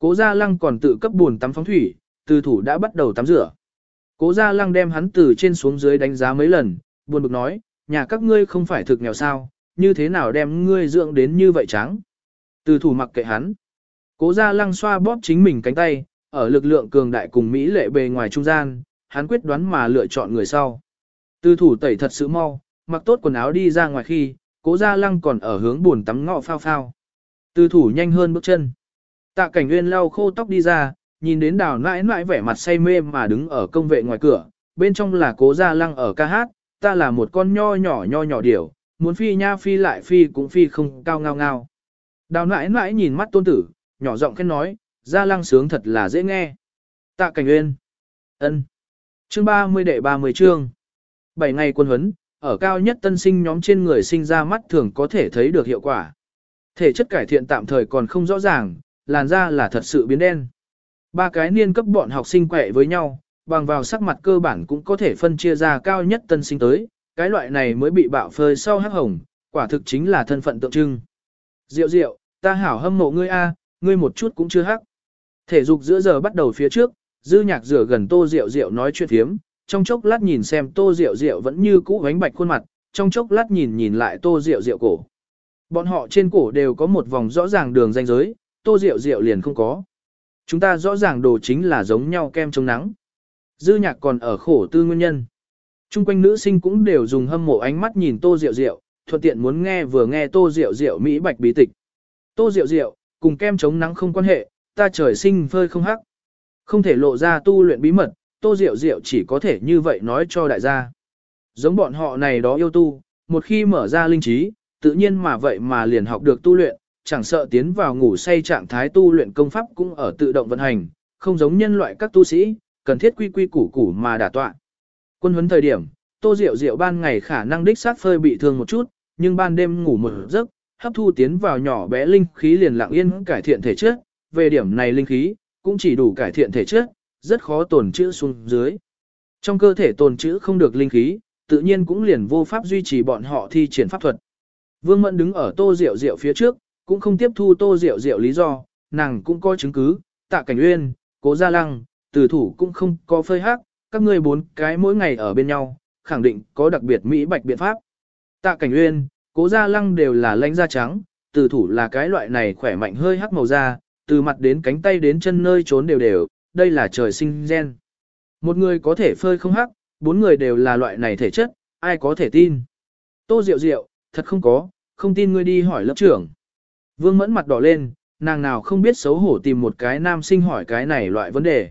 Cố Gia Lăng còn tự cấp buồn tắm phóng thủy, từ thủ đã bắt đầu tắm rửa. Cố Gia Lăng đem hắn từ trên xuống dưới đánh giá mấy lần, buồn bực nói, nhà các ngươi không phải thực nghèo sao, như thế nào đem ngươi dưỡng đến như vậy trắng. Từ thủ mặc kệ hắn. Cố Gia Lăng xoa bóp chính mình cánh tay, ở lực lượng cường đại cùng Mỹ lệ bề ngoài trung gian, hắn quyết đoán mà lựa chọn người sau. Từ thủ tẩy thật sự mau, mặc tốt quần áo đi ra ngoài khi, cố Gia Lăng còn ở hướng buồn tắm ngọ phao phao. Từ thủ nhanh hơn bước chân. Tạ cảnh nguyên lau khô tóc đi ra, nhìn đến đào nãi nãi vẻ mặt say mê mà đứng ở công vệ ngoài cửa, bên trong là cố gia lăng ở ca hát, ta là một con nho nhỏ nho nhỏ điểu, muốn phi nha phi lại phi cũng phi không cao ngao ngao. Đào nãi nãi nhìn mắt tôn tử, nhỏ giọng khen nói, gia lăng sướng thật là dễ nghe. Tạ cảnh nguyên. ân Chương 30 đệ 30 chương. 7 ngày quân huấn, ở cao nhất tân sinh nhóm trên người sinh ra mắt thường có thể thấy được hiệu quả. Thể chất cải thiện tạm thời còn không rõ ràng, làn da là thật sự biến đen. Ba cái niên cấp bọn học sinh quẹ với nhau, bằng vào sắc mặt cơ bản cũng có thể phân chia ra cao nhất tân sinh tới, cái loại này mới bị bạo phơi sau hắc hồng, quả thực chính là thân phận tượng trưng. Diệu diệu, ta hảo hâm mộ ngươi a, ngươi một chút cũng chưa hắc. Thể dục giữa giờ bắt đầu phía trước, dư nhạc rửa gần tô diệu diệu nói chuyện thiếm, trong chốc lát nhìn xem tô diệu diệu vẫn như cũ gánh bạch khuôn mặt, trong chốc lát nhìn nhìn lại tô diệu diệu cổ. Bọn họ trên cổ đều có một vòng rõ ràng đường ranh giới, tô rượu rượu liền không có. Chúng ta rõ ràng đồ chính là giống nhau kem chống nắng. Dư nhạc còn ở khổ tư nguyên nhân. Trung quanh nữ sinh cũng đều dùng hâm mộ ánh mắt nhìn tô rượu rượu, thuận tiện muốn nghe vừa nghe tô rượu rượu Mỹ bạch bí tịch. Tô rượu rượu, cùng kem chống nắng không quan hệ, ta trời sinh phơi không hắc. Không thể lộ ra tu luyện bí mật, tô rượu rượu chỉ có thể như vậy nói cho đại gia. Giống bọn họ này đó yêu tu, một khi mở ra linh trí, tự nhiên mà vậy mà liền học được tu luyện, chẳng sợ tiến vào ngủ say trạng thái tu luyện công pháp cũng ở tự động vận hành, không giống nhân loại các tu sĩ, cần thiết quy quy củ củ mà đả tọa. Quân huấn thời điểm, Tô Diệu Diệu ban ngày khả năng đích sát phơi bị thương một chút, nhưng ban đêm ngủ một giấc, hấp thu tiến vào nhỏ bé linh khí liền lặng yên cải thiện thể chất, về điểm này linh khí cũng chỉ đủ cải thiện thể chất, rất khó tồn trữ xuống dưới. Trong cơ thể tồn trữ không được linh khí, tự nhiên cũng liền vô pháp duy trì bọn họ thi triển pháp thuật. Vương Mẫn đứng ở Tô Diệu Diệu phía trước, cũng không tiếp thu tô rượu rượu lý do, nàng cũng có chứng cứ, tạ cảnh uyên, cố gia lăng, từ thủ cũng không có phơi hát, các ngươi bốn cái mỗi ngày ở bên nhau, khẳng định có đặc biệt mỹ bạch biện pháp. Tạ cảnh uyên, cố gia lăng đều là lãnh da trắng, từ thủ là cái loại này khỏe mạnh hơi hắc màu da, từ mặt đến cánh tay đến chân nơi trốn đều đều, đây là trời sinh gen. Một người có thể phơi không hắc, bốn người đều là loại này thể chất, ai có thể tin. Tô Diệu Diệu, thật không có, không tin ngươi đi hỏi lớp trưởng. Vương mẫn mặt đỏ lên, nàng nào không biết xấu hổ tìm một cái nam sinh hỏi cái này loại vấn đề.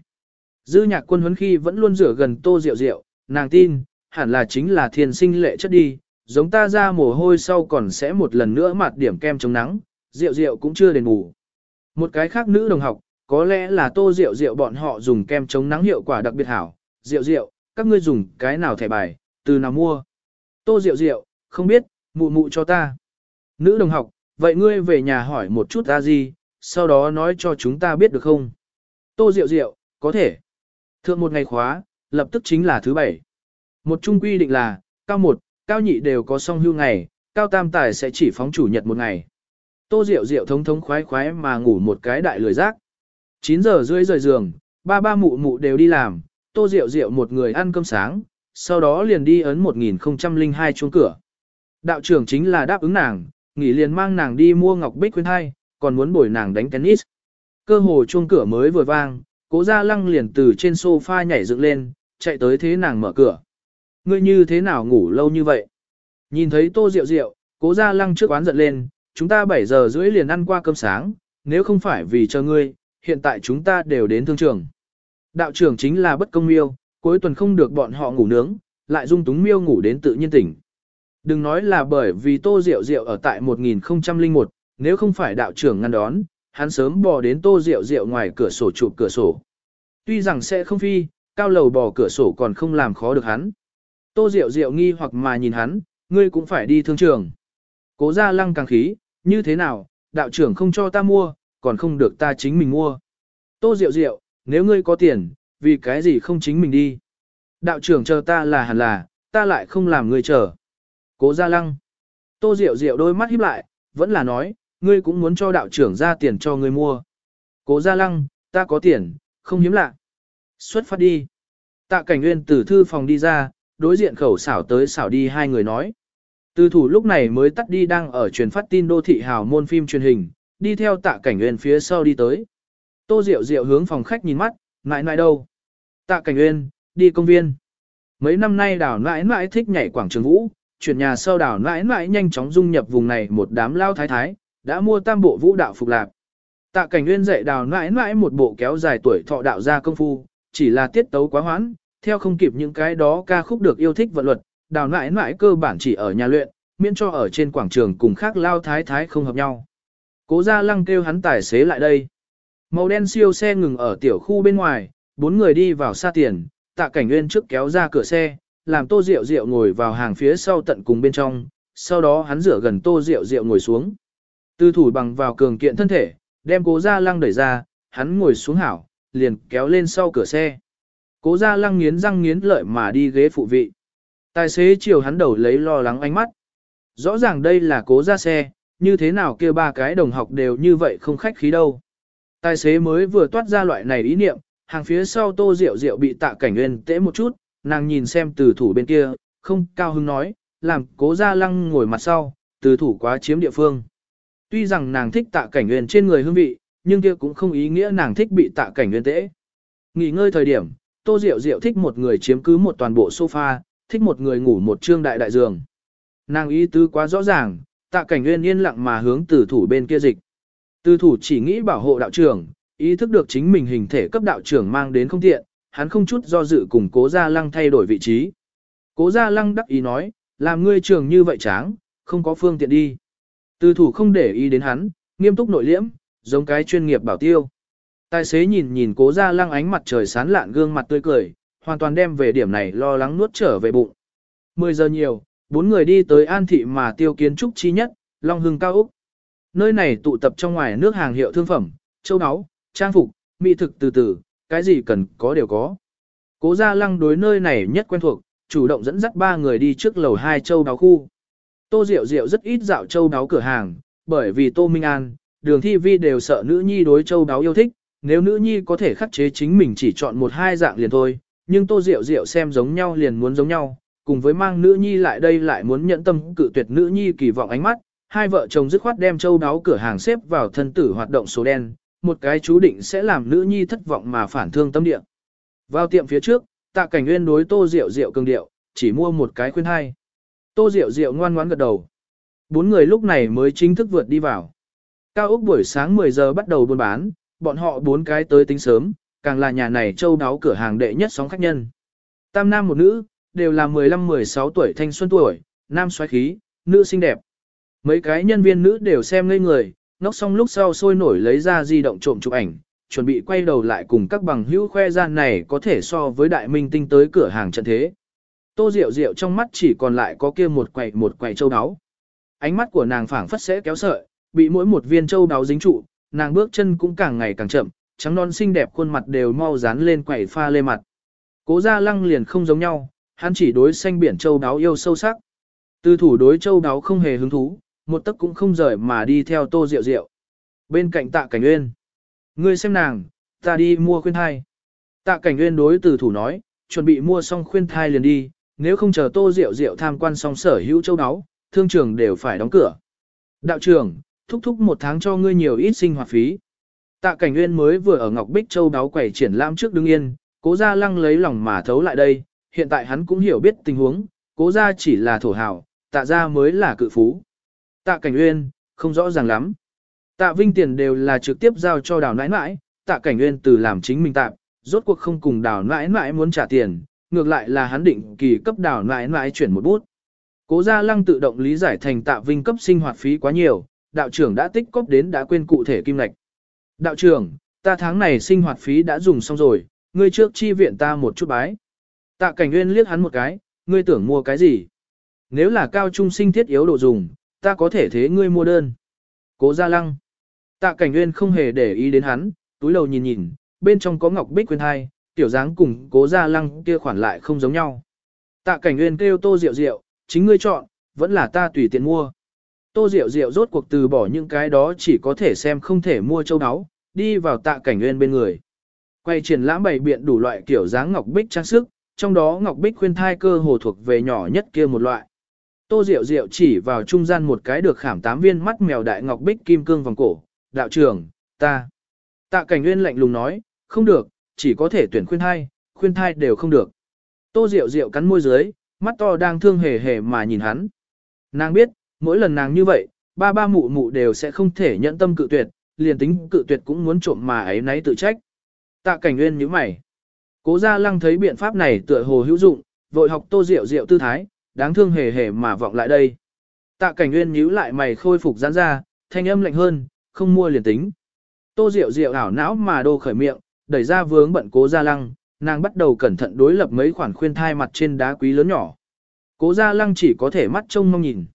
Dư nhạc quân huấn khi vẫn luôn rửa gần tô rượu rượu, nàng tin, hẳn là chính là thiên sinh lệ chất đi, giống ta ra mồ hôi sau còn sẽ một lần nữa mặt điểm kem chống nắng, rượu rượu cũng chưa đền bù. Một cái khác nữ đồng học, có lẽ là tô rượu rượu bọn họ dùng kem chống nắng hiệu quả đặc biệt hảo, rượu rượu, các ngươi dùng cái nào thẻ bài, từ nào mua. Tô rượu rượu, không biết, mụ mụ cho ta. Nữ đồng học, vậy ngươi về nhà hỏi một chút a gì, sau đó nói cho chúng ta biết được không? Tô Diệu Diệu, có thể. Thượng một ngày khóa, lập tức chính là thứ bảy. Một chung quy định là, cao một, cao nhị đều có song hưu ngày, cao tam tài sẽ chỉ phóng chủ nhật một ngày. Tô Diệu Diệu thống thống khoái khoái mà ngủ một cái đại lười rác. 9 giờ rưỡi rời giường, ba ba mụ mụ đều đi làm, Tô Diệu Diệu một người ăn cơm sáng, sau đó liền đi ấn 1002 chuông cửa. Đạo trưởng chính là đáp ứng nàng, nghỉ liền mang nàng đi mua ngọc bích khuyên hai, còn muốn bồi nàng đánh tennis. Cơ hồ chuông cửa mới vừa vang, cố gia lăng liền từ trên sofa nhảy dựng lên, chạy tới thế nàng mở cửa. Ngươi như thế nào ngủ lâu như vậy? Nhìn thấy tô rượu rượu, cố gia lăng trước quán giận lên, chúng ta 7 giờ rưỡi liền ăn qua cơm sáng, nếu không phải vì cho ngươi, hiện tại chúng ta đều đến thương trường. Đạo trưởng chính là bất công miêu, cuối tuần không được bọn họ ngủ nướng, lại dung túng miêu ngủ đến tự nhiên tỉnh. Đừng nói là bởi vì Tô Diệu Diệu ở tại 1001, nếu không phải đạo trưởng ngăn đón, hắn sớm bò đến Tô Diệu Diệu ngoài cửa sổ chụp cửa sổ. Tuy rằng sẽ không phi, cao lầu bò cửa sổ còn không làm khó được hắn. Tô Diệu Diệu nghi hoặc mà nhìn hắn, ngươi cũng phải đi thương trường. Cố ra lăng càng khí, như thế nào, đạo trưởng không cho ta mua, còn không được ta chính mình mua. Tô Diệu Diệu, nếu ngươi có tiền, vì cái gì không chính mình đi. Đạo trưởng chờ ta là hẳn là, ta lại không làm ngươi chờ. Cố Gia Lăng. Tô Diệu Diệu đôi mắt híp lại, vẫn là nói, ngươi cũng muốn cho đạo trưởng ra tiền cho ngươi mua. Cố Gia Lăng, ta có tiền, không hiếm lạ. Xuất phát đi. Tạ Cảnh Nguyên từ thư phòng đi ra, đối diện khẩu xảo tới xảo đi hai người nói. Từ thủ lúc này mới tắt đi đang ở truyền phát tin đô thị hào môn phim truyền hình, đi theo tạ cảnh nguyên phía sau đi tới. Tô Diệu Diệu hướng phòng khách nhìn mắt, ngại ngại đâu. Tạ cảnh nguyên, đi công viên. Mấy năm nay đảo nãi nãi thích nhảy quảng trường vũ, chuyển nhà sau đảo mãi mãi nhanh chóng dung nhập vùng này một đám lao thái thái, đã mua tam bộ vũ đạo phục lạc. Tạ cảnh nguyên dạy đào mãi mãi một bộ kéo dài tuổi thọ đạo ra công phu, chỉ là tiết tấu quá hoãn, theo không kịp những cái đó ca khúc được yêu thích vận luật, đào mãi mãi cơ bản chỉ ở nhà luyện, miễn cho ở trên quảng trường cùng khác lao thái thái không hợp nhau. Cố gia lăng kêu hắn tài xế lại đây. Màu đen siêu xe ngừng ở tiểu khu bên ngoài, bốn người đi vào xa tiền, tạ cảnh nguyên trước kéo ra cửa xe, làm tô rượu rượu ngồi vào hàng phía sau tận cùng bên trong, sau đó hắn rửa gần tô rượu rượu ngồi xuống. Tư thủ bằng vào cường kiện thân thể, đem cố gia lăng đẩy ra, hắn ngồi xuống hảo, liền kéo lên sau cửa xe. Cố gia lăng nghiến răng nghiến lợi mà đi ghế phụ vị. Tài xế chiều hắn đầu lấy lo lắng ánh mắt. Rõ ràng đây là cố gia xe, như thế nào kia ba cái đồng học đều như vậy không khách khí đâu. Tài xế mới vừa toát ra loại này ý niệm, hàng phía sau tô rượu rượu bị tạ cảnh nguyên tễ một chút, nàng nhìn xem từ thủ bên kia, không cao hứng nói, làm cố gia lăng ngồi mặt sau, từ thủ quá chiếm địa phương. Tuy rằng nàng thích tạ cảnh nguyên trên người hương vị, nhưng kia cũng không ý nghĩa nàng thích bị tạ cảnh nguyên tễ. Nghỉ ngơi thời điểm, tô rượu rượu thích một người chiếm cứ một toàn bộ sofa, thích một người ngủ một trương đại đại giường. Nàng ý tứ quá rõ ràng, tạ cảnh nguyên yên lặng mà hướng từ thủ bên kia dịch. Từ thủ chỉ nghĩ bảo hộ đạo trưởng, ý thức được chính mình hình thể cấp đạo trưởng mang đến không tiện, hắn không chút do dự cùng cố gia lăng thay đổi vị trí. Cố gia lăng đắc ý nói, làm ngươi trưởng như vậy tráng, không có phương tiện đi. Từ thủ không để ý đến hắn, nghiêm túc nội liễm, giống cái chuyên nghiệp bảo tiêu. Tài xế nhìn nhìn cố gia lăng ánh mặt trời sán lạn gương mặt tươi cười, hoàn toàn đem về điểm này lo lắng nuốt trở về bụng. 10 giờ nhiều, bốn người đi tới an thị mà tiêu kiến trúc chi nhất, Long Hưng Cao Úc. Nơi này tụ tập trong ngoài nước hàng hiệu thương phẩm, châu áo, trang phục, mỹ thực từ từ, cái gì cần có đều có. Cố gia lăng đối nơi này nhất quen thuộc, chủ động dẫn dắt ba người đi trước lầu hai châu đáo khu. Tô Diệu Diệu rất ít dạo châu đáo cửa hàng, bởi vì Tô Minh An, đường thi vi đều sợ nữ nhi đối châu đáo yêu thích, nếu nữ nhi có thể khắc chế chính mình chỉ chọn một hai dạng liền thôi, nhưng Tô Diệu Diệu xem giống nhau liền muốn giống nhau, cùng với mang nữ nhi lại đây lại muốn nhận tâm cự tuyệt nữ nhi kỳ vọng ánh mắt, hai vợ chồng dứt khoát đem châu đáo cửa hàng xếp vào thân tử hoạt động số đen, một cái chú định sẽ làm nữ nhi thất vọng mà phản thương tâm địa. Vào tiệm phía trước, tạ cảnh nguyên đối tô rượu rượu cường điệu, chỉ mua một cái khuyên hai. Tô rượu rượu ngoan ngoãn gật đầu. Bốn người lúc này mới chính thức vượt đi vào. Cao Úc buổi sáng 10 giờ bắt đầu buôn bán, bọn họ bốn cái tới tính sớm, càng là nhà này châu đáo cửa hàng đệ nhất sóng khách nhân. Tam nam một nữ, đều là 15-16 tuổi thanh xuân tuổi, nam xoáy khí, nữ xinh đẹp. Mấy cái nhân viên nữ đều xem ngây người, ngốc xong lúc sau sôi nổi lấy ra di động trộm chụp ảnh, chuẩn bị quay đầu lại cùng các bằng hữu khoe gian này có thể so với đại minh tinh tới cửa hàng trận thế. Tô Diệu Diệu trong mắt chỉ còn lại có kia một quậy một quậy châu đáo. Ánh mắt của nàng phảng phất sẽ kéo sợi, bị mỗi một viên châu đáo dính trụ, nàng bước chân cũng càng ngày càng chậm, trắng non xinh đẹp khuôn mặt đều mau dán lên quậy pha lê mặt. Cố Gia Lăng liền không giống nhau, hắn chỉ đối xanh biển châu đáo yêu sâu sắc. Từ thủ đối châu đáo không hề hứng thú, một tấc cũng không rời mà đi theo tô rượu rượu. Bên cạnh tạ cảnh uyên. Ngươi xem nàng, ta đi mua khuyên thai. Tạ cảnh uyên đối từ thủ nói, chuẩn bị mua xong khuyên thai liền đi, nếu không chờ tô rượu rượu tham quan xong sở hữu châu đáo, thương trường đều phải đóng cửa. Đạo trưởng, thúc thúc một tháng cho ngươi nhiều ít sinh hoạt phí. Tạ cảnh uyên mới vừa ở Ngọc Bích Châu đáo quẩy triển lãm trước đứng yên, cố ra lăng lấy lòng mà thấu lại đây, hiện tại hắn cũng hiểu biết tình huống, cố ra chỉ là thổ hào, tạ ra mới là cự phú. Tạ Cảnh Uyên, không rõ ràng lắm. Tạ Vinh tiền đều là trực tiếp giao cho đào nãi nãi, tạ Cảnh Uyên từ làm chính mình tạm, rốt cuộc không cùng đào nãi nãi muốn trả tiền, ngược lại là hắn định kỳ cấp đào nãi nãi chuyển một bút. Cố gia lăng tự động lý giải thành tạ Vinh cấp sinh hoạt phí quá nhiều, đạo trưởng đã tích cóp đến đã quên cụ thể kim lạch. Đạo trưởng, ta tháng này sinh hoạt phí đã dùng xong rồi, ngươi trước chi viện ta một chút bái. Tạ Cảnh Uyên liếc hắn một cái, ngươi tưởng mua cái gì? Nếu là cao trung sinh thiết yếu đồ dùng, ta có thể thế ngươi mua đơn. Cố Gia Lăng. Tạ Cảnh Nguyên không hề để ý đến hắn, túi lầu nhìn nhìn, bên trong có ngọc bích quyên hai, tiểu dáng cùng Cố Gia Lăng kia khoản lại không giống nhau. Tạ Cảnh Nguyên kêu Tô Diệu Diệu, chính ngươi chọn, vẫn là ta tùy tiện mua. Tô Diệu Diệu rốt cuộc từ bỏ những cái đó chỉ có thể xem không thể mua châu áo, đi vào tạ cảnh nguyên bên người. Quay triển lãm bày biện đủ loại kiểu dáng ngọc bích trang sức, trong đó ngọc bích khuyên thai cơ hồ thuộc về nhỏ nhất kia một loại. Tô Diệu Diệu chỉ vào trung gian một cái được khảm tám viên mắt mèo đại ngọc bích kim cương vòng cổ, đạo trưởng, ta. Tạ cảnh nguyên lạnh lùng nói, không được, chỉ có thể tuyển khuyên thai, khuyên thai đều không được. Tô Diệu Diệu cắn môi dưới, mắt to đang thương hề hề mà nhìn hắn. Nàng biết, mỗi lần nàng như vậy, ba ba mụ mụ đều sẽ không thể nhận tâm cự tuyệt, liền tính cự tuyệt cũng muốn trộm mà ấy nấy tự trách. Tạ cảnh nguyên như mày. Cố gia lăng thấy biện pháp này tựa hồ hữu dụng, vội học tô Diệu Diệu tư thái, đáng thương hề hề mà vọng lại đây. Tạ cảnh nguyên nhíu lại mày khôi phục giãn ra, thanh âm lạnh hơn, không mua liền tính. Tô rượu rượu ảo não mà đô khởi miệng, đẩy ra vướng bận cố gia lăng, nàng bắt đầu cẩn thận đối lập mấy khoản khuyên thai mặt trên đá quý lớn nhỏ. Cố gia lăng chỉ có thể mắt trông mong nhìn.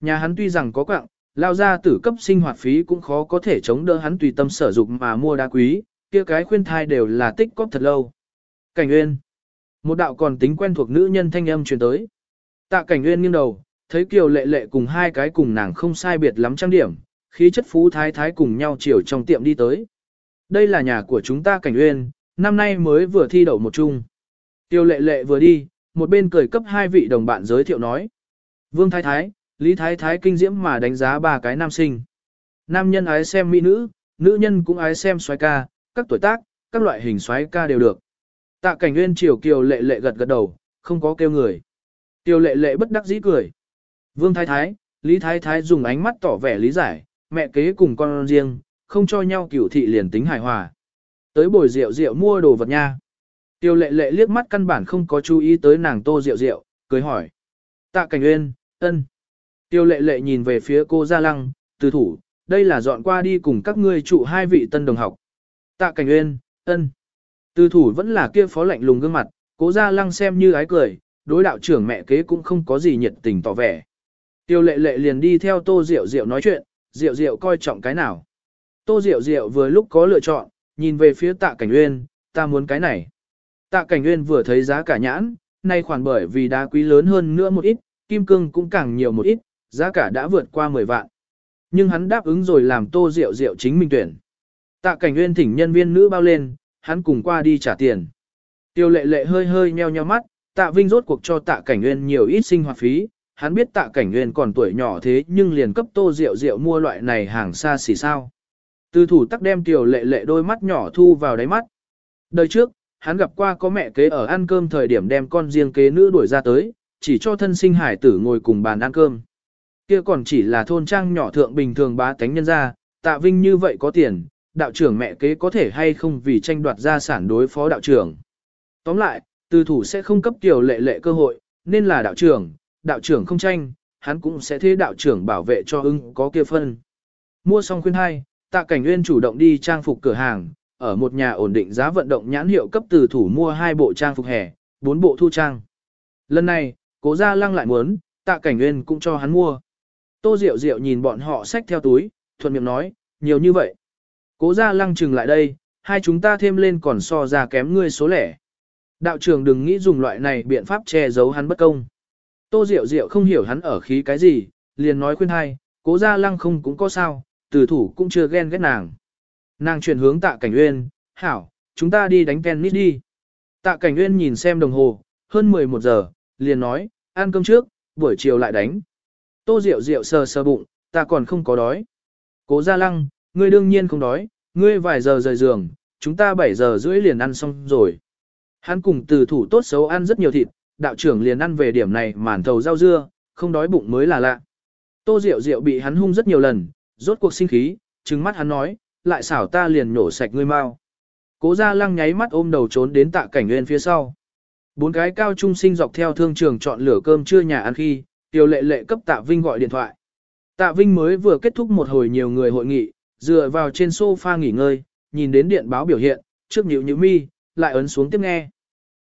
Nhà hắn tuy rằng có quạng, lao ra tử cấp sinh hoạt phí cũng khó có thể chống đỡ hắn tùy tâm sở dụng mà mua đá quý, kia cái khuyên thai đều là tích cóp thật lâu. Cảnh Uyên. Một đạo còn tính quen thuộc nữ nhân thanh âm truyền tới. Tạ Cảnh Uyên nghiêng đầu, thấy Kiều Lệ Lệ cùng hai cái cùng nàng không sai biệt lắm trang điểm, khí chất phú thái thái cùng nhau chiều trong tiệm đi tới. Đây là nhà của chúng ta Cảnh Uyên, năm nay mới vừa thi đậu một chung. Tiêu Lệ Lệ vừa đi, một bên cười cấp hai vị đồng bạn giới thiệu nói. Vương Thái Thái, Lý Thái Thái kinh diễm mà đánh giá ba cái nam sinh. Nam nhân ái xem mỹ nữ, nữ nhân cũng ái xem xoái ca, các tuổi tác, các loại hình xoái ca đều được. Tạ cảnh nguyên chiều kiều lệ lệ gật gật đầu, không có kêu người. Tiêu lệ lệ bất đắc dĩ cười. Vương Thái Thái, Lý Thái Thái dùng ánh mắt tỏ vẻ lý giải, mẹ kế cùng con riêng, không cho nhau cửu thị liền tính hài hòa. Tới bồi rượu rượu mua đồ vật nha. Tiêu lệ lệ liếc mắt căn bản không có chú ý tới nàng tô rượu rượu, cười hỏi. Tạ cảnh nguyên, ân. Tiêu lệ lệ nhìn về phía cô Gia Lăng, từ thủ, đây là dọn qua đi cùng các ngươi trụ hai vị tân đồng học. Tạ cảnh nguyên, ân. Từ thủ vẫn là kia phó lạnh lùng gương mặt, cố Gia Lăng xem như ái cười, đối đạo trưởng mẹ kế cũng không có gì nhiệt tình tỏ vẻ. Tiêu lệ lệ liền đi theo tô rượu rượu nói chuyện, rượu rượu coi trọng cái nào. Tô rượu rượu vừa lúc có lựa chọn, nhìn về phía tạ cảnh nguyên, ta muốn cái này. Tạ cảnh nguyên vừa thấy giá cả nhãn, nay khoản bởi vì đá quý lớn hơn nữa một ít, kim cương cũng càng nhiều một ít, giá cả đã vượt qua 10 vạn. Nhưng hắn đáp ứng rồi làm tô rượu rượu chính mình tuyển. Tạ cảnh nguyên thỉnh nhân viên nữ bao lên, hắn cùng qua đi trả tiền. Tiêu lệ lệ hơi hơi nheo nheo mắt, tạ vinh rốt cuộc cho tạ cảnh nguyên nhiều ít sinh hoạt phí, hắn biết tạ cảnh nguyên còn tuổi nhỏ thế nhưng liền cấp tô rượu rượu mua loại này hàng xa xỉ sao. Từ thủ tắc đem tiểu lệ lệ đôi mắt nhỏ thu vào đáy mắt. Đời trước, hắn gặp qua có mẹ kế ở ăn cơm thời điểm đem con riêng kế nữ đuổi ra tới, chỉ cho thân sinh hải tử ngồi cùng bàn ăn cơm. Kia còn chỉ là thôn trang nhỏ thượng bình thường bá tánh nhân ra, tạ vinh như vậy có tiền, đạo trưởng mẹ kế có thể hay không vì tranh đoạt gia sản đối phó đạo trưởng. Tóm lại, từ thủ sẽ không cấp tiểu lệ lệ cơ hội, nên là đạo trưởng, đạo trưởng không tranh, hắn cũng sẽ thế đạo trưởng bảo vệ cho ưng có kia phân. Mua xong khuyên hai, tạ cảnh nguyên chủ động đi trang phục cửa hàng, ở một nhà ổn định giá vận động nhãn hiệu cấp từ thủ mua hai bộ trang phục hè, bốn bộ thu trang. Lần này, cố gia lăng lại muốn, tạ cảnh nguyên cũng cho hắn mua. Tô Diệu Diệu nhìn bọn họ xách theo túi, thuận miệng nói, nhiều như vậy. Cố gia lăng chừng lại đây, hai chúng ta thêm lên còn so ra kém ngươi số lẻ. Đạo trưởng đừng nghĩ dùng loại này biện pháp che giấu hắn bất công. Tô Diệu Diệu không hiểu hắn ở khí cái gì, liền nói khuyên hai, cố gia lăng không cũng có sao, Tử thủ cũng chưa ghen ghét nàng. Nàng chuyển hướng tạ cảnh uyên, hảo, chúng ta đi đánh tennis đi. Tạ cảnh uyên nhìn xem đồng hồ, hơn 11 giờ, liền nói, ăn cơm trước, buổi chiều lại đánh. Tô Diệu Diệu sờ sờ bụng, ta còn không có đói. Cố Gia Lăng, ngươi đương nhiên không đói, ngươi vài giờ rời giường, chúng ta 7 giờ rưỡi liền ăn xong rồi. Hắn cùng từ thủ tốt xấu ăn rất nhiều thịt, đạo trưởng liền ăn về điểm này màn thầu rau dưa, không đói bụng mới là lạ. Tô Diệu Diệu bị hắn hung rất nhiều lần, rốt cuộc sinh khí, trừng mắt hắn nói, lại xảo ta liền nhổ sạch ngươi mau. Cố Gia Lăng nháy mắt ôm đầu trốn đến tạ cảnh nguyên phía sau. Bốn cái cao trung sinh dọc theo thương trường chọn lửa cơm trưa nhà ăn khi, Tiêu lệ lệ cấp Tạ Vinh gọi điện thoại. Tạ Vinh mới vừa kết thúc một hồi nhiều người hội nghị, dựa vào trên sofa nghỉ ngơi, nhìn đến điện báo biểu hiện, trước nhíu nhíu mi, lại ấn xuống tiếp nghe.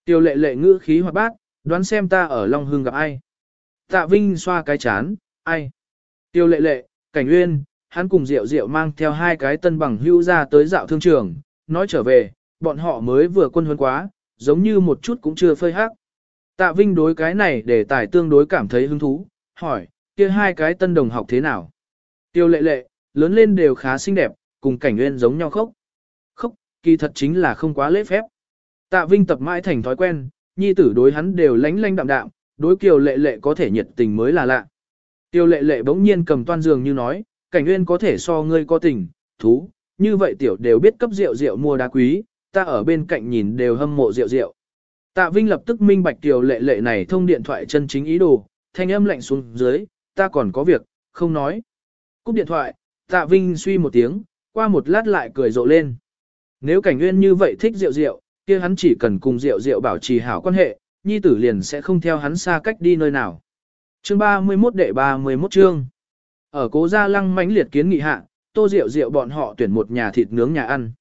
Tiêu lệ lệ ngữ khí hoạt bát, đoán xem ta ở Long Hưng gặp ai. Tạ Vinh xoa cái chán, ai? Tiêu lệ lệ, cảnh nguyên, hắn cùng Diệu Diệu mang theo hai cái tân bằng hưu ra tới dạo thương trường, nói trở về, bọn họ mới vừa quân huấn quá, giống như một chút cũng chưa phơi hắc. Tạ Vinh đối cái này để tài tương đối cảm thấy hứng thú, hỏi, kia hai cái tân đồng học thế nào? Tiêu lệ lệ, lớn lên đều khá xinh đẹp, cùng cảnh nguyên giống nhau khóc. Khóc, kỳ thật chính là không quá lễ phép. Tạ Vinh tập mãi thành thói quen, nhi tử đối hắn đều lánh lánh đạm đạm, đối kiều lệ lệ có thể nhiệt tình mới là lạ. Kiều lệ lệ bỗng nhiên cầm toan giường như nói, cảnh nguyên có thể so ngươi có tình, thú, như vậy tiểu đều biết cấp rượu rượu mua đá quý, ta ở bên cạnh nhìn đều hâm mộ rượu rượu. Tạ Vinh lập tức minh bạch Kiều lệ lệ này thông điện thoại chân chính ý đồ, thanh âm lạnh xuống dưới, ta còn có việc, không nói. Cúp điện thoại, Tạ Vinh suy một tiếng, qua một lát lại cười rộ lên. Nếu cảnh nguyên như vậy thích rượu rượu, kia hắn chỉ cần cùng rượu rượu bảo trì hảo quan hệ, nhi tử liền sẽ không theo hắn xa cách đi nơi nào. Chương 31 đệ 31 chương. Ở cố gia lăng mãnh liệt kiến nghị hạ, tô diệu diệu bọn họ tuyển một nhà thịt nướng nhà ăn.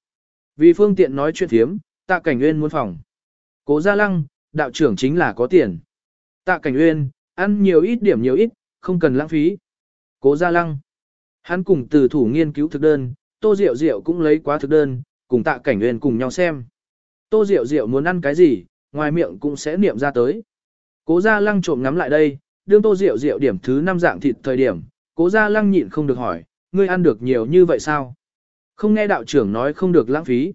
Vì phương tiện nói chuyện thiếm, tạ cảnh uyên muốn phòng. Cố gia lăng, đạo trưởng chính là có tiền. Tạ cảnh uyên, ăn nhiều ít điểm nhiều ít, không cần lãng phí. Cố gia lăng. Hắn cùng từ thủ nghiên cứu thực đơn, tô diệu diệu cũng lấy quá thực đơn, cùng tạ cảnh uyên cùng nhau xem. Tô Diệu Diệu muốn ăn cái gì, ngoài miệng cũng sẽ niệm ra tới. Cố gia lăng trộm ngắm lại đây, đương tô Diệu Diệu điểm thứ năm dạng thịt thời điểm, cố gia lăng nhịn không được hỏi, ngươi ăn được nhiều như vậy sao? Không nghe đạo trưởng nói không được lãng phí.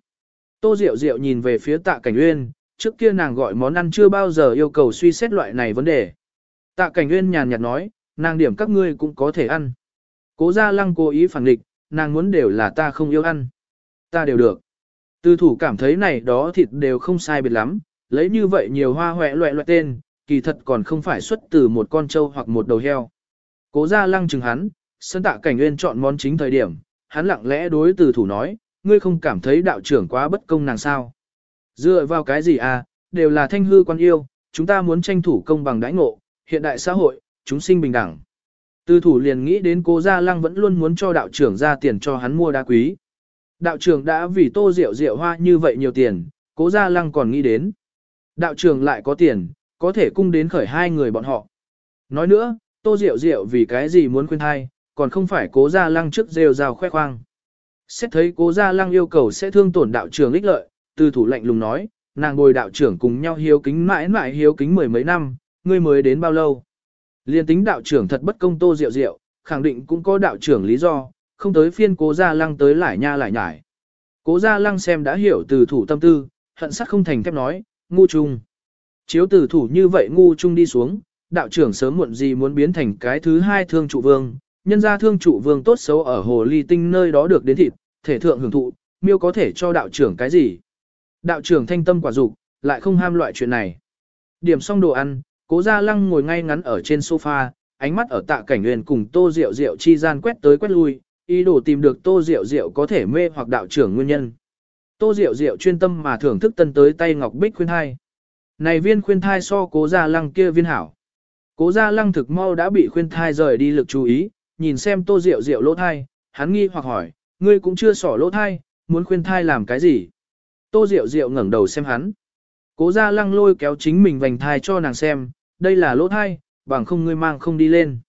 Tô Diệu Diệu nhìn về phía tạ cảnh uyên, trước kia nàng gọi món ăn chưa bao giờ yêu cầu suy xét loại này vấn đề. Tạ cảnh uyên nhàn nhạt nói, nàng điểm các ngươi cũng có thể ăn. Cố gia lăng cố ý phản nghịch, nàng muốn đều là ta không yêu ăn. Ta đều được. Tư thủ cảm thấy này đó thịt đều không sai biệt lắm, lấy như vậy nhiều hoa hoẹ loại loại tên, kỳ thật còn không phải xuất từ một con trâu hoặc một đầu heo. Cố ra lăng chừng hắn, sân tạ cảnh nguyên chọn món chính thời điểm, hắn lặng lẽ đối từ thủ nói, ngươi không cảm thấy đạo trưởng quá bất công nàng sao. Dựa vào cái gì à, đều là thanh hư quan yêu, chúng ta muốn tranh thủ công bằng đãi ngộ, hiện đại xã hội, chúng sinh bình đẳng. Từ thủ liền nghĩ đến cố gia lăng vẫn luôn muốn cho đạo trưởng ra tiền cho hắn mua đá quý. Đạo trưởng đã vì tô rượu rượu hoa như vậy nhiều tiền, cố gia lăng còn nghĩ đến. Đạo trưởng lại có tiền, có thể cung đến khởi hai người bọn họ. Nói nữa, tô rượu rượu vì cái gì muốn khuyên thai, còn không phải cố gia lăng trước rêu rào khoe khoang. Xét thấy cố gia lăng yêu cầu sẽ thương tổn đạo trưởng ích lợi, từ thủ lệnh lùng nói, nàng bồi đạo trưởng cùng nhau hiếu kính mãi mãi hiếu kính mười mấy năm, ngươi mới đến bao lâu. Liên tính đạo trưởng thật bất công tô rượu rượu, khẳng định cũng có đạo trưởng lý do, tới phiên cố gia lăng tới lại nha lại nhải. Cố gia lăng xem đã hiểu từ thủ tâm tư, hận sắc không thành thép nói, ngu trung. Chiếu từ thủ như vậy ngu trung đi xuống, đạo trưởng sớm muộn gì muốn biến thành cái thứ hai thương trụ vương, nhân ra thương trụ vương tốt xấu ở hồ ly tinh nơi đó được đến thịt, thể thượng hưởng thụ, miêu có thể cho đạo trưởng cái gì. Đạo trưởng thanh tâm quả dục lại không ham loại chuyện này. Điểm xong đồ ăn, cố gia lăng ngồi ngay ngắn ở trên sofa, ánh mắt ở tạ cảnh nguyên cùng tô rượu rượu chi gian quét tới quét lui, ý đồ tìm được tô rượu rượu có thể mê hoặc đạo trưởng nguyên nhân. Tô rượu rượu chuyên tâm mà thưởng thức tân tới tay ngọc bích khuyên thai. Này viên khuyên thai so cố gia lăng kia viên hảo. Cố gia lăng thực mau đã bị khuyên thai rời đi lực chú ý, nhìn xem tô rượu rượu lỗ thai, hắn nghi hoặc hỏi, ngươi cũng chưa sỏ lỗ thai, muốn khuyên thai làm cái gì? Tô rượu rượu ngẩng đầu xem hắn. Cố gia lăng lôi kéo chính mình vành thai cho nàng xem, đây là lỗ thai, bằng không ngươi mang không đi lên.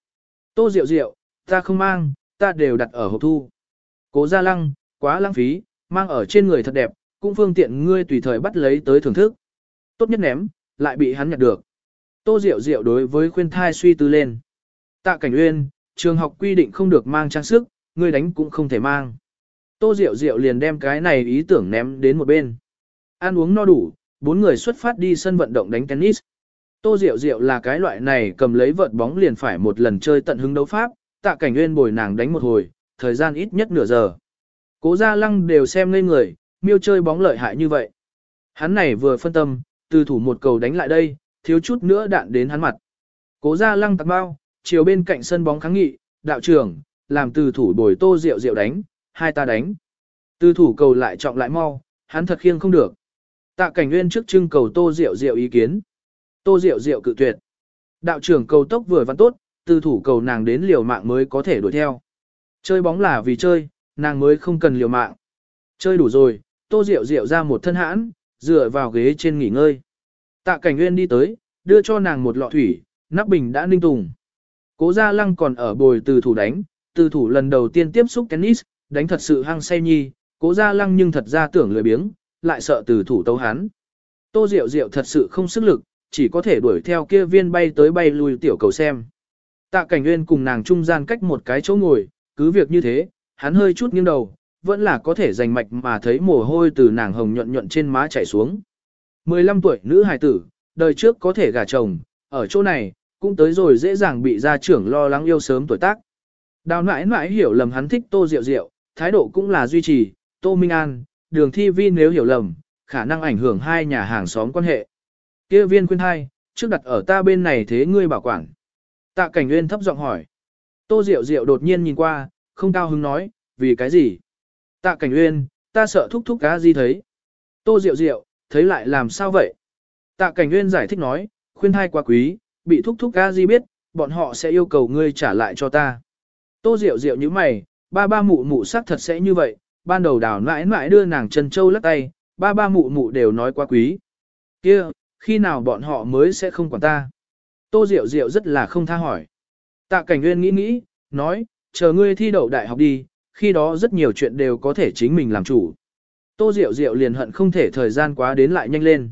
Tô rượu rượu, ta không mang, ta đều đặt ở hộp thu. Cố gia lăng, quá lãng phí, mang ở trên người thật đẹp, cũng phương tiện ngươi tùy thời bắt lấy tới thưởng thức. Tốt nhất ném, lại bị hắn nhặt được. Tô Diệu Diệu đối với khuyên thai suy tư lên. Tạ Cảnh Uyên, trường học quy định không được mang trang sức, ngươi đánh cũng không thể mang. Tô Diệu Diệu liền đem cái này ý tưởng ném đến một bên. Ăn uống no đủ, bốn người xuất phát đi sân vận động đánh tennis. Tô Diệu Diệu là cái loại này cầm lấy vợt bóng liền phải một lần chơi tận hứng đấu pháp, tạ cảnh nguyên bồi nàng đánh một hồi, thời gian ít nhất nửa giờ. Cố gia lăng đều xem ngây người, miêu chơi bóng lợi hại như vậy. Hắn này vừa phân tâm, từ thủ một cầu đánh lại đây, thiếu chút nữa đạn đến hắn mặt. Cố gia lăng tạc bao, chiều bên cạnh sân bóng kháng nghị, đạo trưởng, làm từ thủ bồi tô rượu rượu đánh, hai ta đánh. Từ thủ cầu lại trọng lại mau, hắn thật khiêng không được. Tạ cảnh nguyên trước trưng cầu tô rượu rượu ý kiến. Tô rượu rượu cự tuyệt. Đạo trưởng cầu tốc vừa văn tốt, từ thủ cầu nàng đến liều mạng mới có thể đuổi theo. Chơi bóng là vì chơi, nàng mới không cần liều mạng. Chơi đủ rồi, tô rượu rượu ra một thân hãn, dựa vào ghế trên nghỉ ngơi. Tạ cảnh nguyên đi tới, đưa cho nàng một lọ thủy, nắp bình đã ninh tùng. Cố gia lăng còn ở bồi từ thủ đánh, từ thủ lần đầu tiên tiếp xúc tennis, đánh thật sự hăng say nhi, cố gia lăng nhưng thật ra tưởng lười biếng, lại sợ từ thủ tấu hán. Tô Diệu Diệu thật sự không sức lực, chỉ có thể đuổi theo kia viên bay tới bay lui tiểu cầu xem. Tạ Cảnh Nguyên cùng nàng trung gian cách một cái chỗ ngồi, cứ việc như thế, hắn hơi chút nghiêng đầu, vẫn là có thể rành mạch mà thấy mồ hôi từ nàng hồng nhuận nhuận trên má chảy xuống. 15 tuổi nữ hài tử, đời trước có thể gả chồng, ở chỗ này, cũng tới rồi dễ dàng bị gia trưởng lo lắng yêu sớm tuổi tác. Đào nãi nãi hiểu lầm hắn thích tô rượu rượu, thái độ cũng là duy trì, tô minh an, đường thi vi nếu hiểu lầm, khả năng ảnh hưởng hai nhà hàng xóm quan hệ. kia viên khuyên hai, trước đặt ở ta bên này thế ngươi bảo quản. Tạ cảnh nguyên thấp giọng hỏi. Tô Diệu Diệu đột nhiên nhìn qua, không cao hứng nói, vì cái gì? Tạ cảnh nguyên, ta sợ thúc thúc cá gì thấy. Tô Diệu Diệu, thấy lại làm sao vậy? Tạ cảnh nguyên giải thích nói, khuyên thai quá quý, bị thúc thúc cá di biết, bọn họ sẽ yêu cầu ngươi trả lại cho ta. Tô Diệu Diệu như mày, ba ba mụ mụ xác thật sẽ như vậy, ban đầu đào mãi mãi đưa nàng Trần châu lắc tay, ba ba mụ mụ đều nói quá quý. kia khi nào bọn họ mới sẽ không quản ta? Tô Diệu Diệu rất là không tha hỏi. Tạ Cảnh Nguyên nghĩ nghĩ, nói, chờ ngươi thi đậu đại học đi, khi đó rất nhiều chuyện đều có thể chính mình làm chủ. Tô Diệu Diệu liền hận không thể thời gian quá đến lại nhanh lên.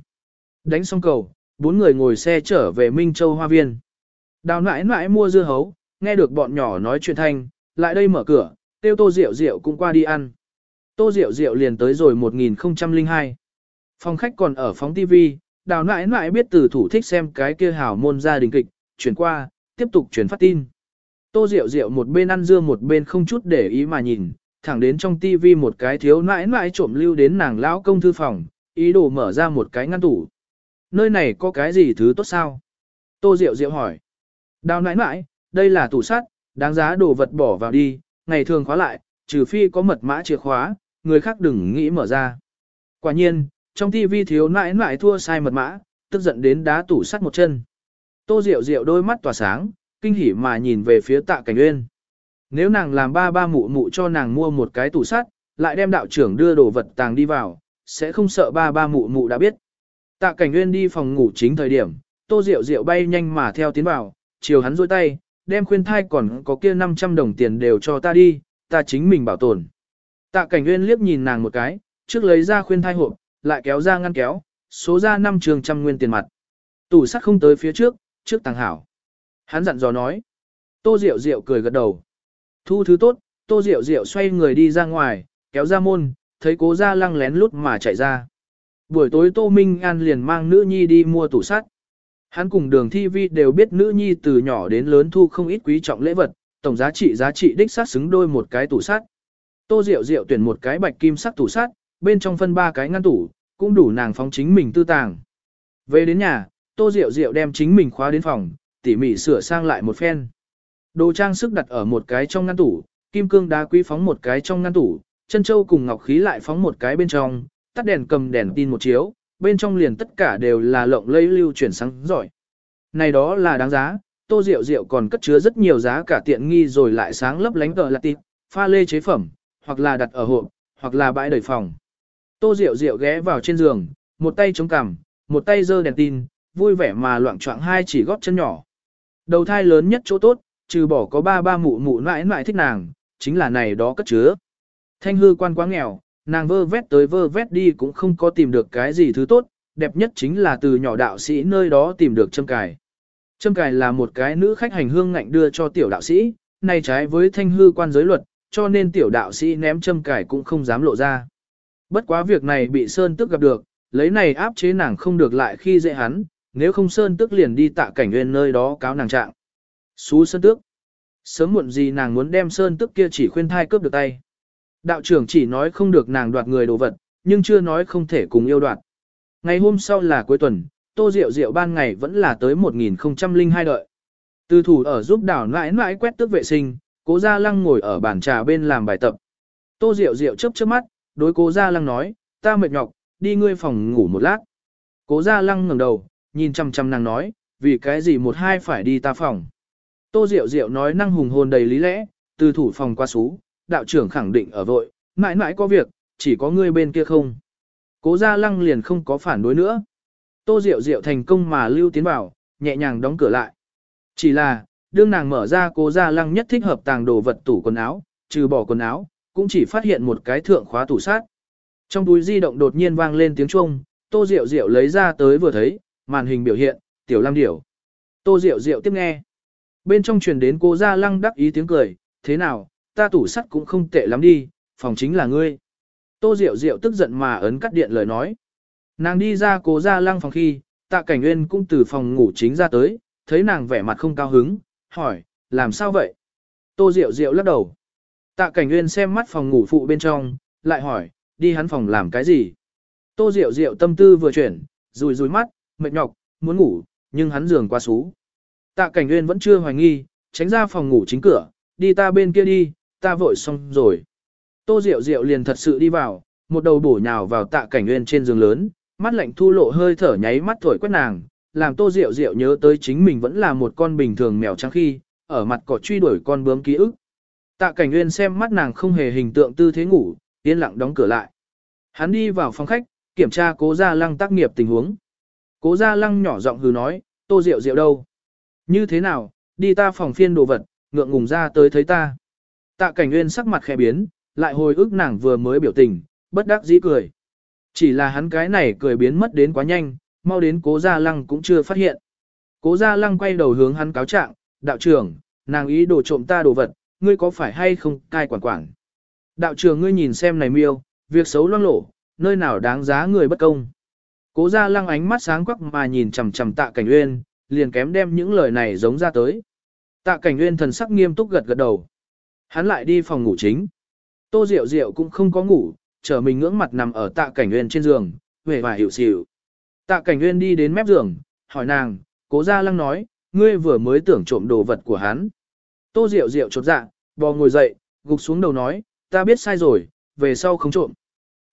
Đánh xong cầu, bốn người ngồi xe trở về Minh Châu Hoa Viên. Đào nãi nãi mua dưa hấu, nghe được bọn nhỏ nói chuyện thanh, lại đây mở cửa, tiêu tô Diệu Diệu cũng qua đi ăn. Tô Diệu Diệu liền tới rồi 1002. Phòng khách còn ở phóng TV, đào nãi nãi biết từ thủ thích xem cái kia hảo môn gia đình kịch, chuyển qua, tiếp tục chuyển phát tin. Tô Diệu Diệu một bên ăn dưa một bên không chút để ý mà nhìn, thẳng đến trong TV một cái thiếu nãi nãi trộm lưu đến nàng lão công thư phòng, ý đồ mở ra một cái ngăn tủ. Nơi này có cái gì thứ tốt sao? Tô Diệu Diệu hỏi. Đào nãi nãi, đây là tủ sắt, đáng giá đồ vật bỏ vào đi, ngày thường khóa lại, trừ phi có mật mã chìa khóa, người khác đừng nghĩ mở ra. Quả nhiên, trong tivi thiếu nãi nãi thua sai mật mã, tức giận đến đá tủ sắt một chân. Tô Diệu Diệu đôi mắt tỏa sáng, kinh hỉ mà nhìn về phía tạ cảnh uyên. Nếu nàng làm ba ba mụ mụ cho nàng mua một cái tủ sắt, lại đem đạo trưởng đưa đồ vật tàng đi vào, sẽ không sợ ba ba mụ mụ đã biết. Tạ cảnh uyên đi phòng ngủ chính thời điểm, tô diệu diệu bay nhanh mà theo tiến vào, chiều hắn duỗi tay, đem khuyên thai còn có kia 500 đồng tiền đều cho ta đi, ta chính mình bảo tồn. Tạ cảnh uyên liếc nhìn nàng một cái, trước lấy ra khuyên thai hộp, lại kéo ra ngăn kéo, số ra 5 trường trăm nguyên tiền mặt. Tủ sắt không tới phía trước, trước tàng hảo. Hắn dặn dò nói. Tô Diệu Diệu cười gật đầu. Thu thứ tốt, Tô Diệu Diệu xoay người đi ra ngoài, kéo ra môn, thấy cố ra lăng lén lút mà chạy ra. Buổi tối Tô Minh An liền mang nữ nhi đi mua tủ sắt. Hắn cùng đường thi vi đều biết nữ nhi từ nhỏ đến lớn thu không ít quý trọng lễ vật, tổng giá trị giá trị đích sát xứng đôi một cái tủ sắt. Tô Diệu Diệu tuyển một cái bạch kim sắc tủ sắt, bên trong phân ba cái ngăn tủ, cũng đủ nàng phóng chính mình tư tàng. Về đến nhà, Tô Diệu Diệu đem chính mình khóa đến phòng, tỉ mỉ sửa sang lại một phen. Đồ trang sức đặt ở một cái trong ngăn tủ, kim cương đá quý phóng một cái trong ngăn tủ, chân châu cùng ngọc khí lại phóng một cái bên trong, tắt đèn cầm đèn tin một chiếu, bên trong liền tất cả đều là lộng lẫy lưu chuyển sáng giỏi. Này đó là đáng giá, tô diệu diệu còn cất chứa rất nhiều giá cả tiện nghi rồi lại sáng lấp lánh tờ là tịt, pha lê chế phẩm, hoặc là đặt ở hộp, hoặc là bãi đầy phòng. Tô rượu rượu ghé vào trên giường, một tay chống cằm, một tay giơ đèn tin, vui vẻ mà loạn choạng hai chỉ góp chân nhỏ. Đầu thai lớn nhất chỗ tốt, trừ bỏ có ba ba mụ mụ mãi mãi thích nàng, chính là này đó cất chứa. Thanh hư quan quá nghèo, nàng vơ vét tới vơ vét đi cũng không có tìm được cái gì thứ tốt, đẹp nhất chính là từ nhỏ đạo sĩ nơi đó tìm được châm cài. Châm cài là một cái nữ khách hành hương ngạnh đưa cho tiểu đạo sĩ, này trái với thanh hư quan giới luật, cho nên tiểu đạo sĩ ném châm cài cũng không dám lộ ra. Bất quá việc này bị Sơn Tức gặp được, lấy này áp chế nàng không được lại khi dễ hắn, nếu không Sơn Tức liền đi tạ cảnh nguyên nơi đó cáo nàng trạng. Xú Sơn Tức. Sớm muộn gì nàng muốn đem Sơn Tức kia chỉ khuyên thai cướp được tay. Đạo trưởng chỉ nói không được nàng đoạt người đồ vật, nhưng chưa nói không thể cùng yêu đoạt. Ngày hôm sau là cuối tuần, tô rượu rượu ban ngày vẫn là tới 1002 đợi. Từ thủ ở giúp đảo nãi nãi quét tước vệ sinh, cố gia lăng ngồi ở bàn trà bên làm bài tập. Tô rượu rượu chớp chớp mắt, đối cố gia lăng nói, ta mệt nhọc, đi ngươi phòng ngủ một lát. Cố gia lăng ngẩng đầu, nhìn chăm chăm nàng nói, vì cái gì một hai phải đi ta phòng. Tô diệu diệu nói năng hùng hồn đầy lý lẽ, từ thủ phòng qua xú, đạo trưởng khẳng định ở vội, mãi mãi có việc, chỉ có ngươi bên kia không. Cố gia lăng liền không có phản đối nữa. Tô Diệu Diệu thành công mà lưu tiến vào, nhẹ nhàng đóng cửa lại. Chỉ là, đương nàng mở ra cố gia lăng nhất thích hợp tàng đồ vật tủ quần áo, trừ bỏ quần áo, cũng chỉ phát hiện một cái thượng khóa tủ sát. Trong túi di động đột nhiên vang lên tiếng chuông, Tô Diệu Diệu lấy ra tới vừa thấy, màn hình biểu hiện, tiểu lam điểu. Tô Diệu Diệu tiếp nghe. Bên trong truyền đến cô gia lăng đắc ý tiếng cười, thế nào, ta tủ sắt cũng không tệ lắm đi, phòng chính là ngươi. Tô Diệu Diệu tức giận mà ấn cắt điện lời nói. Nàng đi ra cố ra lăng phòng khi, tạ cảnh nguyên cũng từ phòng ngủ chính ra tới, thấy nàng vẻ mặt không cao hứng, hỏi, làm sao vậy? Tô Diệu Diệu lắc đầu. Tạ cảnh nguyên xem mắt phòng ngủ phụ bên trong, lại hỏi, đi hắn phòng làm cái gì? Tô Diệu Diệu tâm tư vừa chuyển, rùi rùi mắt, mệt nhọc, muốn ngủ, nhưng hắn giường quá xú. Tạ cảnh nguyên vẫn chưa hoài nghi, tránh ra phòng ngủ chính cửa, đi ta bên kia đi, ta vội xong rồi. Tô Diệu Diệu liền thật sự đi vào, một đầu bổ nhào vào tạ cảnh nguyên trên giường lớn, mắt lạnh thu lộ hơi thở nháy mắt thổi quét nàng, làm Tô Diệu Diệu nhớ tới chính mình vẫn là một con bình thường mèo trắng khi, ở mặt cỏ truy đuổi con bướm ký ức. Tạ cảnh nguyên xem mắt nàng không hề hình tượng tư thế ngủ, yên lặng đóng cửa lại. Hắn đi vào phòng khách, kiểm tra cố gia lăng tác nghiệp tình huống. Cố gia lăng nhỏ giọng hừ nói, Tô Diệu Diệu đâu? Như thế nào, đi ta phòng phiên đồ vật, ngượng ngùng ra tới thấy ta. Tạ cảnh nguyên sắc mặt khẽ biến, lại hồi ức nàng vừa mới biểu tình, bất đắc dĩ cười. Chỉ là hắn cái này cười biến mất đến quá nhanh, mau đến cố gia lăng cũng chưa phát hiện. Cố gia lăng quay đầu hướng hắn cáo trạng, đạo trưởng, nàng ý đồ trộm ta đồ vật, ngươi có phải hay không cai quản quản. Đạo trưởng ngươi nhìn xem này miêu, việc xấu loang lổ, nơi nào đáng giá người bất công. Cố gia lăng ánh mắt sáng quắc mà nhìn chằm chằm tạ cảnh uyên, liền kém đem những lời này giống ra tới. Tạ cảnh uyên thần sắc nghiêm túc gật gật đầu. Hắn lại đi phòng ngủ chính. Tô Diệu Diệu cũng không có ngủ, chờ mình ngưỡng mặt nằm ở tạ cảnh Uyên trên giường, về và hiểu xỉu. Tạ cảnh Uyên đi đến mép giường, hỏi nàng, cố gia lăng nói, ngươi vừa mới tưởng trộm đồ vật của hắn. Tô Diệu Diệu chột dạ, bò ngồi dậy, gục xuống đầu nói, ta biết sai rồi, về sau không trộm.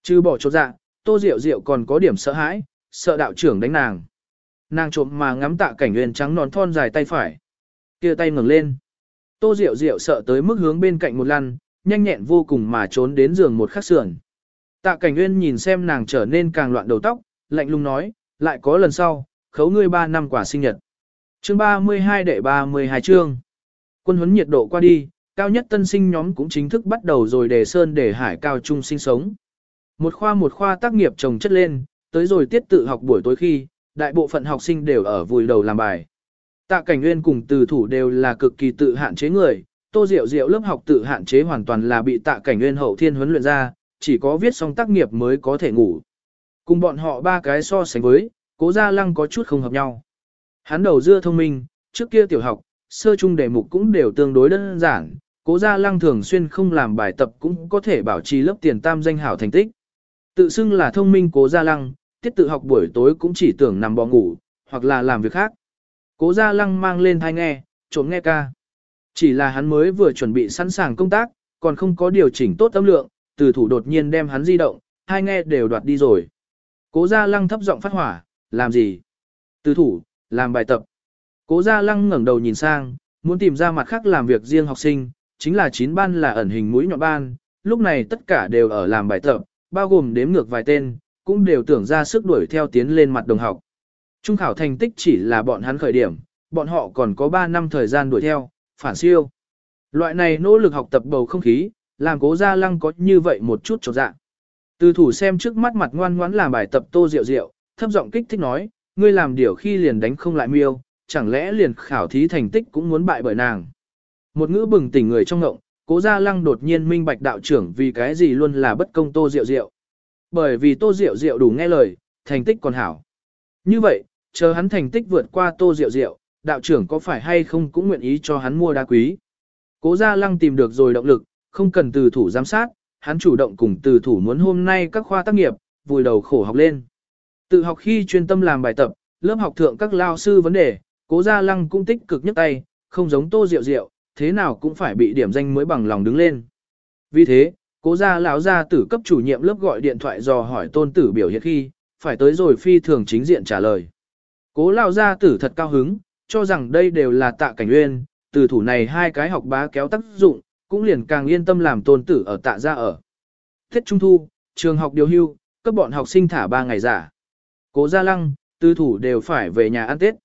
Chứ bỏ chột dạ, Tô Diệu Diệu còn có điểm sợ hãi, sợ đạo trưởng đánh nàng. Nàng trộm mà ngắm tạ cảnh nguyên trắng nón thon dài tay phải. kia tay ngẩng lên. Tô Diệu Diệu sợ tới mức hướng bên cạnh một lăn, nhanh nhẹn vô cùng mà trốn đến giường một khắc sườn. Tạ Cảnh Nguyên nhìn xem nàng trở nên càng loạn đầu tóc, lạnh lùng nói, lại có lần sau, khấu ngươi 3 năm quả sinh nhật. Chương 32 đệ 32 chương. Quân huấn nhiệt độ qua đi, cao nhất tân sinh nhóm cũng chính thức bắt đầu rồi đề sơn để hải cao trung sinh sống. Một khoa một khoa tác nghiệp trồng chất lên, tới rồi tiết tự học buổi tối khi, đại bộ phận học sinh đều ở vùi đầu làm bài. Tạ Cảnh Nguyên cùng từ thủ đều là cực kỳ tự hạn chế người, Tô Diệu Diệu lớp học tự hạn chế hoàn toàn là bị Tạ Cảnh Nguyên hậu thiên huấn luyện ra, chỉ có viết xong tác nghiệp mới có thể ngủ. Cùng bọn họ ba cái so sánh với, Cố Gia Lăng có chút không hợp nhau. Hắn đầu dưa thông minh, trước kia tiểu học, sơ trung đề mục cũng đều tương đối đơn giản, Cố Gia Lăng thường xuyên không làm bài tập cũng có thể bảo trì lớp tiền tam danh hảo thành tích. Tự xưng là thông minh Cố Gia Lăng, tiết tự học buổi tối cũng chỉ tưởng nằm bò ngủ, hoặc là làm việc khác. Cố Gia Lăng mang lên thai nghe, trốn nghe ca. Chỉ là hắn mới vừa chuẩn bị sẵn sàng công tác, còn không có điều chỉnh tốt âm lượng, từ thủ đột nhiên đem hắn di động, hai nghe đều đoạt đi rồi. Cố Gia Lăng thấp giọng phát hỏa, làm gì? Từ thủ, làm bài tập. Cố Gia Lăng ngẩng đầu nhìn sang, muốn tìm ra mặt khác làm việc riêng học sinh, chính là chín ban là ẩn hình mũi nhọn ban, lúc này tất cả đều ở làm bài tập, bao gồm đếm ngược vài tên, cũng đều tưởng ra sức đuổi theo tiến lên mặt đồng học. Trung khảo thành tích chỉ là bọn hắn khởi điểm, bọn họ còn có 3 năm thời gian đuổi theo, phản siêu. Loại này nỗ lực học tập bầu không khí, làm cố gia lăng có như vậy một chút trột dạ. Từ thủ xem trước mắt mặt ngoan ngoãn làm bài tập tô rượu rượu, thấp giọng kích thích nói, ngươi làm điều khi liền đánh không lại miêu, chẳng lẽ liền khảo thí thành tích cũng muốn bại bởi nàng. Một ngữ bừng tỉnh người trong ngộng, cố gia lăng đột nhiên minh bạch đạo trưởng vì cái gì luôn là bất công tô rượu rượu. Bởi vì tô rượu rượu đủ nghe lời, thành tích còn hảo. Như vậy, chờ hắn thành tích vượt qua tô rượu rượu, đạo trưởng có phải hay không cũng nguyện ý cho hắn mua đá quý. Cố gia lăng tìm được rồi động lực, không cần từ thủ giám sát, hắn chủ động cùng từ thủ muốn hôm nay các khoa tác nghiệp, vùi đầu khổ học lên. Tự học khi chuyên tâm làm bài tập, lớp học thượng các lao sư vấn đề, cố gia lăng cũng tích cực nhấc tay, không giống tô rượu rượu, thế nào cũng phải bị điểm danh mới bằng lòng đứng lên. Vì thế, cố gia lão gia tử cấp chủ nhiệm lớp gọi điện thoại dò hỏi tôn tử biểu hiện khi, phải tới rồi phi thường chính diện trả lời. Cố lão gia tử thật cao hứng, cho rằng đây đều là tạ cảnh uyên, từ thủ này hai cái học bá kéo tác dụng, cũng liền càng yên tâm làm tôn tử ở tạ gia ở. Tết Trung Thu, trường học điều hưu, các bọn học sinh thả ba ngày giả. Cố Gia Lăng, tư thủ đều phải về nhà ăn Tết.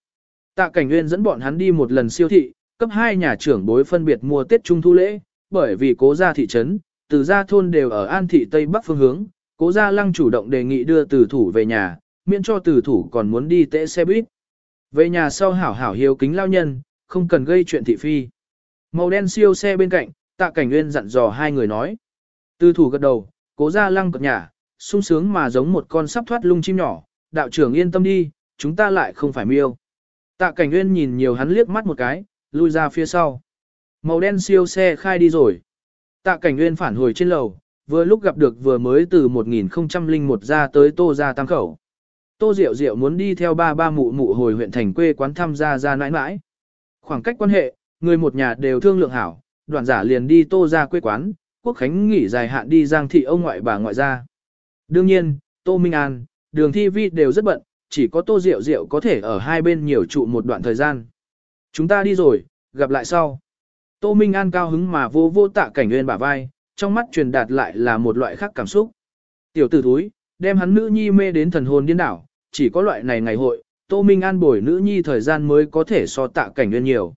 Tạ Cảnh Nguyên dẫn bọn hắn đi một lần siêu thị, cấp hai nhà trưởng bối phân biệt mua Tết Trung Thu lễ, bởi vì cố gia thị trấn, từ gia thôn đều ở An thị Tây Bắc phương hướng, cố gia lăng chủ động đề nghị đưa tử thủ về nhà, miễn cho tử thủ còn muốn đi tễ xe buýt. Về nhà sau hảo hảo hiếu kính lao nhân, không cần gây chuyện thị phi. Màu đen siêu xe bên cạnh, tạ cảnh nguyên dặn dò hai người nói. Tư thủ gật đầu, cố gia lăng cập nhà, sung sướng mà giống một con sắp thoát lung chim nhỏ, đạo trưởng yên tâm đi, chúng ta lại không phải miêu. Tạ cảnh nguyên nhìn nhiều hắn liếc mắt một cái, lui ra phía sau. Màu đen siêu xe khai đi rồi. Tạ cảnh nguyên phản hồi trên lầu, vừa lúc gặp được vừa mới từ 1001 ra tới tô ra tam khẩu. Tô Diệu Diệu muốn đi theo ba ba mụ mụ hồi huyện thành quê quán thăm gia gia nãi nãi. Khoảng cách quan hệ, người một nhà đều thương lượng hảo, đoàn giả liền đi tô ra quê quán, quốc khánh nghỉ dài hạn đi giang thị ông ngoại bà ngoại gia. Đương nhiên, Tô Minh An, đường thi vi đều rất bận, chỉ có Tô Diệu Diệu có thể ở hai bên nhiều trụ một đoạn thời gian. Chúng ta đi rồi, gặp lại sau. Tô Minh An cao hứng mà vô vô tạ cảnh nguyên bả vai, trong mắt truyền đạt lại là một loại khác cảm xúc. Tiểu tử thúi, đem hắn nữ nhi mê đến thần hồn điên đảo, chỉ có loại này ngày hội, Tô Minh An bồi nữ nhi thời gian mới có thể so tạ cảnh nguyên nhiều.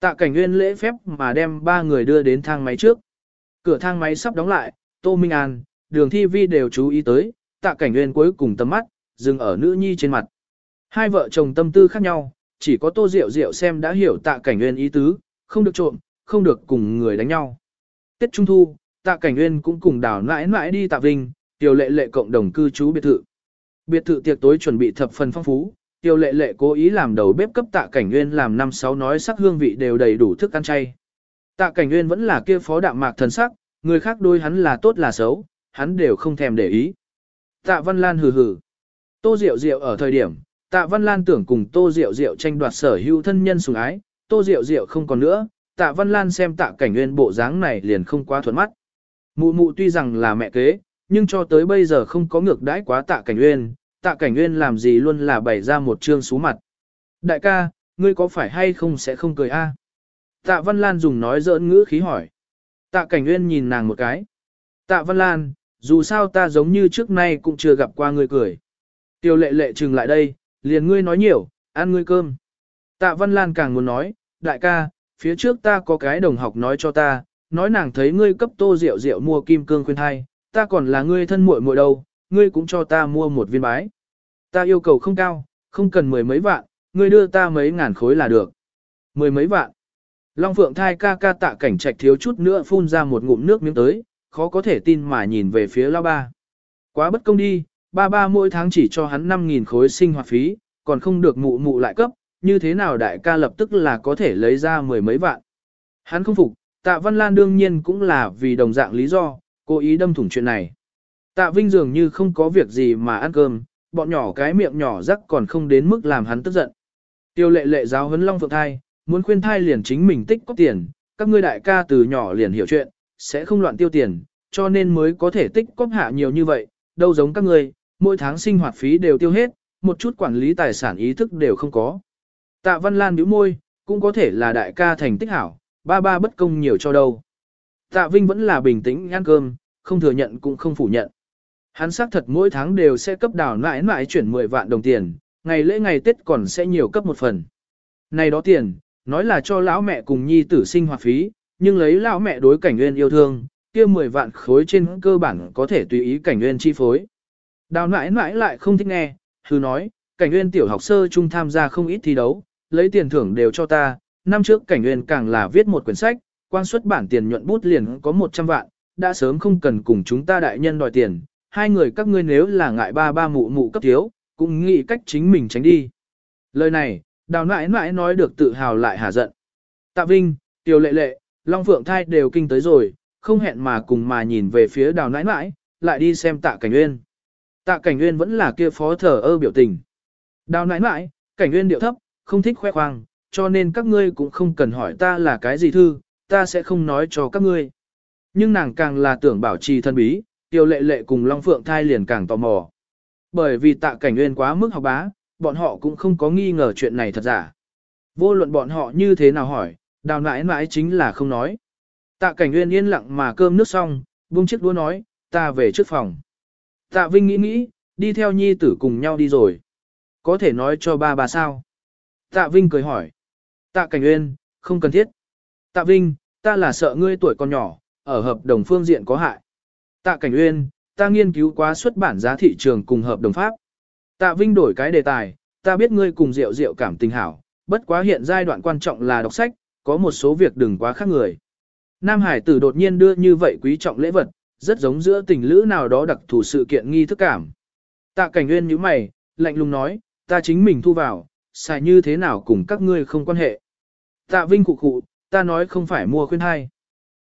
Tạ cảnh nguyên lễ phép mà đem ba người đưa đến thang máy trước. Cửa thang máy sắp đóng lại, Tô Minh An, đường thi vi đều chú ý tới, tạ cảnh nguyên cuối cùng tầm mắt, dừng ở nữ nhi trên mặt. Hai vợ chồng tâm tư khác nhau, chỉ có tô rượu rượu xem đã hiểu tạ cảnh nguyên ý tứ, không được trộm, không được cùng người đánh nhau. Tết Trung Thu, tạ cảnh nguyên cũng cùng đào nãi nãi đi tạ vinh, tiểu lệ lệ cộng đồng cư trú biệt thự. Biệt thự tiệc tối chuẩn bị thập phần phong phú, tiểu lệ lệ cố ý làm đầu bếp cấp tạ cảnh nguyên làm năm sáu nói sắc hương vị đều đầy đủ thức ăn chay. Tạ cảnh nguyên vẫn là kia phó đạm mạc thần sắc, người khác đôi hắn là tốt là xấu, hắn đều không thèm để ý. Tạ Văn Lan hừ hừ. Tô Diệu Diệu ở thời điểm, Tạ Văn Lan tưởng cùng Tô Diệu Diệu tranh đoạt sở hữu thân nhân sủng ái, Tô Diệu Diệu không còn nữa, Tạ Văn Lan xem Tạ Cảnh Nguyên bộ dáng này liền không quá thuận mắt. Mụ mụ tuy rằng là mẹ kế, nhưng cho tới bây giờ không có ngược đãi quá Tạ Cảnh Nguyên, Tạ Cảnh Nguyên làm gì luôn là bày ra một trương xú mặt. Đại ca, ngươi có phải hay không sẽ không cười a? Tạ Văn Lan dùng nói giỡn ngữ khí hỏi. Tạ Cảnh Nguyên nhìn nàng một cái. Tạ Văn Lan, dù sao ta giống như trước nay cũng chưa gặp qua ngươi cười. Tiêu lệ lệ trừng lại đây, liền ngươi nói nhiều, ăn ngươi cơm. Tạ Văn Lan càng muốn nói, đại ca, phía trước ta có cái đồng học nói cho ta, nói nàng thấy ngươi cấp tô rượu rượu mua kim cương khuyên thai, ta còn là ngươi thân muội muội đâu, ngươi cũng cho ta mua một viên bái. Ta yêu cầu không cao, không cần mười mấy vạn, ngươi đưa ta mấy ngàn khối là được. Mười mấy vạn. Long Phượng thai ca ca tạ cảnh trạch thiếu chút nữa phun ra một ngụm nước miếng tới, khó có thể tin mà nhìn về phía lao ba. Quá bất công đi, ba ba mỗi tháng chỉ cho hắn 5.000 khối sinh hoạt phí, còn không được mụ mụ lại cấp, như thế nào đại ca lập tức là có thể lấy ra mười mấy vạn. Hắn không phục, tạ Văn Lan đương nhiên cũng là vì đồng dạng lý do, cố ý đâm thủng chuyện này. Tạ Vinh dường như không có việc gì mà ăn cơm, bọn nhỏ cái miệng nhỏ rắc còn không đến mức làm hắn tức giận. Tiêu lệ lệ giáo huấn Long Phượng Thai, muốn khuyên thai liền chính mình tích có tiền, các ngươi đại ca từ nhỏ liền hiểu chuyện, sẽ không loạn tiêu tiền, cho nên mới có thể tích cóp hạ nhiều như vậy, đâu giống các ngươi, mỗi tháng sinh hoạt phí đều tiêu hết, một chút quản lý tài sản ý thức đều không có. Tạ Văn Lan nhíu môi, cũng có thể là đại ca thành tích hảo, ba ba bất công nhiều cho đâu. Tạ Vinh vẫn là bình tĩnh ăn cơm, không thừa nhận cũng không phủ nhận. Hắn xác thật mỗi tháng đều sẽ cấp đào mãi mãi chuyển 10 vạn đồng tiền, ngày lễ ngày Tết còn sẽ nhiều cấp một phần. Này đó tiền, nói là cho lão mẹ cùng nhi tử sinh hoạt phí, nhưng lấy lão mẹ đối cảnh nguyên yêu thương, kia 10 vạn khối trên cơ bản có thể tùy ý cảnh nguyên chi phối. Đào nãi nãi lại không thích nghe, hư nói, cảnh nguyên tiểu học sơ trung tham gia không ít thi đấu, lấy tiền thưởng đều cho ta, năm trước cảnh nguyên càng là viết một quyển sách, quan xuất bản tiền nhuận bút liền có 100 vạn, đã sớm không cần cùng chúng ta đại nhân đòi tiền, hai người các ngươi nếu là ngại ba ba mụ mụ cấp thiếu, cũng nghĩ cách chính mình tránh đi. Lời này, đào nãi nãi nói được tự hào lại hà giận. Tạ Vinh, Tiểu Lệ Lệ, Long Phượng Thai đều kinh tới rồi, không hẹn mà cùng mà nhìn về phía đào nãi nãi, lại đi xem tạ cảnh nguyên. Tạ cảnh nguyên vẫn là kia phó thờ ơ biểu tình. Đào nãi nãi, cảnh nguyên điệu thấp, không thích khoe khoang, cho nên các ngươi cũng không cần hỏi ta là cái gì thư, ta sẽ không nói cho các ngươi. Nhưng nàng càng là tưởng bảo trì thân bí, tiêu lệ lệ cùng Long Phượng thai liền càng tò mò. Bởi vì tạ cảnh nguyên quá mức học bá, bọn họ cũng không có nghi ngờ chuyện này thật giả. Vô luận bọn họ như thế nào hỏi, đào nãi nãi chính là không nói. Tạ cảnh nguyên yên lặng mà cơm nước xong, buông chiếc đũa nói, ta về trước phòng. Tạ Vinh nghĩ nghĩ, đi theo nhi tử cùng nhau đi rồi. Có thể nói cho ba bà sao? Tạ Vinh cười hỏi. Tạ Cảnh Uyên, không cần thiết. Tạ Vinh, ta là sợ ngươi tuổi còn nhỏ, ở hợp đồng phương diện có hại. Tạ Cảnh Uyên, ta nghiên cứu quá xuất bản giá thị trường cùng hợp đồng pháp. Tạ Vinh đổi cái đề tài, ta biết ngươi cùng Diệu Diệu cảm tình hảo, bất quá hiện giai đoạn quan trọng là đọc sách, có một số việc đừng quá khác người. Nam Hải tử đột nhiên đưa như vậy quý trọng lễ vật, rất giống giữa tình lữ nào đó đặc thù sự kiện nghi thức cảm. Tạ cảnh nguyên như mày, lạnh lùng nói, ta chính mình thu vào, xài như thế nào cùng các ngươi không quan hệ. Tạ Vinh cụ cụ, ta nói không phải mua khuyên hai.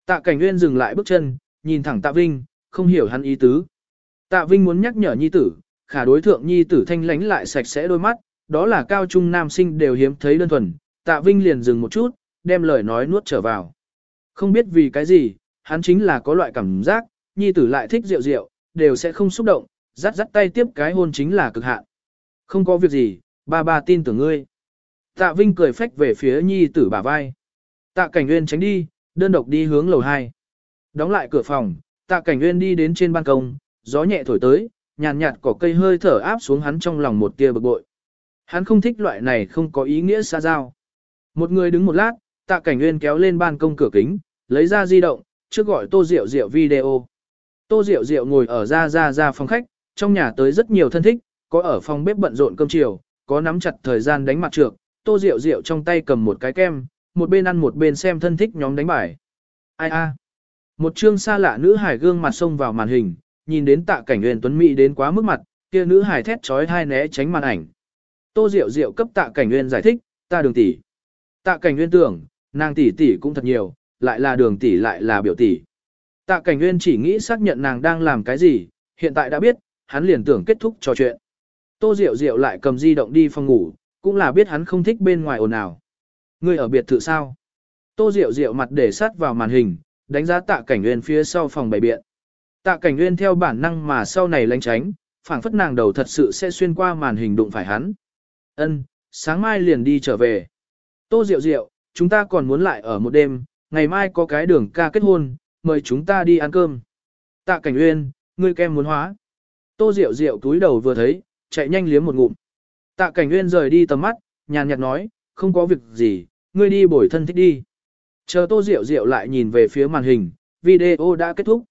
Tạ cảnh nguyên dừng lại bước chân, nhìn thẳng Tạ Vinh, không hiểu hắn ý tứ. Tạ Vinh muốn nhắc nhở nhi tử, khả đối thượng nhi tử thanh lánh lại sạch sẽ đôi mắt, đó là cao trung nam sinh đều hiếm thấy đơn thuần. Tạ Vinh liền dừng một chút, đem lời nói nuốt trở vào. Không biết vì cái gì, hắn chính là có loại cảm giác, nhi tử lại thích rượu rượu, đều sẽ không xúc động, dắt dắt tay tiếp cái hôn chính là cực hạn. Không có việc gì, ba ba tin tưởng ngươi. Tạ Vinh cười phách về phía nhi tử bả vai. Tạ Cảnh Nguyên tránh đi, đơn độc đi hướng lầu 2. Đóng lại cửa phòng, Tạ Cảnh Nguyên đi đến trên ban công, gió nhẹ thổi tới, nhàn nhạt, nhạt cỏ cây hơi thở áp xuống hắn trong lòng một tia bực bội. Hắn không thích loại này không có ý nghĩa xa giao. Một người đứng một lát, Tạ Cảnh Nguyên kéo lên ban công cửa kính, lấy ra di động, trước gọi Tô Diệu Diệu video. Tô Diệu Diệu ngồi ở ra ra ra phòng khách, trong nhà tới rất nhiều thân thích, có ở phòng bếp bận rộn cơm chiều, có nắm chặt thời gian đánh mặt trược, Tô Diệu Diệu trong tay cầm một cái kem, một bên ăn một bên xem thân thích nhóm đánh bài. Ai a? Một chương xa lạ nữ hải gương mặt xông vào màn hình, nhìn đến tạ cảnh nguyên tuấn mỹ đến quá mức mặt, kia nữ hải thét chói hai né tránh màn ảnh. Tô Diệu Diệu cấp tạ cảnh nguyên giải thích, ta đường tỷ. Tạ cảnh nguyên tưởng, nàng tỷ tỷ cũng thật nhiều, lại là đường tỷ lại là biểu tỷ. Tạ cảnh nguyên chỉ nghĩ xác nhận nàng đang làm cái gì, hiện tại đã biết, hắn liền tưởng kết thúc trò chuyện. Tô Diệu Diệu lại cầm di động đi phòng ngủ, cũng là biết hắn không thích bên ngoài ồn ào. Ngươi ở biệt thự sao? Tô Diệu Diệu mặt để sát vào màn hình, đánh giá tạ cảnh nguyên phía sau phòng bày biện. Tạ cảnh nguyên theo bản năng mà sau này lánh tránh, phảng phất nàng đầu thật sự sẽ xuyên qua màn hình đụng phải hắn. Ân, sáng mai liền đi trở về. Tô Diệu Diệu, chúng ta còn muốn lại ở một đêm, ngày mai có cái đường ca kết hôn, mời chúng ta đi ăn cơm. Tạ cảnh Uyên, ngươi kem muốn hóa. Tô Diệu Diệu túi đầu vừa thấy, chạy nhanh liếm một ngụm. Tạ cảnh Uyên rời đi tầm mắt, nhàn nhạt nói, không có việc gì, ngươi đi bồi thân thích đi. Chờ Tô Diệu Diệu lại nhìn về phía màn hình, video đã kết thúc.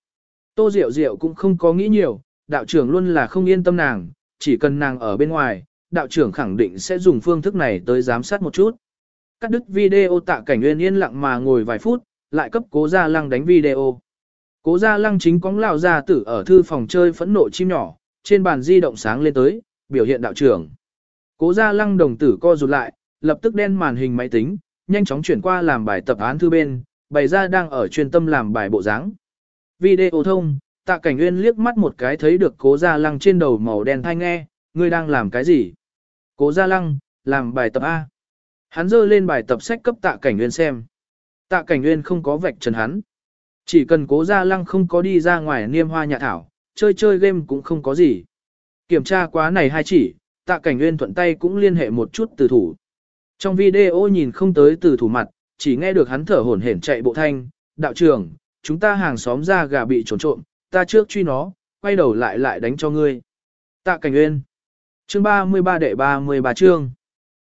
Tô Diệu Diệu cũng không có nghĩ nhiều, đạo trưởng luôn là không yên tâm nàng, chỉ cần nàng ở bên ngoài, đạo trưởng khẳng định sẽ dùng phương thức này tới giám sát một chút. Cắt đứt video tạ cảnh nguyên yên lặng mà ngồi vài phút, lại cấp cố gia lăng đánh video. Cố gia lăng chính cóng lão gia tử ở thư phòng chơi phẫn nộ chim nhỏ, trên bàn di động sáng lên tới, biểu hiện đạo trưởng. Cố gia lăng đồng tử co rụt lại, lập tức đen màn hình máy tính, nhanh chóng chuyển qua làm bài tập án thư bên, bày ra đang ở chuyên tâm làm bài bộ dáng. Video thông, tạ cảnh nguyên liếc mắt một cái thấy được cố gia lăng trên đầu màu đen thanh nghe, ngươi đang làm cái gì? Cố gia lăng, làm bài tập A. Hắn dơ lên bài tập sách cấp tạ cảnh nguyên xem. Tạ cảnh nguyên không có vạch trần hắn. Chỉ cần cố gia lăng không có đi ra ngoài niêm hoa nhà thảo, chơi chơi game cũng không có gì. Kiểm tra quá này hai chỉ, tạ cảnh nguyên thuận tay cũng liên hệ một chút từ thủ. Trong video nhìn không tới từ thủ mặt, chỉ nghe được hắn thở hổn hển chạy bộ thanh, đạo trưởng, chúng ta hàng xóm ra gà bị trốn trộm, ta trước truy nó, quay đầu lại lại đánh cho ngươi. Tạ cảnh nguyên. Chương 33 đệ 33 chương.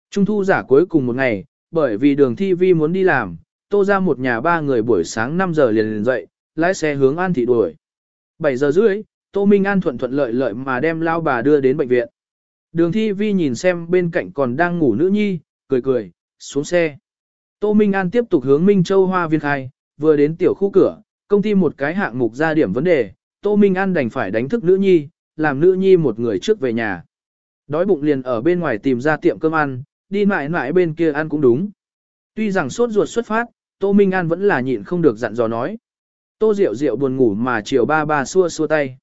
Trung thu giả cuối cùng một ngày, bởi vì đường thi vi muốn đi làm, tô ra một nhà ba người buổi sáng 5 giờ liền liền dậy, lái xe hướng An Thị đuổi. 7 giờ rưỡi, Tô Minh An thuận thuận lợi lợi mà đem lao bà đưa đến bệnh viện. Đường thi vi nhìn xem bên cạnh còn đang ngủ nữ nhi, cười cười, xuống xe. Tô Minh An tiếp tục hướng Minh Châu Hoa viên khai, vừa đến tiểu khu cửa, công ty một cái hạng mục ra điểm vấn đề, Tô Minh An đành phải đánh thức nữ nhi, làm nữ nhi một người trước về nhà. Đói bụng liền ở bên ngoài tìm ra tiệm cơm ăn, đi mãi mãi bên kia ăn cũng đúng. Tuy rằng sốt ruột xuất phát, Tô Minh An vẫn là nhịn không được dặn dò nói. Tô Diệu Diệu buồn ngủ mà chiều ba ba xua xua tay.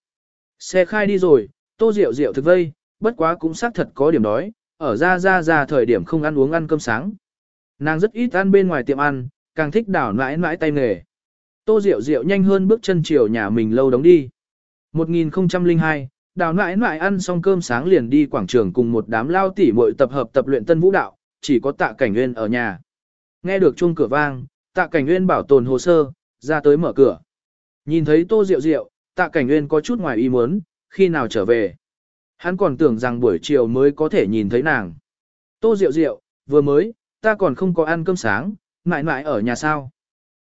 Xe khai đi rồi, Tô Diệu Diệu thực vây, bất quá cũng xác thật có điểm đói, ở ra ra ra thời điểm không ăn uống ăn cơm sáng. Nàng rất ít ăn bên ngoài tiệm ăn, càng thích đảo nãi nãi tay nghề. Tô Diệu Diệu nhanh hơn bước chân chiều nhà mình lâu đóng đi. 1002, đào nãi nãi ăn xong cơm sáng liền đi quảng trường cùng một đám lao tỉ muội tập hợp tập luyện tân vũ đạo, chỉ có tạ cảnh nguyên ở nhà. Nghe được chuông cửa vang, tạ cảnh nguyên bảo tồn hồ sơ, ra tới mở cửa. Nhìn thấy tô Diệu Diệu, tạ cảnh nguyên có chút ngoài ý muốn, khi nào trở về. Hắn còn tưởng rằng buổi chiều mới có thể nhìn thấy nàng. Tô Diệu Diệu, vừa mới, ta còn không có ăn cơm sáng, mãi mãi ở nhà sao.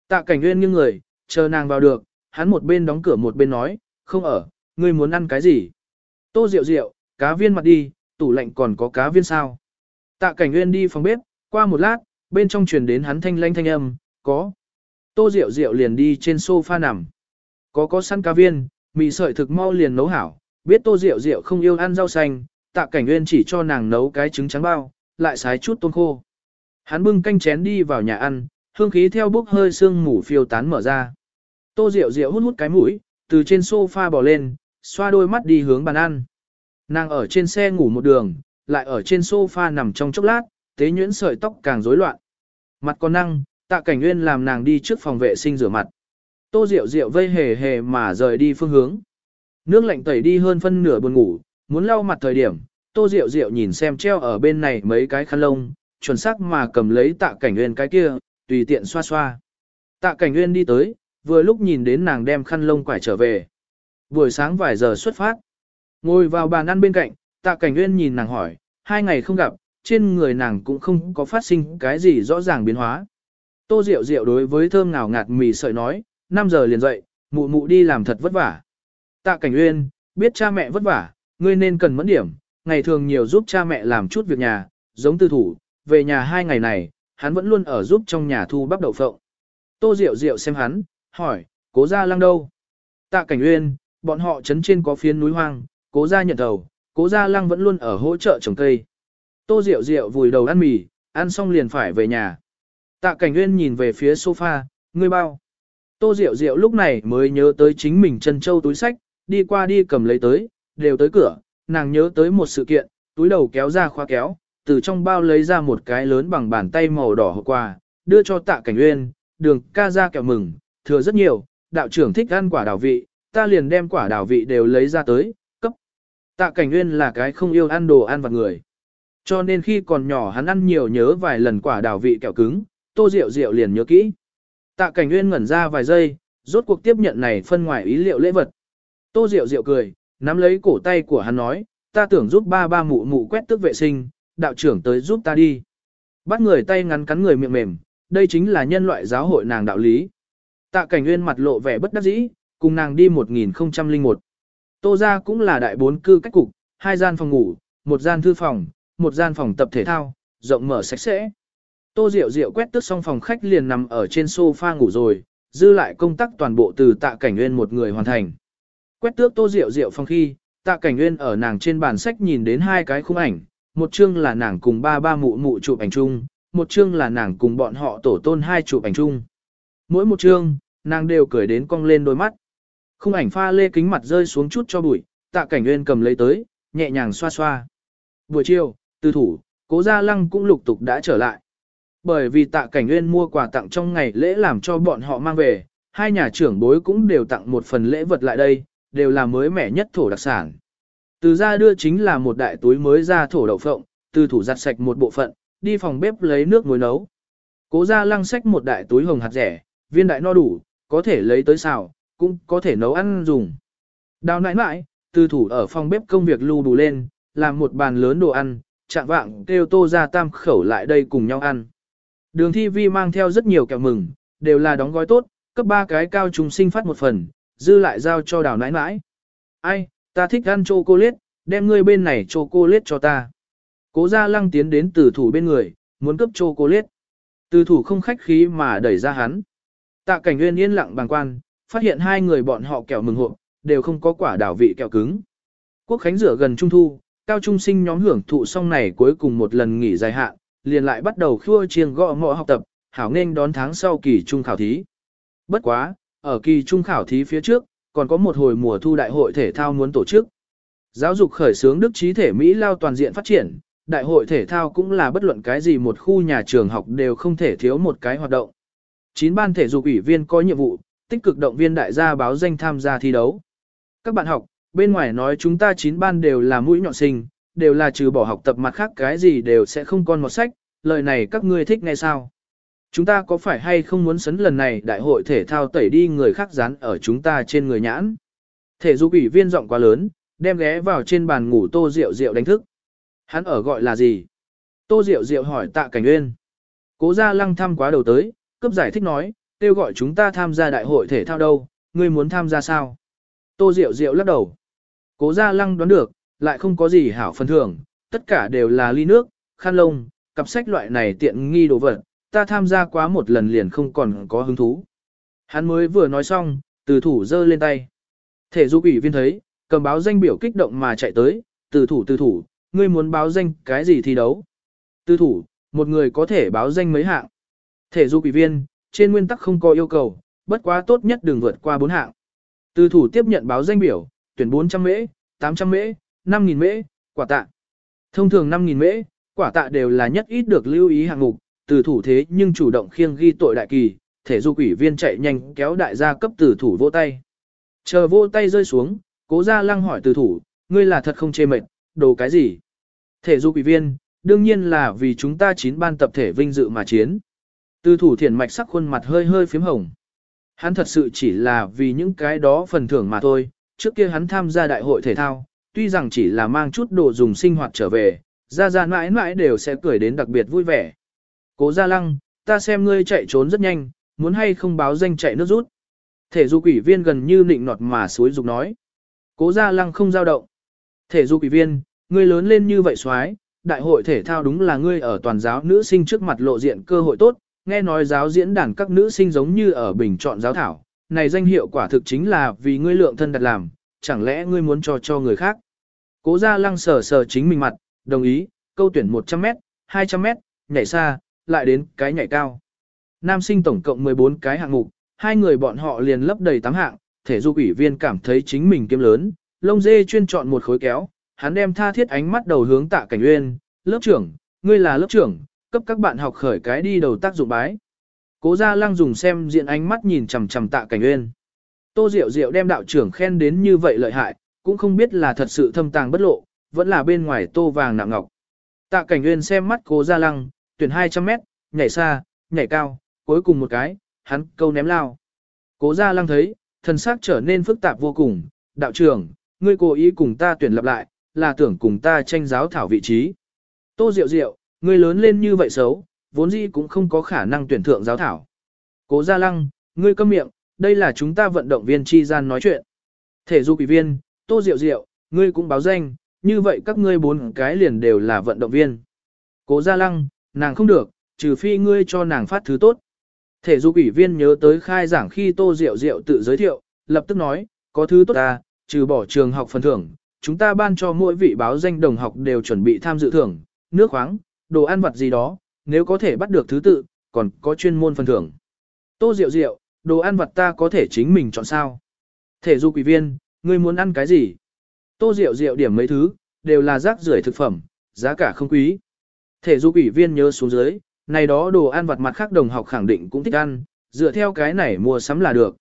Tạ cảnh nguyên nghiêng người, chờ nàng vào được, hắn một bên đóng cửa một bên nói, không ở, ngươi muốn ăn cái gì? Tô Diệu Diệu, cá viên mặt đi, tủ lạnh còn có cá viên sao? Tạ cảnh nguyên đi phòng bếp, qua một lát, bên trong truyền đến hắn thanh lanh thanh âm, có. Tô Diệu Diệu liền đi trên sofa nằm. có có săn cá viên, mì sợi thực mau liền nấu hảo, biết tô rượu rượu không yêu ăn rau xanh, tạ cảnh nguyên chỉ cho nàng nấu cái trứng trắng bao, lại xái chút tôm khô. Hắn bưng canh chén đi vào nhà ăn, hương khí theo bốc hơi sương mù phiêu tán mở ra. Tô rượu rượu hút hút cái mũi, từ trên sofa bò lên, xoa đôi mắt đi hướng bàn ăn. Nàng ở trên xe ngủ một đường, lại ở trên sofa nằm trong chốc lát, tế nhuyễn sợi tóc càng rối loạn. Mặt còn năng, tạ cảnh nguyên làm nàng đi trước phòng vệ sinh rửa mặt. Tô Diệu Diệu vây hề hề mà rời đi phương hướng. Nước lạnh tẩy đi hơn phân nửa buồn ngủ, muốn lau mặt thời điểm, Tô Diệu Diệu nhìn xem treo ở bên này mấy cái khăn lông, chuẩn xác mà cầm lấy tạ cảnh nguyên cái kia, tùy tiện xoa xoa. Tạ cảnh nguyên đi tới, vừa lúc nhìn đến nàng đem khăn lông quải trở về. Buổi sáng vài giờ xuất phát. Ngồi vào bàn ăn bên cạnh, tạ cảnh nguyên nhìn nàng hỏi, hai ngày không gặp, trên người nàng cũng không có phát sinh cái gì rõ ràng biến hóa. Tô Diệu Diệu đối với thơm ngào ngạt mì sợi nói, 5 giờ liền dậy, mụ mụ đi làm thật vất vả. Tạ Cảnh Uyên, biết cha mẹ vất vả, ngươi nên cần mẫn điểm, ngày thường nhiều giúp cha mẹ làm chút việc nhà, giống tư thủ, về nhà hai ngày này, hắn vẫn luôn ở giúp trong nhà thu bắp đậu phộng. Tô Diệu Diệu xem hắn, hỏi, cố gia lăng đâu? Tạ Cảnh Uyên, bọn họ trấn trên có phiến núi hoang, cố gia nhận đầu, cố gia lăng vẫn luôn ở hỗ trợ trồng cây. Tô Diệu Diệu vùi đầu ăn mì, ăn xong liền phải về nhà. Tạ Cảnh Uyên nhìn về phía sofa, ngươi bao. Tô Diệu Diệu lúc này mới nhớ tới chính mình chân châu túi sách, đi qua đi cầm lấy tới, đều tới cửa, nàng nhớ tới một sự kiện, túi đầu kéo ra khóa kéo, từ trong bao lấy ra một cái lớn bằng bàn tay màu đỏ hộp quà, đưa cho Tạ Cảnh Uyên, đường ca ra kẹo mừng, thừa rất nhiều, đạo trưởng thích ăn quả đào vị, ta liền đem quả đào vị đều lấy ra tới, cấp. Tạ Cảnh Uyên là cái không yêu ăn đồ ăn vặt người. Cho nên khi còn nhỏ hắn ăn nhiều nhớ vài lần quả đào vị kẹo cứng, tô rượu rượu liền nhớ kỹ. Tạ cảnh nguyên ngẩn ra vài giây, rốt cuộc tiếp nhận này phân ngoài ý liệu lễ vật. Tô rượu rượu cười, nắm lấy cổ tay của hắn nói, ta tưởng giúp ba ba mụ mụ quét tước vệ sinh, đạo trưởng tới giúp ta đi. Bắt người tay ngắn cắn người miệng mềm, đây chính là nhân loại giáo hội nàng đạo lý. Tạ cảnh nguyên mặt lộ vẻ bất đắc dĩ, cùng nàng đi 1001. Tô ra cũng là đại bốn cư cách cục, hai gian phòng ngủ, một gian thư phòng, một gian phòng tập thể thao, rộng mở sạch sẽ. Tô Diệu Diệu quét tước xong phòng khách liền nằm ở trên sofa ngủ rồi, dư lại công tác toàn bộ từ tạ cảnh nguyên một người hoàn thành. Quét tước Tô Diệu Diệu phòng khi, tạ cảnh nguyên ở nàng trên bàn sách nhìn đến hai cái khung ảnh, một chương là nàng cùng ba ba mụ mụ chụp ảnh chung, một chương là nàng cùng bọn họ tổ tôn hai chụp ảnh chung. Mỗi một chương, nàng đều cười đến cong lên đôi mắt. Khung ảnh pha lê kính mặt rơi xuống chút cho bụi, tạ cảnh nguyên cầm lấy tới, nhẹ nhàng xoa xoa. Buổi chiều, từ thủ, cố gia lăng cũng lục tục đã trở lại. Bởi vì tạ cảnh nguyên mua quà tặng trong ngày lễ làm cho bọn họ mang về, hai nhà trưởng bối cũng đều tặng một phần lễ vật lại đây, đều là mới mẻ nhất thổ đặc sản. Từ ra đưa chính là một đại túi mới ra thổ đậu phộng, từ thủ giặt sạch một bộ phận, đi phòng bếp lấy nước muối nấu. Cố ra lăng sách một đại túi hồng hạt rẻ, viên đại no đủ, có thể lấy tới xào, cũng có thể nấu ăn dùng. Đào nãi nãi, từ thủ ở phòng bếp công việc lưu đủ lên, làm một bàn lớn đồ ăn, chạm vạng kêu tô ra tam khẩu lại đây cùng nhau ăn. Đường thi vi mang theo rất nhiều kẹo mừng, đều là đóng gói tốt, cấp ba cái cao chúng sinh phát một phần, dư lại giao cho đào nãi nãi. Ai, ta thích ăn chocolate, đem ngươi bên này chocolate cho ta. Cố gia lăng tiến đến từ thủ bên người, muốn cấp chocolate. Từ thủ không khách khí mà đẩy ra hắn. Tạ cảnh nguyên yên lặng bàng quan, phát hiện hai người bọn họ kẹo mừng hộp, đều không có quả đảo vị kẹo cứng. Quốc khánh rửa gần trung thu, cao trung sinh nhóm hưởng thụ xong này cuối cùng một lần nghỉ dài hạn, liền lại bắt đầu khua chiêng gõ ngõ học tập, hảo nên đón tháng sau kỳ trung khảo thí. Bất quá, ở kỳ trung khảo thí phía trước, còn có một hồi mùa thu đại hội thể thao muốn tổ chức. Giáo dục khởi xướng đức trí thể Mỹ lao toàn diện phát triển, đại hội thể thao cũng là bất luận cái gì một khu nhà trường học đều không thể thiếu một cái hoạt động. Chín ban thể dục ủy viên có nhiệm vụ, tích cực động viên đại gia báo danh tham gia thi đấu. Các bạn học, bên ngoài nói chúng ta chín ban đều là mũi nhọn sinh, đều là trừ bỏ học tập mặt khác cái gì đều sẽ không còn một sách, lời này các ngươi thích nghe sao? Chúng ta có phải hay không muốn sấn lần này đại hội thể thao tẩy đi người khác dán ở chúng ta trên người nhãn? Thể dục ủy viên giọng quá lớn, đem ghé vào trên bàn ngủ tô rượu rượu đánh thức. Hắn ở gọi là gì? Tô rượu rượu hỏi tạ cảnh nguyên. Cố gia lăng thăm quá đầu tới, cấp giải thích nói, kêu gọi chúng ta tham gia đại hội thể thao đâu, ngươi muốn tham gia sao? Tô rượu rượu lắc đầu. Cố gia lăng đoán được, lại không có gì hảo phần thưởng, tất cả đều là ly nước, khăn lông, cặp sách loại này tiện nghi đồ vật, ta tham gia quá một lần liền không còn có hứng thú. Hắn mới vừa nói xong, Từ thủ giơ lên tay. Thể dục ủy viên thấy, cầm báo danh biểu kích động mà chạy tới, từ thủ từ thủ, ngươi muốn báo danh cái gì thi đấu. Từ thủ, một người có thể báo danh mấy hạng. Thể dục ủy viên, trên nguyên tắc không có yêu cầu, bất quá tốt nhất đừng vượt qua bốn hạng. Từ thủ tiếp nhận báo danh biểu, tuyển 400 mễ, 800 mễ, 5.000 mễ, quả tạ. Thông thường 5.000 mễ, quả tạ đều là nhất ít được lưu ý hạng mục, từ thủ thế nhưng chủ động khiêng ghi tội đại kỳ, thể dục ủy viên chạy nhanh kéo đại gia cấp từ thủ vô tay. Chờ vô tay rơi xuống, cố gia lăng hỏi từ thủ, ngươi là thật không chê mệt, đồ cái gì? Thể dục ủy viên, đương nhiên là vì chúng ta chín ban tập thể vinh dự mà chiến. Từ thủ thiền mạch sắc khuôn mặt hơi hơi phím hồng. Hắn thật sự chỉ là vì những cái đó phần thưởng mà thôi, trước kia hắn tham gia đại hội thể thao, tuy rằng chỉ là mang chút đồ dùng sinh hoạt trở về, ra ra mãi mãi đều sẽ cười đến đặc biệt vui vẻ. Cố Gia Lăng, ta xem ngươi chạy trốn rất nhanh, muốn hay không báo danh chạy nước rút. Thể dục ủy viên gần như nịnh nọt mà suối dục nói. Cố Gia Lăng không giao động. Thể dục ủy viên, ngươi lớn lên như vậy xoái, đại hội thể thao đúng là ngươi ở toàn giáo nữ sinh trước mặt lộ diện cơ hội tốt, nghe nói giáo diễn đàn các nữ sinh giống như ở bình chọn giáo thảo, này danh hiệu quả thực chính là vì ngươi lượng thân đặt làm, chẳng lẽ ngươi muốn cho cho người khác. Cố Gia Lăng sờ sờ chính mình mặt, đồng ý, câu tuyển 100m, 200m, nhảy xa, lại đến cái nhảy cao. Nam sinh tổng cộng 14 cái hạng mục, hai người bọn họ liền lấp đầy 8 hạng, thể dục ủy viên cảm thấy chính mình kiếm lớn, lông dê chuyên chọn một khối kéo, hắn đem tha thiết ánh mắt đầu hướng tạ cảnh uyên, lớp trưởng, ngươi là lớp trưởng, cấp các bạn học khởi cái đi đầu tác dụng bái. Cố gia lăng dùng xem diện ánh mắt nhìn chằm chằm tạ cảnh uyên. Tô Diệu Diệu đem đạo trưởng khen đến như vậy lợi hại, cũng không biết là thật sự thâm tàng bất lộ, vẫn là bên ngoài tô vàng nặng ngọc. Tạ cảnh uyên xem mắt cố gia lăng, tuyển 200 mét, nhảy xa, nhảy cao, cuối cùng một cái, hắn câu ném lao. Cố gia lăng thấy, thần sắc trở nên phức tạp vô cùng, đạo trưởng, ngươi cố ý cùng ta tuyển lập lại, là tưởng cùng ta tranh giáo thảo vị trí. Tô Diệu Diệu, ngươi lớn lên như vậy xấu, vốn dĩ cũng không có khả năng tuyển thượng giáo thảo. Cố Gia Lăng, ngươi câm miệng, đây là chúng ta vận động viên chi gian nói chuyện. Thể dục ủy viên, Tô Diệu Diệu, ngươi cũng báo danh, như vậy các ngươi bốn cái liền đều là vận động viên. Cố Gia Lăng, nàng không được, trừ phi ngươi cho nàng phát thứ tốt. Thể dục ủy viên nhớ tới khai giảng khi Tô Diệu Diệu tự giới thiệu, lập tức nói, có thứ tốt ta, trừ bỏ trường học phần thưởng, chúng ta ban cho mỗi vị báo danh đồng học đều chuẩn bị tham dự thưởng, nước khoáng, đồ ăn vặt gì đó, nếu có thể bắt được thứ tự, còn có chuyên môn phần thưởng. Tô Diệu Diệu, đồ ăn vặt ta có thể chính mình chọn sao. Thể dục ủy viên, ngươi muốn ăn cái gì? Tô Diệu Diệu điểm mấy thứ, đều là rác rưởi thực phẩm, giá cả không quý. Thể dục ủy viên nhớ xuống dưới, này đó đồ ăn vặt mặt khác đồng học khẳng định cũng thích ăn, dựa theo cái này mua sắm là được.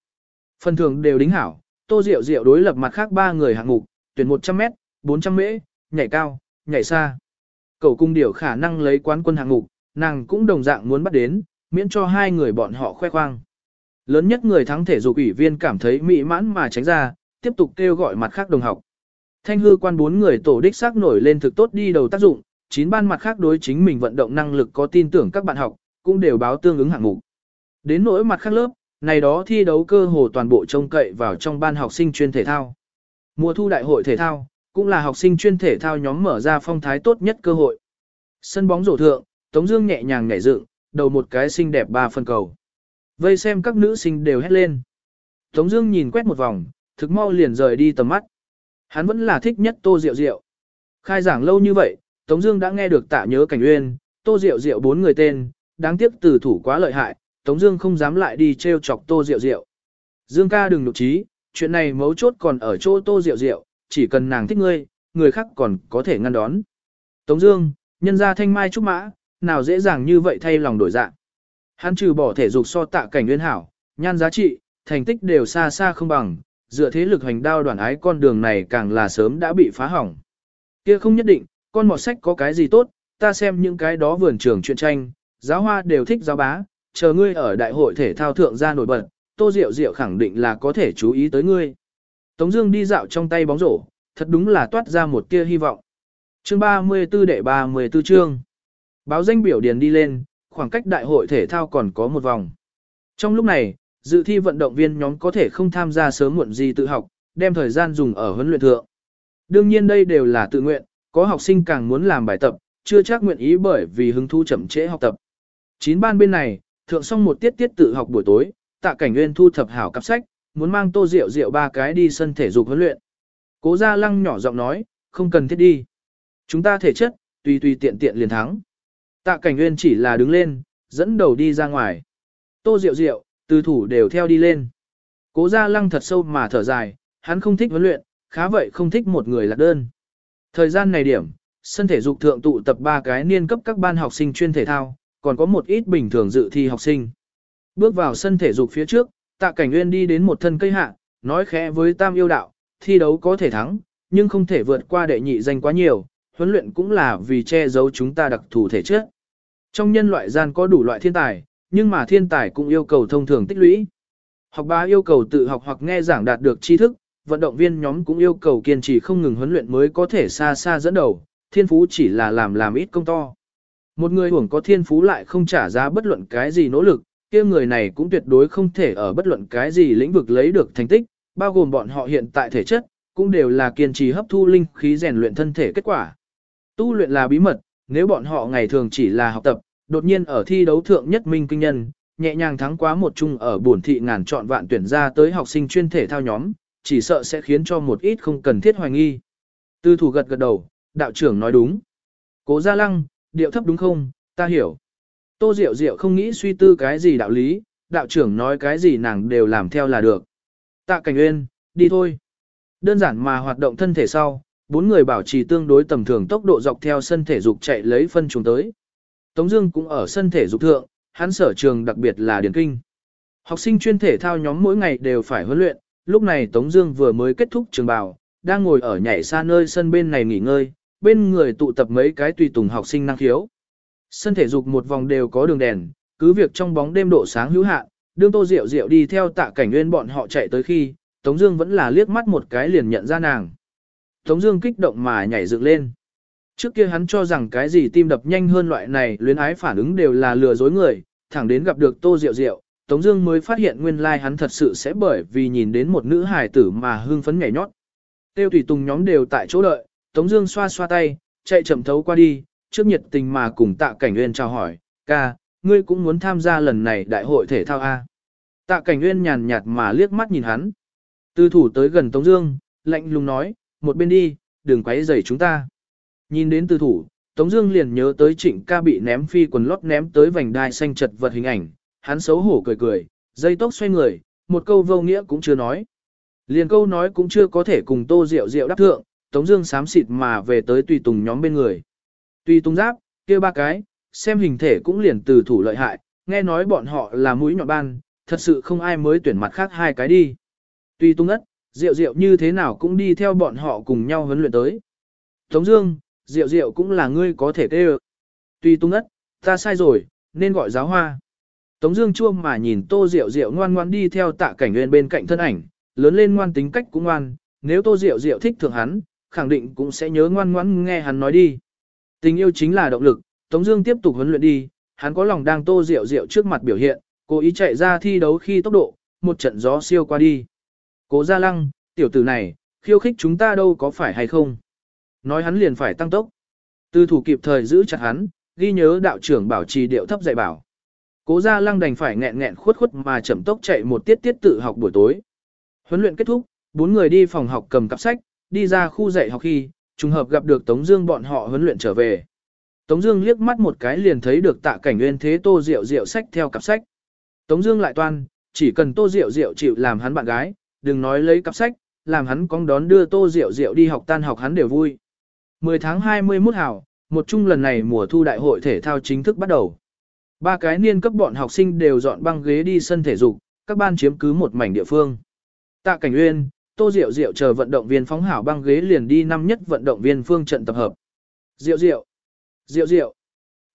Phần thưởng đều đính hảo, Tô Diệu Diệu đối lập mặt khác ba người hạng mục, tuyển 100m, 400 mễ, nhảy cao, nhảy xa. Cầu cung điểu khả năng lấy quán quân hạng mục, nàng cũng đồng dạng muốn bắt đến, miễn cho hai người bọn họ khoe khoang. Lớn nhất người thắng thể dục ủy viên cảm thấy mỹ mãn mà tránh ra, tiếp tục kêu gọi mặt khác đồng học. Thanh hư quan bốn người tổ đích xác nổi lên thực tốt đi đầu tác dụng, chín ban mặt khác đối chính mình vận động năng lực có tin tưởng các bạn học, cũng đều báo tương ứng hạng mục. Đến nỗi mặt khác lớp, này đó thi đấu cơ hồ toàn bộ trông cậy vào trong ban học sinh chuyên thể thao. Mùa thu đại hội thể thao, cũng là học sinh chuyên thể thao nhóm mở ra phong thái tốt nhất cơ hội. Sân bóng rổ thượng, Tống Dương nhẹ nhàng nhảy dựng, đầu một cái xinh đẹp ba phân cầu. Vây xem các nữ sinh đều hét lên. Tống Dương nhìn quét một vòng, thực mau liền rời đi tầm mắt. Hắn vẫn là thích nhất Tô Diệu Diệu. Khai giảng lâu như vậy, Tống Dương đã nghe được Tạ Nhớ Cảnh Uyên, Tô Diệu Diệu bốn người tên, đáng tiếc từ thủ quá lợi hại, Tống Dương không dám lại đi treo chọc Tô Diệu Diệu. Dương ca đừng nụ trí, chuyện này mấu chốt còn ở chỗ Tô Diệu Diệu, chỉ cần nàng thích ngươi, người khác còn có thể ngăn đón. Tống Dương, nhân gia thanh mai trúc mã, nào dễ dàng như vậy thay lòng đổi dạng. Hắn trừ bỏ thể dục so tạ cảnh nguyên hảo, nhan giá trị, thành tích đều xa xa không bằng, dựa thế lực hành đao đoàn ái con đường này càng là sớm đã bị phá hỏng. Kia không nhất định, con mọt sách có cái gì tốt, ta xem những cái đó vườn trường chuyện tranh, giáo hoa đều thích giáo bá, chờ ngươi ở đại hội thể thao thượng ra nổi bật, tô diệu diệu khẳng định là có thể chú ý tới ngươi. Tống Dương đi dạo trong tay bóng rổ, thật đúng là toát ra một tia hy vọng. Chương 34 đệ 34 chương. Báo danh biểu điền đi lên, khoảng cách đại hội thể thao còn có một vòng. Trong lúc này, dự thi vận động viên nhóm có thể không tham gia sớm muộn gì tự học, đem thời gian dùng ở huấn luyện thượng. Đương nhiên đây đều là tự nguyện, có học sinh càng muốn làm bài tập, chưa chắc nguyện ý bởi vì hứng thú chậm trễ học tập. Chín ban bên này, thượng xong một tiết tiết tự học buổi tối, tạ cảnh nguyên thu thập hảo cặp sách, muốn mang tô rượu rượu ba cái đi sân thể dục huấn luyện. Cố Gia Lăng nhỏ giọng nói, không cần thiết đi. Chúng ta thể chất, tùy tùy tiện tiện liền thắng. Tạ Cảnh Nguyên chỉ là đứng lên, dẫn đầu đi ra ngoài. Tô Diệu Diệu, từ thủ đều theo đi lên. Cố Gia Lăng thật sâu mà thở dài, hắn không thích huấn luyện, khá vậy không thích một người lạc đơn. Thời gian này điểm, sân thể dục thượng tụ tập ba cái niên cấp các ban học sinh chuyên thể thao, còn có một ít bình thường dự thi học sinh. Bước vào sân thể dục phía trước, Tạ Cảnh Nguyên đi đến một thân cây hạ, nói khẽ với Tam yêu đạo, thi đấu có thể thắng, nhưng không thể vượt qua đệ nhị danh quá nhiều, huấn luyện cũng là vì che giấu chúng ta đặc thù thể chất. Trong nhân loại gian có đủ loại thiên tài, nhưng mà thiên tài cũng yêu cầu thông thường tích lũy. Học bá yêu cầu tự học hoặc nghe giảng đạt được tri thức, vận động viên nhóm cũng yêu cầu kiên trì không ngừng huấn luyện mới có thể xa xa dẫn đầu, thiên phú chỉ là làm làm ít công to. Một người hưởng có thiên phú lại không trả giá bất luận cái gì nỗ lực, kia người này cũng tuyệt đối không thể ở bất luận cái gì lĩnh vực lấy được thành tích, bao gồm bọn họ hiện tại thể chất, cũng đều là kiên trì hấp thu linh khí rèn luyện thân thể kết quả. Tu luyện là bí mật, nếu bọn họ ngày thường chỉ là học tập, đột nhiên ở thi đấu thượng nhất minh kinh nhân, nhẹ nhàng thắng quá một chung ở buồn thị ngàn chọn vạn tuyển ra tới học sinh chuyên thể thao nhóm, chỉ sợ sẽ khiến cho một ít không cần thiết hoài nghi. Tư thủ gật gật đầu, đạo trưởng nói đúng. Cố gia lăng, điệu thấp đúng không, ta hiểu. Tô Diệu Diệu không nghĩ suy tư cái gì đạo lý, đạo trưởng nói cái gì nàng đều làm theo là được. Tạ Cảnh Uyên, đi thôi. Đơn giản mà hoạt động thân thể sau, bốn người bảo trì tương đối tầm thường tốc độ dọc theo sân thể dục chạy lấy phân trùng tới. Tống Dương cũng ở sân thể dục thượng, hắn sở trường đặc biệt là điển kinh. Học sinh chuyên thể thao nhóm mỗi ngày đều phải huấn luyện, lúc này Tống Dương vừa mới kết thúc trường bào, đang ngồi ở nhảy xa nơi sân bên này nghỉ ngơi, bên người tụ tập mấy cái tùy tùng học sinh năng khiếu. Sân thể dục một vòng đều có đường đèn, cứ việc trong bóng đêm độ sáng hữu hạn, đương Tô Diệu Diệu đi theo Tạ Cảnh Nguyên bọn họ chạy tới khi, Tống Dương vẫn là liếc mắt một cái liền nhận ra nàng. Tống Dương kích động mà nhảy dựng lên. Trước kia hắn cho rằng cái gì tim đập nhanh hơn loại này luyến ái phản ứng đều là lừa dối người, thẳng đến gặp được Tô Diệu Diệu, Tống Dương mới phát hiện nguyên lai like hắn thật sự sẽ bởi vì nhìn đến một nữ hài tử mà hưng phấn nhảy nhót. Tiêu thủy tùng nhóm đều tại chỗ đợi, Tống Dương xoa xoa tay, chạy chậm thấu qua đi, trước nhiệt tình mà cùng Tạ Cảnh Nguyên chào hỏi, ca, ngươi cũng muốn tham gia lần này đại hội thể thao a? Tạ Cảnh Nguyên nhàn nhạt mà liếc mắt nhìn hắn. Tư thủ tới gần Tống Dương, lạnh lùng nói, một bên đi, đừng quấy rầy chúng ta. Nhìn đến từ thủ, Tống Dương liền nhớ tới Trịnh Ca bị ném phi quần lót ném tới vành đai xanh chật vật hình ảnh, hắn xấu hổ cười cười, dây tóc xoay người, một câu vô nghĩa cũng chưa nói. Liền câu nói cũng chưa có thể cùng Tô Diệu Diệu đáp thượng, Tống Dương sám xịt mà về tới tùy tùng nhóm bên người. Tùy tùng giáp, kia ba cái, xem hình thể cũng liền từ thủ lợi hại, nghe nói bọn họ là mũi nhọn ban, thật sự không ai mới tuyển mặt khác hai cái đi. Tùy tùng ất, Diệu Diệu như thế nào cũng đi theo bọn họ cùng nhau huấn luyện tới. Tống Dương, Diệu Diệu cũng là ngươi có thể tê ơ. Tùy tung ất, ta sai rồi, nên gọi giáo hoa. Tống Dương chua mà nhìn Tô Diệu Diệu ngoan ngoan đi theo Tạ Cảnh Nguyên bên cạnh thân ảnh, lớn lên ngoan tính cách cũng ngoan. Nếu Tô Diệu Diệu thích thượng hắn, khẳng định cũng sẽ nhớ ngoan ngoãn nghe hắn nói đi. Tình yêu chính là động lực, Tống Dương tiếp tục huấn luyện đi, hắn có lòng đang Tô Diệu Diệu trước mặt biểu hiện, cố ý chạy ra thi đấu khi tốc độ, một trận gió siêu qua đi. Cố Gia Lăng, tiểu tử này, khiêu khích chúng ta đâu có phải hay không? Nói hắn liền phải tăng tốc. Tư thủ kịp thời giữ chặt hắn, ghi nhớ đạo trưởng bảo trì điệu thấp dạy bảo. Cố Gia Lăng đành phải nghẹn nghẹn khuất khuất mà chậm tốc chạy một tiết tiết tự học buổi tối. Huấn luyện kết thúc, bốn người đi phòng học cầm cặp sách, đi ra khu dạy học khi, trùng hợp gặp được Tống Dương bọn họ huấn luyện trở về. Tống Dương liếc mắt một cái liền thấy được Tạ Cảnh Nguyên thế Tô Diệu Diệu sách theo cặp sách. Tống Dương lại toan, chỉ cần Tô Diệu Diệu chịu làm hắn bạn gái, đừng nói lấy cặp sách, làm hắn con đón đưa Tô Diệu Diệu đi học tan học hắn đều vui. 10 tháng 21 hảo, một chung lần này mùa thu đại hội thể thao chính thức bắt đầu. Ba cái niên cấp bọn học sinh đều dọn băng ghế đi sân thể dục, các ban chiếm cứ một mảnh địa phương. Tạ Cảnh Uyên, Tô Diệu Diệu chờ vận động viên phóng hảo băng ghế liền đi năm nhất vận động viên phương trận tập hợp. Diệu Diệu, Diệu Diệu.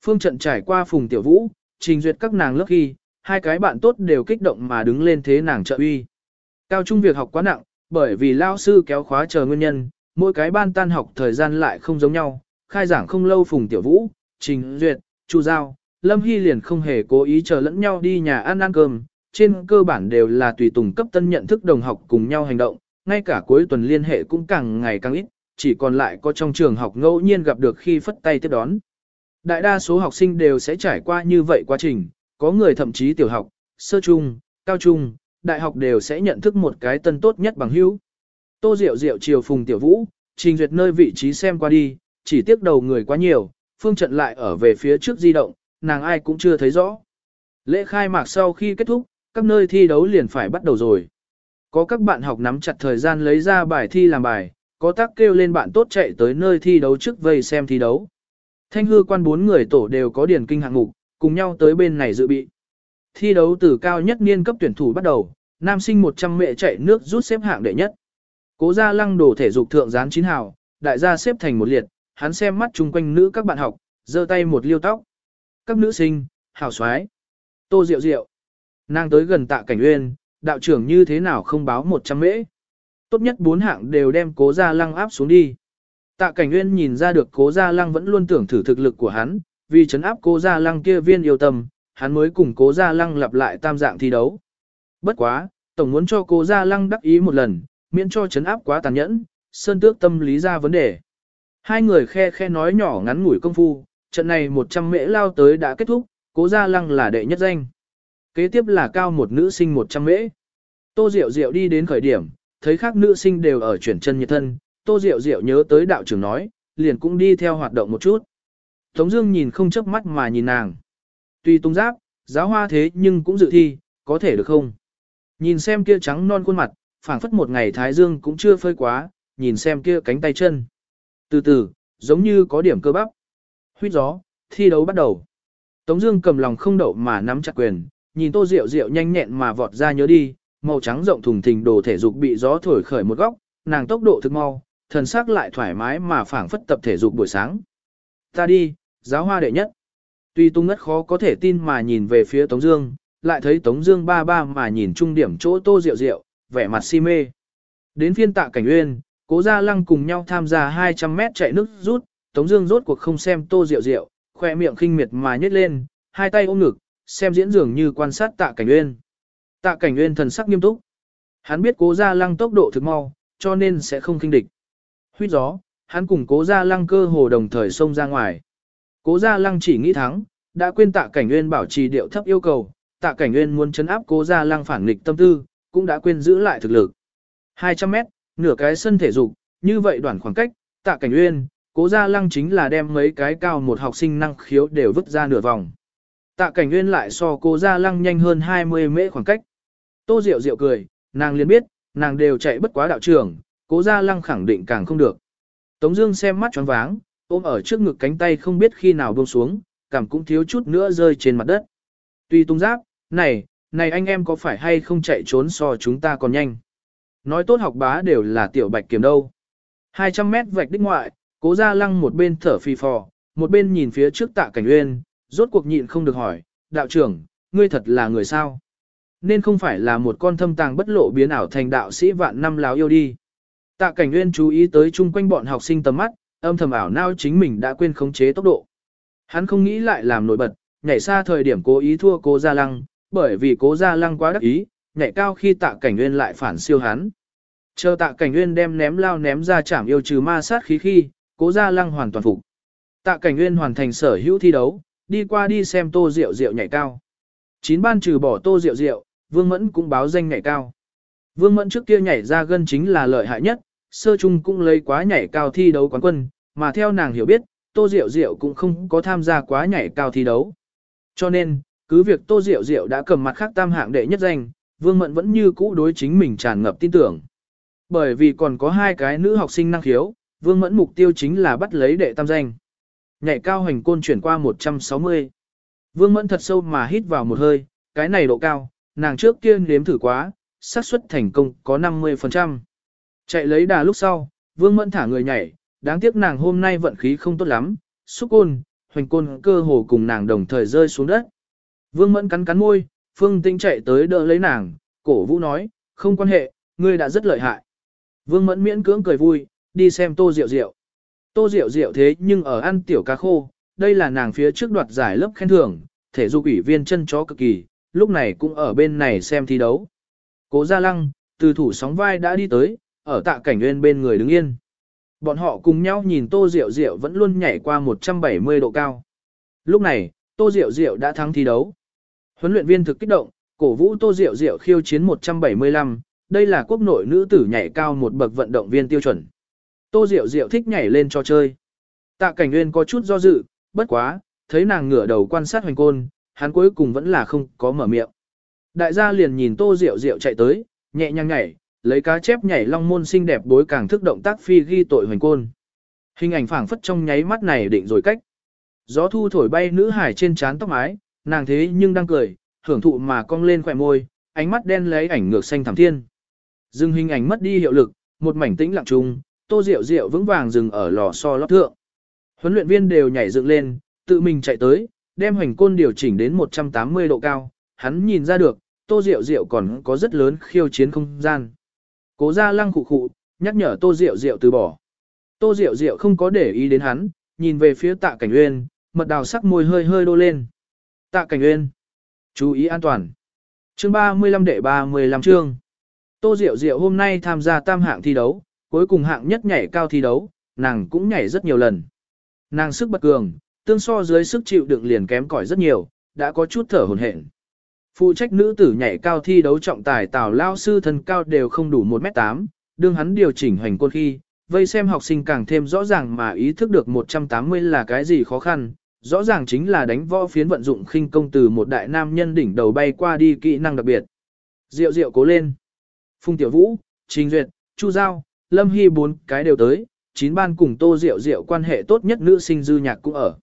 Phương trận trải qua phùng tiểu vũ, trình duyệt các nàng lớp khi, hai cái bạn tốt đều kích động mà đứng lên thế nàng trợ uy. Cao trung việc học quá nặng, bởi vì lao sư kéo khóa chờ nguyên nhân, mỗi cái ban tan học thời gian lại không giống nhau, khai giảng không lâu phùng tiểu vũ, trình duyệt, chu giao, lâm hy liền không hề cố ý chờ lẫn nhau đi nhà ăn ăn cơm, trên cơ bản đều là tùy tùng cấp tân nhận thức đồng học cùng nhau hành động, ngay cả cuối tuần liên hệ cũng càng ngày càng ít, chỉ còn lại có trong trường học ngẫu nhiên gặp được khi phất tay tiếp đón. Đại đa số học sinh đều sẽ trải qua như vậy quá trình, có người thậm chí tiểu học, sơ trung, cao trung, đại học đều sẽ nhận thức một cái tân tốt nhất bằng hữu. Tô Diệu Diệu chiều Phùng Tiểu Vũ, trình duyệt nơi vị trí xem qua đi, chỉ tiếc đầu người quá nhiều, phương trận lại ở về phía trước di động, nàng ai cũng chưa thấy rõ. Lễ khai mạc sau khi kết thúc, các nơi thi đấu liền phải bắt đầu rồi. Có các bạn học nắm chặt thời gian lấy ra bài thi làm bài, có tác kêu lên bạn tốt chạy tới nơi thi đấu trước vây xem thi đấu. Thanh hư quan bốn người tổ đều có điển kinh hạng mục, cùng nhau tới bên này dự bị. Thi đấu từ cao nhất niên cấp tuyển thủ bắt đầu, nam sinh 100 mẹ chạy nước rút xếp hạng đệ nhất. Cố gia lăng đổ thể dục thượng gián chín hào, đại gia xếp thành một liệt, hắn xem mắt chung quanh nữ các bạn học, giơ tay một liêu tóc. Các nữ sinh, hào xoái. Tô Diệu Diệu. Nàng tới gần tạ cảnh uyên, đạo trưởng như thế nào không báo 100 mễ. Tốt nhất bốn hạng đều đem cố gia lăng áp xuống đi. Tạ cảnh uyên nhìn ra được cố gia lăng vẫn luôn tưởng thử thực lực của hắn, vì chấn áp cố gia lăng kia viên yêu tâm, hắn mới cùng cố gia lăng lặp lại tam dạng thi đấu. Bất quá, tổng muốn cho cố gia lăng đắc ý một lần, miễn cho chấn áp quá tàn nhẫn, sơn tước tâm lý ra vấn đề. Hai người khe khe nói nhỏ ngắn ngủi công phu, trận này 100 mễ lao tới đã kết thúc, cố gia lăng là đệ nhất danh. Kế tiếp là cao một nữ sinh 100 mễ. Tô Diệu Diệu đi đến khởi điểm, thấy khác nữ sinh đều ở chuyển chân nhiệt thân, Tô Diệu Diệu nhớ tới đạo trưởng nói, liền cũng đi theo hoạt động một chút. Tống Dương nhìn không chớp mắt mà nhìn nàng. Tuy tung giáp, giáo hoa thế nhưng cũng dự thi, có thể được không? Nhìn xem kia trắng non khuôn mặt, phảng phất một ngày thái dương cũng chưa phơi quá, nhìn xem kia cánh tay chân. Từ từ, giống như có điểm cơ bắp. Huyết gió, thi đấu bắt đầu. Tống Dương cầm lòng không đậu mà nắm chặt quyền, nhìn Tô Diệu Diệu nhanh nhẹn mà vọt ra nhớ đi, màu trắng rộng thùng thình đồ thể dục bị gió thổi khởi một góc, nàng tốc độ thực mau, thần sắc lại thoải mái mà phảng phất tập thể dục buổi sáng. Ta đi, giáo hoa đệ nhất. Tuy tung ngất khó có thể tin mà nhìn về phía Tống Dương, lại thấy Tống Dương ba ba mà nhìn trung điểm chỗ Tô Diệu Diệu, vẻ mặt si mê. Đến phiên tạ cảnh uyên, cố gia lăng cùng nhau tham gia 200 mét chạy nước rút, Tống Dương rốt cuộc không xem Tô Diệu Diệu, khoe miệng khinh miệt mà nhếch lên, hai tay ôm ngực, xem diễn dường như quan sát tạ cảnh uyên. Tạ cảnh uyên thần sắc nghiêm túc. Hắn biết cố gia lăng tốc độ thực mau, cho nên sẽ không kinh địch. Huyết gió, hắn cùng cố gia lăng cơ hồ đồng thời xông ra ngoài. Cố gia lăng chỉ nghĩ thắng, đã quên tạ cảnh nguyên bảo trì điệu thấp yêu cầu, tạ cảnh nguyên muốn chấn áp cố gia lăng phản nghịch tâm tư, cũng đã quên giữ lại thực lực. 200 mét, nửa cái sân thể dục, như vậy đoạn khoảng cách, tạ cảnh nguyên, cố gia lăng chính là đem mấy cái cao một học sinh năng khiếu đều vứt ra nửa vòng. Tạ cảnh nguyên lại so cố gia lăng nhanh hơn 20 mễ khoảng cách. Tô Diệu Diệu cười, nàng liền biết, nàng đều chạy bất quá đạo trường. cố gia lăng khẳng định càng không được. Tống Dương xem mắt choáng váng, ôm ở trước ngực cánh tay không biết khi nào buông xuống, cảm cũng thiếu chút nữa rơi trên mặt đất. Tuy tung giáp, này, này anh em có phải hay không chạy trốn so chúng ta còn nhanh. Nói tốt học bá đều là tiểu bạch kiểm đâu. 200 mét vạch đích ngoại, cố ra lăng một bên thở phì phò, một bên nhìn phía trước tạ cảnh uyên, rốt cuộc nhịn không được hỏi, đạo trưởng, ngươi thật là người sao? Nên không phải là một con thâm tàng bất lộ biến ảo thành đạo sĩ vạn năm láo yêu đi. Tạ cảnh Uyên chú ý tới chung quanh bọn học sinh tầm mắt, âm thầm ảo nao chính mình đã quên khống chế tốc độ. Hắn không nghĩ lại làm nổi bật, nhảy xa thời điểm cố ý thua cố gia lăng, bởi vì cố gia lăng quá đắc ý, nhảy cao khi tạ cảnh nguyên lại phản siêu hắn. Chờ tạ cảnh nguyên đem ném lao ném ra chảm yêu trừ ma sát khí khi, cố gia lăng hoàn toàn phục. Tạ cảnh nguyên hoàn thành sở hữu thi đấu, đi qua đi xem tô rượu rượu nhảy cao. Chín ban trừ bỏ tô rượu rượu, vương mẫn cũng báo danh nhảy cao. Vương mẫn trước kia nhảy ra gân chính là lợi hại nhất, sơ trung cũng lấy quá nhảy cao thi đấu quán quân, mà theo nàng hiểu biết, Tô Diệu Diệu cũng không có tham gia quá nhảy cao thi đấu. Cho nên, cứ việc Tô Diệu Diệu đã cầm mặt khác tam hạng đệ nhất danh, Vương Mận vẫn như cũ đối chính mình tràn ngập tin tưởng. Bởi vì còn có hai cái nữ học sinh năng khiếu, Vương Mẫn mục tiêu chính là bắt lấy đệ tam danh. Nhảy cao hành côn chuyển qua 160. Vương Mẫn thật sâu mà hít vào một hơi, cái này độ cao, nàng trước kia nếm thử quá, xác suất thành công có 50%. Chạy lấy đà lúc sau, Vương Mẫn thả người nhảy, đáng tiếc nàng hôm nay vận khí không tốt lắm, xúc côn, hoành côn cơ hồ cùng nàng đồng thời rơi xuống đất. Vương Mẫn cắn cắn môi, Phương Tinh chạy tới đỡ lấy nàng, cổ vũ nói, không quan hệ, ngươi đã rất lợi hại. Vương Mẫn miễn cưỡng cười vui, đi xem tô rượu rượu. Tô rượu rượu thế nhưng ở ăn tiểu cá khô, đây là nàng phía trước đoạt giải lớp khen thưởng, thể dục ủy viên chân chó cực kỳ, lúc này cũng ở bên này xem thi đấu. Cố Gia Lăng, từ thủ sóng vai đã đi tới, ở tạ cảnh nguyên bên người đứng yên. Bọn họ cùng nhau nhìn Tô Diệu Diệu vẫn luôn nhảy qua 170 độ cao. Lúc này, Tô Diệu Diệu đã thắng thi đấu. Huấn luyện viên thực kích động, Cổ vũ Tô Diệu Diệu khiêu chiến 175, đây là quốc nội nữ tử nhảy cao một bậc vận động viên tiêu chuẩn. Tô Diệu Diệu thích nhảy lên cho chơi. Tạ Cảnh Nguyên có chút do dự, bất quá, thấy nàng ngửa đầu quan sát hoành côn, hắn cuối cùng vẫn là không có mở miệng. Đại gia liền nhìn Tô Diệu Diệu chạy tới, nhẹ nhàng nhảy, lấy cá chép nhảy long môn xinh đẹp bối càng thức động tác phi ghi tội hoành côn. Hình ảnh phảng phất trong nháy mắt này định rồi cách. Gió thu thổi bay nữ hải trên trán tóc mái, nàng thế nhưng đang cười, hưởng thụ mà cong lên khỏe môi, ánh mắt đen lấy ảnh ngược xanh thẳm thiên. Dừng hình ảnh mất đi hiệu lực, một mảnh tĩnh lặng trùng, Tô Diệu Diệu vững vàng dừng ở lò xo lót thượng. Huấn luyện viên đều nhảy dựng lên, tự mình chạy tới, đem hoành côn điều chỉnh đến 180 độ cao, hắn nhìn ra được, Tô Diệu Diệu còn có rất lớn khiêu chiến không gian. Cố ra lăng khụ khụ, nhắc nhở Tô Diệu Diệu từ bỏ. Tô Diệu Diệu không có để ý đến hắn, nhìn về phía tạ cảnh uyên, mật đào sắc môi hơi hơi đô lên. Tạ cảnh uyên, chú ý an toàn. Chương 35 đệ 35 chương. Tô Diệu Diệu hôm nay tham gia tam hạng thi đấu, cuối cùng hạng nhất nhảy cao thi đấu, nàng cũng nhảy rất nhiều lần. Nàng sức bật cường, tương so dưới sức chịu đựng liền kém cỏi rất nhiều, đã có chút thở hổn hển. Phụ trách nữ tử nhảy cao thi đấu trọng tài Tào lao sư thân cao đều không đủ 1m8, đương hắn điều chỉnh hành côn khi, vây xem học sinh càng thêm rõ ràng mà ý thức được 180 là cái gì khó khăn, rõ ràng chính là đánh võ phiến vận dụng khinh công từ một đại nam nhân đỉnh đầu bay qua đi kỹ năng đặc biệt. Diệu diệu cố lên. Phung Tiểu Vũ, Trình Duyệt, Chu Giao, Lâm Hy bốn cái đều tới, chín ban cùng Tô Diệu Diệu quan hệ tốt nhất nữ sinh dư nhạc cũng ở.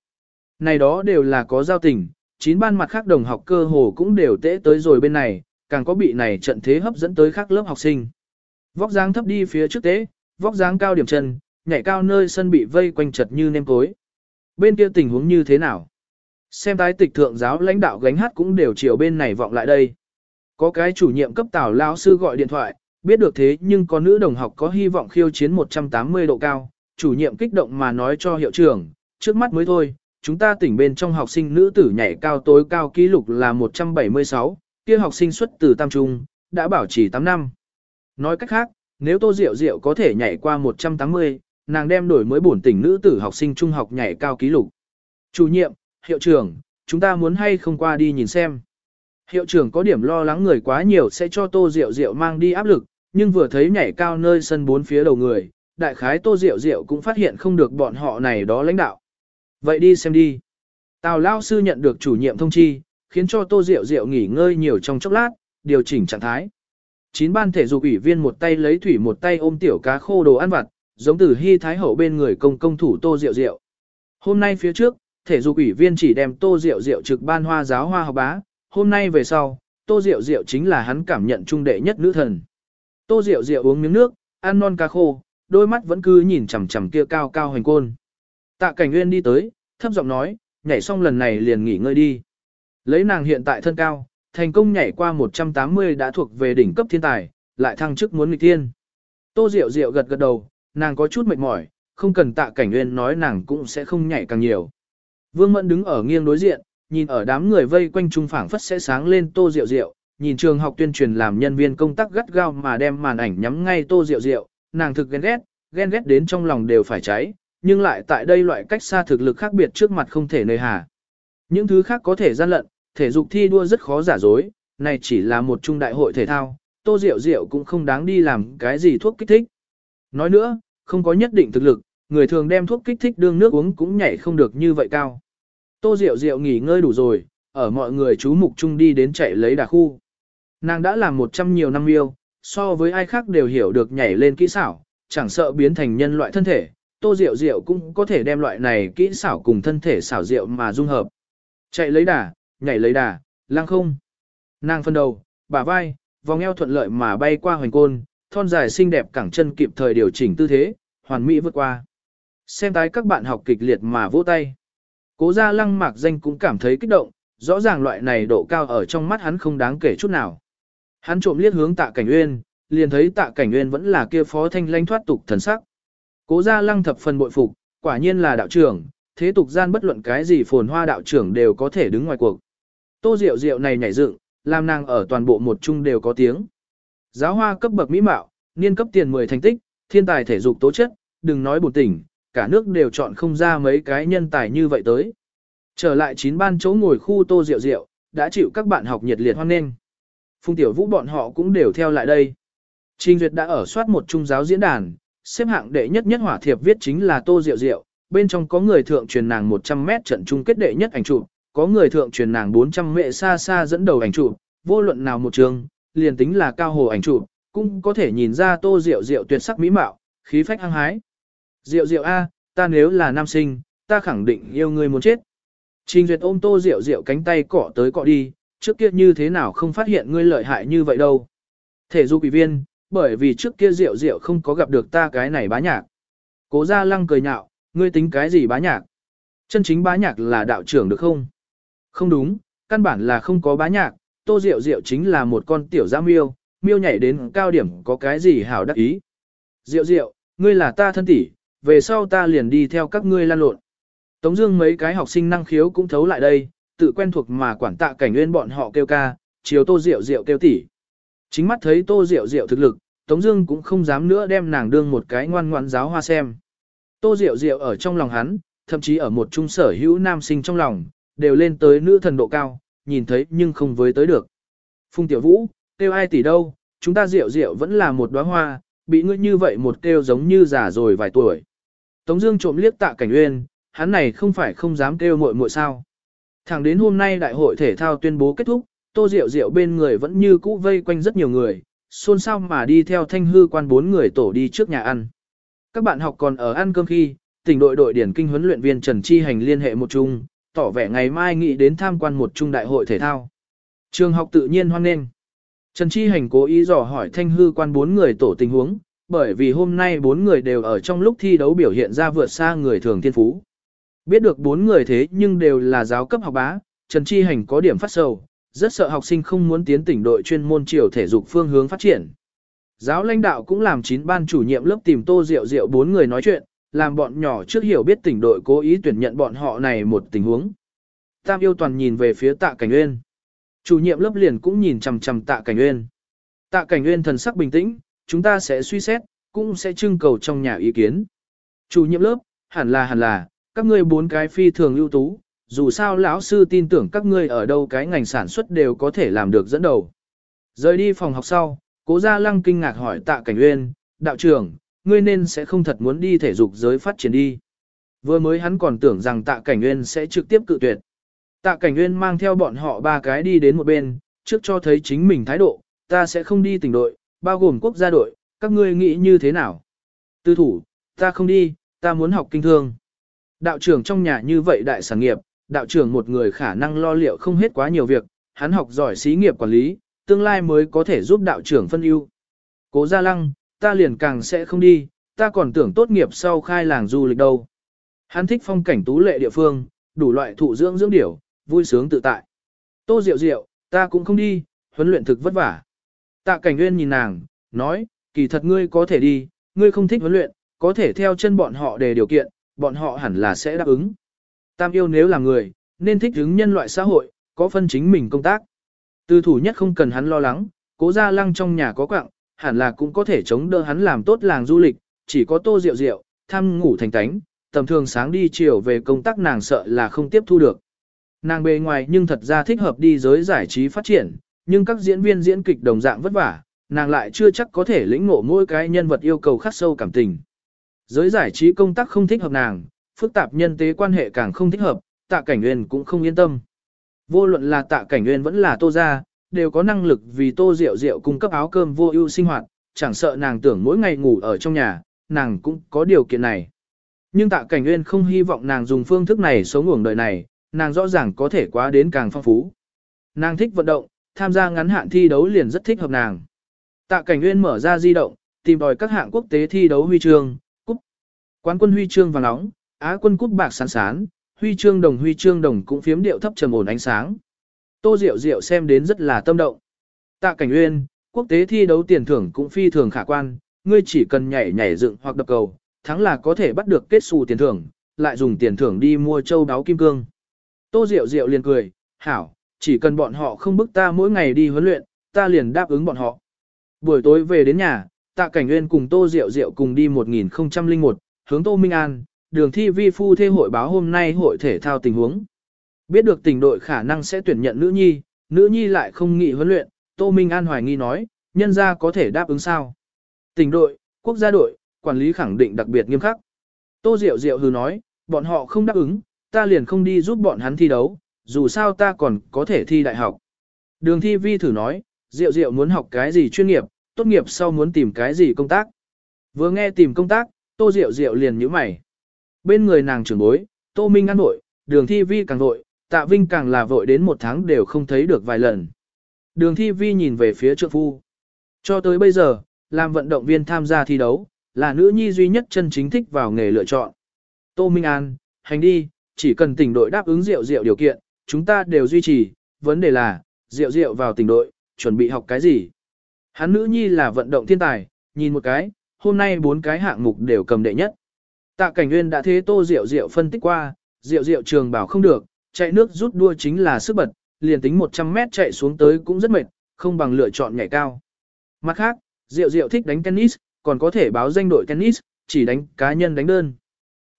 Này đó đều là có giao tình, chín ban mặt khác đồng học cơ hồ cũng đều tễ tới rồi bên này, càng có bị này trận thế hấp dẫn tới khác lớp học sinh. Vóc dáng thấp đi phía trước tế, vóc dáng cao điểm chân, nhảy cao nơi sân bị vây quanh chật như nêm cối. Bên kia tình huống như thế nào? Xem tái tịch thượng giáo lãnh đạo gánh hát cũng đều chiều bên này vọng lại đây. Có cái chủ nhiệm cấp tảo lao sư gọi điện thoại, biết được thế nhưng có nữ đồng học có hy vọng khiêu chiến 180 độ cao, chủ nhiệm kích động mà nói cho hiệu trưởng, trước mắt mới thôi, chúng ta tỉnh bên trong học sinh nữ tử nhảy cao tối cao kỷ lục là 176, kia học sinh xuất từ Tam Trung, đã bảo trì 8 năm. Nói cách khác, nếu Tô Diệu Diệu có thể nhảy qua 180, nàng đem đổi mới bổn tỉnh nữ tử học sinh trung học nhảy cao kỷ lục. Chủ nhiệm, hiệu trưởng, chúng ta muốn hay không qua đi nhìn xem. Hiệu trưởng có điểm lo lắng người quá nhiều sẽ cho Tô Diệu Diệu mang đi áp lực, nhưng vừa thấy nhảy cao nơi sân bốn phía đầu người, đại khái Tô Diệu Diệu cũng phát hiện không được bọn họ này đó lãnh đạo. Vậy đi xem đi. Tào Lao Sư nhận được chủ nhiệm thông chi, khiến cho Tô Diệu Diệu nghỉ ngơi nhiều trong chốc lát, điều chỉnh trạng thái. Chín ban thể dục ủy viên một tay lấy thủy một tay ôm tiểu cá khô đồ ăn vặt, giống từ hy thái hậu bên người công công thủ Tô Diệu Diệu. Hôm nay phía trước, thể dục ủy viên chỉ đem Tô Diệu Diệu trực ban hoa giáo hoa học bá, hôm nay về sau, Tô Diệu Diệu chính là hắn cảm nhận trung đệ nhất nữ thần. Tô Diệu Diệu uống miếng nước, ăn non cá khô, đôi mắt vẫn cứ nhìn chằm chằm kia cao cao hoành côn. Tạ Cảnh Nguyên đi tới, thấp giọng nói, nhảy xong lần này liền nghỉ ngơi đi. Lấy nàng hiện tại thân cao, thành công nhảy qua 180 đã thuộc về đỉnh cấp thiên tài, lại thăng chức muốn nghịch thiên. Tô Diệu Diệu gật gật đầu, nàng có chút mệt mỏi, không cần Tạ Cảnh Nguyên nói nàng cũng sẽ không nhảy càng nhiều. Vương Mẫn đứng ở nghiêng đối diện, nhìn ở đám người vây quanh trung phảng phất sẽ sáng lên Tô Diệu Diệu, nhìn trường học tuyên truyền làm nhân viên công tác gắt gao mà đem màn ảnh nhắm ngay Tô Diệu Diệu, nàng thực ghen ghét, ghen ghét đến trong lòng đều phải cháy, nhưng lại tại đây loại cách xa thực lực khác biệt trước mặt không thể nơi hà. Những thứ khác có thể gian lận, thể dục thi đua rất khó giả dối, này chỉ là một trung đại hội thể thao, Tô Diệu Diệu cũng không đáng đi làm cái gì thuốc kích thích. Nói nữa, không có nhất định thực lực, người thường đem thuốc kích thích đương nước uống cũng nhảy không được như vậy cao. Tô Diệu Diệu nghỉ ngơi đủ rồi, ở mọi người chú mục chung đi đến chạy lấy đà khu. Nàng đã làm một trăm nhiều năm yêu, so với ai khác đều hiểu được nhảy lên kỹ xảo, chẳng sợ biến thành nhân loại thân thể, Tô rượu rượu cũng có thể đem loại này kỹ xảo cùng thân thể xảo rượu mà dung hợp. Chạy lấy đà, nhảy lấy đà, lang không. Nàng phân đầu, bả vai, vòng eo thuận lợi mà bay qua hoành côn, thon dài xinh đẹp cẳng chân kịp thời điều chỉnh tư thế, hoàn mỹ vượt qua. Xem tái các bạn học kịch liệt mà vỗ tay. Cố gia lăng mạc danh cũng cảm thấy kích động, rõ ràng loại này độ cao ở trong mắt hắn không đáng kể chút nào. Hắn trộm liếc hướng tạ cảnh uyên, liền thấy tạ cảnh uyên vẫn là kia phó thanh lanh thoát tục thần sắc. Cố gia lăng thập phần bội phục, quả nhiên là đạo trưởng, thế tục gian bất luận cái gì phồn hoa đạo trưởng đều có thể đứng ngoài cuộc. Tô Diệu Diệu này nhảy dựng, làm nàng ở toàn bộ một chung đều có tiếng. Giáo hoa cấp bậc mỹ mạo, niên cấp tiền 10 thành tích, thiên tài thể dục tố chất, đừng nói buồn tỉnh, cả nước đều chọn không ra mấy cái nhân tài như vậy tới. Trở lại chín ban chỗ ngồi khu Tô Diệu Diệu, đã chịu các bạn học nhiệt liệt hoan nghênh. Phùng Tiểu Vũ bọn họ cũng đều theo lại đây. Trình Duyệt đã ở soát một trung giáo diễn đàn, xếp hạng đệ nhất nhất hỏa thiệp viết chính là Tô Diệu Diệu, bên trong có người thượng truyền nàng 100 mét trận chung kết đệ nhất ảnh chụp, có người thượng truyền nàng 400 mệ xa xa dẫn đầu ảnh chụp, vô luận nào một trường, liền tính là cao hồ ảnh chụp, cũng có thể nhìn ra Tô Diệu Diệu tuyệt sắc mỹ mạo, khí phách hăng hái. Diệu Diệu a, ta nếu là nam sinh, ta khẳng định yêu ngươi muốn chết. Trình Duyệt ôm Tô Diệu Diệu cánh tay cỏ tới cọ đi, trước kia như thế nào không phát hiện ngươi lợi hại như vậy đâu. Thể dục ủy viên, bởi vì trước kia Diệu Diệu không có gặp được ta cái này bá nhạc. Cố Gia Lăng cười nhạo, ngươi tính cái gì bá nhạc? Chân chính bá nhạc là đạo trưởng được không? Không đúng, căn bản là không có bá nhạc, Tô Diệu Diệu chính là một con tiểu giã miêu, miêu nhảy đến cao điểm có cái gì hảo đắc ý. Diệu Diệu, ngươi là ta thân tỷ, về sau ta liền đi theo các ngươi lan lộn. Tống Dương mấy cái học sinh năng khiếu cũng thấu lại đây, tự quen thuộc mà quản tạ cảnh nguyên bọn họ kêu ca, chiều Tô Diệu Diệu kêu tỷ. Chính mắt thấy Tô Diệu Diệu thực lực, Tống Dương cũng không dám nữa đem nàng đương một cái ngoan ngoãn giáo hoa xem. Tô Diệu Diệu ở trong lòng hắn, thậm chí ở một trung sở hữu nam sinh trong lòng, đều lên tới nữ thần độ cao, nhìn thấy nhưng không với tới được. Phùng Tiểu Vũ, tiêu ai tỷ đâu, chúng ta Diệu Diệu vẫn là một đóa hoa, bị ngươi như vậy một kêu giống như già rồi vài tuổi. Tống Dương trộm liếc Tạ Cảnh Uyên, hắn này không phải không dám kêu muội muội sao? Thẳng đến hôm nay đại hội thể thao tuyên bố kết thúc, Tô Diệu Diệu bên người vẫn như cũ vây quanh rất nhiều người, xôn xao mà đi theo thanh hư quan bốn người tổ đi trước nhà ăn. Các bạn học còn ở ăn cơm khi, tỉnh đội đội điển kinh huấn luyện viên Trần Chi Hành liên hệ một chung, tỏ vẻ ngày mai nghĩ đến tham quan một trung đại hội thể thao. Trường học tự nhiên hoan nghênh. Trần Chi Hành cố ý dò hỏi thanh hư quan bốn người tổ tình huống, bởi vì hôm nay bốn người đều ở trong lúc thi đấu biểu hiện ra vượt xa người thường thiên phú. Biết được bốn người thế nhưng đều là giáo cấp học bá, Trần Chi Hành có điểm phát sầu, rất sợ học sinh không muốn tiến tỉnh đội chuyên môn chiều thể dục phương hướng phát triển. Giáo lãnh đạo cũng làm chín ban chủ nhiệm lớp tìm Tô Diệu Diệu bốn người nói chuyện, làm bọn nhỏ trước hiểu biết tỉnh đội cố ý tuyển nhận bọn họ này một tình huống. Tam yêu toàn nhìn về phía tạ cảnh uyên. Chủ nhiệm lớp liền cũng nhìn chằm chằm tạ cảnh uyên. Tạ cảnh uyên thần sắc bình tĩnh, chúng ta sẽ suy xét, cũng sẽ trưng cầu trong nhà ý kiến. Chủ nhiệm lớp, hẳn là hẳn là, các ngươi bốn cái phi thường ưu tú, dù sao lão sư tin tưởng các ngươi ở đâu cái ngành sản xuất đều có thể làm được dẫn đầu. Rời đi phòng học sau, cố gia lăng kinh ngạc hỏi tạ cảnh uyên, đạo trưởng, ngươi nên sẽ không thật muốn đi thể dục giới phát triển đi. Vừa mới hắn còn tưởng rằng tạ cảnh uyên sẽ trực tiếp cự tuyệt. Tạ cảnh uyên mang theo bọn họ ba cái đi đến một bên, trước cho thấy chính mình thái độ, ta sẽ không đi tỉnh đội, bao gồm quốc gia đội, các ngươi nghĩ như thế nào? Tư thủ, ta không đi, ta muốn học kinh thương. Đạo trưởng trong nhà như vậy đại sản nghiệp, đạo trưởng một người khả năng lo liệu không hết quá nhiều việc, hắn học giỏi xí nghiệp quản lý, tương lai mới có thể giúp đạo trưởng phân ưu. Cố Gia Lăng, ta liền càng sẽ không đi, ta còn tưởng tốt nghiệp sau khai làng du lịch đâu. Hắn thích phong cảnh tú lệ địa phương, đủ loại thụ dưỡng dưỡng điểu, vui sướng tự tại. Tô Diệu Diệu, ta cũng không đi, huấn luyện thực vất vả. Tạ Cảnh Nguyên nhìn nàng, nói, kỳ thật ngươi có thể đi, ngươi không thích huấn luyện, có thể theo chân bọn họ để điều kiện, bọn họ hẳn là sẽ đáp ứng. Tam yêu nếu là người, nên thích ứng nhân loại xã hội, có phân chính mình công tác. Tư thủ nhất không cần hắn lo lắng, cố gia lăng trong nhà có quạng, hẳn là cũng có thể chống đỡ hắn làm tốt làng du lịch, chỉ có tô rượu rượu, thăm ngủ thành tánh, tầm thường sáng đi chiều về công tác nàng sợ là không tiếp thu được. Nàng bề ngoài nhưng thật ra thích hợp đi giới giải trí phát triển, nhưng các diễn viên diễn kịch đồng dạng vất vả, nàng lại chưa chắc có thể lĩnh ngộ mỗi cái nhân vật yêu cầu khắc sâu cảm tình. Giới giải trí công tác không thích hợp nàng, phức tạp nhân tế quan hệ càng không thích hợp, tạ cảnh nguyên cũng không yên tâm. Vô luận là tạ cảnh nguyên vẫn là tô gia, đều có năng lực vì tô rượu rượu cung cấp áo cơm vô ưu sinh hoạt, chẳng sợ nàng tưởng mỗi ngày ngủ ở trong nhà, nàng cũng có điều kiện này. Nhưng tạ cảnh nguyên không hy vọng nàng dùng phương thức này sống ngủng đời này, nàng rõ ràng có thể quá đến càng phong phú. Nàng thích vận động, tham gia ngắn hạn thi đấu liền rất thích hợp nàng. Tạ cảnh nguyên mở ra di động, tìm đòi các hạng quốc tế thi đấu huy chương, cúp. Quán quân huy chương vàng nóng, Á quân cúp bạc sán sán, huy chương đồng huy chương đồng cũng phiếm điệu thấp trầm ổn ánh sáng. Tô Diệu Diệu xem đến rất là tâm động. Tạ Cảnh Uyên, quốc tế thi đấu tiền thưởng cũng phi thường khả quan, ngươi chỉ cần nhảy nhảy dựng hoặc đập cầu, thắng là có thể bắt được kết xù tiền thưởng, lại dùng tiền thưởng đi mua châu đáo kim cương. Tô Diệu Diệu liền cười, hảo, chỉ cần bọn họ không bức ta mỗi ngày đi huấn luyện, ta liền đáp ứng bọn họ. Buổi tối về đến nhà, Tạ Cảnh Uyên cùng Tô Diệu Diệu cùng đi 1001, hướng Tô Minh An, đường thi vi phu thê hội báo hôm nay hội thể thao tình huống. Biết được tỉnh đội khả năng sẽ tuyển nhận nữ nhi, nữ nhi lại không nghị huấn luyện, Tô Minh An hoài nghi nói, nhân ra có thể đáp ứng sao. Tỉnh đội, quốc gia đội, quản lý khẳng định đặc biệt nghiêm khắc. Tô Diệu Diệu hừ nói, bọn họ không đáp ứng, ta liền không đi giúp bọn hắn thi đấu, dù sao ta còn có thể thi đại học. Đường thi vi thử nói, Diệu Diệu muốn học cái gì chuyên nghiệp, tốt nghiệp sau muốn tìm cái gì công tác. Vừa nghe tìm công tác, Tô Diệu Diệu liền nhíu mày. Bên người nàng trưởng bối, Tô Minh ăn vội, đường thi vi càng vội, tạ vinh càng là vội đến một tháng đều không thấy được vài lần. Đường thi vi nhìn về phía trượng phu. Cho tới bây giờ, làm vận động viên tham gia thi đấu, là nữ nhi duy nhất chân chính thích vào nghề lựa chọn. Tô Minh An, hành đi, chỉ cần tỉnh đội đáp ứng rượu rượu điều kiện, chúng ta đều duy trì, vấn đề là, rượu rượu vào tỉnh đội, chuẩn bị học cái gì. Hắn nữ nhi là vận động thiên tài, nhìn một cái, hôm nay bốn cái hạng mục đều cầm đệ nhất. Tạ Cảnh Nguyên đã thế Tô Diệu Diệu phân tích qua, Diệu Diệu trường bảo không được, chạy nước rút đua chính là sức bật, liền tính 100 mét chạy xuống tới cũng rất mệt, không bằng lựa chọn nhảy cao. Mặt khác, Diệu Diệu thích đánh tennis, còn có thể báo danh đội tennis, chỉ đánh cá nhân đánh đơn.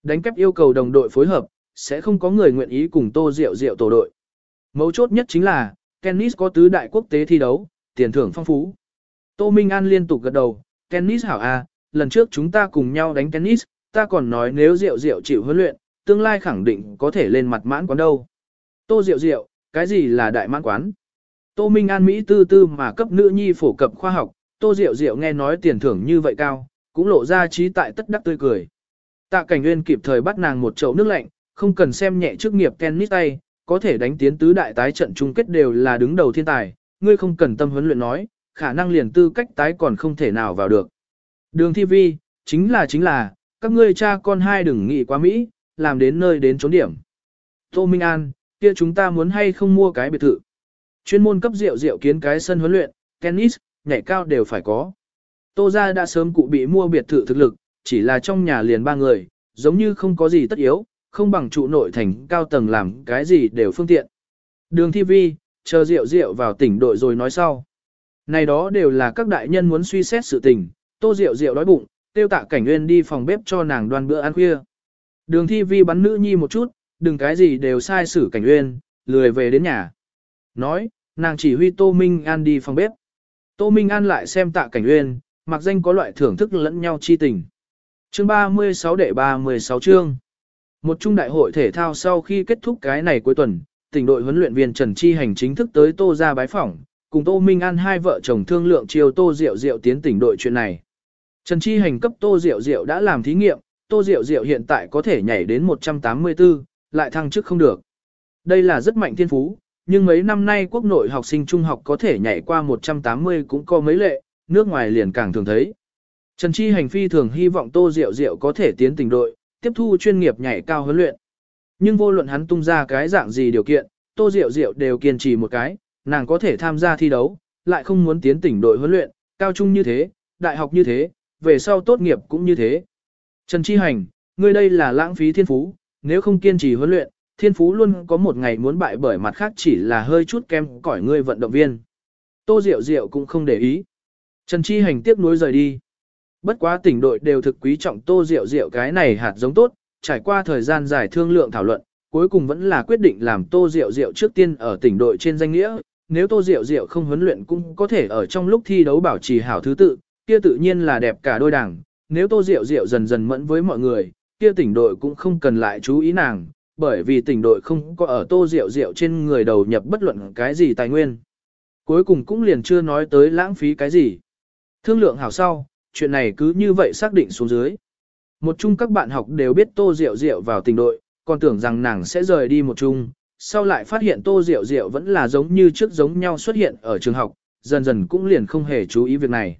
Đánh kép yêu cầu đồng đội phối hợp, sẽ không có người nguyện ý cùng Tô Diệu Diệu tổ đội. Mấu chốt nhất chính là, tennis có tứ đại quốc tế thi đấu, tiền thưởng phong phú. Tô Minh An liên tục gật đầu, tennis hảo a, à, lần trước chúng ta cùng nhau đánh tennis, ta còn nói nếu Diệu Diệu chịu huấn luyện, tương lai khẳng định có thể lên mặt mãn quán đâu. Tô Diệu Diệu, cái gì là đại mãn quán? Tô Minh An Mỹ tư tư mà cấp nữ nhi phổ cập khoa học, Tô Diệu Diệu nghe nói tiền thưởng như vậy cao, cũng lộ ra trí tại tất đắc tươi cười. Tạ Cảnh Nguyên kịp thời bắt nàng một chậu nước lạnh, không cần xem nhẹ chức nghiệp tennis tay, có thể đánh tiến tứ đại tái trận chung kết đều là đứng đầu thiên tài, ngươi không cần tâm huấn luyện nói, khả năng liền tư cách tái còn không thể nào vào được. Đường thi vi, chính là chính là, các ngươi cha con hai đừng nghĩ quá Mỹ, làm đến nơi đến trốn điểm. Tô Minh An, kia chúng ta muốn hay không mua cái biệt thự. Chuyên môn cấp rượu rượu kiến cái sân huấn luyện, tennis, nhảy cao đều phải có. Tô gia đã sớm cụ bị mua biệt thự thực lực, chỉ là trong nhà liền ba người, giống như không có gì tất yếu, không bằng trụ nội thành cao tầng làm cái gì đều phương tiện. Đường thi vi, chờ rượu rượu vào tỉnh đội rồi nói sau. Này đó đều là các đại nhân muốn suy xét sự tình, tô rượu rượu đói bụng, tiêu tạ cảnh nguyên đi phòng bếp cho nàng đoan bữa ăn khuya. Đường thi vi bắn nữ nhi một chút, đừng cái gì đều sai xử cảnh nguyên, lười về đến nhà. Nói, nàng chỉ huy Tô Minh An đi phòng bếp. Tô Minh An lại xem tạ cảnh nguyên, mặc danh có loại thưởng thức lẫn nhau chi tình. Chương 36 đệ 36 chương. Một trung đại hội thể thao sau khi kết thúc cái này cuối tuần, tỉnh đội huấn luyện viên Trần Chi Hành chính thức tới Tô ra bái phỏng, cùng Tô Minh An hai vợ chồng thương lượng chiều Tô Diệu Diệu tiến tỉnh đội chuyện này. Trần Chi Hành cấp Tô Diệu Diệu đã làm thí nghiệm, Tô Diệu Diệu hiện tại có thể nhảy đến 184, lại thăng chức không được. Đây là rất mạnh thiên phú, nhưng mấy năm nay quốc nội học sinh trung học có thể nhảy qua 180 cũng có mấy lệ, nước ngoài liền càng thường thấy. Trần Chi Hành phi thường hy vọng Tô Diệu Diệu có thể tiến tỉnh đội, tiếp thu chuyên nghiệp nhảy cao huấn luyện. Nhưng vô luận hắn tung ra cái dạng gì điều kiện, Tô Diệu Diệu đều kiên trì một cái, nàng có thể tham gia thi đấu, lại không muốn tiến tỉnh đội huấn luyện, cao trung như thế, đại học như thế, về sau tốt nghiệp cũng như thế. Trần Chi Hành, ngươi đây là lãng phí thiên phú, nếu không kiên trì huấn luyện, thiên phú luôn có một ngày muốn bại bởi mặt khác chỉ là hơi chút kem cỏi ngươi vận động viên. Tô Diệu Diệu cũng không để ý. Trần Chi Hành tiếp nối rời đi. Bất quá tỉnh đội đều thực quý trọng Tô Diệu Diệu cái này hạt giống tốt, trải qua thời gian dài thương lượng thảo luận, cuối cùng vẫn là quyết định làm Tô Diệu Diệu trước tiên ở tỉnh đội trên danh nghĩa, nếu Tô Diệu Diệu không huấn luyện cũng có thể ở trong lúc thi đấu bảo trì hảo thứ tự, kia tự nhiên là đẹp cả đôi đảng, nếu Tô Diệu Diệu dần dần mẫn với mọi người, kia tỉnh đội cũng không cần lại chú ý nàng, bởi vì tỉnh đội không có ở Tô Diệu Diệu trên người đầu nhập bất luận cái gì tài nguyên. Cuối cùng cũng liền chưa nói tới lãng phí cái gì. Thương lượng hảo sau, chuyện này cứ như vậy xác định xuống dưới. Một chung các bạn học đều biết Tô Diệu Diệu vào tỉnh đội, còn tưởng rằng nàng sẽ rời đi một chung, sau lại phát hiện Tô Diệu Diệu vẫn là giống như trước giống nhau xuất hiện ở trường học, dần dần cũng liền không hề chú ý việc này.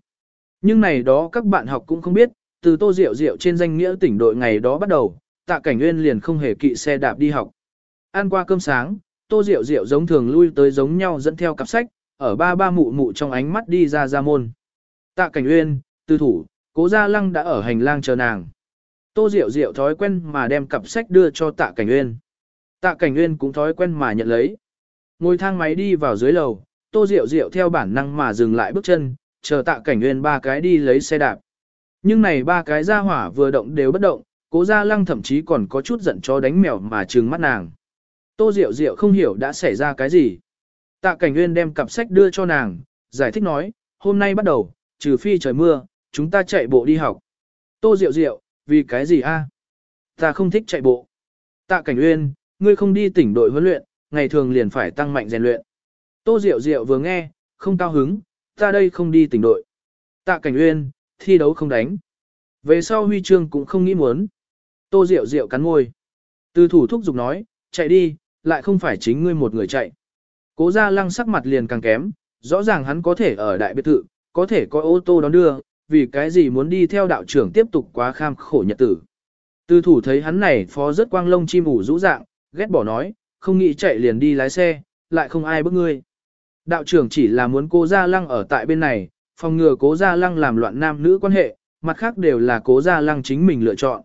Nhưng này đó các bạn học cũng không biết, từ Tô Diệu Diệu trên danh nghĩa tỉnh đội ngày đó bắt đầu, Tạ Cảnh Nguyên liền không hề kỵ xe đạp đi học. Ăn qua cơm sáng, Tô Diệu Diệu giống thường lui tới giống nhau dẫn theo cặp sách, ở ba ba mụ mụ trong ánh mắt đi ra ra môn. Tạ Cảnh Nguyên, tư thủ, cố gia lăng đã ở hành lang chờ nàng. Tô Diệu Diệu thói quen mà đem cặp sách đưa cho Tạ Cảnh Nguyên. Tạ Cảnh Nguyên cũng thói quen mà nhận lấy. Ngồi thang máy đi vào dưới lầu, Tô Diệu Diệu theo bản năng mà dừng lại bước chân, chờ Tạ Cảnh Nguyên ba cái đi lấy xe đạp. Nhưng này ba cái ra hỏa vừa động đều bất động, cố gia lăng thậm chí còn có chút giận cho đánh mèo mà trừng mắt nàng. Tô Diệu Diệu không hiểu đã xảy ra cái gì. Tạ Cảnh Nguyên đem cặp sách đưa cho nàng, giải thích nói, hôm nay bắt đầu, trừ phi trời mưa, chúng ta chạy bộ đi học. Tô Diệu Diệu, vì cái gì a? Ta không thích chạy bộ. Tạ Cảnh Uyên, ngươi không đi tỉnh đội huấn luyện, ngày thường liền phải tăng mạnh rèn luyện. Tô Diệu Diệu vừa nghe, không cao hứng, ta đây không đi tỉnh đội. Tạ Cảnh Uyên, thi đấu không đánh. Về sau huy chương cũng không nghĩ muốn. Tô Diệu Diệu cắn môi. Từ thủ thúc giục nói, chạy đi, lại không phải chính ngươi một người chạy. Cố gia lăng sắc mặt liền càng kém, rõ ràng hắn có thể ở đại biệt thự, có thể có ô tô đón đưa, vì cái gì muốn đi theo đạo trưởng tiếp tục quá kham khổ nhật tử. Từ thủ thấy hắn này phó rất quang lông chim ủ rũ dạng, ghét bỏ nói, không nghĩ chạy liền đi lái xe, lại không ai bức ngươi. Đạo trưởng chỉ là muốn cố gia lăng ở tại bên này, phòng ngừa cố gia lăng làm loạn nam nữ quan hệ, mặt khác đều là cố gia lăng chính mình lựa chọn.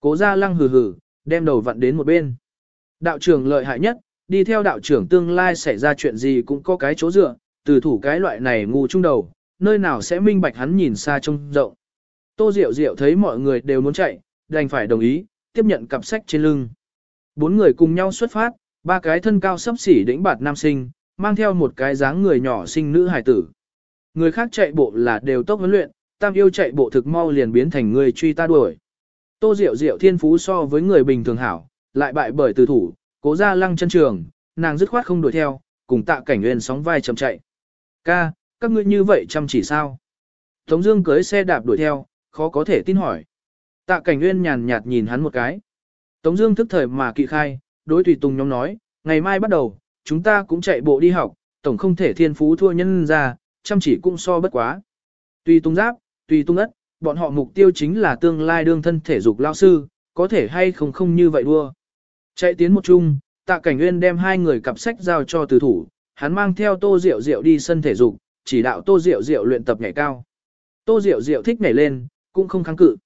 Cố gia lăng hừ hừ, đem đầu vặn đến một bên. Đạo trưởng lợi hại nhất, đi theo đạo trưởng tương lai xảy ra chuyện gì cũng có cái chỗ dựa, từ thủ cái loại này ngu trung đầu, nơi nào sẽ minh bạch hắn nhìn xa trông rộng. Tô Diệu Diệu thấy mọi người đều muốn chạy, đành phải đồng ý, tiếp nhận cặp sách trên lưng. Bốn người cùng nhau xuất phát, ba cái thân cao sấp xỉ đỉnh bạt nam sinh, mang theo một cái dáng người nhỏ sinh nữ hải tử. Người khác chạy bộ là đều tốc huấn luyện, tam yêu chạy bộ thực mau liền biến thành người truy ta đuổi. Tô Diệu Diệu thiên phú so với người bình thường hảo, lại bại bởi từ thủ, cố ra lăng chân trường, nàng dứt khoát không đuổi theo, cùng tạ cảnh nguyên sóng vai chậm chạy. Ca, các ngươi như vậy chăm chỉ sao? Tống Dương cưới xe đạp đuổi theo, khó có thể tin hỏi. Tạ cảnh nguyên nhàn nhạt nhìn hắn một cái. Tống Dương thức thời mà kỵ khai, đối tùy tùng nhóm nói, ngày mai bắt đầu, chúng ta cũng chạy bộ đi học, tổng không thể thiên phú thua nhân ra, chăm chỉ cũng so bất quá. Tùy tung giáp, tùy tung ất, bọn họ mục tiêu chính là tương lai đương thân thể dục lao sư, có thể hay không không như vậy đua. Chạy tiến một chung, tạ cảnh nguyên đem hai người cặp sách giao cho từ thủ, hắn mang theo tô rượu rượu đi sân thể dục, chỉ đạo tô rượu rượu luyện tập nhảy cao. Tô rượu rượu thích nhảy lên, cũng không kháng cự.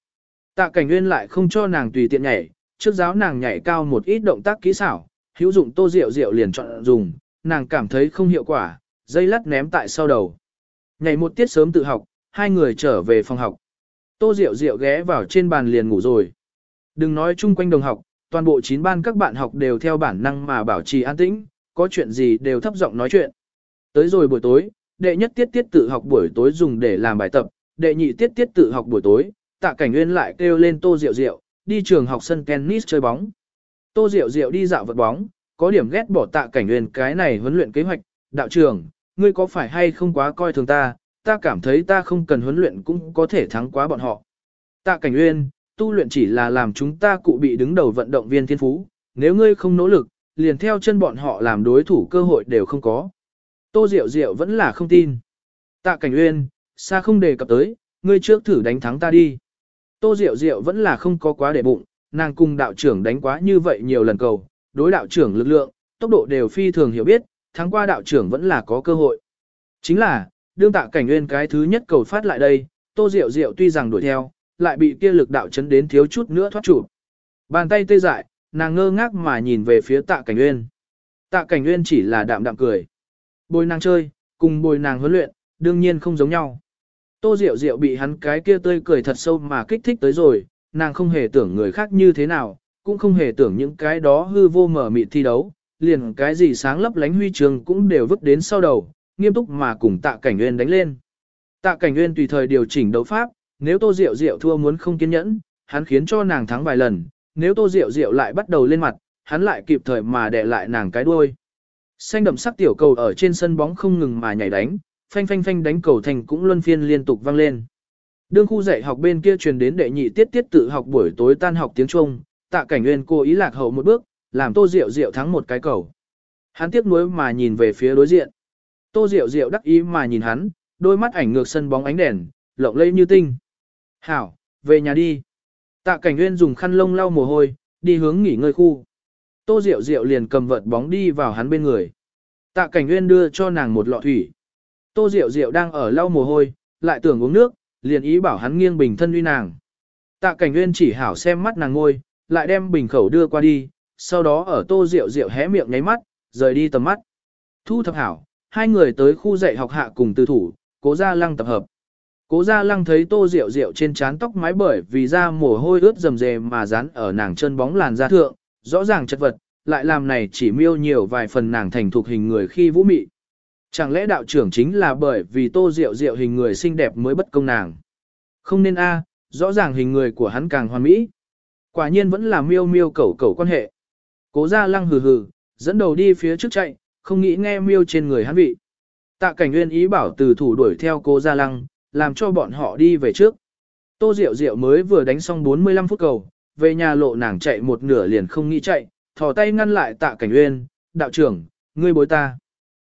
Tạ cảnh nguyên lại không cho nàng tùy tiện nhảy, trước giáo nàng nhảy cao một ít động tác kỹ xảo, hữu dụng tô rượu rượu liền chọn dùng, nàng cảm thấy không hiệu quả, dây lắt ném tại sau đầu. Ngày một tiết sớm tự học, hai người trở về phòng học. Tô rượu rượu ghé vào trên bàn liền ngủ rồi. Đừng nói chung quanh đồng học, toàn bộ 9 ban các bạn học đều theo bản năng mà bảo trì an tĩnh, có chuyện gì đều thấp giọng nói chuyện. Tới rồi buổi tối, đệ nhất tiết tiết tự học buổi tối dùng để làm bài tập, đệ nhị tiết tiết tự học buổi tối, tạ cảnh nguyên lại kêu lên tô rượu rượu, đi trường học sân tennis chơi bóng. Tô Diệu Diệu đi dạo vật bóng, có điểm ghét bỏ tạ cảnh nguyên cái này huấn luyện kế hoạch, đạo trưởng, ngươi có phải hay không quá coi thường ta, ta cảm thấy ta không cần huấn luyện cũng có thể thắng quá bọn họ. Tạ cảnh nguyên, tu luyện chỉ là làm chúng ta cụ bị đứng đầu vận động viên thiên phú, nếu ngươi không nỗ lực, liền theo chân bọn họ làm đối thủ cơ hội đều không có. Tô Diệu Diệu vẫn là không tin. Tạ Cảnh Uyên, xa không đề cập tới, ngươi trước thử đánh thắng ta đi. Tô Diệu Diệu vẫn là không có quá để bụng, nàng cùng đạo trưởng đánh quá như vậy nhiều lần cầu, đối đạo trưởng lực lượng, tốc độ đều phi thường hiểu biết, thắng qua đạo trưởng vẫn là có cơ hội. Chính là, đương tạ cảnh nguyên cái thứ nhất cầu phát lại đây, Tô Diệu Diệu tuy rằng đuổi theo, lại bị kia lực đạo chấn đến thiếu chút nữa thoát chủ. Bàn tay tê dại, nàng ngơ ngác mà nhìn về phía tạ cảnh nguyên. Tạ cảnh nguyên chỉ là đạm đạm cười. Bồi nàng chơi, cùng bồi nàng huấn luyện, đương nhiên không giống nhau. Tô Diệu Diệu bị hắn cái kia tươi cười thật sâu mà kích thích tới rồi, nàng không hề tưởng người khác như thế nào, cũng không hề tưởng những cái đó hư vô mở mịt thi đấu, liền cái gì sáng lấp lánh huy trường cũng đều vứt đến sau đầu, nghiêm túc mà cùng tạ cảnh nguyên đánh lên. Tạ cảnh nguyên tùy thời điều chỉnh đấu pháp, nếu tô diệu diệu thua muốn không kiên nhẫn, hắn khiến cho nàng thắng vài lần, nếu tô diệu diệu lại bắt đầu lên mặt, hắn lại kịp thời mà đè lại nàng cái đuôi. Xanh đậm sắc tiểu cầu ở trên sân bóng không ngừng mà nhảy đánh, phanh phanh phanh đánh cầu thành cũng luân phiên liên tục vang lên. Đương khu dạy học bên kia truyền đến đệ nhị tiết tiết tự học buổi tối tan học tiếng Trung, tạ cảnh nguyên cố ý lạc hậu một bước, làm tô diệu diệu thắng một cái cầu. Hắn tiếc nuối mà nhìn về phía đối diện. Tô diệu diệu đắc ý mà nhìn hắn, đôi mắt ảnh ngược sân bóng ánh đèn, lộng lẫy như tinh. Hảo, về nhà đi. Tạ cảnh nguyên dùng khăn lông lau mồ hôi, đi hướng nghỉ ngơi khu. Tô diệu diệu liền cầm vợt bóng đi vào hắn bên người. Tạ cảnh nguyên đưa cho nàng một lọ thủy. Tô diệu diệu đang ở lau mồ hôi, lại tưởng uống nước, liền ý bảo hắn nghiêng bình thân uy nàng. Tạ cảnh nguyên chỉ hảo xem mắt nàng ngôi, lại đem bình khẩu đưa qua đi, sau đó ở tô rượu rượu hé miệng nháy mắt, rời đi tầm mắt. Thu thập hảo, hai người tới khu dạy học hạ cùng từ thủ, cố ra lăng tập hợp. Cố gia lăng thấy tô rượu rượu trên trán tóc mái bởi vì da mồ hôi ướt rầm rề mà dán ở nàng chân bóng làn da thượng, rõ ràng chất vật, lại làm này chỉ miêu nhiều vài phần nàng thành thuộc hình người khi vũ mị. Chẳng lẽ đạo trưởng chính là bởi vì tô rượu rượu hình người xinh đẹp mới bất công nàng? Không nên a, rõ ràng hình người của hắn càng hoàn mỹ. Quả nhiên vẫn là miêu miêu cẩu cẩu quan hệ. Cố gia lăng hừ hừ, dẫn đầu đi phía trước chạy, không nghĩ nghe miêu trên người hắn vị. Tạ cảnh nguyên ý bảo từ thủ đuổi theo cố gia lăng, làm cho bọn họ đi về trước. Tô Diệu Diệu mới vừa đánh xong 45 phút cầu, về nhà lộ nàng chạy một nửa liền không nghĩ chạy, thò tay ngăn lại tạ cảnh nguyên, đạo trưởng, ngươi bối ta.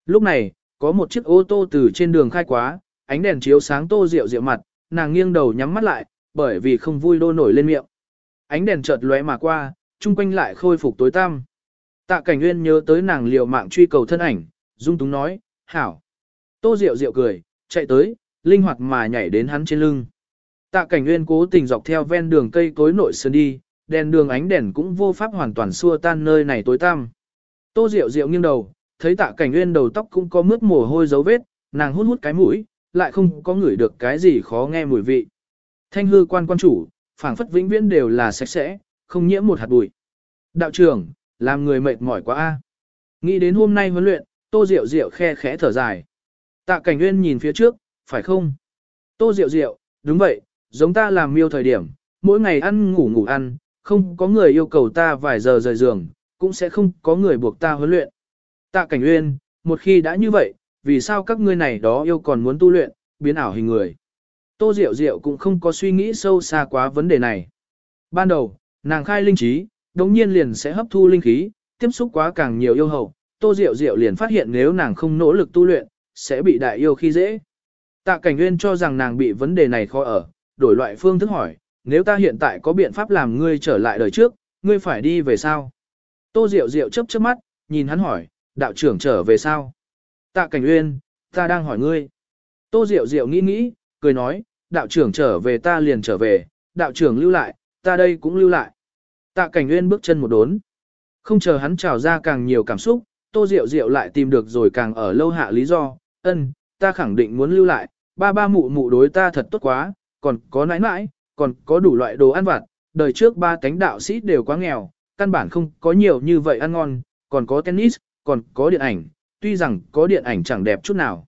Lúc này, có một chiếc ô tô từ trên đường khai quá, ánh đèn chiếu sáng Tô Diệu Diệu mặt, nàng nghiêng đầu nhắm mắt lại, bởi vì không vui đô nổi lên miệng. Ánh đèn chợt lóe mà qua, chung quanh lại khôi phục tối tăm. Tạ cảnh nguyên nhớ tới nàng liều mạng truy cầu thân ảnh, dung túng nói, hảo. Tô Diệu Diệu cười, chạy tới, linh hoạt mà nhảy đến hắn trên lưng. Tạ cảnh nguyên cố tình dọc theo ven đường cây cối nội sơn đi, đèn đường ánh đèn cũng vô pháp hoàn toàn xua tan nơi này tối tăm. Tô Diệu Diệu nghiêng đầu, thấy tạ cảnh nguyên đầu tóc cũng có mướt mồ hôi dấu vết, nàng hút hút cái mũi, lại không có ngửi được cái gì khó nghe mùi vị. Thanh hư quan quan chủ, phảng phất vĩnh viễn đều là sạch sẽ, không nhiễm một hạt bụi. Đạo trưởng, làm người mệt mỏi quá a. Nghĩ đến hôm nay huấn luyện, Tô Diệu Diệu khe khẽ thở dài. Tạ Cảnh Nguyên nhìn phía trước, phải không? Tô Diệu Diệu, đúng vậy, giống ta làm miêu thời điểm, mỗi ngày ăn ngủ ngủ ăn, không có người yêu cầu ta vài giờ rời giường, cũng sẽ không có người buộc ta huấn luyện. Tạ Cảnh Uyên, một khi đã như vậy, vì sao các ngươi này đó yêu còn muốn tu luyện, biến ảo hình người? Tô Diệu Diệu cũng không có suy nghĩ sâu xa quá vấn đề này. Ban đầu, nàng khai linh trí, đồng nhiên liền sẽ hấp thu linh khí, tiếp xúc quá càng nhiều yêu hậu, Tô Diệu Diệu liền phát hiện nếu nàng không nỗ lực tu luyện, sẽ bị đại yêu khi dễ. Tạ Cảnh Nguyên cho rằng nàng bị vấn đề này khó ở, đổi loại phương thức hỏi, nếu ta hiện tại có biện pháp làm ngươi trở lại đời trước, ngươi phải đi về sao? Tô Diệu Diệu chớp chớp mắt, nhìn hắn hỏi, đạo trưởng trở về sao? Tạ Cảnh Uyên, ta đang hỏi ngươi. Tô Diệu Diệu nghĩ nghĩ, cười nói, đạo trưởng trở về ta liền trở về, đạo trưởng lưu lại, ta đây cũng lưu lại. Tạ Cảnh Uyên bước chân một đốn. Không chờ hắn trào ra càng nhiều cảm xúc, Tô Diệu Diệu lại tìm được rồi càng ở lâu hạ lý do, ân, ta khẳng định muốn lưu lại, ba ba mụ mụ đối ta thật tốt quá, còn có nãi nãi, còn có đủ loại đồ ăn vặt, đời trước ba cánh đạo sĩ đều quá nghèo, căn bản không có nhiều như vậy ăn ngon, còn có tennis, còn có điện ảnh, tuy rằng có điện ảnh chẳng đẹp chút nào.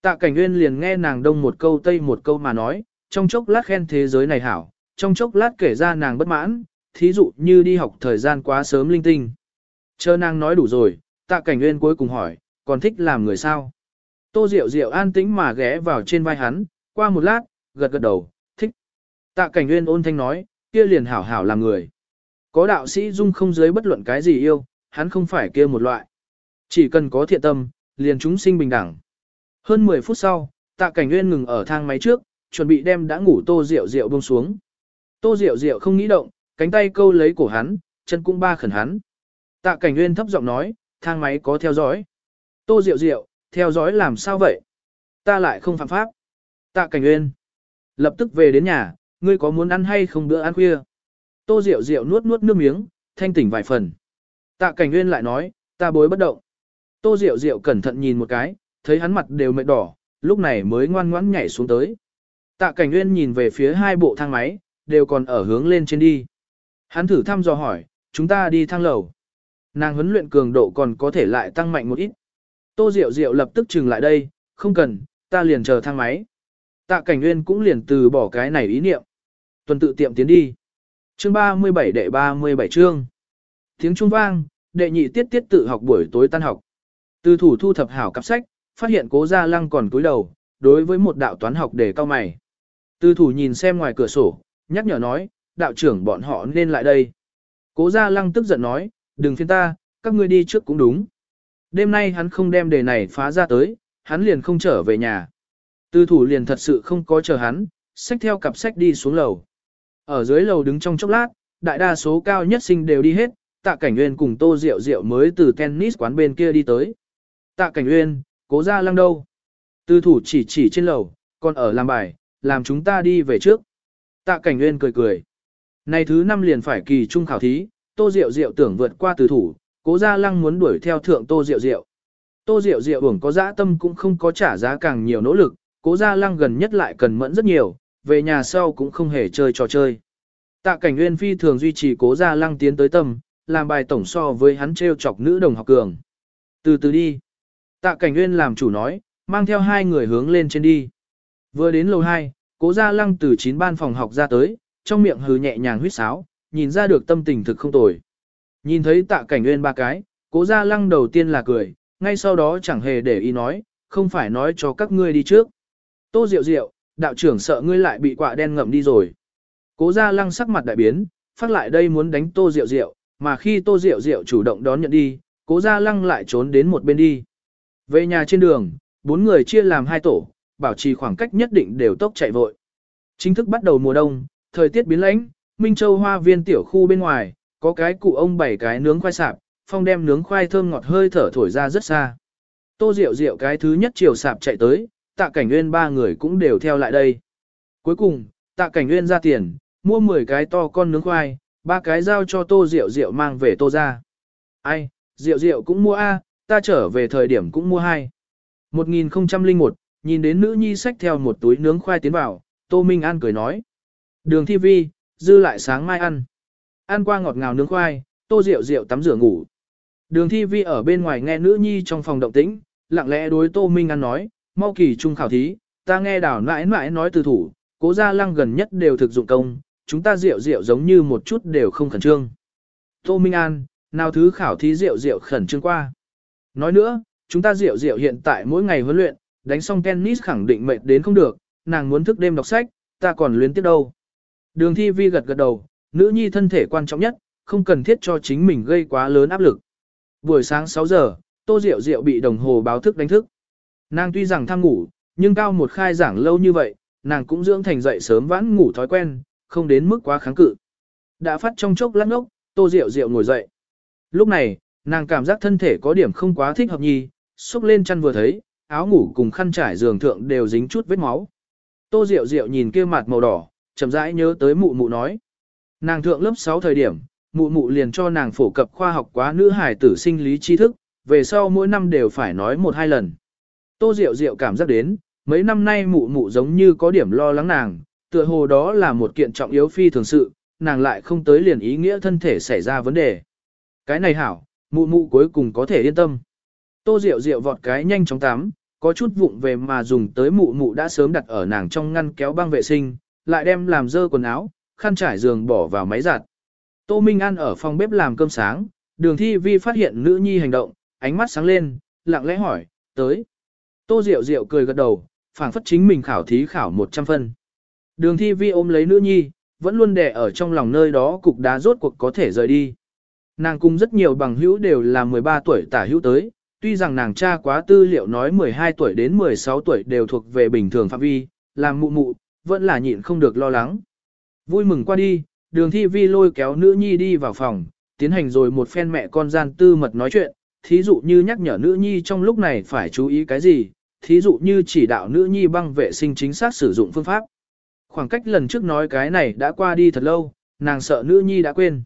Tạ Cảnh Nguyên liền nghe nàng đông một câu tây một câu mà nói, trong chốc lát khen thế giới này hảo, trong chốc lát kể ra nàng bất mãn, thí dụ như đi học thời gian quá sớm linh tinh. Chờ nàng nói đủ rồi, Tạ Cảnh Nguyên cuối cùng hỏi, còn thích làm người sao? Tô Diệu Diệu an tĩnh mà ghé vào trên vai hắn, qua một lát, gật gật đầu, thích. Tạ Cảnh Nguyên ôn thanh nói, kia liền hảo hảo làm người. Có đạo sĩ dung không giới bất luận cái gì yêu, hắn không phải kia một loại. Chỉ cần có thiện tâm, liền chúng sinh bình đẳng. Hơn 10 phút sau, Tạ Cảnh Nguyên ngừng ở thang máy trước, chuẩn bị đem đã ngủ Tô Diệu Diệu buông xuống. Tô Diệu Diệu không nghĩ động, cánh tay câu lấy cổ hắn, chân cũng ba khẩn hắn. Tạ Cảnh Nguyên thấp giọng nói, thang máy có theo dõi. Tô Diệu Diệu, theo dõi làm sao vậy? Ta lại không phạm pháp. Tạ Cảnh Nguyên. Lập tức về đến nhà, ngươi có muốn ăn hay không bữa ăn khuya? Tô Diệu Diệu nuốt nuốt nước miếng, thanh tỉnh vài phần. Tạ Cảnh Nguyên lại nói, ta bối bất động. Tô Diệu Diệu cẩn thận nhìn một cái, thấy hắn mặt đều mệt đỏ, lúc này mới ngoan ngoãn nhảy xuống tới. Tạ Cảnh Nguyên nhìn về phía hai bộ thang máy, đều còn ở hướng lên trên đi. Hắn thử thăm dò hỏi, chúng ta đi thang lầu. Nàng huấn luyện cường độ còn có thể lại tăng mạnh một ít. Tô Diệu Diệu lập tức trừng lại đây, không cần, ta liền chờ thang máy. Tạ Cảnh Nguyên cũng liền từ bỏ cái này ý niệm. Tuần tự tiệm tiến đi. Chương 37 đệ 37 chương. Tiếng trung vang, đệ nhị tiết tiết tự học buổi tối tan học. Từ thủ thu thập hảo cặp sách, phát hiện cố gia lăng còn cúi đầu, đối với một đạo toán học để cao mày. Từ thủ nhìn xem ngoài cửa sổ, nhắc nhở nói, đạo trưởng bọn họ nên lại đây. Cố gia lăng tức giận nói, đừng phiên ta, các ngươi đi trước cũng đúng. Đêm nay hắn không đem đề này phá ra tới, hắn liền không trở về nhà. Tư thủ liền thật sự không có chờ hắn, xách theo cặp sách đi xuống lầu. Ở dưới lầu đứng trong chốc lát, đại đa số cao nhất sinh đều đi hết, tạ cảnh nguyên cùng tô rượu rượu mới từ tennis quán bên kia đi tới. Tạ cảnh Uyên, cố ra lăng đâu. Tư thủ chỉ chỉ trên lầu, còn ở làm bài, làm chúng ta đi về trước. Tạ cảnh Uyên cười cười. Này thứ năm liền phải kỳ trung khảo thí, tô Diệu Diệu tưởng vượt qua từ thủ, cố gia lăng muốn đuổi theo thượng tô Diệu Diệu. Tô diệu diệu uổng có dã tâm cũng không có trả giá càng nhiều nỗ lực, cố gia lăng gần nhất lại cần mẫn rất nhiều, về nhà sau cũng không hề chơi trò chơi. Tạ cảnh Uyên phi thường duy trì cố gia lăng tiến tới tâm, làm bài tổng so với hắn treo chọc nữ đồng học cường. Từ từ đi. Tạ Cảnh Nguyên làm chủ nói, mang theo hai người hướng lên trên đi. Vừa đến lầu 2, cố gia lăng từ chín ban phòng học ra tới, trong miệng hừ nhẹ nhàng huýt sáo, nhìn ra được tâm tình thực không tồi. Nhìn thấy tạ cảnh nguyên ba cái, cố gia lăng đầu tiên là cười, ngay sau đó chẳng hề để ý nói, không phải nói cho các ngươi đi trước. Tô Diệu Diệu, đạo trưởng sợ ngươi lại bị quạ đen ngậm đi rồi. Cố gia lăng sắc mặt đại biến, phát lại đây muốn đánh Tô Diệu Diệu, mà khi Tô Diệu Diệu chủ động đón nhận đi, cố gia lăng lại trốn đến một bên đi. Về nhà trên đường, bốn người chia làm hai tổ, bảo trì khoảng cách nhất định đều tốc chạy vội. Chính thức bắt đầu mùa đông, thời tiết biến lãnh, Minh Châu hoa viên tiểu khu bên ngoài, có cái cụ ông bảy cái nướng khoai sạp, phong đem nướng khoai thơm ngọt hơi thở thổi ra rất xa. Tô Diệu Diệu cái thứ nhất chiều sạp chạy tới, tạ cảnh nguyên ba người cũng đều theo lại đây. Cuối cùng, tạ cảnh nguyên ra tiền, mua 10 cái to con nướng khoai, ba cái giao cho Tô Diệu Diệu mang về Tô ra. Ai, Diệu Diệu cũng mua A, ta trở về thời điểm cũng mua hai. 1001, nhìn đến nữ nhi xách theo một túi nướng khoai tiến vào, Tô Minh An cười nói. Đường thi vi, dư lại sáng mai ăn. Ăn qua ngọt ngào nướng khoai, Tô Diệu Diệu tắm rửa ngủ. Đường thi vi ở bên ngoài nghe nữ nhi trong phòng động tĩnh, lặng lẽ đối Tô Minh An nói, mau kỳ trung khảo thí, ta nghe đảo nãi nãi nói từ thủ, cố gia lăng gần nhất đều thực dụng công, chúng ta Diệu Diệu giống như một chút đều không khẩn trương. Tô Minh An, nào thứ khảo thí Diệu Diệu khẩn trương qua. Nói nữa, chúng ta Diệu Diệu hiện tại mỗi ngày huấn luyện, đánh xong tennis khẳng định mệt đến không được, nàng muốn thức đêm đọc sách, ta còn luyến tiếp đâu. Đường thi vi gật gật đầu, nữ nhi thân thể quan trọng nhất, không cần thiết cho chính mình gây quá lớn áp lực. Buổi sáng 6 giờ, tô rượu rượu bị đồng hồ báo thức đánh thức. Nàng tuy rằng tham ngủ, nhưng cao một khai giảng lâu như vậy, nàng cũng dưỡng thành dậy sớm vãn ngủ thói quen, không đến mức quá kháng cự. Đã phát trong chốc lát ngốc, tô rượu rượu ngồi dậy. Lúc này, nàng cảm giác thân thể có điểm không quá thích hợp nhi, xúc lên chăn vừa thấy, áo ngủ cùng khăn trải giường thượng đều dính chút vết máu. Tô Diệu Diệu nhìn kia mặt màu đỏ, chậm rãi nhớ tới mụ mụ nói. Nàng thượng lớp 6 thời điểm, mụ mụ liền cho nàng phổ cập khoa học quá nữ hải tử sinh lý tri thức, về sau mỗi năm đều phải nói một hai lần. Tô Diệu Diệu cảm giác đến, mấy năm nay mụ mụ giống như có điểm lo lắng nàng, tựa hồ đó là một kiện trọng yếu phi thường sự, nàng lại không tới liền ý nghĩa thân thể xảy ra vấn đề. Cái này hảo, mụ mụ cuối cùng có thể yên tâm. Tô Diệu Diệu vọt cái nhanh chóng tắm, có chút vụng về mà dùng tới mụ mụ đã sớm đặt ở nàng trong ngăn kéo băng vệ sinh, lại đem làm dơ quần áo, khăn trải giường bỏ vào máy giặt. Tô Minh An ở phòng bếp làm cơm sáng, đường thi vi phát hiện nữ nhi hành động, ánh mắt sáng lên, lặng lẽ hỏi, tới. Tô Diệu Diệu cười gật đầu, phảng phất chính mình khảo thí khảo 100 phân. Đường thi vi ôm lấy nữ nhi, vẫn luôn đè ở trong lòng nơi đó cục đá rốt cuộc có thể rời đi. Nàng cùng rất nhiều bằng hữu đều là 13 tuổi tả hữu tới, tuy rằng nàng cha quá tư liệu nói 12 tuổi đến 16 tuổi đều thuộc về bình thường phạm vi, làm mụ mụ, vẫn là nhịn không được lo lắng. Vui mừng qua đi, đường thi vi lôi kéo nữ nhi đi vào phòng, tiến hành rồi một phen mẹ con gian tư mật nói chuyện, thí dụ như nhắc nhở nữ nhi trong lúc này phải chú ý cái gì, thí dụ như chỉ đạo nữ nhi băng vệ sinh chính xác sử dụng phương pháp. Khoảng cách lần trước nói cái này đã qua đi thật lâu, nàng sợ nữ nhi đã quên.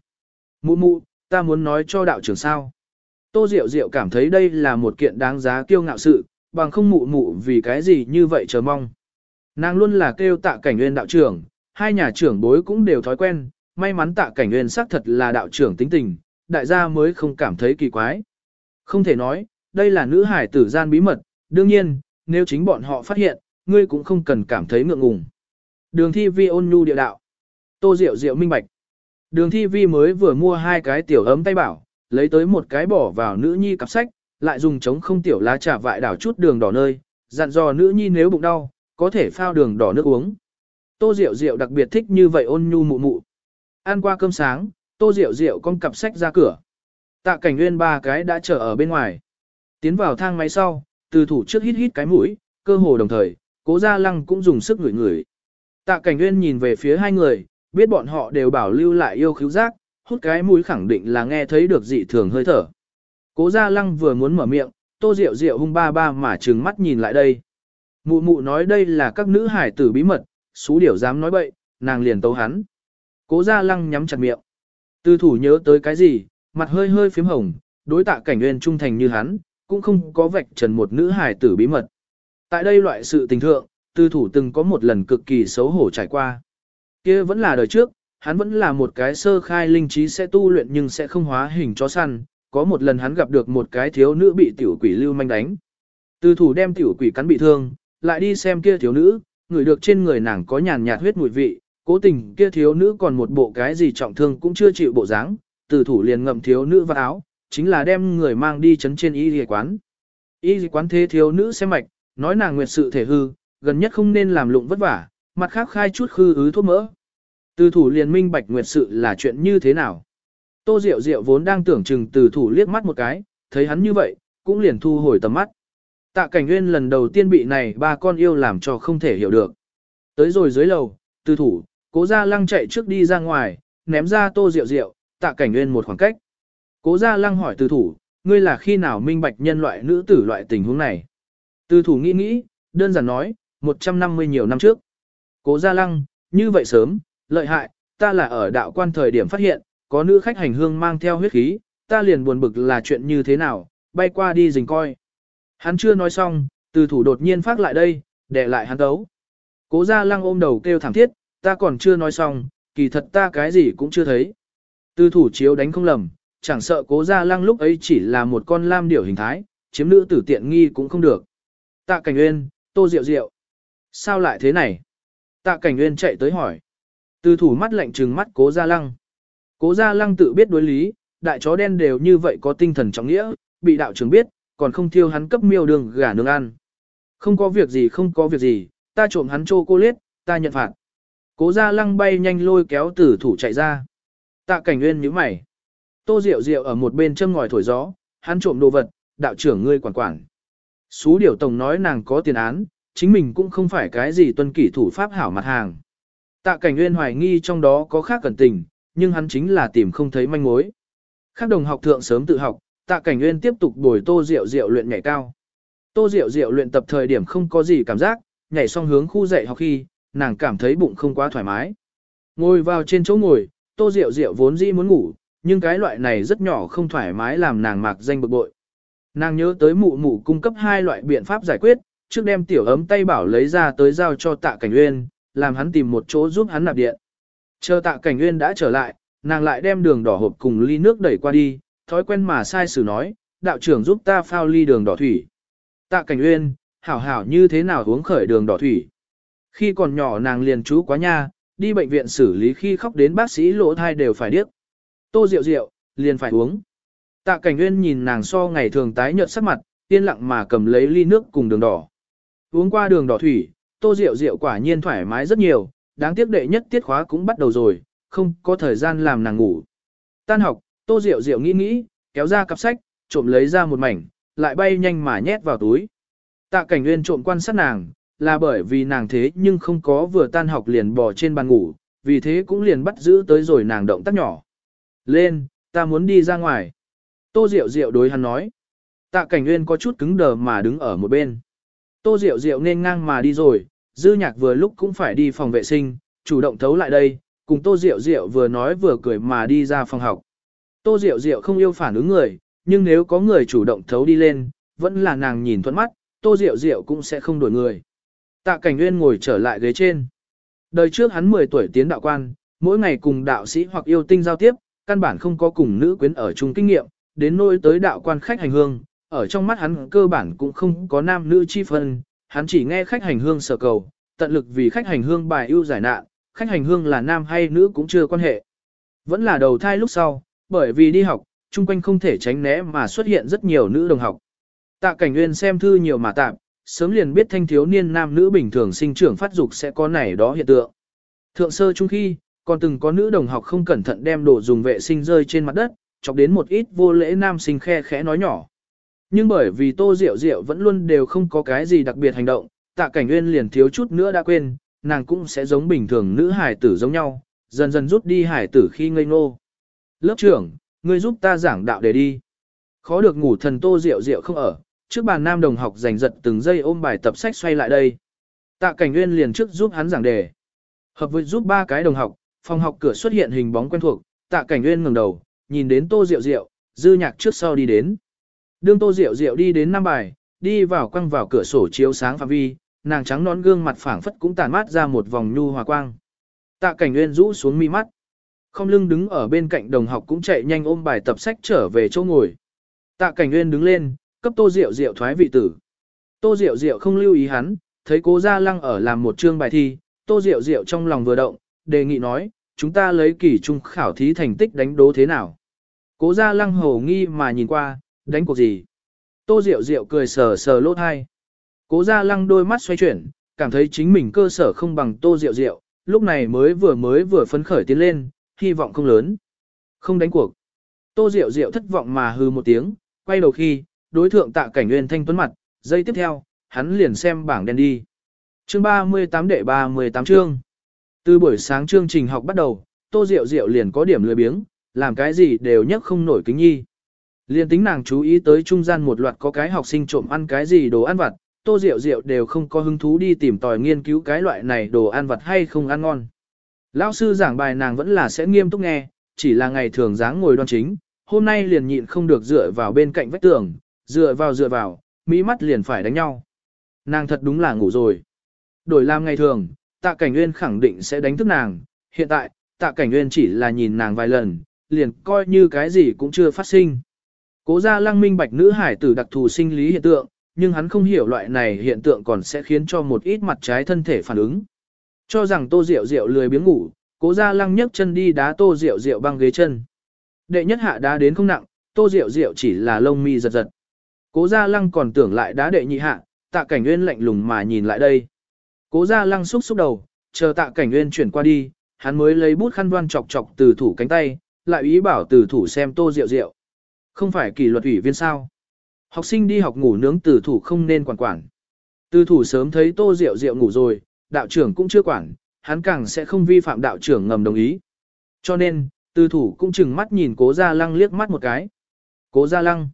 Mụ mụ, ta muốn nói cho đạo trưởng sao. Tô Diệu Diệu cảm thấy đây là một kiện đáng giá kiêu ngạo sự, bằng không mụ mụ vì cái gì như vậy chờ mong. Nàng luôn là kêu tạ cảnh nguyên đạo trưởng, hai nhà trưởng bối cũng đều thói quen, may mắn tạ cảnh nguyên xác thật là đạo trưởng tính tình, đại gia mới không cảm thấy kỳ quái. Không thể nói, đây là nữ hải tử gian bí mật, đương nhiên, nếu chính bọn họ phát hiện, ngươi cũng không cần cảm thấy ngượng ngùng. Đường thi vi ôn nhu địa đạo. Tô Diệu Diệu minh bạch. Đường thi vi mới vừa mua hai cái tiểu ấm tay bảo, lấy tới một cái bỏ vào nữ nhi cặp sách, lại dùng chống không tiểu lá trà vại đảo chút đường đỏ nơi, dặn dò nữ nhi nếu bụng đau, có thể phao đường đỏ nước uống. Tô Diệu Diệu đặc biệt thích như vậy ôn nhu mụ mụ. Ăn qua cơm sáng, Tô Diệu Diệu con cặp sách ra cửa. Tạ cảnh nguyên ba cái đã chờ ở bên ngoài. Tiến vào thang máy sau, từ thủ trước hít hít cái mũi, cơ hồ đồng thời, cố gia lăng cũng dùng sức ngửi ngửi. Tạ cảnh nguyên nhìn về phía hai người, biết bọn họ đều bảo lưu lại yêu khứu giác, hút cái mũi khẳng định là nghe thấy được dị thường hơi thở. Cố gia lăng vừa muốn mở miệng, tô diệu diệu hung ba ba mà trừng mắt nhìn lại đây. Mụ mụ nói đây là các nữ hải tử bí mật, xú điểu dám nói bậy, nàng liền tấu hắn. Cố gia lăng nhắm chặt miệng. Tư thủ nhớ tới cái gì, mặt hơi hơi phím hồng, đối tạ cảnh nguyên trung thành như hắn, cũng không có vạch trần một nữ hải tử bí mật. Tại đây loại sự tình thượng, tư thủ từng có một lần cực kỳ xấu hổ trải qua kia vẫn là đời trước, hắn vẫn là một cái sơ khai linh trí sẽ tu luyện nhưng sẽ không hóa hình chó săn. Có một lần hắn gặp được một cái thiếu nữ bị tiểu quỷ lưu manh đánh. Từ thủ đem tiểu quỷ cắn bị thương, lại đi xem kia thiếu nữ, người được trên người nàng có nhàn nhạt huyết mùi vị, cố tình kia thiếu nữ còn một bộ cái gì trọng thương cũng chưa chịu bộ dáng, từ thủ liền ngậm thiếu nữ vào áo, chính là đem người mang đi chấn trên y y quán. Y y quán thế thiếu nữ xem mạch, nói nàng nguyệt sự thể hư, gần nhất không nên làm lụng vất vả, mặt khác khai chút khư ứ thuốc mỡ. Từ thủ liền minh bạch nguyệt sự là chuyện như thế nào. Tô Diệu Diệu vốn đang tưởng chừng từ thủ liếc mắt một cái, thấy hắn như vậy, cũng liền thu hồi tầm mắt. Tạ cảnh nguyên lần đầu tiên bị này ba con yêu làm cho không thể hiểu được. Tới rồi dưới lầu, từ thủ, cố ra lăng chạy trước đi ra ngoài, ném ra tô Diệu Diệu, tạ cảnh nguyên một khoảng cách. Cố ra lăng hỏi từ thủ, ngươi là khi nào minh bạch nhân loại nữ tử loại tình huống này? Từ thủ nghĩ nghĩ, đơn giản nói, 150 nhiều năm trước. Cố gia lăng, như vậy sớm, lợi hại, ta là ở đạo quan thời điểm phát hiện, có nữ khách hành hương mang theo huyết khí, ta liền buồn bực là chuyện như thế nào, bay qua đi dình coi. Hắn chưa nói xong, từ thủ đột nhiên phát lại đây, để lại hắn đấu. Cố gia lăng ôm đầu kêu thảm thiết, ta còn chưa nói xong, kỳ thật ta cái gì cũng chưa thấy. Từ thủ chiếu đánh không lầm, chẳng sợ cố gia lăng lúc ấy chỉ là một con lam điểu hình thái, chiếm nữ tử tiện nghi cũng không được. Tạ cảnh nguyên, tô Diệu Diệu, Sao lại thế này? Tạ cảnh nguyên chạy tới hỏi. Từ thủ mắt lạnh trừng mắt cố gia lăng. Cố gia lăng tự biết đối lý, đại chó đen đều như vậy có tinh thần trọng nghĩa, bị đạo trưởng biết, còn không thiêu hắn cấp miêu đường gà nướng ăn. Không có việc gì không có việc gì, ta trộm hắn chô cô liết, ta nhận phạt. Cố gia lăng bay nhanh lôi kéo tử thủ chạy ra. Tạ cảnh nguyên nhíu mày. Tô Diệu Diệu ở một bên châm ngòi thổi gió, hắn trộm đồ vật, đạo trưởng ngươi quản quản. Xú điều tổng nói nàng có tiền án, chính mình cũng không phải cái gì tuân kỷ thủ pháp hảo mặt hàng. Tạ cảnh nguyên hoài nghi trong đó có khác cẩn tình, nhưng hắn chính là tìm không thấy manh mối. Khác đồng học thượng sớm tự học, tạ cảnh nguyên tiếp tục bồi tô rượu rượu luyện nhảy cao. Tô rượu rượu luyện tập thời điểm không có gì cảm giác, nhảy xong hướng khu dạy học khi, nàng cảm thấy bụng không quá thoải mái. Ngồi vào trên chỗ ngồi, tô rượu rượu vốn dĩ muốn ngủ, nhưng cái loại này rất nhỏ không thoải mái làm nàng mạc danh bực bội. Nàng nhớ tới mụ mụ cung cấp hai loại biện pháp giải quyết, trước đem tiểu ấm tay bảo lấy ra tới giao cho tạ cảnh uyên, làm hắn tìm một chỗ giúp hắn nạp điện. Chờ tạ cảnh uyên đã trở lại, nàng lại đem đường đỏ hộp cùng ly nước đẩy qua đi, thói quen mà sai sử nói, đạo trưởng giúp ta phao ly đường đỏ thủy. Tạ cảnh uyên, hảo hảo như thế nào uống khởi đường đỏ thủy. Khi còn nhỏ nàng liền chú quá nha, đi bệnh viện xử lý khi khóc đến bác sĩ lỗ thai đều phải điếc. Tô rượu rượu, liền phải uống. Tạ cảnh Uyên nhìn nàng so ngày thường tái nhợt sắc mặt, yên lặng mà cầm lấy ly nước cùng đường đỏ. Uống qua đường đỏ thủy, tô rượu rượu quả nhiên thoải mái rất nhiều, đáng tiếc đệ nhất tiết khóa cũng bắt đầu rồi, không có thời gian làm nàng ngủ. Tan học, tô rượu rượu nghĩ nghĩ, kéo ra cặp sách, trộm lấy ra một mảnh, lại bay nhanh mà nhét vào túi. Tạ cảnh nguyên trộm quan sát nàng, là bởi vì nàng thế nhưng không có vừa tan học liền bò trên bàn ngủ, vì thế cũng liền bắt giữ tới rồi nàng động tác nhỏ. Lên, ta muốn đi ra ngoài. Tô Diệu Diệu đối hắn nói. Tạ Cảnh Nguyên có chút cứng đờ mà đứng ở một bên. Tô Diệu Diệu nên ngang mà đi rồi, Dư Nhạc vừa lúc cũng phải đi phòng vệ sinh, chủ động thấu lại đây, cùng Tô Diệu Diệu vừa nói vừa cười mà đi ra phòng học. Tô Diệu Diệu không yêu phản ứng người, nhưng nếu có người chủ động thấu đi lên, vẫn là nàng nhìn thuận mắt, Tô Diệu Diệu cũng sẽ không đổi người. Tạ Cảnh Nguyên ngồi trở lại ghế trên. Đời trước hắn 10 tuổi tiến đạo quan, mỗi ngày cùng đạo sĩ hoặc yêu tinh giao tiếp, căn bản không có cùng nữ quyến ở chung kinh nghiệm, đến nỗi tới đạo quan khách hành hương, ở trong mắt hắn cơ bản cũng không có nam nữ chi phân, hắn chỉ nghe khách hành hương sở cầu, tận lực vì khách hành hương bài ưu giải nạn, khách hành hương là nam hay nữ cũng chưa quan hệ. Vẫn là đầu thai lúc sau, bởi vì đi học, chung quanh không thể tránh né mà xuất hiện rất nhiều nữ đồng học. Tạ Cảnh Nguyên xem thư nhiều mà tạm, sớm liền biết thanh thiếu niên nam nữ bình thường sinh trưởng phát dục sẽ có này đó hiện tượng. Thượng sơ trung khi, còn từng có nữ đồng học không cẩn thận đem đồ dùng vệ sinh rơi trên mặt đất, chọc đến một ít vô lễ nam sinh khe khẽ nói nhỏ. Nhưng bởi vì tô diệu diệu vẫn luôn đều không có cái gì đặc biệt hành động, tạ cảnh nguyên liền thiếu chút nữa đã quên, nàng cũng sẽ giống bình thường nữ hải tử giống nhau, dần dần rút đi hải tử khi ngây ngô. Lớp trưởng, ngươi giúp ta giảng đạo để đi. Khó được ngủ thần tô diệu diệu không ở, trước bàn nam đồng học giành giật từng giây ôm bài tập sách xoay lại đây. Tạ cảnh nguyên liền trước giúp hắn giảng đề. Hợp với giúp ba cái đồng học, phòng học cửa xuất hiện hình bóng quen thuộc, tạ cảnh nguyên ngẩng đầu, nhìn đến tô diệu diệu dư nhạc trước sau đi đến. Đương tô rượu rượu đi đến năm bài, đi vào quăng vào cửa sổ chiếu sáng phạm vi, nàng trắng nón gương mặt phảng phất cũng tàn mát ra một vòng nhu hòa quang. Tạ cảnh nguyên rũ xuống mi mắt. Không lưng đứng ở bên cạnh đồng học cũng chạy nhanh ôm bài tập sách trở về chỗ ngồi. Tạ cảnh nguyên đứng lên, cấp tô rượu rượu thoái vị tử. Tô Diệu Diệu không lưu ý hắn, thấy cố gia lăng ở làm một chương bài thi, Tô Diệu Diệu trong lòng vừa động, đề nghị nói, chúng ta lấy kỳ trung khảo thí thành tích đánh đố thế nào. Cố gia lăng hầu nghi mà nhìn qua, đánh cuộc gì. Tô Diệu Diệu cười sờ sờ lỗ thai. Cố gia lăng đôi mắt xoay chuyển, cảm thấy chính mình cơ sở không bằng Tô Diệu Diệu, lúc này mới vừa mới vừa phấn khởi tiến lên, hy vọng không lớn. Không đánh cuộc. Tô Diệu Diệu thất vọng mà hư một tiếng, quay đầu khi, đối thượng tạ cảnh nguyên thanh tuấn mặt, giây tiếp theo, hắn liền xem bảng đen đi. Chương 38 đệ 38 chương. Từ buổi sáng chương trình học bắt đầu, Tô Diệu Diệu liền có điểm lười biếng, làm cái gì đều nhất không nổi kính nhi. Liên tính nàng chú ý tới trung gian một loạt có cái học sinh trộm ăn cái gì đồ ăn vặt, Tô rượu rượu đều không có hứng thú đi tìm tòi nghiên cứu cái loại này đồ ăn vặt hay không ăn ngon. Lão sư giảng bài nàng vẫn là sẽ nghiêm túc nghe, chỉ là ngày thường dáng ngồi đoan chính, hôm nay liền nhịn không được dựa vào bên cạnh vách tường, dựa vào dựa vào, mỹ mắt liền phải đánh nhau. Nàng thật đúng là ngủ rồi. Đổi làm ngày thường, tạ cảnh nguyên khẳng định sẽ đánh thức nàng, hiện tại, tạ cảnh nguyên chỉ là nhìn nàng vài lần, liền coi như cái gì cũng chưa phát sinh. Cố gia lăng minh bạch nữ hải tử đặc thù sinh lý hiện tượng, nhưng hắn không hiểu loại này hiện tượng còn sẽ khiến cho một ít mặt trái thân thể phản ứng. Cho rằng tô rượu rượu lười biếng ngủ, cố gia lăng nhấc chân đi đá tô rượu rượu băng ghế chân. Đệ nhất hạ đá đến không nặng, tô rượu rượu chỉ là lông mi giật giật. Cố gia lăng còn tưởng lại đá đệ nhị hạ, tạ cảnh nguyên lạnh lùng mà nhìn lại đây. Cố gia lăng xúc xúc đầu, chờ tạ cảnh nguyên chuyển qua đi, hắn mới lấy bút khăn đoan chọc chọc từ thủ cánh tay, lại ý bảo từ thủ xem tô rượu rượu. Không phải kỷ luật ủy viên sao. Học sinh đi học ngủ nướng từ thủ không nên quản quản. Từ thủ sớm thấy tô rượu rượu ngủ rồi, đạo trưởng cũng chưa quản, hắn càng sẽ không vi phạm đạo trưởng ngầm đồng ý. Cho nên, từ thủ cũng chừng mắt nhìn cố gia lăng liếc mắt một cái. Cố gia lăng.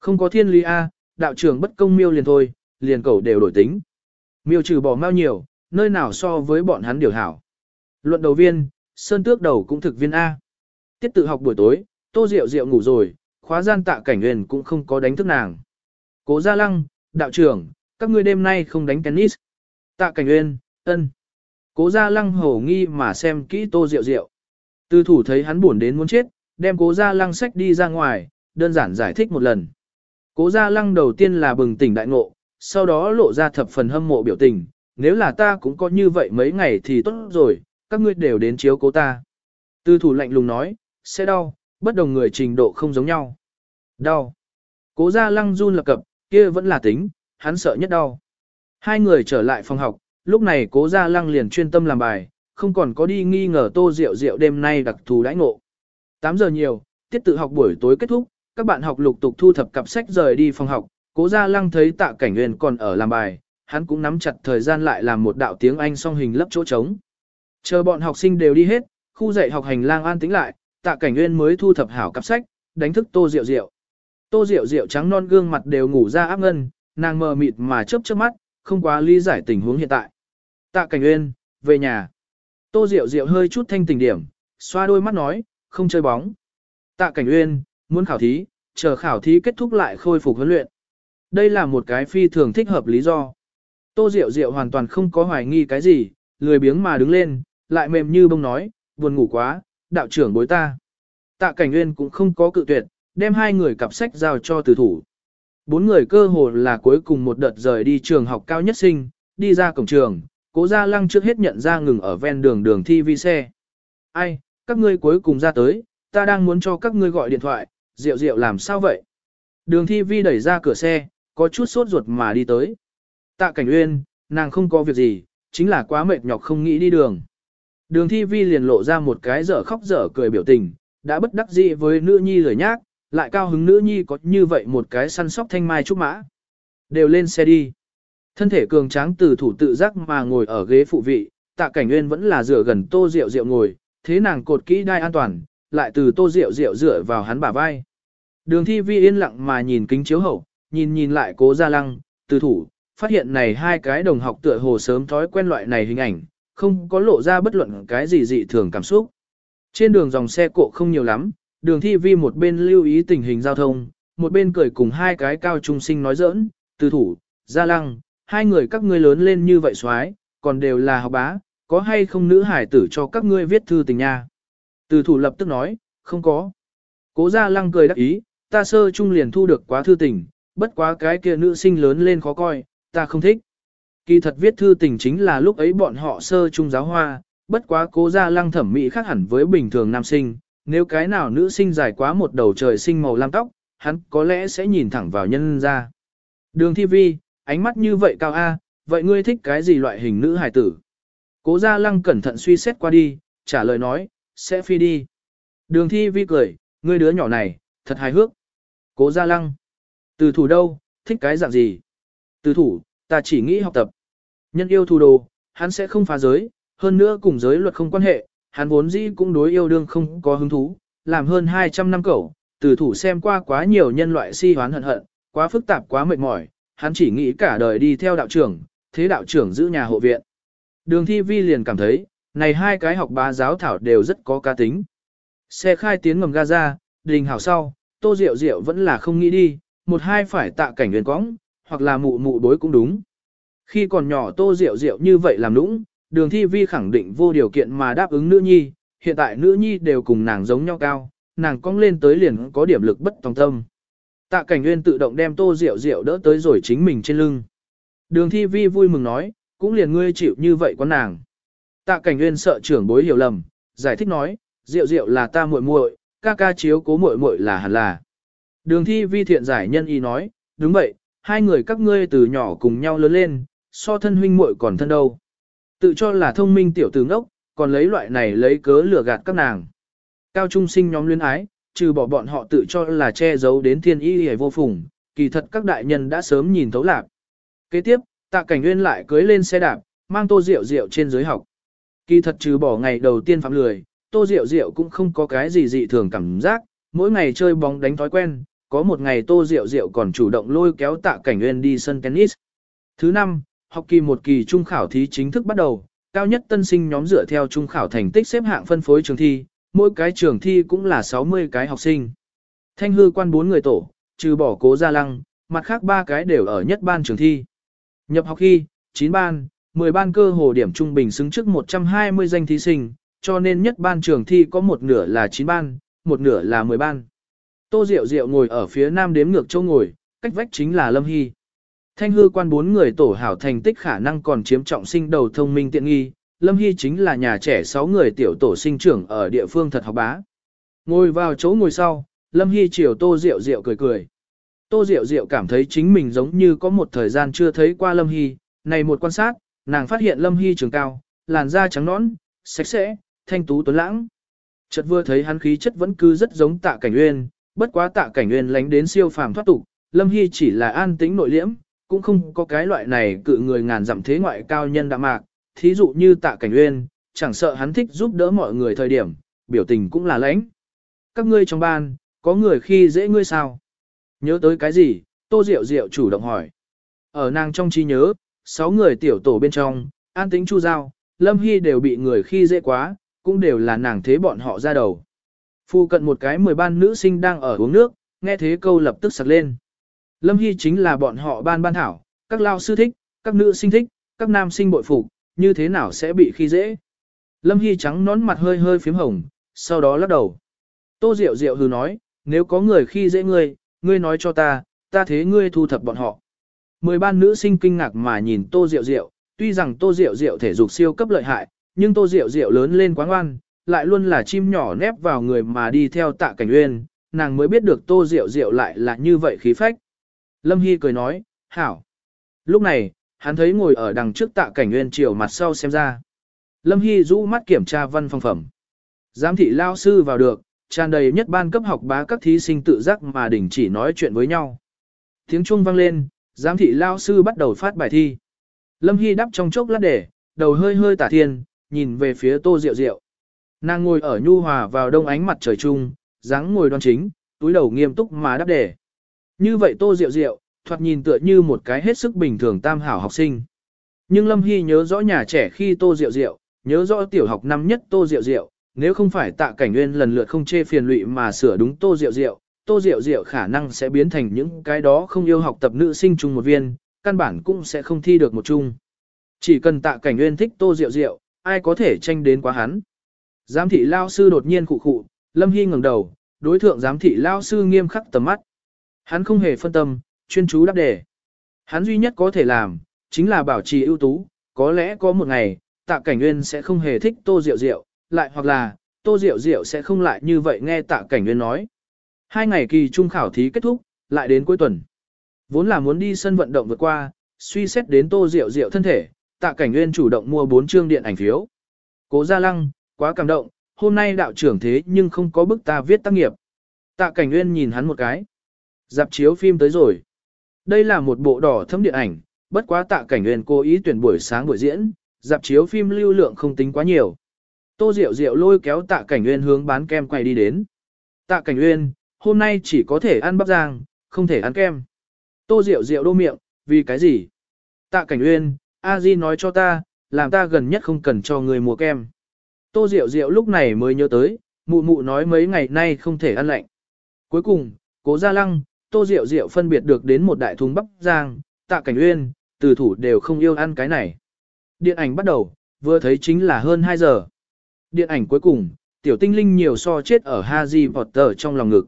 Không có thiên lý A, đạo trưởng bất công miêu liền thôi, liền cầu đều đổi tính. Miêu trừ bỏ mau nhiều, nơi nào so với bọn hắn điều hảo. Luận đầu viên, sơn tước đầu cũng thực viên A. Tiết tự học buổi tối, tô rượu rượu ngủ rồi, khóa gian tạ cảnh huyền cũng không có đánh thức nàng. Cố gia lăng, đạo trưởng, các ngươi đêm nay không đánh tennis. Tạ cảnh huyền, ân. Cố gia lăng hổ nghi mà xem kỹ tô rượu rượu. Tư thủ thấy hắn buồn đến muốn chết, đem cố gia lăng sách đi ra ngoài, đơn giản giải thích một lần. Cố gia lăng đầu tiên là bừng tỉnh đại ngộ, sau đó lộ ra thập phần hâm mộ biểu tình, nếu là ta cũng có như vậy mấy ngày thì tốt rồi, các ngươi đều đến chiếu cố ta. Tư thủ lạnh lùng nói, sẽ đau, bất đồng người trình độ không giống nhau. Đau. Cố gia lăng run lập cập, kia vẫn là tính, hắn sợ nhất đau. Hai người trở lại phòng học, lúc này cố gia lăng liền chuyên tâm làm bài, không còn có đi nghi ngờ tô rượu rượu đêm nay đặc thù đãi ngộ. 8 giờ nhiều, tiết tự học buổi tối kết thúc, các bạn học lục tục thu thập cặp sách rời đi phòng học, cố gia lăng thấy tạ cảnh nguyên còn ở làm bài, hắn cũng nắm chặt thời gian lại làm một đạo tiếng Anh song hình lấp chỗ trống. Chờ bọn học sinh đều đi hết, khu dạy học hành lang an tĩnh lại, tạ cảnh nguyên mới thu thập hảo cặp sách, đánh thức tô rượu rượu. Tô rượu rượu trắng non gương mặt đều ngủ ra áp ngân, nàng mờ mịt mà chớp chớp mắt, không quá lý giải tình huống hiện tại. Tạ cảnh Uyên, về nhà. Tô rượu rượu hơi chút thanh tình điểm, xoa đôi mắt nói, không chơi bóng. Tạ cảnh Uyên muốn khảo thí, chờ khảo thí kết thúc lại khôi phục huấn luyện. Đây là một cái phi thường thích hợp lý do. Tô Diệu Diệu hoàn toàn không có hoài nghi cái gì, lười biếng mà đứng lên, lại mềm như bông nói, buồn ngủ quá, đạo trưởng bối ta. Tạ Cảnh Nguyên cũng không có cự tuyệt, đem hai người cặp sách giao cho từ thủ. Bốn người cơ hồ là cuối cùng một đợt rời đi trường học cao nhất sinh, đi ra cổng trường, cố gia lăng trước hết nhận ra ngừng ở ven đường đường thi vi xe. Ai, các ngươi cuối cùng ra tới, ta đang muốn cho các ngươi gọi điện thoại, rượu rượu làm sao vậy? Đường thi vi đẩy ra cửa xe, có chút sốt ruột mà đi tới. Tạ cảnh uyên, nàng không có việc gì, chính là quá mệt nhọc không nghĩ đi đường. Đường thi vi liền lộ ra một cái dở khóc dở cười biểu tình, đã bất đắc dĩ với nữ nhi lười nhác, lại cao hứng nữ nhi có như vậy một cái săn sóc thanh mai trúc mã. Đều lên xe đi. Thân thể cường tráng từ thủ tự giác mà ngồi ở ghế phụ vị, tạ cảnh nguyên vẫn là dựa gần tô rượu rượu ngồi, thế nàng cột kỹ đai an toàn, lại từ tô rượu rượu dựa vào hắn bả vai. Đường thi vi yên lặng mà nhìn kính chiếu hậu, nhìn nhìn lại cố gia lăng, từ thủ, phát hiện này hai cái đồng học tựa hồ sớm thói quen loại này hình ảnh, không có lộ ra bất luận cái gì dị thường cảm xúc. Trên đường dòng xe cộ không nhiều lắm, đường thi vi một bên lưu ý tình hình giao thông, một bên cười cùng hai cái cao trung sinh nói giỡn, từ thủ, gia lăng, hai người các ngươi lớn lên như vậy xoái, còn đều là học bá, có hay không nữ hải tử cho các ngươi viết thư tình nha. Từ thủ lập tức nói, không có. Cố gia lăng cười đắc ý, ta sơ trung liền thu được quá thư tình, bất quá cái kia nữ sinh lớn lên khó coi, ta không thích. Kỳ thật viết thư tình chính là lúc ấy bọn họ sơ trung giáo hoa, bất quá cố gia lăng thẩm mỹ khác hẳn với bình thường nam sinh, nếu cái nào nữ sinh dài quá một đầu trời sinh màu lam tóc, hắn có lẽ sẽ nhìn thẳng vào nhân ra. Đường thi vi, ánh mắt như vậy cao A, vậy ngươi thích cái gì loại hình nữ hài tử? Cố gia lăng cẩn thận suy xét qua đi, trả lời nói, sẽ phi đi. Đường thi vi cười, ngươi đứa nhỏ này, thật hài hước. Cố gia lăng. Từ thủ đâu, thích cái dạng gì? Từ thủ, ta chỉ nghĩ học tập. Nhân yêu thủ đồ, hắn sẽ không phá giới, hơn nữa cùng giới luật không quan hệ, hắn vốn dĩ cũng đối yêu đương không có hứng thú, làm hơn 200 năm cẩu, từ thủ xem qua quá nhiều nhân loại si hoán hận hận, quá phức tạp quá mệt mỏi, hắn chỉ nghĩ cả đời đi theo đạo trưởng, thế đạo trưởng giữ nhà hộ viện. Đường thi vi liền cảm thấy, này hai cái học bá giáo thảo đều rất có cá tính. Xe khai tiến ngầm Gaza, đình hảo sau, tô rượu rượu vẫn là không nghĩ đi, một hai phải tạ cảnh huyền cõng, hoặc là mụ mụ bối cũng đúng. Khi còn nhỏ tô rượu rượu như vậy làm nũng, đường thi vi khẳng định vô điều kiện mà đáp ứng nữ nhi, hiện tại nữ nhi đều cùng nàng giống nhau cao, nàng cong lên tới liền có điểm lực bất tòng tâm. Tạ cảnh nguyên tự động đem tô rượu rượu đỡ tới rồi chính mình trên lưng. Đường thi vi vui mừng nói, cũng liền ngươi chịu như vậy con nàng. Tạ cảnh nguyên sợ trưởng bối hiểu lầm, giải thích nói, rượu rượu là ta muội muội, ca ca chiếu cố muội muội là hẳn là. Đường thi vi thiện giải nhân y nói, đúng vậy, hai người các ngươi từ nhỏ cùng nhau lớn lên, so thân huynh muội còn thân đâu. Tự cho là thông minh tiểu tử ngốc, còn lấy loại này lấy cớ lừa gạt các nàng. Cao trung sinh nhóm luyến ái, trừ bỏ bọn họ tự cho là che giấu đến thiên y hề vô phùng, kỳ thật các đại nhân đã sớm nhìn thấu lạc. Kế tiếp, tạ cảnh nguyên lại cưới lên xe đạp, mang tô rượu rượu trên dưới học. Kỳ thật trừ bỏ ngày đầu tiên phạm lười, tô rượu rượu cũng không có cái gì dị thường cảm giác, mỗi ngày chơi bóng đánh thói quen, có một ngày tô rượu rượu còn chủ động lôi kéo tạ cảnh nguyên đi sân tennis. Thứ năm, học kỳ một kỳ trung khảo thí chính thức bắt đầu, cao nhất tân sinh nhóm dựa theo trung khảo thành tích xếp hạng phân phối trường thi, mỗi cái trường thi cũng là 60 cái học sinh. Thanh hư quan 4 người tổ, trừ bỏ cố gia lăng, mặt khác ba cái đều ở nhất ban trường thi. Nhập học khi, 9 ban, 10 ban cơ hồ điểm trung bình xứng trước 120 danh thí sinh, cho nên nhất ban trường thi có một nửa là 9 ban, một nửa là 10 ban. Tô Diệu Diệu ngồi ở phía nam đếm ngược châu ngồi, cách vách chính là Lâm Hy. Thanh hư quan bốn người tổ hảo thành tích khả năng còn chiếm trọng sinh đầu thông minh tiện nghi, Lâm Hy chính là nhà trẻ 6 người tiểu tổ sinh trưởng ở địa phương thật học bá. Ngồi vào chỗ ngồi sau, Lâm Hy chiều Tô Diệu Diệu cười cười. Tô Diệu Diệu cảm thấy chính mình giống như có một thời gian chưa thấy qua Lâm Hy, này một quan sát, nàng phát hiện Lâm Hy trường cao, làn da trắng nõn, sạch sẽ, thanh tú tuấn lãng. Chợt vừa thấy hắn khí chất vẫn cứ rất giống tạ cảnh uyên, bất quá tạ cảnh uyên lánh đến siêu phàm thoát tục, Lâm Hy chỉ là an tĩnh nội liễm, cũng không có cái loại này cự người ngàn dặm thế ngoại cao nhân đạm mạc, thí dụ như tạ cảnh uyên, chẳng sợ hắn thích giúp đỡ mọi người thời điểm, biểu tình cũng là lãnh. Các ngươi trong ban, có người khi dễ ngươi sao? Nhớ tới cái gì? Tô Diệu Diệu chủ động hỏi. Ở nàng trong trí nhớ, sáu người tiểu tổ bên trong, an tính chu giao, Lâm Hy đều bị người khi dễ quá, cũng đều là nàng thế bọn họ ra đầu. Phu cận một cái mười ban nữ sinh đang ở uống nước, nghe thế câu lập tức sặc lên. Lâm Hy chính là bọn họ ban ban thảo, các lao sư thích, các nữ sinh thích, các nam sinh bội phục, như thế nào sẽ bị khi dễ. Lâm Hy trắng nón mặt hơi hơi phím hồng, sau đó lắc đầu. Tô Diệu Diệu hừ nói, nếu có người khi dễ ngươi, ngươi nói cho ta, ta thế ngươi thu thập bọn họ. Mười ban nữ sinh kinh ngạc mà nhìn Tô Diệu Diệu, tuy rằng Tô Diệu Diệu thể dục siêu cấp lợi hại, nhưng Tô Diệu Diệu lớn lên quá ngoan, lại luôn là chim nhỏ nép vào người mà đi theo tạ cảnh uyên, nàng mới biết được Tô Diệu Diệu lại là như vậy khí phách. Lâm Hy cười nói, hảo. Lúc này, hắn thấy ngồi ở đằng trước tạ cảnh nguyên chiều mặt sau xem ra. Lâm Hy rũ mắt kiểm tra văn phòng phẩm. Giám thị lao sư vào được, tràn đầy nhất ban cấp học bá các thí sinh tự giác mà đình chỉ nói chuyện với nhau. Tiếng chuông vang lên, giám thị lao sư bắt đầu phát bài thi. Lâm Hy đắp trong chốc lát để, đầu hơi hơi tả thiên, nhìn về phía tô rượu rượu. Nàng ngồi ở nhu hòa vào đông ánh mặt trời trung, dáng ngồi đoan chính, túi đầu nghiêm túc mà đáp đề. Như vậy tô rượu rượu, thoạt nhìn tựa như một cái hết sức bình thường tam hảo học sinh. Nhưng Lâm Hy nhớ rõ nhà trẻ khi tô rượu rượu, nhớ rõ tiểu học năm nhất tô rượu rượu, nếu không phải tạ cảnh nguyên lần lượt không chê phiền lụy mà sửa đúng tô rượu rượu, tô rượu rượu khả năng sẽ biến thành những cái đó không yêu học tập nữ sinh chung một viên, căn bản cũng sẽ không thi được một chung. Chỉ cần tạ cảnh nguyên thích tô rượu rượu, ai có thể tranh đến quá hắn. Giám thị lao sư đột nhiên khụ khụ, Lâm Hy ngẩng đầu, đối thượng giám thị lao sư nghiêm khắc tầm mắt. Hắn không hề phân tâm, chuyên chú đáp đề. Hắn duy nhất có thể làm, chính là bảo trì ưu tú, có lẽ có một ngày, tạ cảnh nguyên sẽ không hề thích tô rượu rượu, lại hoặc là, tô rượu rượu sẽ không lại như vậy nghe tạ cảnh nguyên nói. Hai ngày kỳ trung khảo thí kết thúc, lại đến cuối tuần. Vốn là muốn đi sân vận động vượt qua, suy xét đến tô rượu rượu thân thể, tạ cảnh nguyên chủ động mua 4 chương điện ảnh phiếu. Cố Gia Lăng, quá cảm động, hôm nay đạo trưởng thế nhưng không có bức ta viết tác nghiệp. Tạ cảnh nguyên nhìn hắn một cái. Dạp chiếu phim tới rồi. Đây là một bộ đỏ thâm điện ảnh, bất quá tạ cảnh huyền cố ý tuyển buổi sáng buổi diễn, dạp chiếu phim lưu lượng không tính quá nhiều. Tô Diệu Diệu lôi kéo tạ cảnh huyền hướng bán kem quay đi đến. Tạ cảnh huyền, hôm nay chỉ có thể ăn bắp rang, không thể ăn kem. Tô Diệu Diệu đô miệng, vì cái gì? Tạ cảnh huyền, a di nói cho ta, làm ta gần nhất không cần cho người mua kem. Tô Diệu Diệu lúc này mới nhớ tới, mụ mụ nói mấy ngày nay không thể ăn lạnh. Cuối cùng, cố gia lăng, Tô Diệu Diệu phân biệt được đến một đại thùng bắp rang, tạ cảnh uyên, từ thủ đều không yêu ăn cái này. Điện ảnh bắt đầu, vừa thấy chính là hơn 2 giờ. Điện ảnh cuối cùng, tiểu tinh linh nhiều so chết ở Haji Potter trong lòng ngực.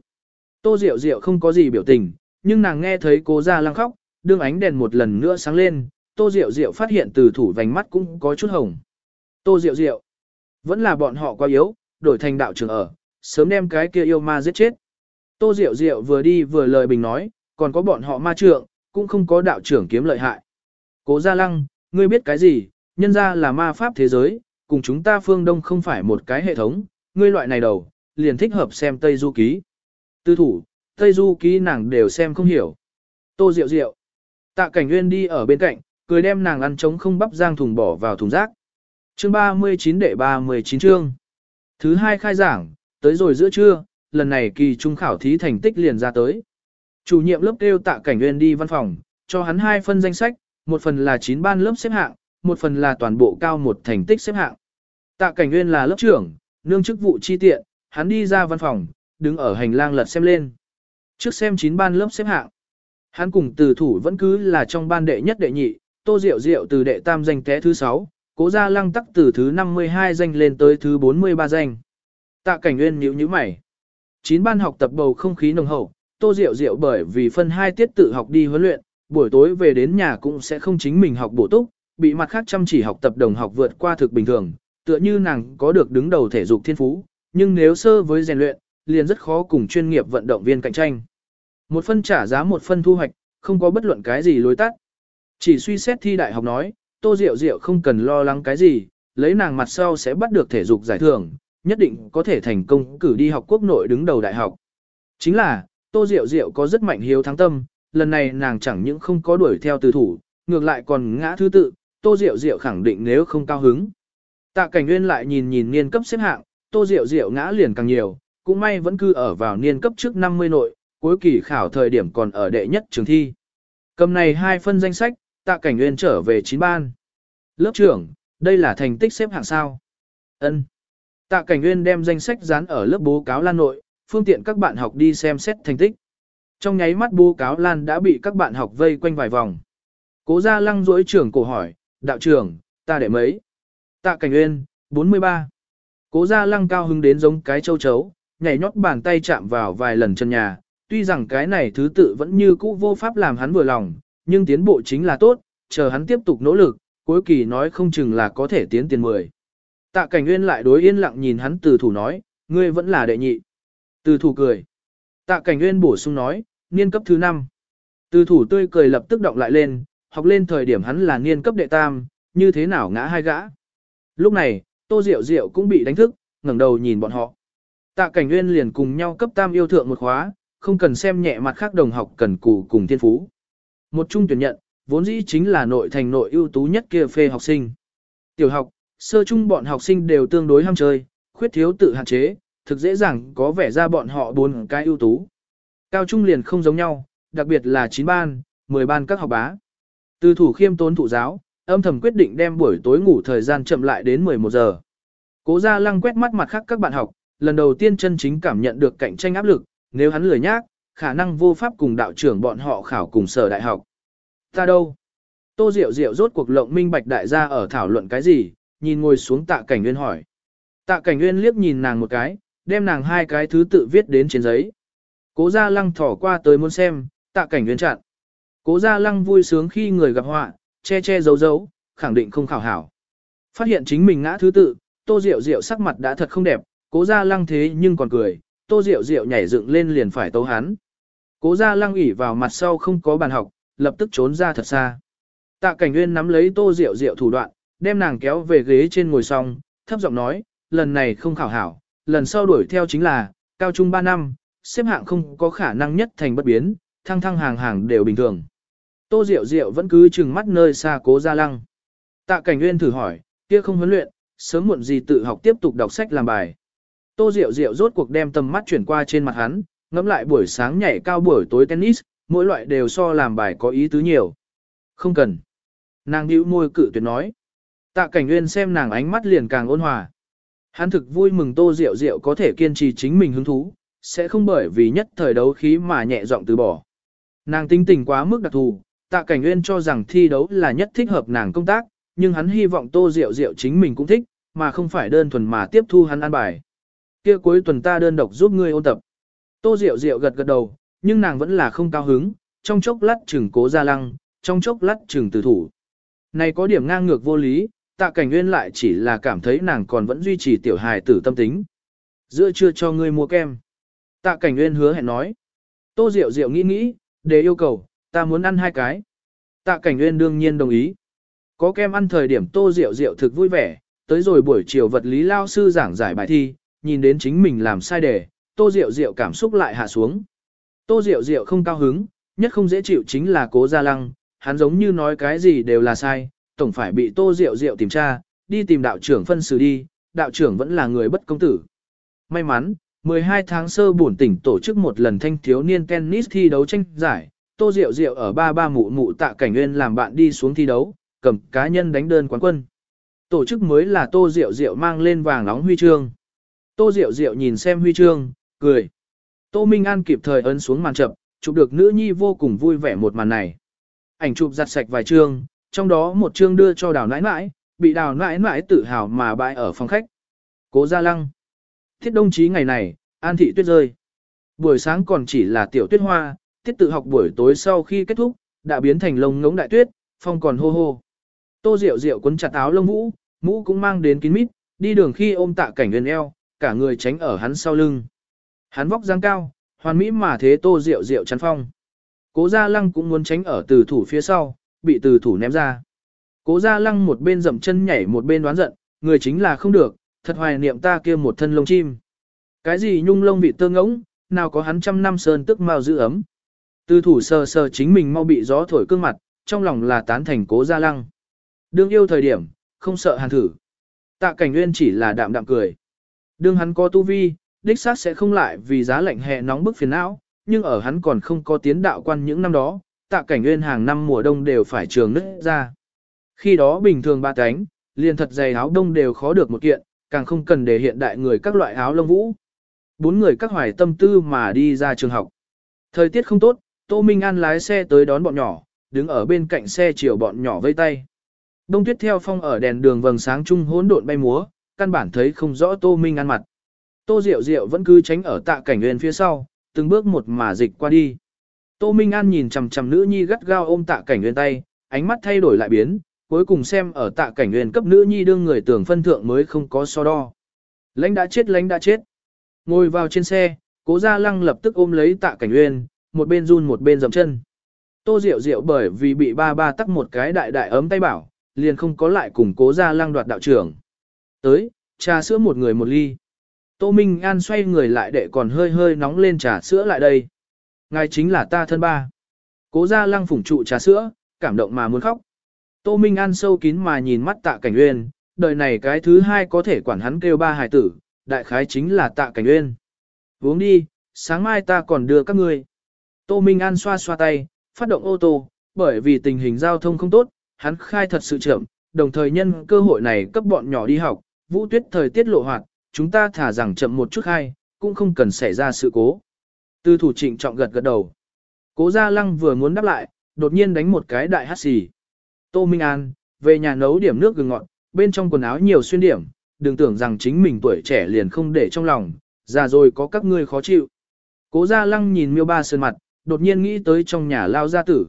Tô Diệu Diệu không có gì biểu tình, nhưng nàng nghe thấy cố gia lăng khóc, đương ánh đèn một lần nữa sáng lên, Tô Diệu Diệu phát hiện từ thủ vành mắt cũng có chút hồng. Tô Diệu Diệu, vẫn là bọn họ quá yếu, đổi thành đạo trưởng ở, sớm đem cái kia yêu ma giết chết. Tô Diệu Diệu vừa đi vừa lời bình nói, còn có bọn họ ma trượng, cũng không có đạo trưởng kiếm lợi hại. Cố Gia Lăng, ngươi biết cái gì, nhân ra là ma pháp thế giới, cùng chúng ta phương Đông không phải một cái hệ thống, ngươi loại này đầu, liền thích hợp xem Tây Du Ký. Tư thủ, Tây Du Ký nàng đều xem không hiểu. Tô Diệu Diệu, tạ cảnh nguyên đi ở bên cạnh, cười đem nàng ăn trống không bắp giang thùng bỏ vào thùng rác. Chương 39 đệ 39 chương. Thứ hai khai giảng, tới rồi giữa trưa, lần này kỳ trung khảo thí thành tích liền ra tới. Chủ nhiệm lớp kêu tạ cảnh nguyên đi văn phòng, cho hắn hai phân danh sách, một phần là 9 ban lớp xếp hạng, một phần là toàn bộ cao một thành tích xếp hạng. Tạ cảnh nguyên là lớp trưởng, nương chức vụ chi tiện, hắn đi ra văn phòng, đứng ở hành lang lật xem lên. Trước xem 9 ban lớp xếp hạng. Hắn cùng từ thủ vẫn cứ là trong ban đệ nhất đệ nhị, tô diệu diệu từ đệ tam danh té thứ 6, cố gia lăng tắc từ thứ 52 danh lên tới thứ 43 danh. Tạ cảnh nguyên nhíu nhíu mày. Chín ban học tập bầu không khí nồng hậu, tô diệu diệu bởi vì phân hai tiết tự học đi huấn luyện, buổi tối về đến nhà cũng sẽ không chính mình học bổ túc, bị mặt khác chăm chỉ học tập đồng học vượt qua thực bình thường, tựa như nàng có được đứng đầu thể dục thiên phú, nhưng nếu sơ với rèn luyện, liền rất khó cùng chuyên nghiệp vận động viên cạnh tranh. Một phân trả giá một phân thu hoạch, không có bất luận cái gì lối tắt. Chỉ suy xét thi đại học nói, Tô Diệu Diệu không cần lo lắng cái gì, lấy nàng mặt sau sẽ bắt được thể dục giải thưởng, nhất định có thể thành công cử đi học quốc nội đứng đầu đại học. Chính là, Tô Diệu Diệu có rất mạnh hiếu thắng tâm, lần này nàng chẳng những không có đuổi theo từ thủ, ngược lại còn ngã thứ tự, Tô Diệu Diệu khẳng định nếu không cao hứng. Tạ Cảnh Nguyên lại nhìn nhìn niên cấp xếp hạng, Tô Diệu Diệu ngã liền càng nhiều, cũng may vẫn cứ ở vào niên cấp trước 50 nội, cuối kỳ khảo thời điểm còn ở đệ nhất trường thi. Cầm này hai phân danh sách, Tạ Cảnh Nguyên trở về chín ban. Lớp trưởng, đây là thành tích xếp hạng sao? Ân. Tạ Cảnh Nguyên đem danh sách dán ở lớp bố cáo lan nội, phương tiện các bạn học đi xem xét thành tích. Trong nháy mắt bố cáo lan đã bị các bạn học vây quanh vài vòng. Cố gia lăng rỗi trưởng cổ hỏi, đạo trưởng, ta để mấy? Tạ Cảnh Nguyên, 43. Cố gia lăng cao hứng đến giống cái châu chấu, nhảy nhót bàn tay chạm vào vài lần chân nhà. Tuy rằng cái này thứ tự vẫn như cũ vô pháp làm hắn vừa lòng, nhưng tiến bộ chính là tốt, chờ hắn tiếp tục nỗ lực, cuối kỳ nói không chừng là có thể tiến tiền 10. Tạ cảnh nguyên lại đối yên lặng nhìn hắn từ thủ nói, ngươi vẫn là đệ nhị. Từ thủ cười. Tạ cảnh nguyên bổ sung nói, niên cấp thứ 5. Từ thủ tươi cười lập tức động lại lên, học lên thời điểm hắn là niên cấp đệ tam, như thế nào ngã hai gã. Lúc này, tô diệu diệu cũng bị đánh thức, ngẩng đầu nhìn bọn họ. Tạ cảnh nguyên liền cùng nhau cấp tam yêu thượng một khóa, không cần xem nhẹ mặt khác đồng học cần cù cùng thiên phú. Một trung tuyển nhận, vốn dĩ chính là nội thành nội ưu tú nhất kia phê học sinh. Tiểu học, sơ trung bọn học sinh đều tương đối ham chơi, khuyết thiếu tự hạn chế, thực dễ dàng có vẻ ra bọn họ bốn cái ưu tú. Cao trung liền không giống nhau, đặc biệt là 9 ban, 10 ban các học bá. Từ thủ khiêm tốn thụ giáo, âm thầm quyết định đem buổi tối ngủ thời gian chậm lại đến 11 giờ. Cố gia lăng quét mắt mặt khác các bạn học, lần đầu tiên chân chính cảm nhận được cạnh tranh áp lực, nếu hắn lười nhác, khả năng vô pháp cùng đạo trưởng bọn họ khảo cùng sở đại học. Ta đâu? Tô Diệu Diệu rốt cuộc lộng minh bạch đại gia ở thảo luận cái gì, nhìn ngồi xuống tạ cảnh nguyên hỏi. Tạ cảnh nguyên liếc nhìn nàng một cái, đem nàng hai cái thứ tự viết đến trên giấy. Cố gia lăng thỏ qua tới muốn xem, tạ cảnh nguyên chặn. Cố Gia Lăng vui sướng khi người gặp họa, che che giấu giấu, khẳng định không khảo hảo. Phát hiện chính mình ngã thứ tự, Tô Diệu Diệu sắc mặt đã thật không đẹp, Cố Gia Lăng thế nhưng còn cười, Tô Diệu Diệu nhảy dựng lên liền phải tấu hắn. Cố Gia Lăng ủy vào mặt sau không có bàn học, lập tức trốn ra thật xa. Tạ Cảnh Nguyên nắm lấy Tô Diệu Diệu thủ đoạn, đem nàng kéo về ghế trên ngồi xong, thấp giọng nói, lần này không khảo hảo, lần sau đuổi theo chính là, cao trung 3 năm, xếp hạng không có khả năng nhất thành bất biến, thăng thăng hàng hàng đều bình thường. Tô Diệu Diệu vẫn cứ trừng mắt nơi xa cố gia lăng. Tạ Cảnh Nguyên thử hỏi, kia không huấn luyện, sớm muộn gì tự học tiếp tục đọc sách làm bài. Tô Diệu Diệu rốt cuộc đem tầm mắt chuyển qua trên mặt hắn, ngắm lại buổi sáng nhảy cao buổi tối tennis, mỗi loại đều so làm bài có ý tứ nhiều. Không cần. Nàng bĩu môi cự tuyệt nói. Tạ Cảnh Nguyên xem nàng ánh mắt liền càng ôn hòa. Hắn thực vui mừng Tô Diệu Diệu có thể kiên trì chính mình hứng thú, sẽ không bởi vì nhất thời đấu khí mà nhẹ giọng từ bỏ. Nàng tinh tình quá mức đặc thù, Tạ Cảnh Nguyên cho rằng thi đấu là nhất thích hợp nàng công tác, nhưng hắn hy vọng Tô Diệu Diệu chính mình cũng thích, mà không phải đơn thuần mà tiếp thu hắn ăn bài. Kia cuối tuần ta đơn độc giúp ngươi ôn tập. Tô Diệu Diệu gật gật đầu, nhưng nàng vẫn là không cao hứng, trong chốc lát chừng cố ra lăng, trong chốc lát chừng tử thủ. Này có điểm ngang ngược vô lý, tạ cảnh nguyên lại chỉ là cảm thấy nàng còn vẫn duy trì tiểu hài tử tâm tính. Giữa chưa cho ngươi mua kem. Tạ cảnh nguyên hứa hẹn nói. Tô Diệu Diệu nghĩ nghĩ, để yêu cầu, ta muốn ăn hai cái. Tạ cảnh nguyên đương nhiên đồng ý. Có kem ăn thời điểm Tô Diệu Diệu thực vui vẻ, tới rồi buổi chiều vật lý lao sư giảng giải bài thi, nhìn đến chính mình làm sai đề, Tô Diệu Diệu cảm xúc lại hạ xuống. Tô Diệu Diệu không cao hứng, nhất không dễ chịu chính là cố gia lăng, hắn giống như nói cái gì đều là sai, tổng phải bị Tô Diệu Diệu tìm tra, đi tìm đạo trưởng phân xử đi, đạo trưởng vẫn là người bất công tử. May mắn, 12 tháng sơ bổn tỉnh tổ chức một lần thanh thiếu niên tennis thi đấu tranh giải, Tô Diệu Diệu ở ba ba mụ mụ tạ cảnh nguyên làm bạn đi xuống thi đấu, cầm cá nhân đánh đơn quán quân. Tổ chức mới là Tô Diệu Diệu mang lên vàng nóng huy chương. Tô Diệu Diệu nhìn xem huy chương, cười. Tô Minh An kịp thời ấn xuống màn chậm, chụp được nữ nhi vô cùng vui vẻ một màn này. Ảnh chụp giặt sạch vài chương, trong đó một chương đưa cho đào nãi nãi, bị đào nãi nãi tự hào mà bãi ở phòng khách. Cố Gia Lăng. Thiết đông chí ngày này, an thị tuyết rơi. Buổi sáng còn chỉ là tiểu tuyết hoa, tiết tự học buổi tối sau khi kết thúc, đã biến thành lông ngống đại tuyết, phong còn hô hô. Tô Diệu Diệu quấn chặt áo lông vũ, mũ cũng mang đến kín mít, đi đường khi ôm tạ cảnh gần eo, cả người tránh ở hắn sau lưng. Hắn vóc dáng cao, hoàn mỹ mà thế Tô Diệu Diệu chắn phong. Cố Gia Lăng cũng muốn tránh ở từ thủ phía sau, bị từ thủ ném ra. Cố Gia Lăng một bên dậm chân nhảy một bên đoán giận, người chính là không được, thật hoài niệm ta kia một thân lông chim. Cái gì nhung lông bị tơ ngỗng, nào có hắn trăm năm sơn tức mau giữ ấm. Từ thủ sờ sờ chính mình mau bị gió thổi cương mặt, trong lòng là tán thành cố Gia Lăng. Đương yêu thời điểm, không sợ hàn thử. Tạ cảnh nguyên chỉ là đạm đạm cười. Đương hắn có tu vi, đích xác sẽ không lại vì giá lạnh hè nóng bức phiền não, nhưng ở hắn còn không có tiến đạo quan những năm đó, tạ cảnh nguyên hàng năm mùa đông đều phải trường nứt ra. Khi đó bình thường ba cánh, liền thật dày áo đông đều khó được một kiện, càng không cần để hiện đại người các loại áo lông vũ. Bốn người các hoài tâm tư mà đi ra trường học. Thời tiết không tốt, Tô Minh An lái xe tới đón bọn nhỏ, đứng ở bên cạnh xe chiều bọn nhỏ vây tay. Đông tuyết theo phong ở đèn đường vầng sáng trung hỗn độn bay múa, căn bản thấy không rõ Tô Minh An mặt. Tô Diệu Diệu vẫn cứ tránh ở tạ cảnh nguyên phía sau, từng bước một mà dịch qua đi. Tô Minh An nhìn chằm chằm nữ nhi gắt gao ôm tạ cảnh nguyên tay, ánh mắt thay đổi lại biến, cuối cùng xem ở tạ cảnh nguyên cấp nữ nhi đương người tưởng phân thượng mới không có so đo. Lãnh đã chết lãnh đã chết. Ngồi vào trên xe, cố gia lăng lập tức ôm lấy tạ cảnh nguyên, một bên run một bên dậm chân. Tô Diệu Diệu bởi vì bị ba ba tắc một cái đại đại ấm tay bảo, liền không có lại cùng cố gia lăng đoạt đạo trưởng. Tới, trà sữa một người một ly. Tô Minh An xoay người lại để còn hơi hơi nóng lên trà sữa lại đây. Ngài chính là ta thân ba. Cố gia lăng phủng trụ trà sữa, cảm động mà muốn khóc. Tô Minh An sâu kín mà nhìn mắt tạ cảnh uyên, đời này cái thứ hai có thể quản hắn kêu ba hài tử, đại khái chính là tạ cảnh uyên. Uống đi, sáng mai ta còn đưa các ngươi. Tô Minh An xoa xoa tay, phát động ô tô, bởi vì tình hình giao thông không tốt, hắn khai thật sự chậm, đồng thời nhân cơ hội này cấp bọn nhỏ đi học, vũ tuyết thời tiết lộ hoạt, chúng ta thả rằng chậm một chút khai, cũng không cần xảy ra sự cố. Tư thủ trịnh trọng gật gật đầu. Cố Gia Lăng vừa muốn đáp lại, đột nhiên đánh một cái đại hát xì. Tô Minh An, về nhà nấu điểm nước gừng ngọt, bên trong quần áo nhiều xuyên điểm, đừng tưởng rằng chính mình tuổi trẻ liền không để trong lòng, già rồi có các ngươi khó chịu. Cố Gia Lăng nhìn miêu ba sơn mặt, đột nhiên nghĩ tới trong nhà lao gia tử.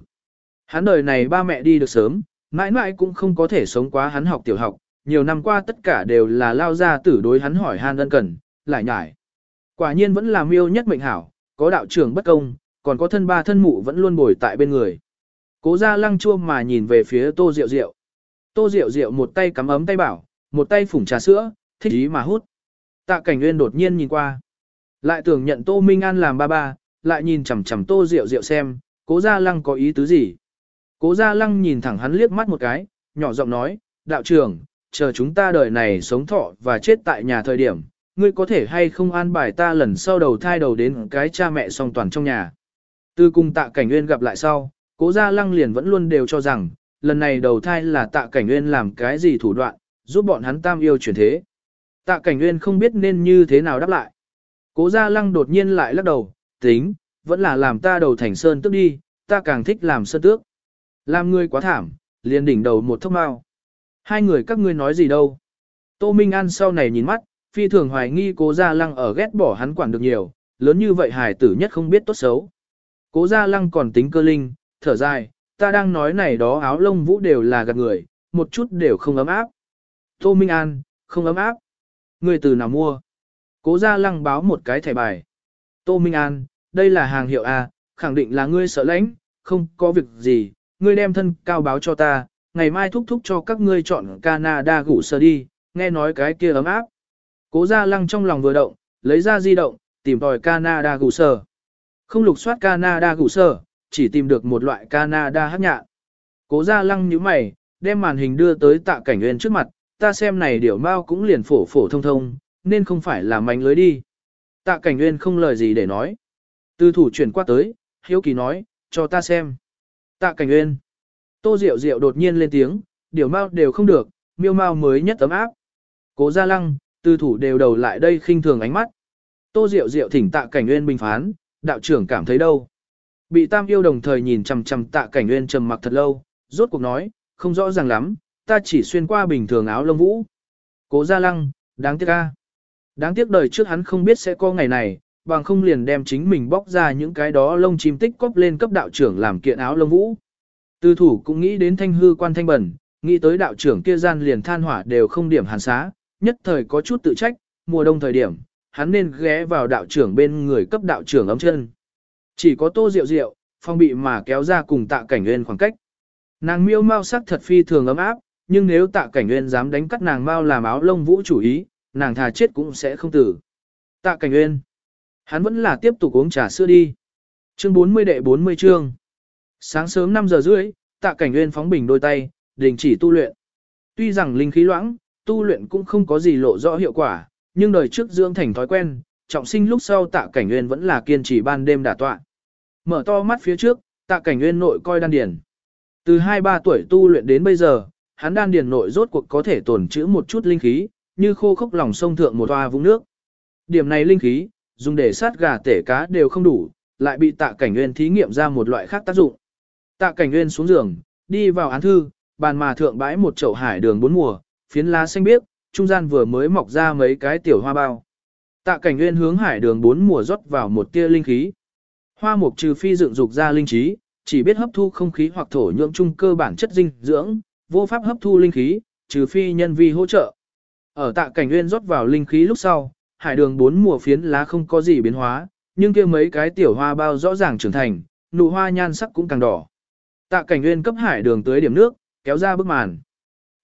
Hắn đời này ba mẹ đi được sớm, mãi mãi cũng không có thể sống quá hắn học tiểu học, nhiều năm qua tất cả đều là lao gia tử đối hắn hỏi han ân cần, lại nhải. Quả nhiên vẫn là miêu nhất mệnh hảo, có đạo trưởng bất công, còn có thân ba thân mụ vẫn luôn bồi tại bên người. Cố ra lăng chua mà nhìn về phía tô rượu rượu. Tô rượu rượu một tay cắm ấm tay bảo, một tay phủng trà sữa, thích ý mà hút. Tạ cảnh nguyên đột nhiên nhìn qua. Lại tưởng nhận tô minh an làm ba ba, lại nhìn chằm chằm tô rượu rượu xem, cố ra lăng có ý tứ gì. Cố gia lăng nhìn thẳng hắn liếc mắt một cái, nhỏ giọng nói, đạo trưởng, chờ chúng ta đời này sống thọ và chết tại nhà thời điểm, ngươi có thể hay không an bài ta lần sau đầu thai đầu đến cái cha mẹ song toàn trong nhà. Từ cùng tạ cảnh nguyên gặp lại sau, cố gia lăng liền vẫn luôn đều cho rằng, lần này đầu thai là tạ cảnh nguyên làm cái gì thủ đoạn, giúp bọn hắn tam yêu chuyển thế. Tạ cảnh nguyên không biết nên như thế nào đáp lại. Cố gia lăng đột nhiên lại lắc đầu, tính, vẫn là làm ta đầu thành sơn tước đi, ta càng thích làm sơn tước. Làm ngươi quá thảm, liền đỉnh đầu một thốc mau. Hai người các ngươi nói gì đâu. Tô Minh An sau này nhìn mắt, phi thường hoài nghi cố gia lăng ở ghét bỏ hắn quản được nhiều, lớn như vậy hài tử nhất không biết tốt xấu. Cố gia lăng còn tính cơ linh, thở dài, ta đang nói này đó áo lông vũ đều là gạt người, một chút đều không ấm áp. Tô Minh An, không ấm áp. Người từ nào mua? Cố gia lăng báo một cái thẻ bài. Tô Minh An, đây là hàng hiệu A, khẳng định là ngươi sợ lãnh, không có việc gì, ngươi đem thân cao báo cho ta, ngày mai thúc thúc cho các ngươi chọn Canada gủ sơ đi, nghe nói cái kia ấm áp. Cố gia lăng trong lòng vừa động, lấy ra di động, tìm tòi Canada gù sơ. Không lục soát Canada gù sơ, chỉ tìm được một loại Canada hắc nhạn. Cố gia lăng nhíu mày, đem màn hình đưa tới tạ cảnh Uyên trước mặt, ta xem này điểu mao cũng liền phổ phổ thông thông, nên không phải là mánh lưới đi. Tạ cảnh Uyên không lời gì để nói. Từ thủ chuyển qua tới, hiếu kỳ nói, cho ta xem. Tạ cảnh Uyên, Tô Diệu Diệu đột nhiên lên tiếng, điều mau đều không được, miêu mau mới nhất tấm áp. Cố gia lăng, tư thủ đều đầu lại đây khinh thường ánh mắt. Tô Diệu Diệu thỉnh tạ cảnh nguyên bình phán, đạo trưởng cảm thấy đâu. Bị tam yêu đồng thời nhìn chằm chằm tạ cảnh nguyên trầm mặc thật lâu, rốt cuộc nói, không rõ ràng lắm, ta chỉ xuyên qua bình thường áo lông vũ. Cố gia lăng, đáng tiếc ca. Đáng tiếc đời trước hắn không biết sẽ có ngày này, bằng không liền đem chính mình bóc ra những cái đó lông chim tích cóp lên cấp đạo trưởng làm kiện áo lông vũ. Tư thủ cũng nghĩ đến thanh hư quan thanh bẩn, nghĩ tới đạo trưởng kia gian liền than hỏa đều không điểm hàn xá, nhất thời có chút tự trách, mùa đông thời điểm, hắn nên ghé vào đạo trưởng bên người cấp đạo trưởng ấm chân. Chỉ có tô rượu rượu, phong bị mà kéo ra cùng tạ cảnh nguyên khoảng cách. Nàng miêu mau sắc thật phi thường ấm áp, nhưng nếu tạ cảnh nguyên dám đánh cắt nàng mau làm áo lông vũ chủ ý, nàng thà chết cũng sẽ không tử. Tạ cảnh nguyên. Hắn vẫn là tiếp tục uống trà sữa đi. Chương 40 đệ 40 chương. Sáng sớm 5 giờ rưỡi, tạ cảnh nguyên phóng bình đôi tay, đình chỉ tu luyện. Tuy rằng linh khí loãng, tu luyện cũng không có gì lộ rõ hiệu quả, nhưng đời trước dưỡng thành thói quen, trọng sinh lúc sau tạ cảnh nguyên vẫn là kiên trì ban đêm đả tọa. Mở to mắt phía trước, tạ cảnh nguyên nội coi đan điền. Từ 2-3 tuổi tu luyện đến bây giờ, hắn đan điền nội rốt cuộc có thể tồn trữ một chút linh khí, như khô khốc lòng sông thượng một toa vũng nước. Điểm này linh khí, dùng để sát gà tể cá đều không đủ, lại bị tạ cảnh nguyên thí nghiệm ra một loại khác tác dụng. Tạ cảnh nguyên xuống giường, đi vào án thư, bàn mà thượng bãi một chậu hải đường bốn mùa, phiến lá xanh biếc, trung gian vừa mới mọc ra mấy cái tiểu hoa bao. Tạ cảnh nguyên hướng hải đường bốn mùa rót vào một tia linh khí. Hoa mục trừ phi dựng dục ra linh trí, chỉ biết hấp thu không khí hoặc thổ nhưỡng chung cơ bản chất dinh dưỡng, vô pháp hấp thu linh khí, trừ phi nhân vi hỗ trợ. Ở tạ cảnh nguyên rót vào linh khí lúc sau, hải đường bốn mùa phiến lá không có gì biến hóa, nhưng kia mấy cái tiểu hoa bao rõ ràng trưởng thành, nụ hoa nhan sắc cũng càng đỏ. Tạ cảnh nguyên cấp hải đường tới điểm nước, kéo ra bức màn.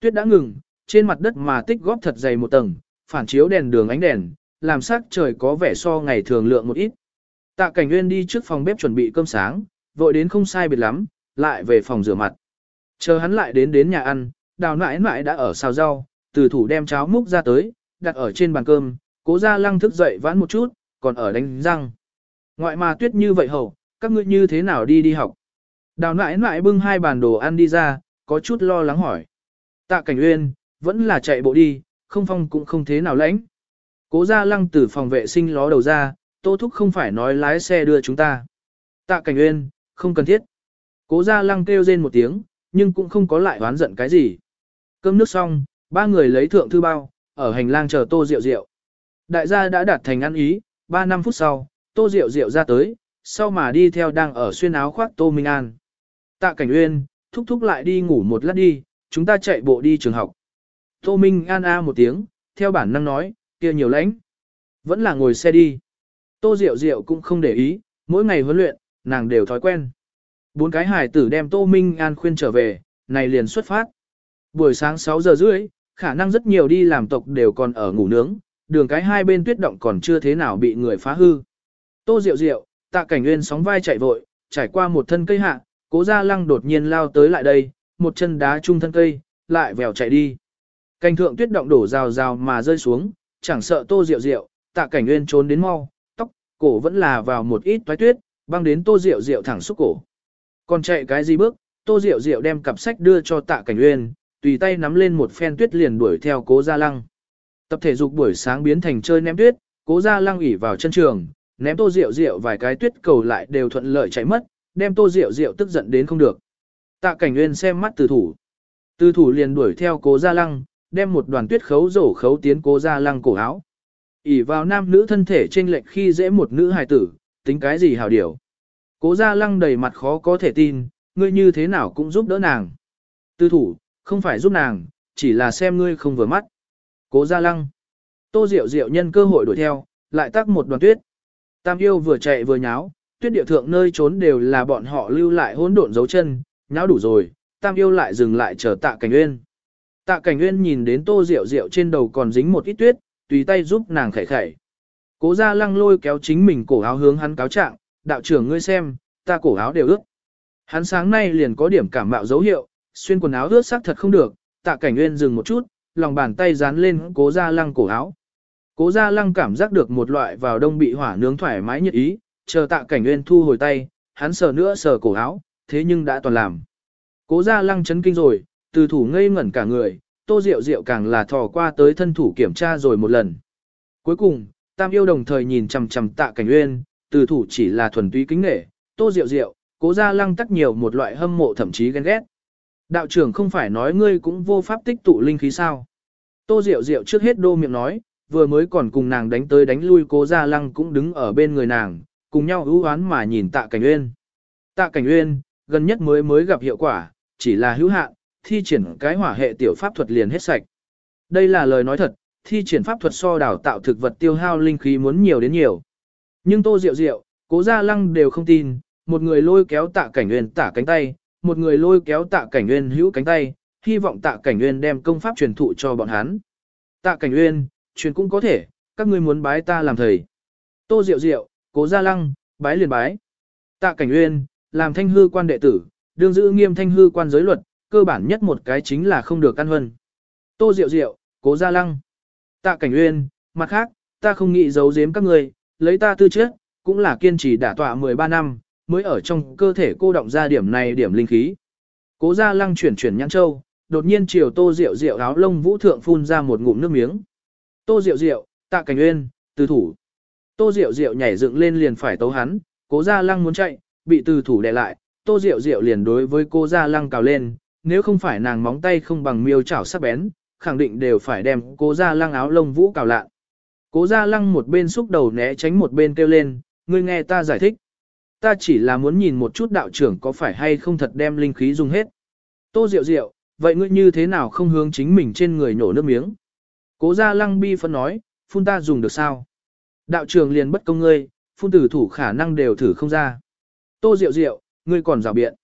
Tuyết đã ngừng, trên mặt đất mà tích góp thật dày một tầng, phản chiếu đèn đường ánh đèn, làm sắc trời có vẻ so ngày thường lượng một ít. Tạ cảnh nguyên đi trước phòng bếp chuẩn bị cơm sáng, vội đến không sai biệt lắm, lại về phòng rửa mặt. Chờ hắn lại đến đến nhà ăn, đào nãi nãi đã ở xào rau, từ thủ đem cháo múc ra tới, đặt ở trên bàn cơm, cố ra lăng thức dậy vãn một chút, còn ở đánh răng. Ngoại mà tuyết như vậy hầu, các ngươi như thế nào đi đi học? Đào nãi nãi bưng hai bàn đồ ăn đi ra, có chút lo lắng hỏi. Tạ cảnh uyên, vẫn là chạy bộ đi, không phong cũng không thế nào lãnh. Cố ra lăng từ phòng vệ sinh ló đầu ra, tô thúc không phải nói lái xe đưa chúng ta. Tạ cảnh uyên, không cần thiết. Cố ra lăng kêu rên một tiếng, nhưng cũng không có lại oán giận cái gì. Cơm nước xong, ba người lấy thượng thư bao, ở hành lang chờ tô rượu rượu. Đại gia đã đạt thành ăn ý, ba năm phút sau, tô rượu rượu ra tới, sau mà đi theo đang ở xuyên áo khoác tô Minh An. Tạ Cảnh Uyên, thúc thúc lại đi ngủ một lát đi, chúng ta chạy bộ đi trường học. Tô Minh an a một tiếng, theo bản năng nói, kia nhiều lãnh. Vẫn là ngồi xe đi. Tô Diệu Diệu cũng không để ý, mỗi ngày huấn luyện, nàng đều thói quen. Bốn cái hải tử đem Tô Minh An khuyên trở về, này liền xuất phát. Buổi sáng 6 giờ rưỡi, khả năng rất nhiều đi làm tộc đều còn ở ngủ nướng, đường cái hai bên tuyết động còn chưa thế nào bị người phá hư. Tô Diệu Diệu, tạ cảnh nguyên sóng vai chạy vội, trải qua một thân cây hạ, cố gia lăng đột nhiên lao tới lại đây, một chân đá trung thân cây, lại vèo chạy đi. Cành thượng tuyết động đổ rào rào mà rơi xuống, chẳng sợ Tô Diệu Diệu, tạ cảnh nguyên trốn đến mau, tóc, cổ vẫn là vào một ít toái tuyết, băng đến Tô Diệu Diệu thẳng xúc cổ. Còn chạy cái gì bước, Tô Diệu Diệu đem cặp sách đưa cho tạ cảnh nguyên, tùy tay nắm lên một phen tuyết liền đuổi theo cố gia lăng. Tập thể dục buổi sáng biến thành chơi ném tuyết, cố gia lăng ủy vào chân trường, ném tô rượu rượu vài cái tuyết cầu lại đều thuận lợi chạy mất, đem tô rượu rượu tức giận đến không được. Tạ cảnh nguyên xem mắt từ thủ. Từ thủ liền đuổi theo cố gia lăng, đem một đoàn tuyết khấu rổ khấu tiến cố gia lăng cổ áo. ỉ vào nam nữ thân thể trên lệch khi dễ một nữ hài tử, tính cái gì hào điều. Cố gia lăng đầy mặt khó có thể tin, ngươi như thế nào cũng giúp đỡ nàng. Tư thủ, không phải giúp nàng, chỉ là xem ngươi không vừa mắt. Cố gia lăng. Tô Diệu Diệu nhân cơ hội đuổi theo, lại tắc một đoàn tuyết. Tam yêu vừa chạy vừa nháo, tuyết địa thượng nơi trốn đều là bọn họ lưu lại hỗn độn dấu chân, nháo đủ rồi, Tam yêu lại dừng lại chờ tạ cảnh uyên. Tạ cảnh uyên nhìn đến Tô Diệu Diệu trên đầu còn dính một ít tuyết, tùy tay giúp nàng khẩy khẩy. Cố gia lăng lôi kéo chính mình cổ áo hướng hắn cáo trạng, đạo trưởng ngươi xem, ta cổ áo đều ướt. Hắn sáng nay liền có điểm cảm mạo dấu hiệu, xuyên quần áo ướt xác thật không được, tạ cảnh nguyên dừng một chút, lòng bàn tay dán lên cố gia lăng cổ áo. Cố gia lăng cảm giác được một loại vào đông bị hỏa nướng thoải mái nhiệt ý, chờ tạ cảnh nguyên thu hồi tay, hắn sờ nữa sờ cổ áo, thế nhưng đã toàn làm. Cố gia lăng chấn kinh rồi, từ thủ ngây ngẩn cả người, tô rượu rượu càng là thò qua tới thân thủ kiểm tra rồi một lần. Cuối cùng, tam yêu đồng thời nhìn chằm chằm tạ cảnh Uyên, từ thủ chỉ là thuần túy kính nghệ, tô rượu rượu, cố gia lăng tắc nhiều một loại hâm mộ thậm chí ghen ghét. Đạo trưởng không phải nói ngươi cũng vô pháp tích tụ linh khí sao. Tô Diệu Diệu trước hết đô miệng nói, vừa mới còn cùng nàng đánh tới đánh lui cố gia lăng cũng đứng ở bên người nàng, cùng nhau hữu hoán mà nhìn tạ cảnh uyên. Tạ cảnh uyên, gần nhất mới mới gặp hiệu quả, chỉ là hữu hạn, thi triển cái hỏa hệ tiểu pháp thuật liền hết sạch. Đây là lời nói thật, thi triển pháp thuật so đào tạo thực vật tiêu hao linh khí muốn nhiều đến nhiều. Nhưng tô diệu diệu, cố gia lăng đều không tin, một người lôi kéo tạ cảnh uyên tả cánh tay, một người lôi kéo tạ cảnh uyên hữu cánh tay, hy vọng tạ cảnh uyên đem công pháp truyền thụ cho bọn hắn. Tạ cảnh uyên, truyền cũng có thể, các ngươi muốn bái ta làm thầy. Tô Diệu Diệu, Cố Gia Lăng, bái liền bái. Tạ cảnh uyên, làm thanh hư quan đệ tử, đương giữ nghiêm thanh hư quan giới luật, cơ bản nhất một cái chính là không được căn huân. Tô Diệu Diệu, Cố Gia Lăng. Tạ cảnh uyên, mặt khác, ta không nghĩ giấu giếm các người, lấy ta tư chất, cũng là kiên trì đả tọa 13 năm, mới ở trong cơ thể cô động ra điểm này điểm linh khí. Cố gia lăng chuyển chuyển nhãn châu, đột nhiên chiều tô diệu diệu áo lông vũ thượng phun ra một ngụm nước miếng. Tô diệu diệu, tạ cảnh uyên, từ thủ. Tô diệu diệu nhảy dựng lên liền phải tấu hắn, cố gia lăng muốn chạy, bị từ thủ đè lại, tô diệu diệu liền đối với cô gia lăng cào lên, nếu không phải nàng móng tay không bằng miêu chảo sắc bén, khẳng định đều phải đem cố gia lăng áo lông vũ cào lạ. Cố gia lăng một bên xúc đầu né tránh một bên kêu lên, ngươi nghe ta giải thích. Ta chỉ là muốn nhìn một chút đạo trưởng có phải hay không thật đem linh khí dùng hết. Tô Diệu Diệu, vậy ngươi như thế nào không hướng chính mình trên người nổ nước miếng? Cố gia lăng bi phân nói, phun ta dùng được sao? Đạo trưởng liền bất công ngươi, phun tử thủ khả năng đều thử không ra. Tô Diệu Diệu, ngươi còn rào biện.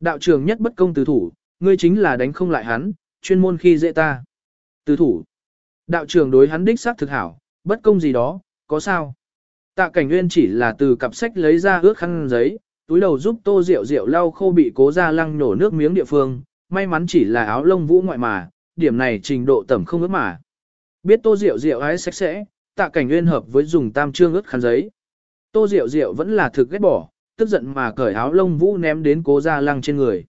Đạo trưởng nhất bất công tử thủ, ngươi chính là đánh không lại hắn, chuyên môn khi dễ ta. Từ thủ. Đạo trưởng đối hắn đích xác thực hảo, bất công gì đó, có sao? Tạ cảnh nguyên chỉ là từ cặp sách lấy ra ướt khăn giấy, túi đầu giúp tô rượu rượu lau khô bị cố ra lăng nổ nước miếng địa phương, may mắn chỉ là áo lông vũ ngoại mà, điểm này trình độ tẩm không ước mà. Biết tô rượu rượu ái sạch sẽ, tạ cảnh nguyên hợp với dùng tam trương ướt khăn giấy. Tô rượu rượu vẫn là thực ghét bỏ, tức giận mà cởi áo lông vũ ném đến cố ra lăng trên người.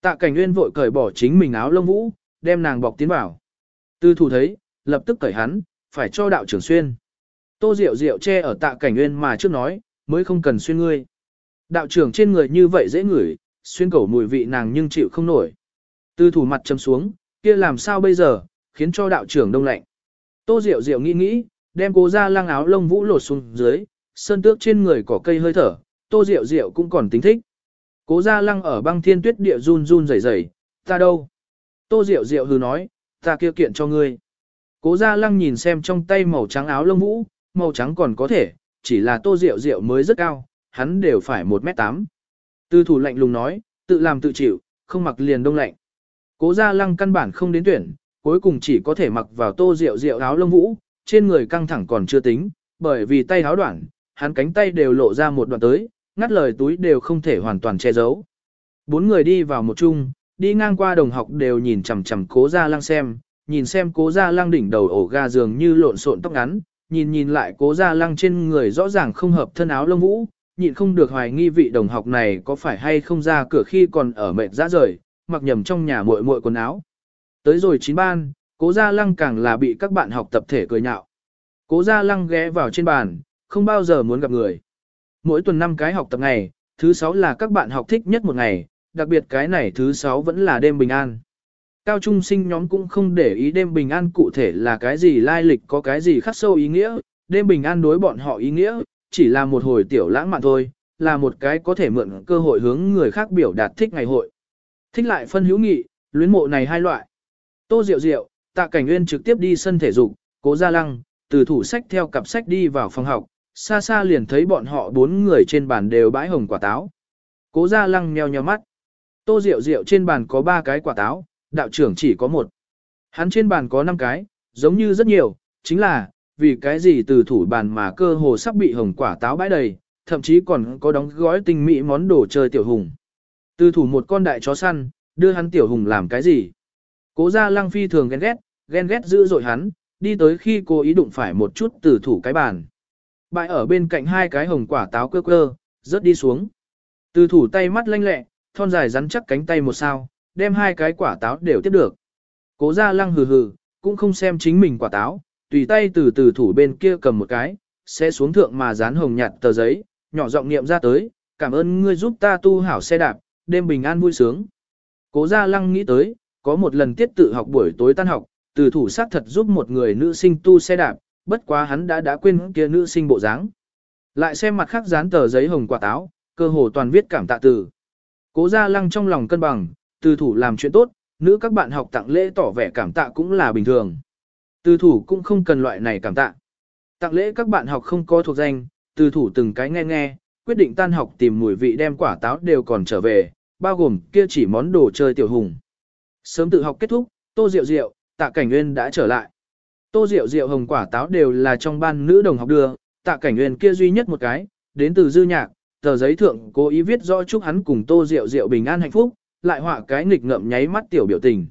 Tạ cảnh nguyên vội cởi bỏ chính mình áo lông vũ, đem nàng bọc tiến vào. Tư thủ thấy, lập tức cởi hắn, phải cho đạo trưởng xuyên. Tô Diệu Diệu che ở tạ cảnh nguyên mà trước nói, mới không cần xuyên ngươi. Đạo trưởng trên người như vậy dễ ngửi, xuyên cổ mùi vị nàng nhưng chịu không nổi. Tư thủ mặt châm xuống, kia làm sao bây giờ, khiến cho đạo trưởng đông lạnh. Tô Diệu Diệu nghĩ nghĩ, đem cố ra lăng áo lông vũ lột xuống dưới, sơn tước trên người cỏ cây hơi thở, Tô Diệu Diệu cũng còn tính thích. Cố Gia Lăng ở băng thiên tuyết địa run run rẩy rẩy, ta đâu? Tô Diệu Diệu hừ nói, ta kia kiện cho ngươi. Cố Gia Lăng nhìn xem trong tay màu trắng áo lông vũ, màu trắng còn có thể, chỉ là Tô Diệu Diệu mới rất cao, hắn đều phải 1m8. Tư thủ lạnh lùng nói, tự làm tự chịu, không mặc liền đông lạnh. Cố Gia Lăng căn bản không đến tuyển, cuối cùng chỉ có thể mặc vào Tô Diệu Diệu áo lông vũ, trên người căng thẳng còn chưa tính, bởi vì tay áo đoạn, hắn cánh tay đều lộ ra một đoạn tới, ngắt lời túi đều không thể hoàn toàn che giấu. Bốn người đi vào một chung, đi ngang qua đồng học đều nhìn chằm chằm cố gia lăng xem, nhìn xem cố gia lăng đỉnh đầu ổ ga dường như lộn xộn tóc ngắn, nhìn nhìn lại cố gia lăng trên người rõ ràng không hợp thân áo lông vũ, nhịn không được hoài nghi vị đồng học này có phải hay không ra cửa khi còn ở mệt ra rời, mặc nhầm trong nhà muội muội quần áo. Tới rồi chín ban, cố gia lăng càng là bị các bạn học tập thể cười nhạo. Cố gia lăng ghé vào trên bàn, không bao giờ muốn gặp người. Mỗi tuần 5 cái học tập ngày, thứ 6 là các bạn học thích nhất một ngày, đặc biệt cái này thứ 6 vẫn là đêm bình an. Cao trung sinh nhóm cũng không để ý đêm bình an cụ thể là cái gì lai lịch có cái gì khắc sâu ý nghĩa, đêm bình an đối bọn họ ý nghĩa, chỉ là một hồi tiểu lãng mạn thôi, là một cái có thể mượn cơ hội hướng người khác biểu đạt thích ngày hội. Thích lại phân hữu nghị, luyến mộ này hai loại. Tô Diệu Diệu, Tạ Cảnh Nguyên trực tiếp đi sân thể dục, Cố Gia Lăng, từ thủ sách theo cặp sách đi vào phòng học, xa xa liền thấy bọn họ bốn người trên bàn đều bãi hồng quả táo. Cố Gia Lăng nheo nheo mắt. Tô Diệu Diệu trên bàn có ba cái quả táo, đạo trưởng chỉ có một. Hắn trên bàn có năm cái, giống như rất nhiều, chính là, vì cái gì từ thủ bàn mà cơ hồ sắp bị hồng quả táo bãi đầy, thậm chí còn có đóng gói tinh mỹ món đồ chơi tiểu hùng. Từ thủ một con đại chó săn, đưa hắn tiểu hùng làm cái gì? Cố Gia Lăng phi thường ghen ghét, ghen ghét dữ dội hắn, đi tới khi cô ý đụng phải một chút từ thủ cái bàn. Bại ở bên cạnh hai cái hồng quả táo cơ cơ, rớt đi xuống. Từ thủ tay mắt lanh lẹ, thon dài rắn chắc cánh tay một sao, đem hai cái quả táo đều tiếp được. Cố ra lăng hừ hừ, cũng không xem chính mình quả táo, tùy tay từ từ thủ bên kia cầm một cái, sẽ xuống thượng mà dán hồng nhạt tờ giấy, nhỏ giọng niệm ra tới, cảm ơn ngươi giúp ta tu hảo xe đạp, đêm bình an vui sướng. Cố ra lăng nghĩ tới, có một lần tiết tự học buổi tối tan học, từ thủ sát thật giúp một người nữ sinh tu xe đạp, bất quá hắn đã đã quên kia nữ sinh bộ dáng. Lại xem mặt khác dán tờ giấy hồng quả táo, cơ hồ toàn viết cảm tạ từ. Cố Gia Lăng trong lòng cân bằng, từ thủ làm chuyện tốt, nữ các bạn học tặng lễ tỏ vẻ cảm tạ cũng là bình thường. Từ thủ cũng không cần loại này cảm tạ. Tặng lễ các bạn học không có thuộc danh, từ thủ từng cái nghe nghe, quyết định tan học tìm mùi vị đem quả táo đều còn trở về, bao gồm kia chỉ món đồ chơi tiểu hùng. Sớm tự học kết thúc, Tô Diệu Diệu, Tạ Cảnh Nguyên đã trở lại. Tô Diệu Diệu hồng quả táo đều là trong ban nữ đồng học đưa, tạ cảnh nguyên kia duy nhất một cái, đến từ dư nhạc, tờ giấy thượng cố ý viết rõ chúc hắn cùng Tô Diệu Diệu bình an hạnh phúc, lại họa cái nghịch ngợm nháy mắt tiểu biểu tình.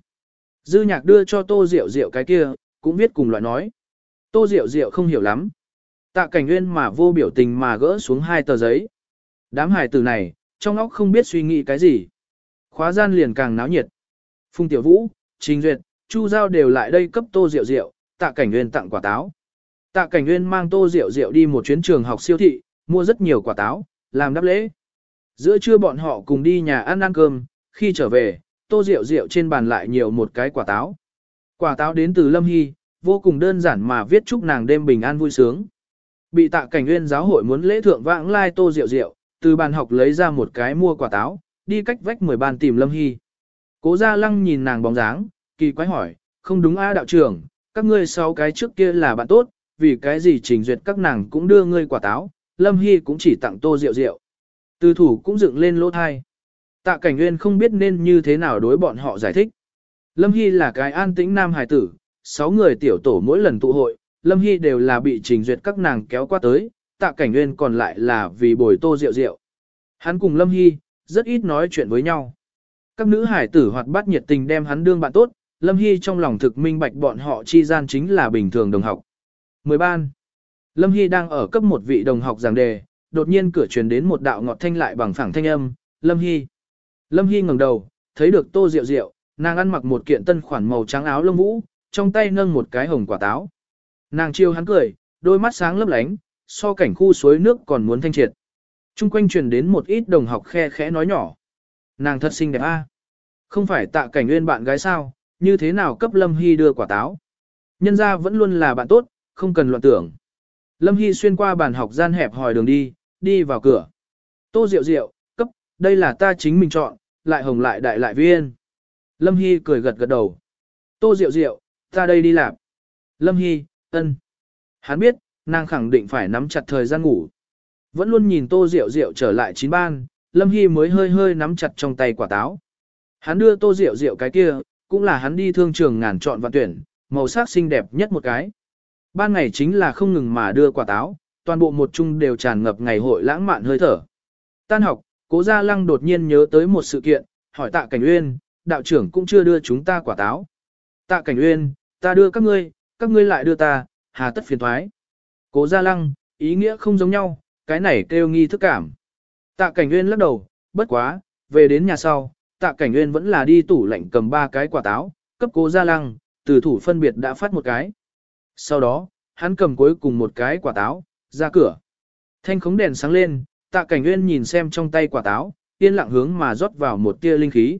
Dư nhạc đưa cho Tô Diệu Diệu cái kia, cũng viết cùng loại nói. Tô Diệu Diệu không hiểu lắm. Tạ cảnh nguyên mà vô biểu tình mà gỡ xuống hai tờ giấy. Đám hài tử này, trong óc không biết suy nghĩ cái gì. Khóa gian liền càng náo nhiệt. Phung Tiểu Vũ, Trình Duyệt, Chu Giao đều lại đây cấp Tô Diệu Diệu, tạ cảnh nguyên tặng quả táo. Tạ cảnh nguyên mang tô rượu rượu đi một chuyến trường học siêu thị, mua rất nhiều quả táo, làm đáp lễ. Giữa trưa bọn họ cùng đi nhà ăn ăn cơm, khi trở về, tô rượu rượu trên bàn lại nhiều một cái quả táo. Quả táo đến từ Lâm Hy, vô cùng đơn giản mà viết chúc nàng đêm bình an vui sướng. Bị tạ cảnh nguyên giáo hội muốn lễ thượng vãng lai tô rượu rượu, từ bàn học lấy ra một cái mua quả táo, đi cách vách 10 bàn tìm Lâm Hy. Cố gia lăng nhìn nàng bóng dáng, kỳ quái hỏi, không đúng a đạo trưởng, các ngươi sáu cái trước kia là bạn tốt, vì cái gì trình duyệt các nàng cũng đưa ngươi quả táo, Lâm Hy cũng chỉ tặng tô rượu rượu. Từ thủ cũng dựng lên lỗ thai. Tạ cảnh nguyên không biết nên như thế nào đối bọn họ giải thích. Lâm Hy là cái an tĩnh nam hài tử, sáu người tiểu tổ mỗi lần tụ hội, Lâm Hy đều là bị trình duyệt các nàng kéo qua tới, tạ cảnh nguyên còn lại là vì bồi tô rượu rượu. Hắn cùng Lâm Hy, rất ít nói chuyện với nhau. Các nữ hải tử hoạt bát nhiệt tình đem hắn đương bạn tốt, Lâm Hy trong lòng thực minh bạch bọn họ chi gian chính là bình thường đồng học. Mười ban. Lâm Hy đang ở cấp một vị đồng học giảng đề, đột nhiên cửa truyền đến một đạo ngọt thanh lại bằng phẳng thanh âm, Lâm Hy. Lâm Hy ngẩng đầu, thấy được tô rượu rượu, nàng ăn mặc một kiện tân khoản màu trắng áo lông vũ, trong tay nâng một cái hồng quả táo. Nàng chiêu hắn cười, đôi mắt sáng lấp lánh, so cảnh khu suối nước còn muốn thanh triệt. Trung quanh truyền đến một ít đồng học khe khẽ nói nhỏ. Nàng thật xinh đẹp a. Không phải tạ cảnh nguyên bạn gái sao, như thế nào cấp Lâm Hy đưa quả táo. Nhân ra vẫn luôn là bạn tốt, không cần loạn tưởng. Lâm Hy xuyên qua bàn học gian hẹp hỏi đường đi, đi vào cửa. Tô Diệu Diệu, cấp, đây là ta chính mình chọn, lại hồng lại đại lại viên. Lâm Hy cười gật gật đầu. Tô Diệu Diệu, ta đây đi làm. Lâm Hy, ân. Hắn biết, nàng khẳng định phải nắm chặt thời gian ngủ. Vẫn luôn nhìn Tô Diệu Diệu trở lại chín ban, Lâm Hy mới hơi hơi nắm chặt trong tay quả táo. Hắn đưa Tô Diệu Diệu cái kia, cũng là hắn đi thương trường ngàn chọn và tuyển, màu sắc xinh đẹp nhất một cái. Ban ngày chính là không ngừng mà đưa quả táo, toàn bộ một chung đều tràn ngập ngày hội lãng mạn hơi thở. Tan học, Cố Gia Lăng đột nhiên nhớ tới một sự kiện, hỏi Tạ Cảnh Uyên, đạo trưởng cũng chưa đưa chúng ta quả táo. Tạ Cảnh Uyên, ta đưa các ngươi, các ngươi lại đưa ta, hà tất phiền thoái. Cố Gia Lăng, ý nghĩa không giống nhau, cái này kêu nghi thức cảm. Tạ Cảnh Uyên lắc đầu, bất quá, về đến nhà sau, Tạ Cảnh Uyên vẫn là đi tủ lạnh cầm ba cái quả táo, cấp Cố Gia Lăng, từ thủ phân biệt đã phát một cái. Sau đó, hắn cầm cuối cùng một cái quả táo, ra cửa. Thanh khống đèn sáng lên, Tạ Cảnh Uyên nhìn xem trong tay quả táo, yên lặng hướng mà rót vào một tia linh khí.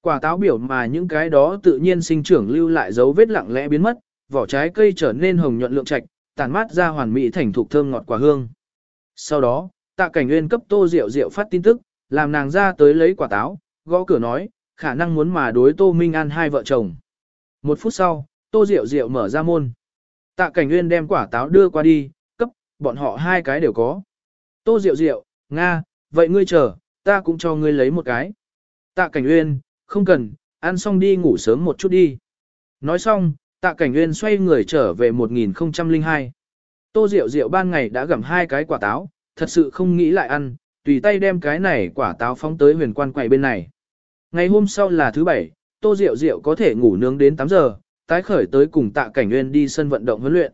Quả táo biểu mà những cái đó tự nhiên sinh trưởng lưu lại dấu vết lặng lẽ biến mất, vỏ trái cây trở nên hồng nhuận lượng trạch, tàn mát ra hoàn mỹ thành thục thơm ngọt quả hương. Sau đó, Tạ Cảnh Nguyên cấp Tô rượu rượu phát tin tức, làm nàng ra tới lấy quả táo, gõ cửa nói, khả năng muốn mà đối Tô Minh An hai vợ chồng. Một phút sau, Tô Diệu Diệu mở ra môn. Tạ Cảnh Nguyên đem quả táo đưa qua đi, cấp, bọn họ hai cái đều có. Tô Diệu Diệu, Nga, vậy ngươi chờ, ta cũng cho ngươi lấy một cái. Tạ Cảnh Nguyên, không cần, ăn xong đi ngủ sớm một chút đi. Nói xong, Tạ Cảnh Nguyên xoay người trở về 1002. Tô Diệu Diệu ban ngày đã gặm hai cái quả táo, thật sự không nghĩ lại ăn, tùy tay đem cái này quả táo phóng tới huyền quan quầy bên này. Ngày hôm sau là thứ bảy, Tô Diệu Diệu có thể ngủ nướng đến 8 giờ, tái khởi tới cùng Tạ Cảnh Nguyên đi sân vận động huấn luyện.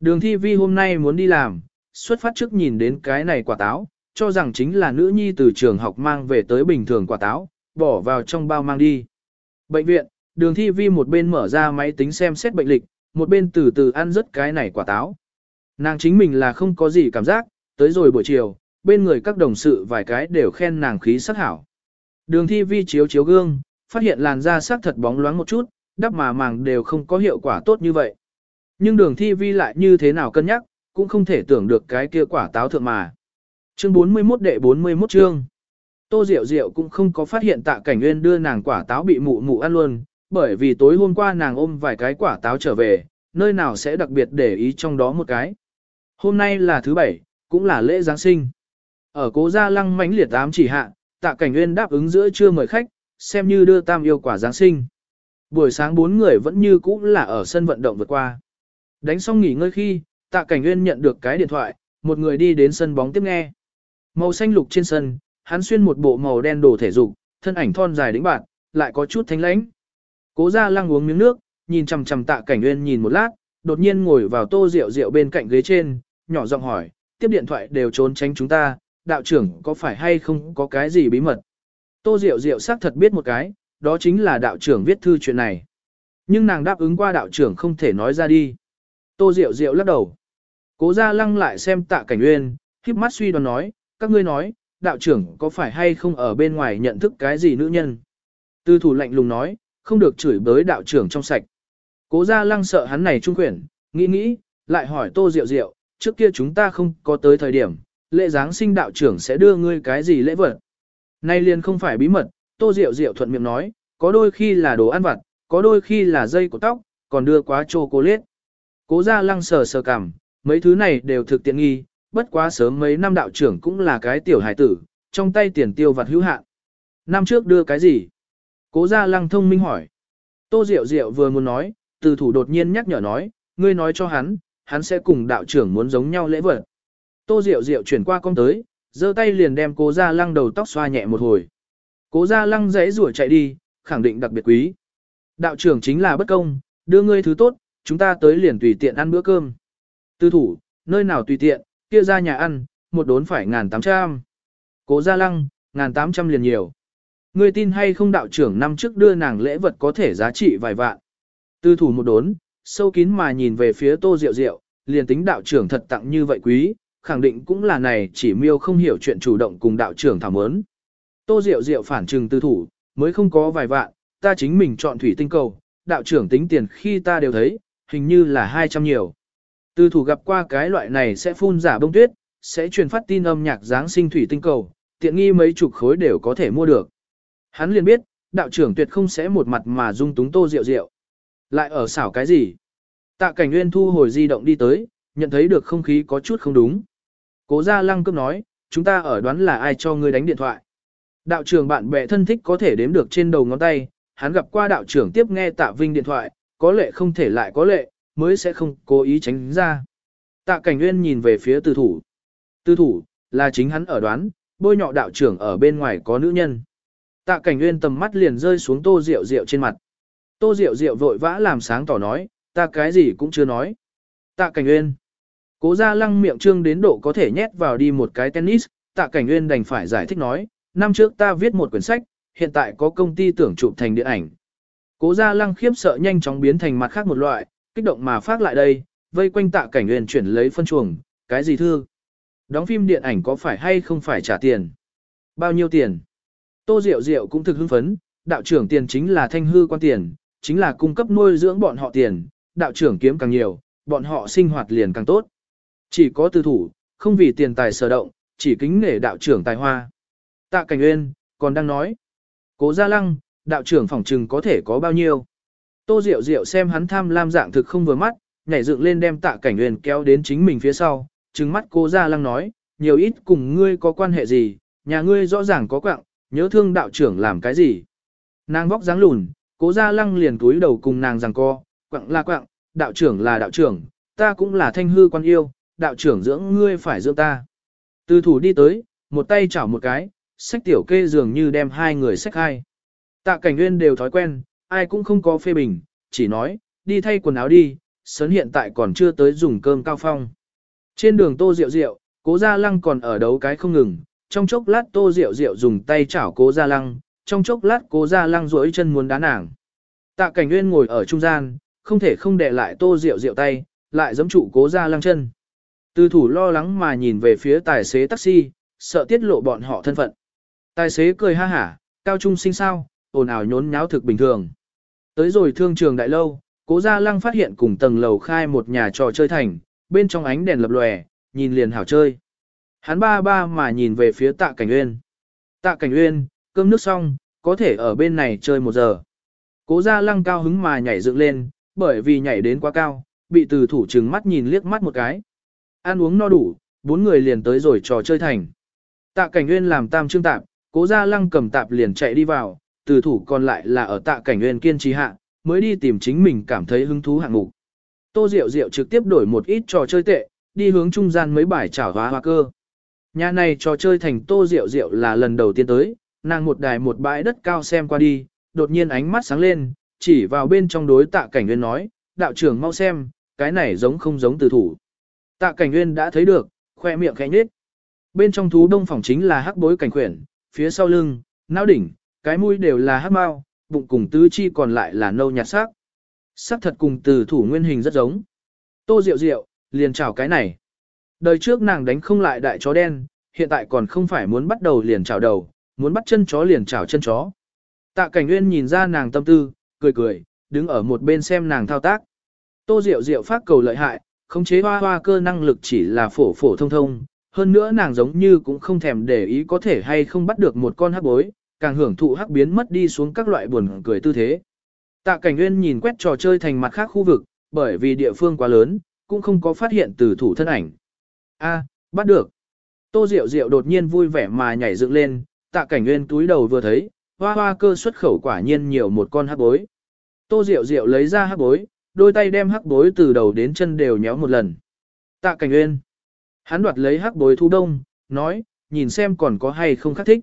Đường thi vi hôm nay muốn đi làm, xuất phát trước nhìn đến cái này quả táo, cho rằng chính là nữ nhi từ trường học mang về tới bình thường quả táo, bỏ vào trong bao mang đi. Bệnh viện, đường thi vi một bên mở ra máy tính xem xét bệnh lịch, một bên từ từ ăn rất cái này quả táo. Nàng chính mình là không có gì cảm giác, tới rồi buổi chiều, bên người các đồng sự vài cái đều khen nàng khí sắc hảo. Đường thi vi chiếu chiếu gương, phát hiện làn da sắc thật bóng loáng một chút, đắp mà màng đều không có hiệu quả tốt như vậy. Nhưng đường thi vi lại như thế nào cân nhắc, cũng không thể tưởng được cái kia quả táo thượng mà. Chương 41 đệ 41 chương. Tô Diệu Diệu cũng không có phát hiện tạ cảnh nguyên đưa nàng quả táo bị mụ mụ ăn luôn, bởi vì tối hôm qua nàng ôm vài cái quả táo trở về, nơi nào sẽ đặc biệt để ý trong đó một cái. Hôm nay là thứ bảy, cũng là lễ Giáng sinh. Ở cố gia lăng mãnh liệt ám chỉ hạ, tạ cảnh nguyên đáp ứng giữa trưa mời khách, xem như đưa tam yêu quả Giáng sinh. Buổi sáng bốn người vẫn như cũ là ở sân vận động vượt qua. Đánh xong nghỉ ngơi khi, tạ cảnh nguyên nhận được cái điện thoại, một người đi đến sân bóng tiếp nghe. Màu xanh lục trên sân, hắn xuyên một bộ màu đen đồ thể dục, thân ảnh thon dài đĩnh bạn, lại có chút thanh lãnh. Cố gia lăng uống miếng nước, nhìn chằm chằm tạ cảnh nguyên nhìn một lát, đột nhiên ngồi vào tô rượu rượu bên cạnh ghế trên, nhỏ giọng hỏi, tiếp điện thoại đều trốn tránh chúng ta, đạo trưởng có phải hay không có cái gì bí mật. Tô Diệu Diệu xác thật biết một cái, đó chính là đạo trưởng viết thư chuyện này. Nhưng nàng đáp ứng qua đạo trưởng không thể nói ra đi. Tô Diệu Diệu lắc đầu. Cố gia lăng lại xem tạ cảnh nguyên, khiếp mắt suy đoán nói, các ngươi nói, đạo trưởng có phải hay không ở bên ngoài nhận thức cái gì nữ nhân. Tư thủ lạnh lùng nói, không được chửi bới đạo trưởng trong sạch. Cố gia lăng sợ hắn này trung quyển, nghĩ nghĩ, lại hỏi tô Diệu Diệu, trước kia chúng ta không có tới thời điểm, lễ giáng sinh đạo trưởng sẽ đưa ngươi cái gì lễ vật. Nay liền không phải bí mật, tô Diệu Diệu thuận miệng nói, có đôi khi là đồ ăn vặt, có đôi khi là dây của tóc, còn đưa quá chocolate. Cố gia lăng sờ sờ cằm, mấy thứ này đều thực tiện nghi, bất quá sớm mấy năm đạo trưởng cũng là cái tiểu hải tử, trong tay tiền tiêu vặt hữu hạn. Năm trước đưa cái gì? Cố gia lăng thông minh hỏi. Tô Diệu Diệu vừa muốn nói, từ thủ đột nhiên nhắc nhở nói, ngươi nói cho hắn, hắn sẽ cùng đạo trưởng muốn giống nhau lễ vật. Tô Diệu Diệu chuyển qua con tới, giơ tay liền đem cố gia lăng đầu tóc xoa nhẹ một hồi. Cố gia lăng dãy rủa chạy đi, khẳng định đặc biệt quý. Đạo trưởng chính là bất công, đưa ngươi thứ tốt, chúng ta tới liền tùy tiện ăn bữa cơm. Tư thủ, nơi nào tùy tiện, kia ra nhà ăn, một đốn phải ngàn tám trăm. Cố gia lăng, ngàn tám trăm liền nhiều. Ngươi tin hay không đạo trưởng năm trước đưa nàng lễ vật có thể giá trị vài vạn. Tư thủ một đốn, sâu kín mà nhìn về phía tô rượu rượu, liền tính đạo trưởng thật tặng như vậy quý, khẳng định cũng là này chỉ miêu không hiểu chuyện chủ động cùng đạo trưởng thảo mớn. Tô diệu diệu phản trừng tư thủ, mới không có vài vạn, ta chính mình chọn thủy tinh cầu, đạo trưởng tính tiền khi ta đều thấy, hình như là 200 nhiều. Tư thủ gặp qua cái loại này sẽ phun giả bông tuyết, sẽ truyền phát tin âm nhạc Giáng sinh thủy tinh cầu, tiện nghi mấy chục khối đều có thể mua được. Hắn liền biết, đạo trưởng tuyệt không sẽ một mặt mà dung túng tô diệu diệu Lại ở xảo cái gì? Tạ cảnh nguyên thu hồi di động đi tới, nhận thấy được không khí có chút không đúng. Cố gia lăng cướp nói, chúng ta ở đoán là ai cho ngươi đánh điện thoại. Đạo trưởng bạn bè thân thích có thể đếm được trên đầu ngón tay, hắn gặp qua đạo trưởng tiếp nghe tạ vinh điện thoại, có lệ không thể lại có lệ, mới sẽ không cố ý tránh ra. Tạ cảnh nguyên nhìn về phía tư thủ. Tư thủ, là chính hắn ở đoán, bôi nhọ đạo trưởng ở bên ngoài có nữ nhân. Tạ cảnh nguyên tầm mắt liền rơi xuống tô rượu rượu trên mặt. Tô rượu rượu vội vã làm sáng tỏ nói, ta cái gì cũng chưa nói. Tạ cảnh nguyên. Cố ra lăng miệng trương đến độ có thể nhét vào đi một cái tennis, tạ cảnh nguyên đành phải giải thích nói, năm trước ta viết một quyển sách, hiện tại có công ty tưởng chụp thành điện ảnh. Cố gia lăng khiếp sợ nhanh chóng biến thành mặt khác một loại, kích động mà phát lại đây, vây quanh tạ cảnh nguyên chuyển lấy phân chuồng, cái gì thưa? Đóng phim điện ảnh có phải hay không phải trả tiền? Bao nhiêu tiền? Tô Diệu Diệu cũng thực hưng phấn, đạo trưởng tiền chính là thanh hư quan tiền, chính là cung cấp nuôi dưỡng bọn họ tiền, đạo trưởng kiếm càng nhiều, bọn họ sinh hoạt liền càng tốt. Chỉ có tư thủ, không vì tiền tài sở động, chỉ kính nể đạo trưởng tài hoa. Tạ Cảnh Uyên, còn đang nói. Cố Gia Lăng, đạo trưởng phỏng trừng có thể có bao nhiêu. Tô Diệu Diệu xem hắn tham lam dạng thực không vừa mắt, nhảy dựng lên đem Tạ Cảnh Uyên kéo đến chính mình phía sau, trừng mắt Cố Gia Lăng nói, nhiều ít cùng ngươi có quan hệ gì, nhà ngươi rõ ràng có quạng, nhớ thương đạo trưởng làm cái gì. Nàng vóc dáng lùn, Cố Gia Lăng liền túi đầu cùng nàng rằng co, quạng là quạng, đạo trưởng là đạo trưởng, ta cũng là thanh hư quan yêu, đạo trưởng dưỡng ngươi phải dưỡng ta. Từ thủ đi tới, một tay chảo một cái, sách tiểu kê dường như đem hai người sách hai. Tạ cảnh nguyên đều thói quen, ai cũng không có phê bình, chỉ nói, đi thay quần áo đi, sớn hiện tại còn chưa tới dùng cơm cao phong. Trên đường tô rượu rượu, cố gia lăng còn ở đấu cái không ngừng, trong chốc lát tô rượu rượu dùng tay chảo cố gia lăng, trong chốc lát cố gia lăng duỗi chân muốn đá nàng. Tạ cảnh nguyên ngồi ở trung gian, không thể không để lại tô rượu rượu tay, lại giẫm trụ cố gia lăng chân. Từ thủ lo lắng mà nhìn về phía tài xế taxi, sợ tiết lộ bọn họ thân phận. Tài xế cười ha hả, cao trung sinh sao, ồn ào nhốn nháo thực bình thường. Tới rồi thương trường đại lâu, cố gia lăng phát hiện cùng tầng lầu khai một nhà trò chơi thành, bên trong ánh đèn lập lòe, nhìn liền hảo chơi. Hắn ba ba mà nhìn về phía tạ cảnh uyên. Tạ cảnh uyên, cơm nước xong, có thể ở bên này chơi một giờ. Cố gia lăng cao hứng mà nhảy dựng lên, bởi vì nhảy đến quá cao, bị từ thủ trừng mắt nhìn liếc mắt một cái. Ăn uống no đủ, bốn người liền tới rồi trò chơi thành. Tạ cảnh nguyên làm tam trương tạp, cố gia lăng cầm tạp liền chạy đi vào, từ thủ còn lại là ở tạ cảnh nguyên kiên trì hạ, mới đi tìm chính mình cảm thấy hứng thú hạng mục. Tô Diệu Diệu trực tiếp đổi một ít trò chơi tệ, đi hướng trung gian mấy bài trả hóa hoa cơ. Nhà này trò chơi thành Tô Diệu Diệu là lần đầu tiên tới, nàng một đài một bãi đất cao xem qua đi, đột nhiên ánh mắt sáng lên, chỉ vào bên trong đối tạ cảnh nguyên nói, đạo trưởng mau xem, cái này giống không giống từ thủ. Tạ cảnh nguyên đã thấy được, khoe miệng khẽ nhếch. Bên trong thú đông phòng chính là hắc bối cảnh quyển, phía sau lưng, não đỉnh, cái mũi đều là hắc mao, bụng cùng tứ chi còn lại là nâu nhạt sắc. Sắc thật cùng từ thủ nguyên hình rất giống. Tô Diệu Diệu, liền chào cái này. Đời trước nàng đánh không lại đại chó đen, hiện tại còn không phải muốn bắt đầu liền chào đầu, muốn bắt chân chó liền chào chân chó. Tạ Cảnh Nguyên nhìn ra nàng tâm tư, cười cười, đứng ở một bên xem nàng thao tác. Tô Diệu Diệu phát cầu lợi hại, khống chế hoa hoa cơ năng lực chỉ là phổ phổ thông thông, hơn nữa nàng giống như cũng không thèm để ý có thể hay không bắt được một con hắc bối, càng hưởng thụ hắc biến mất đi xuống các loại buồn cười tư thế. Tạ Cảnh Nguyên nhìn quét trò chơi thành mặt khác khu vực, bởi vì địa phương quá lớn, cũng không có phát hiện từ thủ thân ảnh. A, à, bắt được. Tô Diệu Diệu đột nhiên vui vẻ mà nhảy dựng lên, Tạ Cảnh Nguyên túi đầu vừa thấy, hoa hoa cơ xuất khẩu quả nhiên nhiều một con hắc bối. Tô Diệu Diệu lấy ra hắc bối, đôi tay đem hắc bối từ đầu đến chân đều nhéo một lần. Tạ Cảnh Nguyên. Hắn đoạt lấy hắc bối thu đông, nói, nhìn xem còn có hay không khác thích.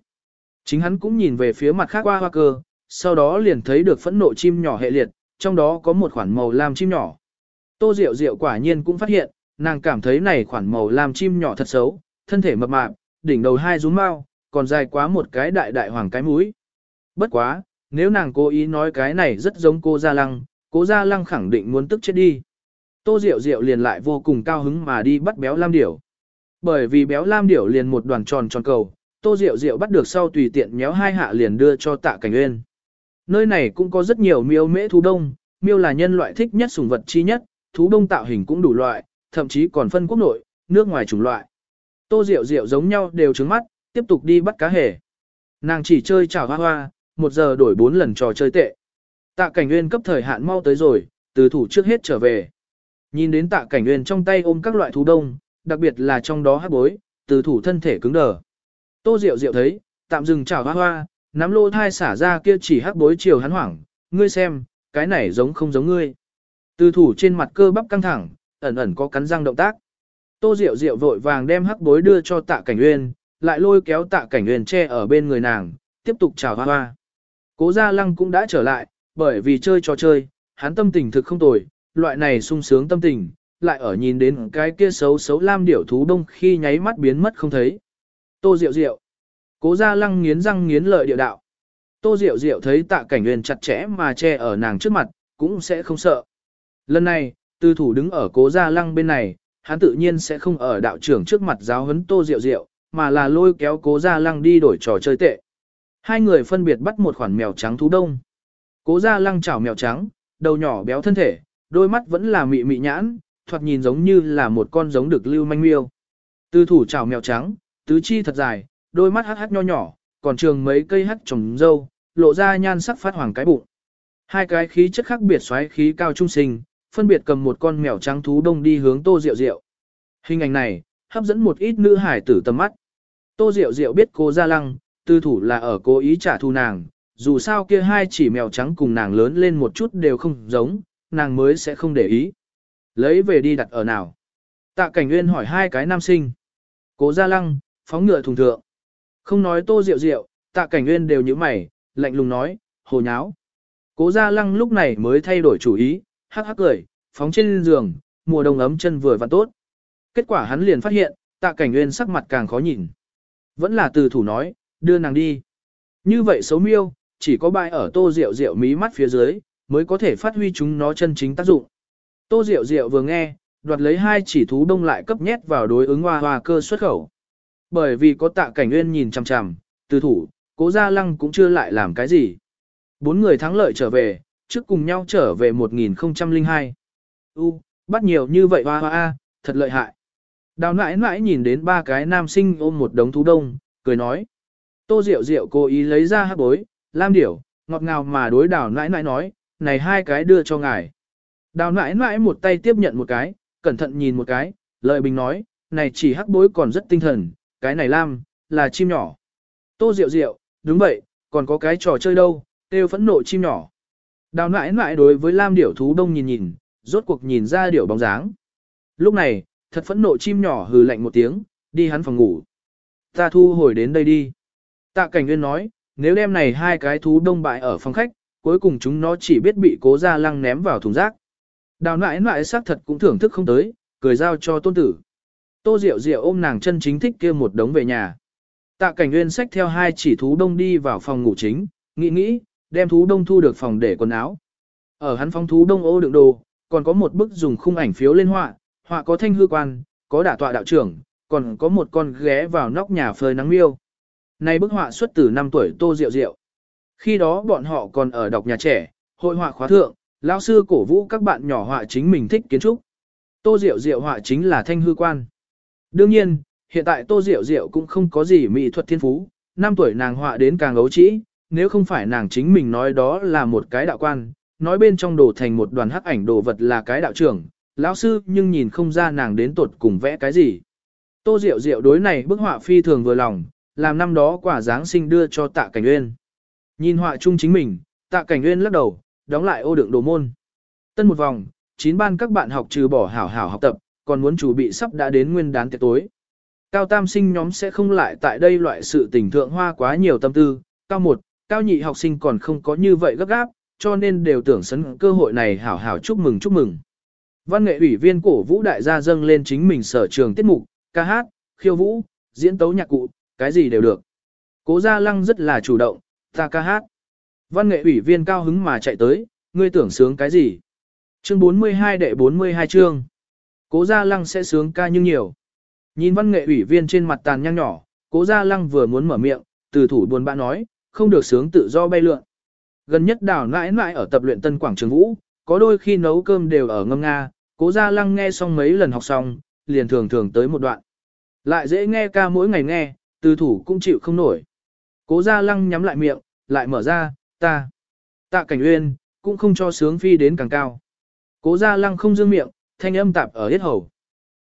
Chính hắn cũng nhìn về phía mặt khác qua hoa cơ, sau đó liền thấy được phẫn nộ chim nhỏ hệ liệt, trong đó có một khoản màu lam chim nhỏ. Tô Diệu Diệu quả nhiên cũng phát hiện, nàng cảm thấy này khoản màu lam chim nhỏ thật xấu, thân thể mập mạp, đỉnh đầu hai rúm mao, còn dài quá một cái đại đại hoàng cái mũi. Bất quá, nếu nàng cố ý nói cái này rất giống cô Gia Lăng, cố Gia Lăng khẳng định muốn tức chết đi. Tô Diệu Diệu liền lại vô cùng cao hứng mà đi bắt béo lam điểu. Bởi vì béo lam điểu liền một đoàn tròn tròn cầu, Tô Diệu Diệu bắt được sau tùy tiện nhéo hai hạ liền đưa cho tạ cảnh nguyên. Nơi này cũng có rất nhiều miêu mễ thú đông, miêu là nhân loại thích nhất sùng vật chi nhất, thú đông tạo hình cũng đủ loại, thậm chí còn phân quốc nội, nước ngoài chủng loại. Tô Diệu Diệu giống nhau đều trứng mắt, tiếp tục đi bắt cá hề. Nàng chỉ chơi chảo hoa hoa, một giờ đổi bốn lần trò chơi tệ. Tạ cảnh nguyên cấp thời hạn mau tới rồi, từ thủ trước hết trở về. Nhìn đến tạ cảnh nguyên trong tay ôm các loại thú đông, đặc biệt là trong đó hát bối, từ thủ thân thể cứng đờ. Tô Diệu Diệu thấy, tạm dừng chào hoa hoa, nắm lô thai xả ra kia chỉ hắc bối chiều hắn hoảng, ngươi xem, cái này giống không giống ngươi. Từ thủ trên mặt cơ bắp căng thẳng, ẩn ẩn có cắn răng động tác. Tô Diệu Diệu vội vàng đem hắc bối đưa cho tạ cảnh uyên, lại lôi kéo tạ cảnh uyên che ở bên người nàng, tiếp tục chào hoa hoa. Cố gia lăng cũng đã trở lại, bởi vì chơi trò chơi, hắn tâm tình thực không tồi, loại này sung sướng tâm tình, lại ở nhìn đến cái kia xấu xấu lam điểu thú đông khi nháy mắt biến mất không thấy. Tô Diệu Diệu. Cố gia lăng nghiến răng nghiến lợi địa đạo. Tô Diệu Diệu thấy tạ cảnh huyền chặt chẽ mà che ở nàng trước mặt, cũng sẽ không sợ. Lần này, tư thủ đứng ở cố gia lăng bên này, hắn tự nhiên sẽ không ở đạo trưởng trước mặt giáo huấn Tô Diệu Diệu, mà là lôi kéo cố gia lăng đi đổi trò chơi tệ. Hai người phân biệt bắt một khoản mèo trắng thú đông. Cố Ra lăng chảo mèo trắng, đầu nhỏ béo thân thể, đôi mắt vẫn là mị mị nhãn, thoạt nhìn giống như là một con giống được lưu manh miêu. Tư thủ chảo mèo trắng, tứ chi thật dài, đôi mắt hắt hắt nho nhỏ, còn trường mấy cây hắt trồng dâu, lộ ra nhan sắc phát hoàng cái bụng. Hai cái khí chất khác biệt xoáy khí cao trung sinh, phân biệt cầm một con mèo trắng thú đông đi hướng Tô Diệu Diệu. Hình ảnh này, hấp dẫn một ít nữ hải tử tầm mắt. Tô Diệu Diệu biết cô Gia Lăng, tư thủ là ở cố ý trả thù nàng, dù sao kia hai chỉ mèo trắng cùng nàng lớn lên một chút đều không giống, nàng mới sẽ không để ý. Lấy về đi đặt ở nào? Tạ Cảnh Nguyên hỏi hai cái nam sinh. Cố Gia Lăng, phóng ngựa thùng thượng. Không nói Tô rượu rượu. Tạ Cảnh Nguyên đều như mày, lạnh lùng nói, hồ nháo. Cố Gia Lăng lúc này mới thay đổi chủ ý, hắc hắc cười, phóng trên giường, mùa đông ấm chân vừa vặn tốt. Kết quả hắn liền phát hiện, Tạ Cảnh Nguyên sắc mặt càng khó nhìn. Vẫn là từ thủ nói, đưa nàng đi. Như vậy xấu miêu, chỉ có bại ở tô rượu rượu mí mắt phía dưới, mới có thể phát huy chúng nó chân chính tác dụng. Tô rượu rượu vừa nghe, đoạt lấy hai chỉ thú đông lại cấp nhét vào đối ứng hoa hoa cơ xuất khẩu. Bởi vì có tạ cảnh nguyên nhìn chằm chằm, từ thủ, cố gia lăng cũng chưa lại làm cái gì. Bốn người thắng lợi trở về, trước cùng nhau trở về 1002. U, bắt nhiều như vậy hoa hoa, thật lợi hại. Đào nãi nãi nhìn đến ba cái nam sinh ôm một đống thú đông, cười nói. Tô Diệu Diệu cố ý lấy ra hát bối, lam điểu, ngọt ngào mà đối đào nãi nãi nói, này hai cái đưa cho ngài. Đào nãi nãi một tay tiếp nhận một cái, cẩn thận nhìn một cái, lợi bình nói, này chỉ hắc bối còn rất tinh thần, cái này lam, là chim nhỏ. Tô Diệu Diệu, đúng vậy, còn có cái trò chơi đâu, têu phẫn nộ chim nhỏ. Đào nãi nãi đối với lam điểu thú đông nhìn nhìn, rốt cuộc nhìn ra điểu bóng dáng. Lúc này, thật phẫn nộ chim nhỏ hừ lạnh một tiếng, đi hắn phòng ngủ. Ta thu hồi đến đây đi. Tạ cảnh nguyên nói, nếu đem này hai cái thú đông bại ở phòng khách, cuối cùng chúng nó chỉ biết bị cố ra lăng ném vào thùng rác. Đào nãi nãi xác thật cũng thưởng thức không tới, cười giao cho tôn tử. Tô Diệu Diệu ôm nàng chân chính thích kia một đống về nhà. Tạ cảnh nguyên xách theo hai chỉ thú đông đi vào phòng ngủ chính, nghĩ nghĩ, đem thú đông thu được phòng để quần áo. Ở hắn phong thú đông ô đựng đồ, còn có một bức dùng khung ảnh phiếu lên họa, họa có thanh hư quan, có đả tọa đạo trưởng, còn có một con ghé vào nóc nhà phơi nắng miêu. Này bức họa xuất từ năm tuổi Tô Diệu Diệu. Khi đó bọn họ còn ở đọc nhà trẻ, hội họa khóa thượng, lão sư cổ vũ các bạn nhỏ họa chính mình thích kiến trúc. Tô Diệu Diệu họa chính là thanh hư quan. Đương nhiên, hiện tại Tô Diệu Diệu cũng không có gì mỹ thuật thiên phú, năm tuổi nàng họa đến càng ấu trĩ, nếu không phải nàng chính mình nói đó là một cái đạo quan, nói bên trong đồ thành một đoàn hắc ảnh đồ vật là cái đạo trưởng, lão sư nhưng nhìn không ra nàng đến tột cùng vẽ cái gì. Tô Diệu Diệu đối này bức họa phi thường vừa lòng, làm năm đó quả Giáng sinh đưa cho tạ cảnh uyên. Nhìn họa chung chính mình, tạ cảnh uyên lắc đầu, đóng lại ô đựng đồ môn. Tân một vòng, chín ban các bạn học trừ bỏ hảo hảo học tập, còn muốn chuẩn bị sắp đã đến nguyên đán tiệc tối. Cao tam sinh nhóm sẽ không lại tại đây loại sự tình thượng hoa quá nhiều tâm tư, cao một, cao nhị học sinh còn không có như vậy gấp gáp, cho nên đều tưởng sấn cơ hội này hảo hảo chúc mừng chúc mừng. Văn nghệ ủy viên cổ vũ đại gia dâng lên chính mình sở trường tiết mục, ca hát, khiêu vũ, diễn tấu nhạc cụ, cái gì đều được. Cố Gia Lăng rất là chủ động, ta ca hát. Văn nghệ ủy viên cao hứng mà chạy tới, ngươi tưởng sướng cái gì? Chương 42 đệ 42 chương. Cố Gia Lăng sẽ sướng ca nhưng nhiều. Nhìn văn nghệ ủy viên trên mặt tàn nhang nhỏ, Cố Gia Lăng vừa muốn mở miệng, từ thủ buồn bã nói, không được sướng tự do bay lượn. Gần nhất đảo nãi nãi ở tập luyện Tân Quảng Trường Vũ, có đôi khi nấu cơm đều ở ngâm Nga, Cố Gia Lăng nghe xong mấy lần học xong, liền thường thường tới một đoạn. Lại dễ nghe ca mỗi ngày nghe, từ thủ cũng chịu không nổi. Cố gia lăng nhắm lại miệng, lại mở ra, ta. Tạ cảnh uyên, cũng không cho sướng phi đến càng cao. Cố gia lăng không dương miệng, thanh âm tạp ở hết hầu.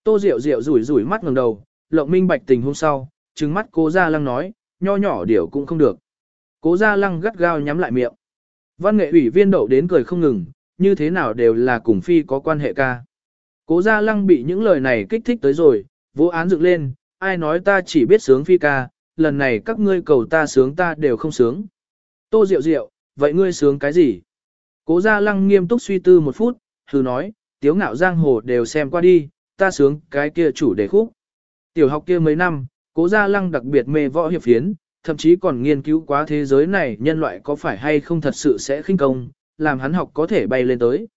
Tô Diệu Diệu rủi rủi mắt ngẩng đầu, lộng minh bạch tình hôm sau, trừng mắt cố gia lăng nói, nho nhỏ điều cũng không được. Cố gia lăng gắt gao nhắm lại miệng. Văn nghệ ủy viên đậu đến cười không ngừng, như thế nào đều là cùng phi có quan hệ ca. Cố gia lăng bị những lời này kích thích tới rồi, vô án dựng lên, ai nói ta chỉ biết sướng phi ca, lần này các ngươi cầu ta sướng ta đều không sướng. Tô Diệu Diệu, vậy ngươi sướng cái gì? Cố gia lăng nghiêm túc suy tư một phút, thử nói, tiếu ngạo giang hồ đều xem qua đi, ta sướng cái kia chủ đề khúc. Tiểu học kia mấy năm, cố gia lăng đặc biệt mê võ hiệp phiến, thậm chí còn nghiên cứu quá thế giới này nhân loại có phải hay không thật sự sẽ khinh công, làm hắn học có thể bay lên tới.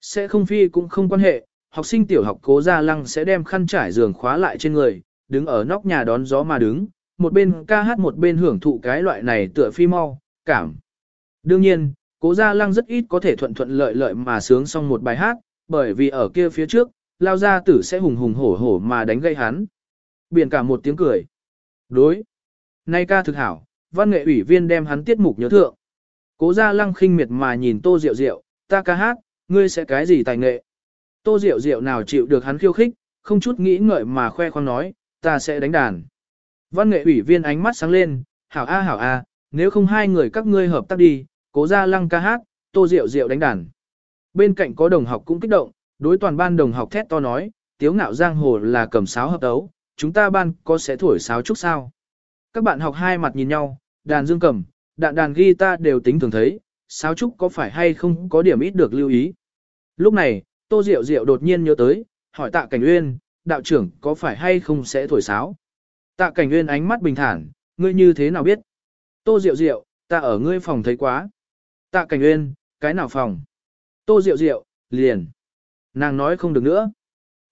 Sẽ không phi cũng không quan hệ, học sinh tiểu học cố gia lăng sẽ đem khăn trải giường khóa lại trên người, đứng ở nóc nhà đón gió mà đứng, một bên ca hát một bên hưởng thụ cái loại này tựa phi mau, cảm. Đương nhiên, cố gia lăng rất ít có thể thuận thuận lợi lợi mà sướng xong một bài hát, bởi vì ở kia phía trước, lao gia tử sẽ hùng hùng hổ hổ mà đánh gây hắn. Biển cả một tiếng cười. Đối. Nay ca thực hảo, văn nghệ ủy viên đem hắn tiết mục nhớ thượng. Cố gia lăng khinh miệt mà nhìn tô rượu rượu, ta ca hát, ngươi sẽ cái gì tài nghệ. Tô rượu rượu nào chịu được hắn khiêu khích, không chút nghĩ ngợi mà khoe khoang nói, ta sẽ đánh đàn. Văn nghệ ủy viên ánh mắt sáng lên, hảo a hảo a, nếu không hai người các ngươi hợp tác đi, cố ra lăng ca hát, tô rượu rượu đánh đàn. Bên cạnh có đồng học cũng kích động, đối toàn ban đồng học thét to nói, tiếu ngạo giang hồ là cầm sáo hợp tấu, chúng ta ban có sẽ thổi sáo chút sao. Các bạn học hai mặt nhìn nhau, đàn dương cầm, đạn đàn guitar đều tính thường thấy, sáo trúc có phải hay không có điểm ít được lưu ý. Lúc này, Tô Diệu Diệu đột nhiên nhớ tới, hỏi tạ cảnh uyên, đạo trưởng có phải hay không sẽ thổi sáo. Tạ cảnh uyên ánh mắt bình thản, ngươi như thế nào biết? Tô Diệu Diệu, ta ở ngươi phòng thấy quá. Tạ cảnh uyên, cái nào phòng? Tô Diệu Diệu, liền. Nàng nói không được nữa.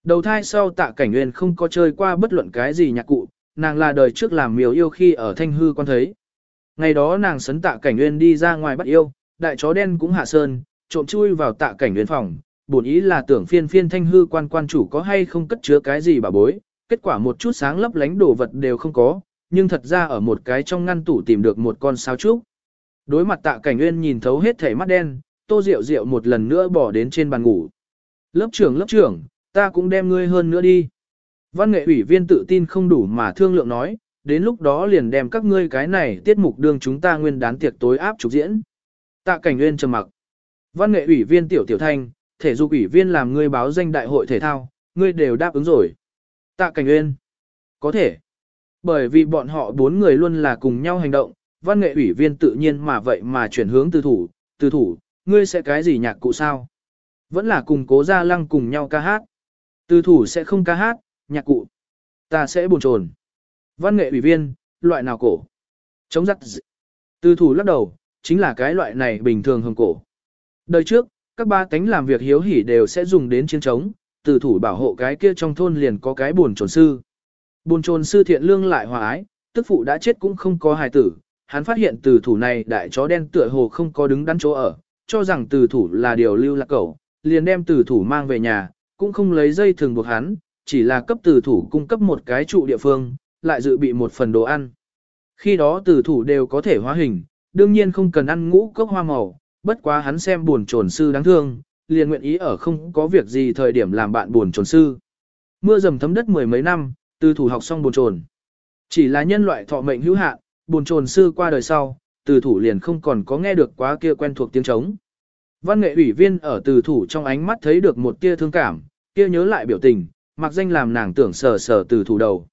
Đầu thai sau tạ cảnh uyên không có chơi qua bất luận cái gì nhạc cụ, nàng là đời trước làm miều yêu khi ở thanh hư quan thấy. Ngày đó nàng sấn tạ cảnh uyên đi ra ngoài bắt yêu, đại chó đen cũng hạ sơn, trộm chui vào tạ cảnh uyên phòng, bổn ý là tưởng phiên phiên thanh hư quan quan chủ có hay không cất chứa cái gì bà bối, kết quả một chút sáng lấp lánh đồ vật đều không có, nhưng thật ra ở một cái trong ngăn tủ tìm được một con sao trúc. Đối mặt tạ cảnh nguyên nhìn thấu hết thể mắt đen, tô rượu rượu một lần nữa bỏ đến trên bàn ngủ. Lớp trưởng lớp trưởng, ta cũng đem ngươi hơn nữa đi. Văn nghệ ủy viên tự tin không đủ mà thương lượng nói, đến lúc đó liền đem các ngươi cái này tiết mục đương chúng ta nguyên đán tiệc tối áp trục diễn. Tạ cảnh nguyên trầm mặc. Văn nghệ ủy viên tiểu tiểu thanh, thể dục ủy viên làm ngươi báo danh đại hội thể thao, ngươi đều đáp ứng rồi. Tạ cảnh nguyên. Có thể. Bởi vì bọn họ bốn người luôn là cùng nhau hành động, văn nghệ ủy viên tự nhiên mà vậy mà chuyển hướng từ thủ, từ thủ, ngươi sẽ cái gì nhạc cụ sao? Vẫn là cùng cố gia lăng cùng nhau ca hát. Từ thủ sẽ không ca hát, nhạc cụ. Ta sẽ buồn trồn. Văn nghệ ủy viên, loại nào cổ? Chống rắc dị. Từ thủ lắc đầu, chính là cái loại này bình thường hồng cổ. Đời trước, các ba tánh làm việc hiếu hỉ đều sẽ dùng đến chiến trống, từ thủ bảo hộ cái kia trong thôn liền có cái buồn trồn sư. Buồn trồn sư thiện lương lại hòa ái, tức phụ đã chết cũng không có hài tử. Hắn phát hiện từ thủ này đại chó đen tựa hồ không có đứng đắn chỗ ở, cho rằng từ thủ là điều lưu lạc cẩu, liền đem từ thủ mang về nhà, cũng không lấy dây thường buộc hắn, chỉ là cấp từ thủ cung cấp một cái trụ địa phương, lại dự bị một phần đồ ăn. Khi đó từ thủ đều có thể hóa hình, đương nhiên không cần ăn ngũ cốc hoa màu, bất quá hắn xem buồn trồn sư đáng thương, liền nguyện ý ở không có việc gì thời điểm làm bạn buồn trồn sư. Mưa dầm thấm đất mười mấy năm, từ thủ học xong buồn trồn. Chỉ là nhân loại thọ mệnh hữu hạn, buồn trồn sư qua đời sau, từ thủ liền không còn có nghe được quá kia quen thuộc tiếng trống. Văn nghệ ủy viên ở từ thủ trong ánh mắt thấy được một tia thương cảm, kia nhớ lại biểu tình, mặc danh làm nàng tưởng sờ sờ từ thủ đầu.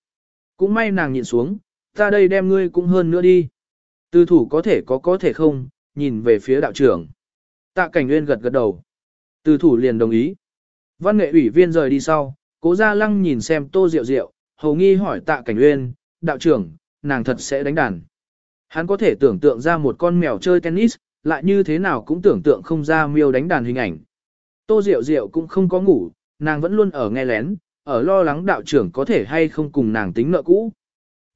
Cũng may nàng nhịn xuống, ta đây đem ngươi cũng hơn nữa đi. Từ thủ có thể có có thể không, nhìn về phía đạo trưởng. Tạ cảnh nguyên gật gật đầu. Từ thủ liền đồng ý. Văn nghệ ủy viên rời đi sau, cố gia lăng nhìn xem tô rượu rượu, hầu nghi hỏi tạ cảnh nguyên, đạo trưởng, nàng thật sẽ đánh đàn. Hắn có thể tưởng tượng ra một con mèo chơi tennis, lại như thế nào cũng tưởng tượng không ra miêu đánh đàn hình ảnh. Tô Diệu Diệu cũng không có ngủ, nàng vẫn luôn ở nghe lén, ở lo lắng đạo trưởng có thể hay không cùng nàng tính nợ cũ.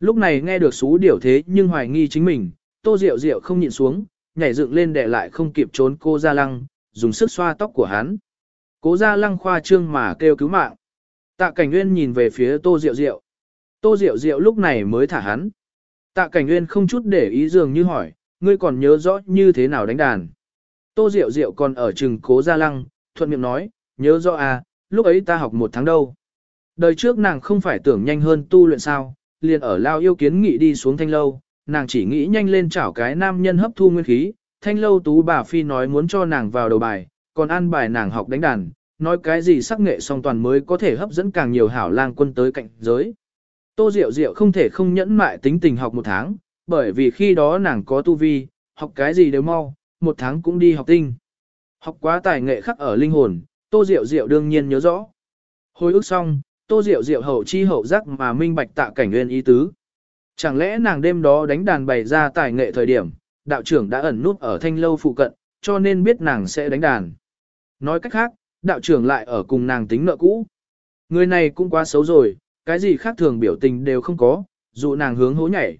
Lúc này nghe được xú điều thế nhưng hoài nghi chính mình, Tô Diệu Diệu không nhịn xuống, nhảy dựng lên để lại không kịp trốn cô Gia Lăng, dùng sức xoa tóc của hắn. Cố Gia Lăng khoa trương mà kêu cứu mạng. Tạ Cảnh Nguyên nhìn về phía Tô Diệu Diệu. Tô Diệu Diệu lúc này mới thả hắn. Tạ Cảnh Nguyên không chút để ý dường như hỏi, ngươi còn nhớ rõ như thế nào đánh đàn. Tô Diệu Diệu còn ở trường cố gia lăng, thuận miệng nói, nhớ rõ à, lúc ấy ta học một tháng đâu. Đời trước nàng không phải tưởng nhanh hơn tu luyện sao, liền ở lao yêu kiến nghị đi xuống thanh lâu, nàng chỉ nghĩ nhanh lên chảo cái nam nhân hấp thu nguyên khí, thanh lâu tú bà phi nói muốn cho nàng vào đầu bài, còn ăn bài nàng học đánh đàn, nói cái gì sắc nghệ song toàn mới có thể hấp dẫn càng nhiều hảo lang quân tới cạnh giới. Tô Diệu Diệu không thể không nhẫn mại tính tình học một tháng, bởi vì khi đó nàng có tu vi, học cái gì đều mau, một tháng cũng đi học tinh. Học quá tài nghệ khắc ở linh hồn, Tô Diệu Diệu đương nhiên nhớ rõ. Hồi ức xong, Tô Diệu Diệu hậu chi hậu giác mà minh bạch tạ cảnh nguyên ý tứ. Chẳng lẽ nàng đêm đó đánh đàn bày ra tài nghệ thời điểm, đạo trưởng đã ẩn núp ở thanh lâu phụ cận, cho nên biết nàng sẽ đánh đàn. Nói cách khác, đạo trưởng lại ở cùng nàng tính nợ cũ. Người này cũng quá xấu rồi, cái gì khác thường biểu tình đều không có, dụ nàng hướng hố nhảy.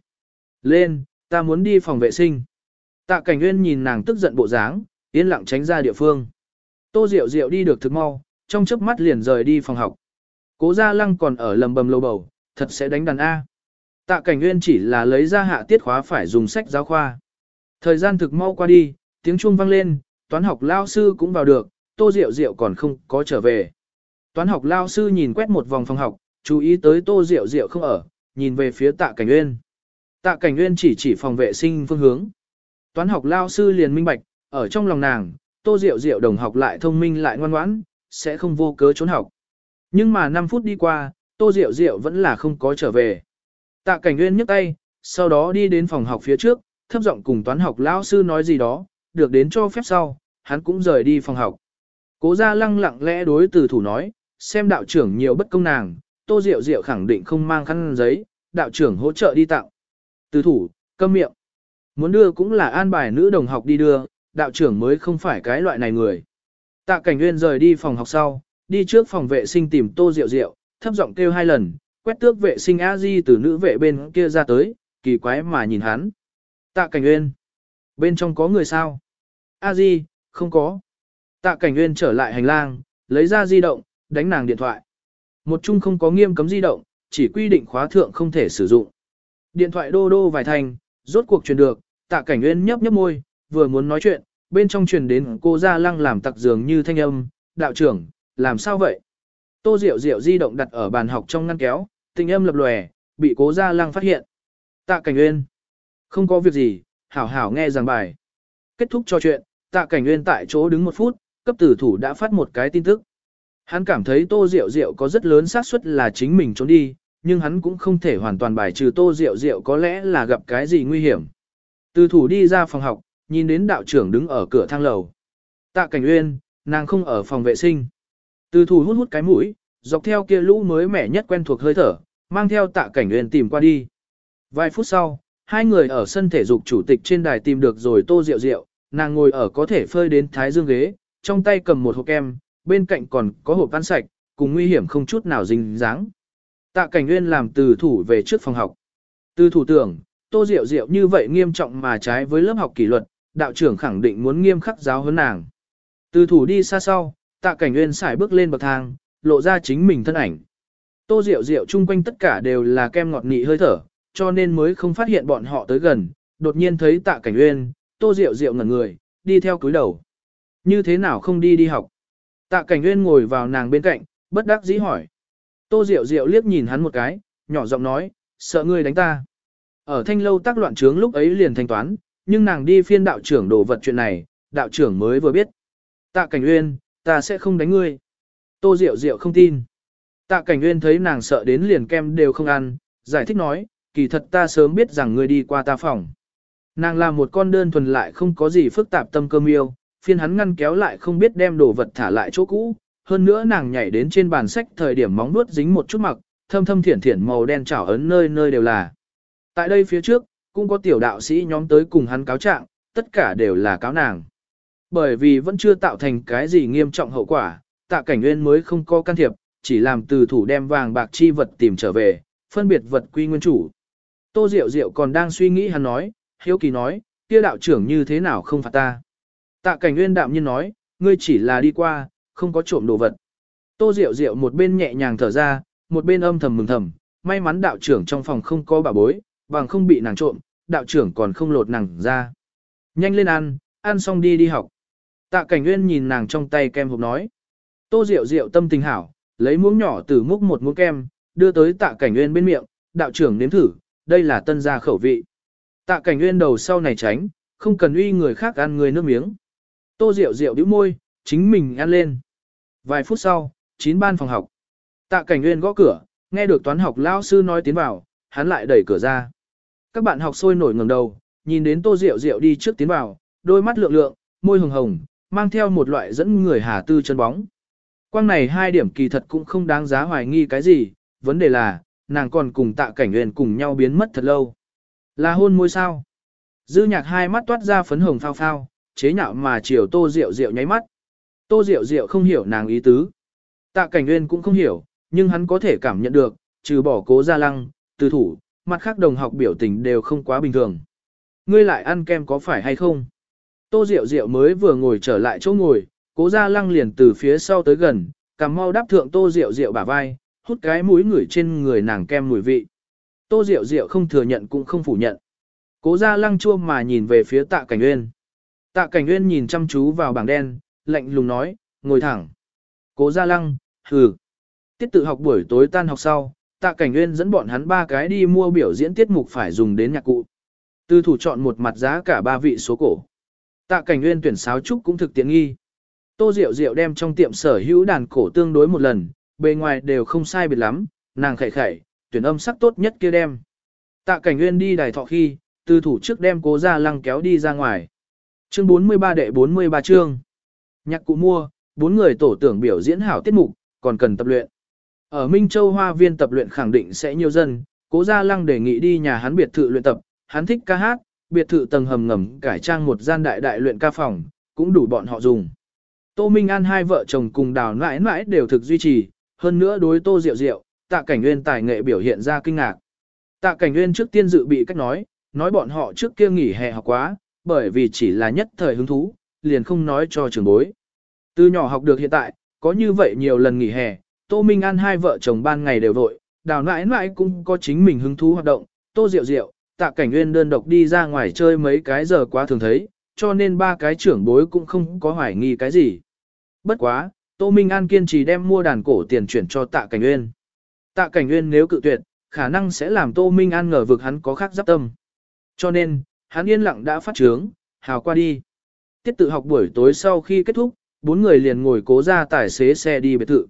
Lên, ta muốn đi phòng vệ sinh. Tạ cảnh nguyên nhìn nàng tức giận bộ dáng, yên lặng tránh ra địa phương. Tô Diệu Diệu đi được thực mau, trong chớp mắt liền rời đi phòng học. Cố Gia Lăng còn ở lầm bầm lâu bầu, thật sẽ đánh đàn A. Tạ Cảnh Nguyên chỉ là lấy ra hạ tiết khóa phải dùng sách giáo khoa. Thời gian thực mau qua đi, tiếng chuông vang lên, toán học lao sư cũng vào được, Tô Diệu Diệu còn không có trở về. Toán học lao sư nhìn quét một vòng phòng học, chú ý tới Tô Diệu Diệu không ở, nhìn về phía Tạ Cảnh Nguyên. Tạ Cảnh Nguyên chỉ chỉ phòng vệ sinh phương hướng. Toán học lao sư liền minh bạch, ở trong lòng nàng, Tô Diệu Diệu đồng học lại thông minh lại ngoan ngoãn, sẽ không vô cớ trốn học. Nhưng mà 5 phút đi qua, Tô Diệu Diệu vẫn là không có trở về. Tạ Cảnh Nguyên nhấc tay, sau đó đi đến phòng học phía trước, thấp giọng cùng toán học lão sư nói gì đó, được đến cho phép sau, hắn cũng rời đi phòng học. Cố gia lăng lặng lẽ đối từ thủ nói, xem đạo trưởng nhiều bất công nàng, Tô Diệu Diệu khẳng định không mang khăn giấy, đạo trưởng hỗ trợ đi tặng. Từ thủ, câm miệng. Muốn đưa cũng là an bài nữ đồng học đi đưa, đạo trưởng mới không phải cái loại này người. Tạ Cảnh Nguyên rời đi phòng học sau, đi trước phòng vệ sinh tìm Tô Diệu Diệu, thấp giọng kêu hai lần, quét tước vệ sinh a di từ nữ vệ bên kia ra tới, kỳ quái mà nhìn hắn. Tạ Cảnh Uyên, bên trong có người sao? A di, không có. Tạ Cảnh Uyên trở lại hành lang, lấy ra di động, đánh nàng điện thoại. Một chung không có nghiêm cấm di động, chỉ quy định khóa thượng không thể sử dụng. Điện thoại đô đô vài thành, rốt cuộc truyền được, Tạ Cảnh Uyên nhấp nhấp môi, vừa muốn nói chuyện, bên trong truyền đến cô ra lăng làm tặc dường như thanh âm, đạo trưởng, làm sao vậy? Tô Diệu Diệu di động đặt ở bàn học trong ngăn kéo, tình âm lập lòe, bị cố gia lăng phát hiện. Tạ Cảnh Nguyên. Không có việc gì, hảo hảo nghe giảng bài. Kết thúc trò chuyện, Tạ Cảnh Nguyên tại chỗ đứng một phút, cấp tử thủ đã phát một cái tin tức. Hắn cảm thấy Tô Diệu Diệu có rất lớn xác suất là chính mình trốn đi, nhưng hắn cũng không thể hoàn toàn bài trừ Tô Diệu Diệu có lẽ là gặp cái gì nguy hiểm. Từ thủ đi ra phòng học, nhìn đến đạo trưởng đứng ở cửa thang lầu. Tạ Cảnh Uyên, nàng không ở phòng vệ sinh. Từ thủ hút hút cái mũi, dọc theo kia lũ mới mẻ nhất quen thuộc hơi thở, mang theo Tạ Cảnh Uyên tìm qua đi. Vài phút sau, hai người ở sân thể dục chủ tịch trên đài tìm được rồi Tô Diệu Diệu, nàng ngồi ở có thể phơi đến thái dương ghế, trong tay cầm một hộp kem, bên cạnh còn có hộp ăn sạch, cùng nguy hiểm không chút nào dính dáng. Tạ Cảnh Nguyên làm từ thủ về trước phòng học. Từ thủ tưởng, Tô Diệu Diệu như vậy nghiêm trọng mà trái với lớp học kỷ luật, đạo trưởng khẳng định muốn nghiêm khắc giáo hơn nàng. Từ thủ đi xa sau, tạ cảnh nguyên xài bước lên bậc thang, lộ ra chính mình thân ảnh. Tô Diệu Diệu chung quanh tất cả đều là kem ngọt nị hơi thở, cho nên mới không phát hiện bọn họ tới gần, đột nhiên thấy tạ cảnh nguyên, Tô Diệu Diệu ngẩn người, đi theo cúi đầu. Như thế nào không đi đi học? Tạ cảnh nguyên ngồi vào nàng bên cạnh, bất đắc dĩ hỏi. Tô Diệu Diệu liếc nhìn hắn một cái, nhỏ giọng nói, sợ ngươi đánh ta. Ở thanh lâu tác loạn trướng lúc ấy liền thanh toán, nhưng nàng đi phiên đạo trưởng đồ vật chuyện này, đạo trưởng mới vừa biết. Tạ Cảnh Uyên, ta sẽ không đánh ngươi. Tô Diệu Diệu không tin. Tạ Cảnh Uyên thấy nàng sợ đến liền kem đều không ăn, giải thích nói, kỳ thật ta sớm biết rằng ngươi đi qua ta phòng. Nàng là một con đơn thuần lại không có gì phức tạp tâm cơ miêu, phiên hắn ngăn kéo lại không biết đem đồ vật thả lại chỗ cũ. Hơn nữa nàng nhảy đến trên bàn sách thời điểm móng nuốt dính một chút mặc, thâm thâm thiển thiển màu đen trảo ấn nơi nơi đều là. Tại đây phía trước, cũng có tiểu đạo sĩ nhóm tới cùng hắn cáo trạng, tất cả đều là cáo nàng. Bởi vì vẫn chưa tạo thành cái gì nghiêm trọng hậu quả, tạ cảnh nguyên mới không có can thiệp, chỉ làm từ thủ đem vàng bạc chi vật tìm trở về, phân biệt vật quy nguyên chủ. Tô Diệu Diệu còn đang suy nghĩ hắn nói, hiếu kỳ nói, kia đạo trưởng như thế nào không phạt ta. Tạ cảnh nguyên đạm nhiên nói, ngươi chỉ là đi qua, không có trộm đồ vật. Tô Diệu Diệu một bên nhẹ nhàng thở ra, một bên âm thầm mừng thầm, may mắn đạo trưởng trong phòng không có bà bối, bằng không bị nàng trộm, đạo trưởng còn không lột nàng ra. Nhanh lên ăn, ăn xong đi đi học. Tạ cảnh nguyên nhìn nàng trong tay kem hộp nói. Tô Diệu Diệu tâm tình hảo, lấy muỗng nhỏ từ múc một muỗng kem, đưa tới tạ cảnh nguyên bên miệng, đạo trưởng nếm thử, đây là tân gia khẩu vị. Tạ cảnh nguyên đầu sau này tránh, không cần uy người khác ăn người nước miếng. Tô Diệu Diệu bĩu môi, chính mình ăn lên. Vài phút sau, chín ban phòng học. Tạ cảnh nguyên gõ cửa, nghe được toán học lao sư nói tiến vào, hắn lại đẩy cửa ra. Các bạn học sôi nổi ngẩng đầu, nhìn đến Tô Diệu Diệu đi trước tiến vào, đôi mắt lượng lượng, môi hồng hồng, mang theo một loại dẫn người hà tư chân bóng. Quang này hai điểm kỳ thật cũng không đáng giá hoài nghi cái gì, vấn đề là, nàng còn cùng tạ cảnh huyền cùng nhau biến mất thật lâu. Là hôn môi sao? Dư nhạc hai mắt toát ra phấn hồng phao phao, chế nhạo mà chiều tô rượu rượu nháy mắt. Tô rượu rượu không hiểu nàng ý tứ. Tạ cảnh huyền cũng không hiểu, nhưng hắn có thể cảm nhận được, trừ bỏ cố gia lăng, từ thủ, mặt khác đồng học biểu tình đều không quá bình thường. Ngươi lại ăn kem có phải hay không? Tô Diệu Diệu mới vừa ngồi trở lại chỗ ngồi, cố gia lăng liền từ phía sau tới gần, cầm mau đáp thượng Tô Diệu Diệu bả vai, hút cái mũi ngửi trên người nàng kem mùi vị. Tô Diệu Diệu không thừa nhận cũng không phủ nhận. Cố gia lăng chua mà nhìn về phía tạ cảnh uyên. Tạ cảnh uyên nhìn chăm chú vào bảng đen, lạnh lùng nói, ngồi thẳng. Cố gia lăng, hừ. Tiết tự học buổi tối tan học sau, tạ cảnh uyên dẫn bọn hắn ba cái đi mua biểu diễn tiết mục phải dùng đến nhạc cụ. Tư thủ chọn một mặt giá cả ba vị số cổ. Tạ cảnh nguyên tuyển sáo trúc cũng thực tiện nghi. Tô Diệu Diệu đem trong tiệm sở hữu đàn cổ tương đối một lần, bề ngoài đều không sai biệt lắm, nàng khẩy khẩy, tuyển âm sắc tốt nhất kia đem. Tạ cảnh nguyên đi đài thọ khi, từ thủ trước đem cố ra lăng kéo đi ra ngoài. Chương 43 đệ 43 chương. Nhạc cụ mua, bốn người tổ tưởng biểu diễn hảo tiết mục, còn cần tập luyện. Ở Minh Châu Hoa Viên tập luyện khẳng định sẽ nhiều dân, cố gia lăng đề nghị đi nhà hắn biệt thự luyện tập, hắn thích ca hát, biệt thự tầng hầm ngầm cải trang một gian đại đại luyện ca phòng, cũng đủ bọn họ dùng. Tô Minh An hai vợ chồng cùng đào nãi nãi đều thực duy trì, hơn nữa đối Tô Diệu Diệu, tạ cảnh nguyên tài nghệ biểu hiện ra kinh ngạc. Tạ cảnh nguyên trước tiên dự bị cách nói, nói bọn họ trước kia nghỉ hè học quá, bởi vì chỉ là nhất thời hứng thú, liền không nói cho trường bối. Từ nhỏ học được hiện tại, có như vậy nhiều lần nghỉ hè, Tô Minh An hai vợ chồng ban ngày đều vội, đào nãi nãi cũng có chính mình hứng thú hoạt động, Tô Diệu Diệu, tạ cảnh nguyên đơn độc đi ra ngoài chơi mấy cái giờ quá thường thấy, cho nên ba cái trưởng bối cũng không có hoài nghi cái gì. Bất quá, Tô Minh An kiên trì đem mua đàn cổ tiền chuyển cho tạ cảnh nguyên. Tạ cảnh nguyên nếu cự tuyệt, khả năng sẽ làm Tô Minh An ngờ vực hắn có khác giáp tâm. Cho nên, hắn yên lặng đã phát trướng, hào qua đi. Tiết tự học buổi tối sau khi kết thúc, bốn người liền ngồi cố ra tài xế xe đi biệt thự.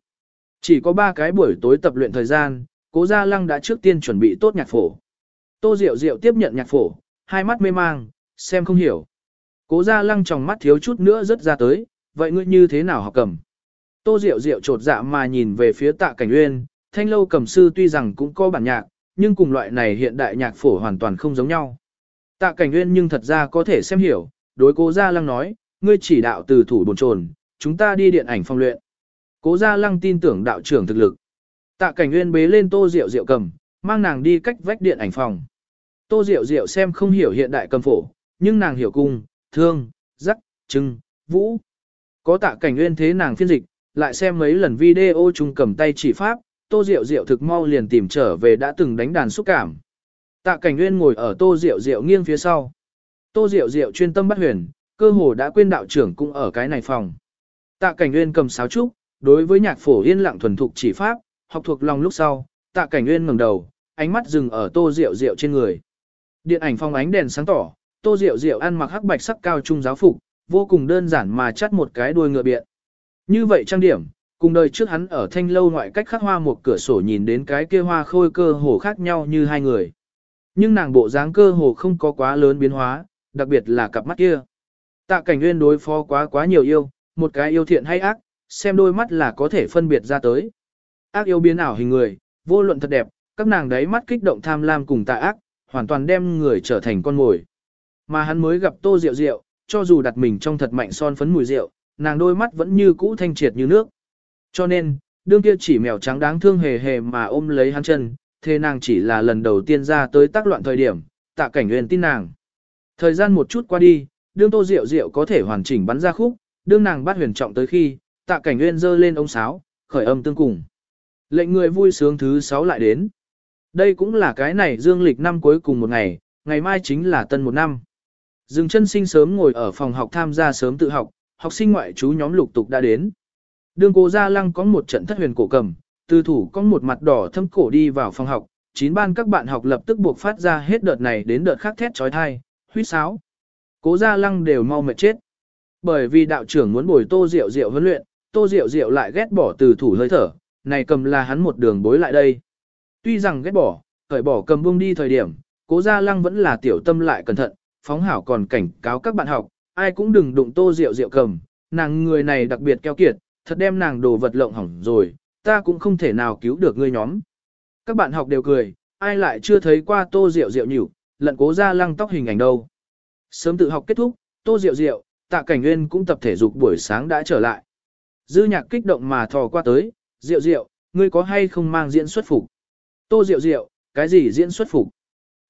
Chỉ có ba cái buổi tối tập luyện thời gian, cố gia lăng đã trước tiên chuẩn bị tốt nhạc phổ. Tô Diệu Diệu tiếp nhận nhạc phổ, hai mắt mê mang, xem không hiểu. Cố gia lăng tròng mắt thiếu chút nữa rớt ra tới, vậy ngươi như thế nào học cầm? Tô Diệu Diệu trột dạ mà nhìn về phía tạ cảnh uyên, thanh lâu cầm sư tuy rằng cũng có bản nhạc, nhưng cùng loại này hiện đại nhạc phổ hoàn toàn không giống nhau. Tạ cảnh uyên nhưng thật ra có thể xem hiểu, đối cố gia lăng nói, ngươi chỉ đạo từ thủ bồn trồn, chúng ta đi điện ảnh phong luyện. Cố gia lăng tin tưởng đạo trưởng thực lực. Tạ cảnh uyên bế lên tô Diệu Diệu cầm, mang nàng đi cách vách điện ảnh phòng. Tô Diệu Diệu xem không hiểu hiện đại cầm phổ, nhưng nàng hiểu cung, thương, rắc, trưng, vũ. Có tạ cảnh nguyên thế nàng phiên dịch, lại xem mấy lần video chung cầm tay chỉ pháp, Tô Diệu Diệu thực mau liền tìm trở về đã từng đánh đàn xúc cảm. Tạ cảnh nguyên ngồi ở Tô Diệu Diệu nghiêng phía sau. Tô Diệu Diệu chuyên tâm bắt huyền, cơ hồ đã quên đạo trưởng cũng ở cái này phòng. Tạ cảnh nguyên cầm sáo trúc, đối với nhạc phổ yên lặng thuần thục chỉ pháp, học thuộc lòng lúc sau, tạ cảnh nguyên ngẩng đầu, ánh mắt dừng ở Tô Diệu Diệu trên người. Điện ảnh phong ánh đèn sáng tỏ, Tô Diệu Diệu ăn mặc hắc bạch sắc cao trung giáo phục, vô cùng đơn giản mà chắt một cái đuôi ngựa biện. Như vậy trang điểm, cùng đời trước hắn ở thanh lâu ngoại cách khắc hoa một cửa sổ nhìn đến cái kia hoa khôi cơ hồ khác nhau như hai người. Nhưng nàng bộ dáng cơ hồ không có quá lớn biến hóa, đặc biệt là cặp mắt kia. Tạ cảnh nguyên đối phó quá quá nhiều yêu, một cái yêu thiện hay ác, xem đôi mắt là có thể phân biệt ra tới. Ác yêu biến ảo hình người, vô luận thật đẹp, các nàng đấy mắt kích động tham lam cùng tạ ác, hoàn toàn đem người trở thành con mồi. Mà hắn mới gặp tô rượu rượu, cho dù đặt mình trong thật mạnh son phấn mùi rượu, nàng đôi mắt vẫn như cũ thanh triệt như nước. Cho nên, đương kia chỉ mèo trắng đáng thương hề hề mà ôm lấy hắn chân, thế nàng chỉ là lần đầu tiên ra tới tác loạn thời điểm, tạ cảnh huyền tin nàng. Thời gian một chút qua đi, đương tô rượu rượu có thể hoàn chỉnh bắn ra khúc, đương nàng bắt huyền trọng tới khi, tạ cảnh huyền giơ lên ống sáo, khởi âm tương cùng. Lệnh người vui sướng thứ sáu lại đến. Đây cũng là cái này dương lịch năm cuối cùng một ngày, ngày mai chính là tân một năm. Dương chân sinh sớm ngồi ở phòng học tham gia sớm tự học, học sinh ngoại chú nhóm lục tục đã đến. Đường cố gia lăng có một trận thất huyền cổ cầm, tư thủ có một mặt đỏ thâm cổ đi vào phòng học, chín ban các bạn học lập tức buộc phát ra hết đợt này đến đợt khác thét trói thai, huýt sáo. Cố gia lăng đều mau mệt chết. Bởi vì đạo trưởng muốn bồi tô rượu rượu huấn luyện, tô rượu rượu lại ghét bỏ từ thủ hơi thở, này cầm là hắn một đường bối lại đây. Tuy rằng ghét bỏ, cởi bỏ cầm buông đi thời điểm, cố gia lăng vẫn là tiểu tâm lại cẩn thận, phóng hảo còn cảnh cáo các bạn học, ai cũng đừng đụng tô rượu rượu cầm, nàng người này đặc biệt keo kiệt, thật đem nàng đồ vật lộng hỏng rồi, ta cũng không thể nào cứu được ngươi nhóm. Các bạn học đều cười, ai lại chưa thấy qua tô rượu rượu nhỉu, lận cố gia lăng tóc hình ảnh đâu. Sớm tự học kết thúc, tô rượu rượu, tạ cảnh nguyên cũng tập thể dục buổi sáng đã trở lại. Dư nhạc kích động mà thò qua tới, rượu rượu, ngươi có hay không mang diễn xuất phục? Tô diệu diệu, cái gì diễn xuất phục?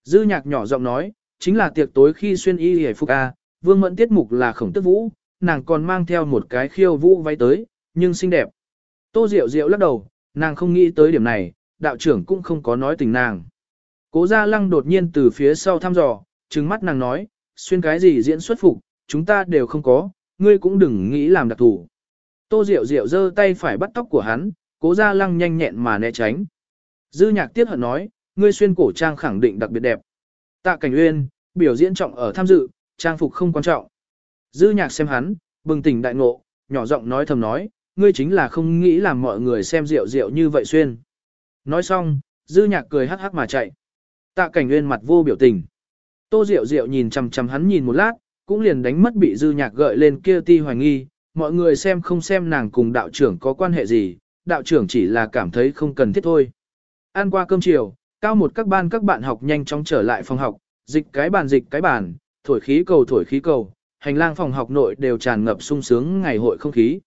Dư nhạc nhỏ giọng nói, chính là tiệc tối khi xuyên y hề phục A, vương mẫn tiết mục là khổng tức vũ, nàng còn mang theo một cái khiêu vũ váy tới, nhưng xinh đẹp. Tô diệu diệu lắc đầu, nàng không nghĩ tới điểm này, đạo trưởng cũng không có nói tình nàng. Cố gia lăng đột nhiên từ phía sau thăm dò, trừng mắt nàng nói, xuyên cái gì diễn xuất phục, chúng ta đều không có, ngươi cũng đừng nghĩ làm đặc thủ. Tô Diệu Diệu giơ tay phải bắt tóc của hắn, cố gia lăng nhanh nhẹn mà né tránh. Dư nhạc tiết hận nói, ngươi xuyên cổ trang khẳng định đặc biệt đẹp. Tạ Cảnh Uyên, biểu diễn trọng ở tham dự, trang phục không quan trọng. Dư nhạc xem hắn, bừng tỉnh đại ngộ, nhỏ giọng nói thầm nói, ngươi chính là không nghĩ làm mọi người xem rượu rượu như vậy xuyên. Nói xong, dư nhạc cười hắc hắc mà chạy. Tạ Cảnh Uyên mặt vô biểu tình. Tô Diệu Diệu nhìn chằm chằm hắn nhìn một lát, cũng liền đánh mất bị dư nhạc gợi lên kia ti hoài nghi, mọi người xem không xem nàng cùng đạo trưởng có quan hệ gì, đạo trưởng chỉ là cảm thấy không cần thiết thôi. Ăn qua cơm chiều, cao một các ban các bạn học nhanh chóng trở lại phòng học, dịch cái bàn dịch cái bàn, thổi khí cầu thổi khí cầu, hành lang phòng học nội đều tràn ngập sung sướng ngày hội không khí.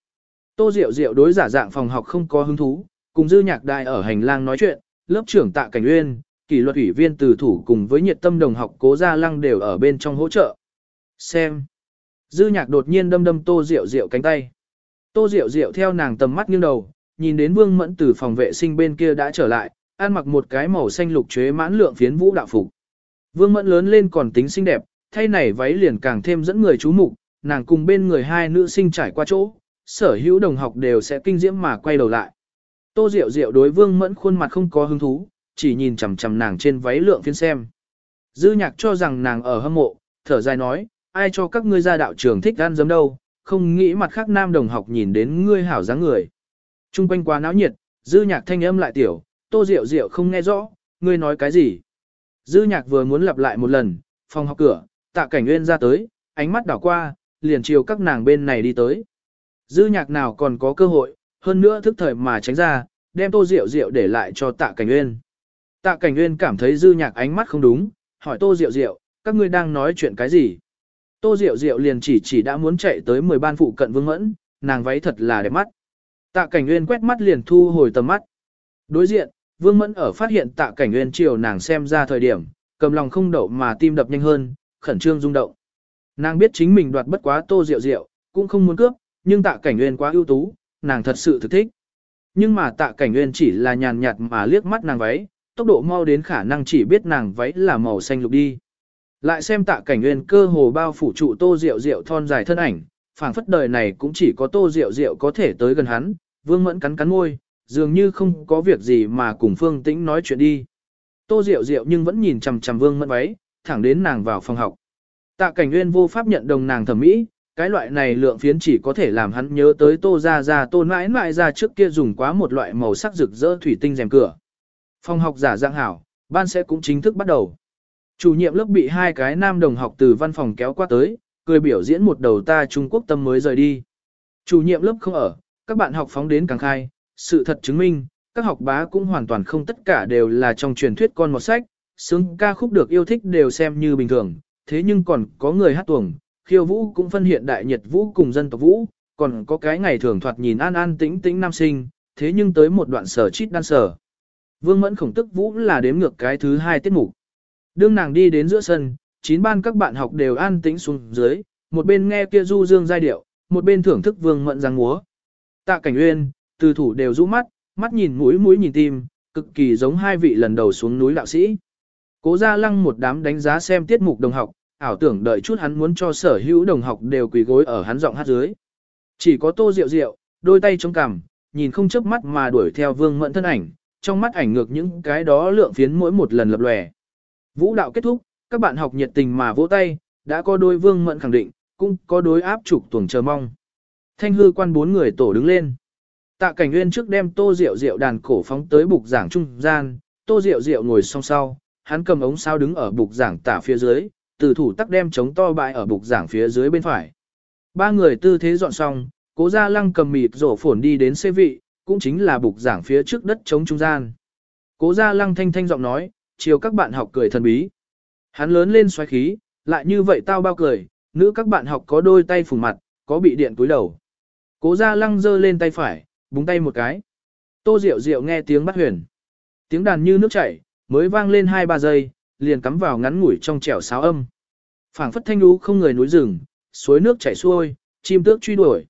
Tô Diệu Diệu đối giả dạng phòng học không có hứng thú, cùng dư nhạc đại ở hành lang nói chuyện, lớp trưởng tạ cảnh uyên, kỷ luật ủy viên từ thủ cùng với nhiệt tâm đồng học cố gia lăng đều ở bên trong hỗ trợ. Xem. Dư nhạc đột nhiên đâm đâm tô diệu diệu cánh tay. Tô diệu diệu theo nàng tầm mắt nghiêng đầu, nhìn đến vương mẫn từ phòng vệ sinh bên kia đã trở lại, ăn mặc một cái màu xanh lục chế mãn lượng phiến vũ đạo phục. Vương mẫn lớn lên còn tính xinh đẹp, thay này váy liền càng thêm dẫn người chú mục, nàng cùng bên người hai nữ sinh trải qua chỗ, sở hữu đồng học đều sẽ kinh diễm mà quay đầu lại. Tô Diệu Diệu đối Vương Mẫn khuôn mặt không có hứng thú, chỉ nhìn chằm chằm nàng trên váy lượng phiên xem. Dư nhạc cho rằng nàng ở hâm mộ, thở dài nói, ai cho các ngươi ra đạo trường thích ăn giấm đâu, không nghĩ mặt khác nam đồng học nhìn đến ngươi hảo dáng người. Trung quanh quá náo nhiệt, dư nhạc thanh âm lại tiểu, tô Diệu Diệu không nghe rõ, ngươi nói cái gì. Dư nhạc vừa muốn lặp lại một lần, phòng học cửa, tạ cảnh nguyên ra tới, ánh mắt đảo qua, liền chiều các nàng bên này đi tới. Dư nhạc nào còn có cơ hội, hơn nữa thức thời mà tránh ra, đem tô rượu rượu để lại cho tạ cảnh nguyên. Tạ cảnh nguyên cảm thấy dư nhạc ánh mắt không đúng, hỏi tô rượu rượu, các ngươi đang nói chuyện cái gì? Tô rượu rượu liền chỉ chỉ đã muốn chạy tới 10 ban phụ cận vương mẫn, nàng váy thật là đẹp mắt. Tạ cảnh nguyên quét mắt liền thu hồi tầm mắt. Đối diện, vương mẫn ở phát hiện tạ cảnh nguyên chiều nàng xem ra thời điểm, cầm lòng không đậu mà tim đập nhanh hơn, khẩn trương rung động. Nàng biết chính mình đoạt bất quá tô rượu rượu, cũng không muốn cướp, nhưng tạ cảnh nguyên quá ưu tú, nàng thật sự thực thích. Nhưng mà tạ cảnh nguyên chỉ là nhàn nhạt mà liếc mắt nàng váy, tốc độ mau đến khả năng chỉ biết nàng váy là màu xanh lục đi. Lại xem tạ cảnh nguyên cơ hồ bao phủ trụ tô rượu rượu thon dài thân ảnh, phảng phất đời này cũng chỉ có tô rượu rượu có thể tới gần hắn, vương mẫn cắn cắn môi, dường như không có việc gì mà cùng phương tĩnh nói chuyện đi. Tô diệu diệu nhưng vẫn nhìn chằm chằm vương mẫn váy, thẳng đến nàng vào phòng học. Tạ cảnh nguyên vô pháp nhận đồng nàng thẩm mỹ, cái loại này lượng phiến chỉ có thể làm hắn nhớ tới tô gia gia tô mãi mãi ra trước kia dùng quá một loại màu sắc rực rỡ thủy tinh rèm cửa. Phòng học giả dạng hảo, ban sẽ cũng chính thức bắt đầu. Chủ nhiệm lớp bị hai cái nam đồng học từ văn phòng kéo qua tới, cười biểu diễn một đầu ta Trung Quốc tâm mới rời đi. Chủ nhiệm lớp không ở, các bạn học phóng đến càng khai, sự thật chứng minh, các học bá cũng hoàn toàn không tất cả đều là trong truyền thuyết con một sách, sướng ca khúc được yêu thích đều xem như bình thường, thế nhưng còn có người hát tuồng, khiêu vũ cũng phân hiện đại nhiệt vũ cùng dân tộc vũ, còn có cái ngày thường thoạt nhìn an an tĩnh tĩnh nam sinh, thế nhưng tới một đoạn sở chít đan sở. Vương Mẫn khổng tức vũ là đếm ngược cái thứ hai tiết mục. Đương nàng đi đến giữa sân, chín ban các bạn học đều an tĩnh xuống dưới, một bên nghe kia du dương giai điệu, một bên thưởng thức Vương Mẫn giang múa. Tạ Cảnh Uyên, từ thủ đều rũ mắt, mắt nhìn mũi mũi nhìn tim, cực kỳ giống hai vị lần đầu xuống núi đạo sĩ. Cố Gia Lăng một đám đánh giá xem tiết mục đồng học, ảo tưởng đợi chút hắn muốn cho sở hữu đồng học đều quỳ gối ở hắn giọng hát dưới. Chỉ có Tô Diệu Diệu, đôi tay chống cằm, nhìn không chớp mắt mà đuổi theo Vương Mẫn thân ảnh, trong mắt ảnh ngược những cái đó lượng phiến mỗi một lần lập lòe. Vũ đạo kết thúc, các bạn học nhiệt tình mà vỗ tay, đã có đôi Vương Mẫn khẳng định, cũng có đối áp trục tuồng chờ mong. Thanh hư quan bốn người tổ đứng lên. Tạ cảnh nguyên trước đem tô rượu rượu đàn cổ phóng tới bục giảng trung gian, tô rượu rượu ngồi song sau, hắn cầm ống sao đứng ở bục giảng tả phía dưới, từ thủ tắc đem chống to bại ở bục giảng phía dưới bên phải. Ba người tư thế dọn xong, cố gia lăng cầm mịt rổ phổn đi đến xê vị, cũng chính là bục giảng phía trước đất chống trung gian. Cố gia lăng thanh thanh giọng nói, chiều các bạn học cười thần bí. Hắn lớn lên xoáy khí, lại như vậy tao bao cười, nữ các bạn học có đôi tay phủ mặt, có bị điện túi đầu. Cố gia lăng giơ lên tay phải, búng tay một cái. Tô Diệu Diệu nghe tiếng bắt huyền. Tiếng đàn như nước chảy, mới vang lên 2-3 giây, liền cắm vào ngắn ngủi trong trẻo sáo âm. phảng phất thanh lũ không người núi rừng, suối nước chảy xuôi, chim tước truy đuổi,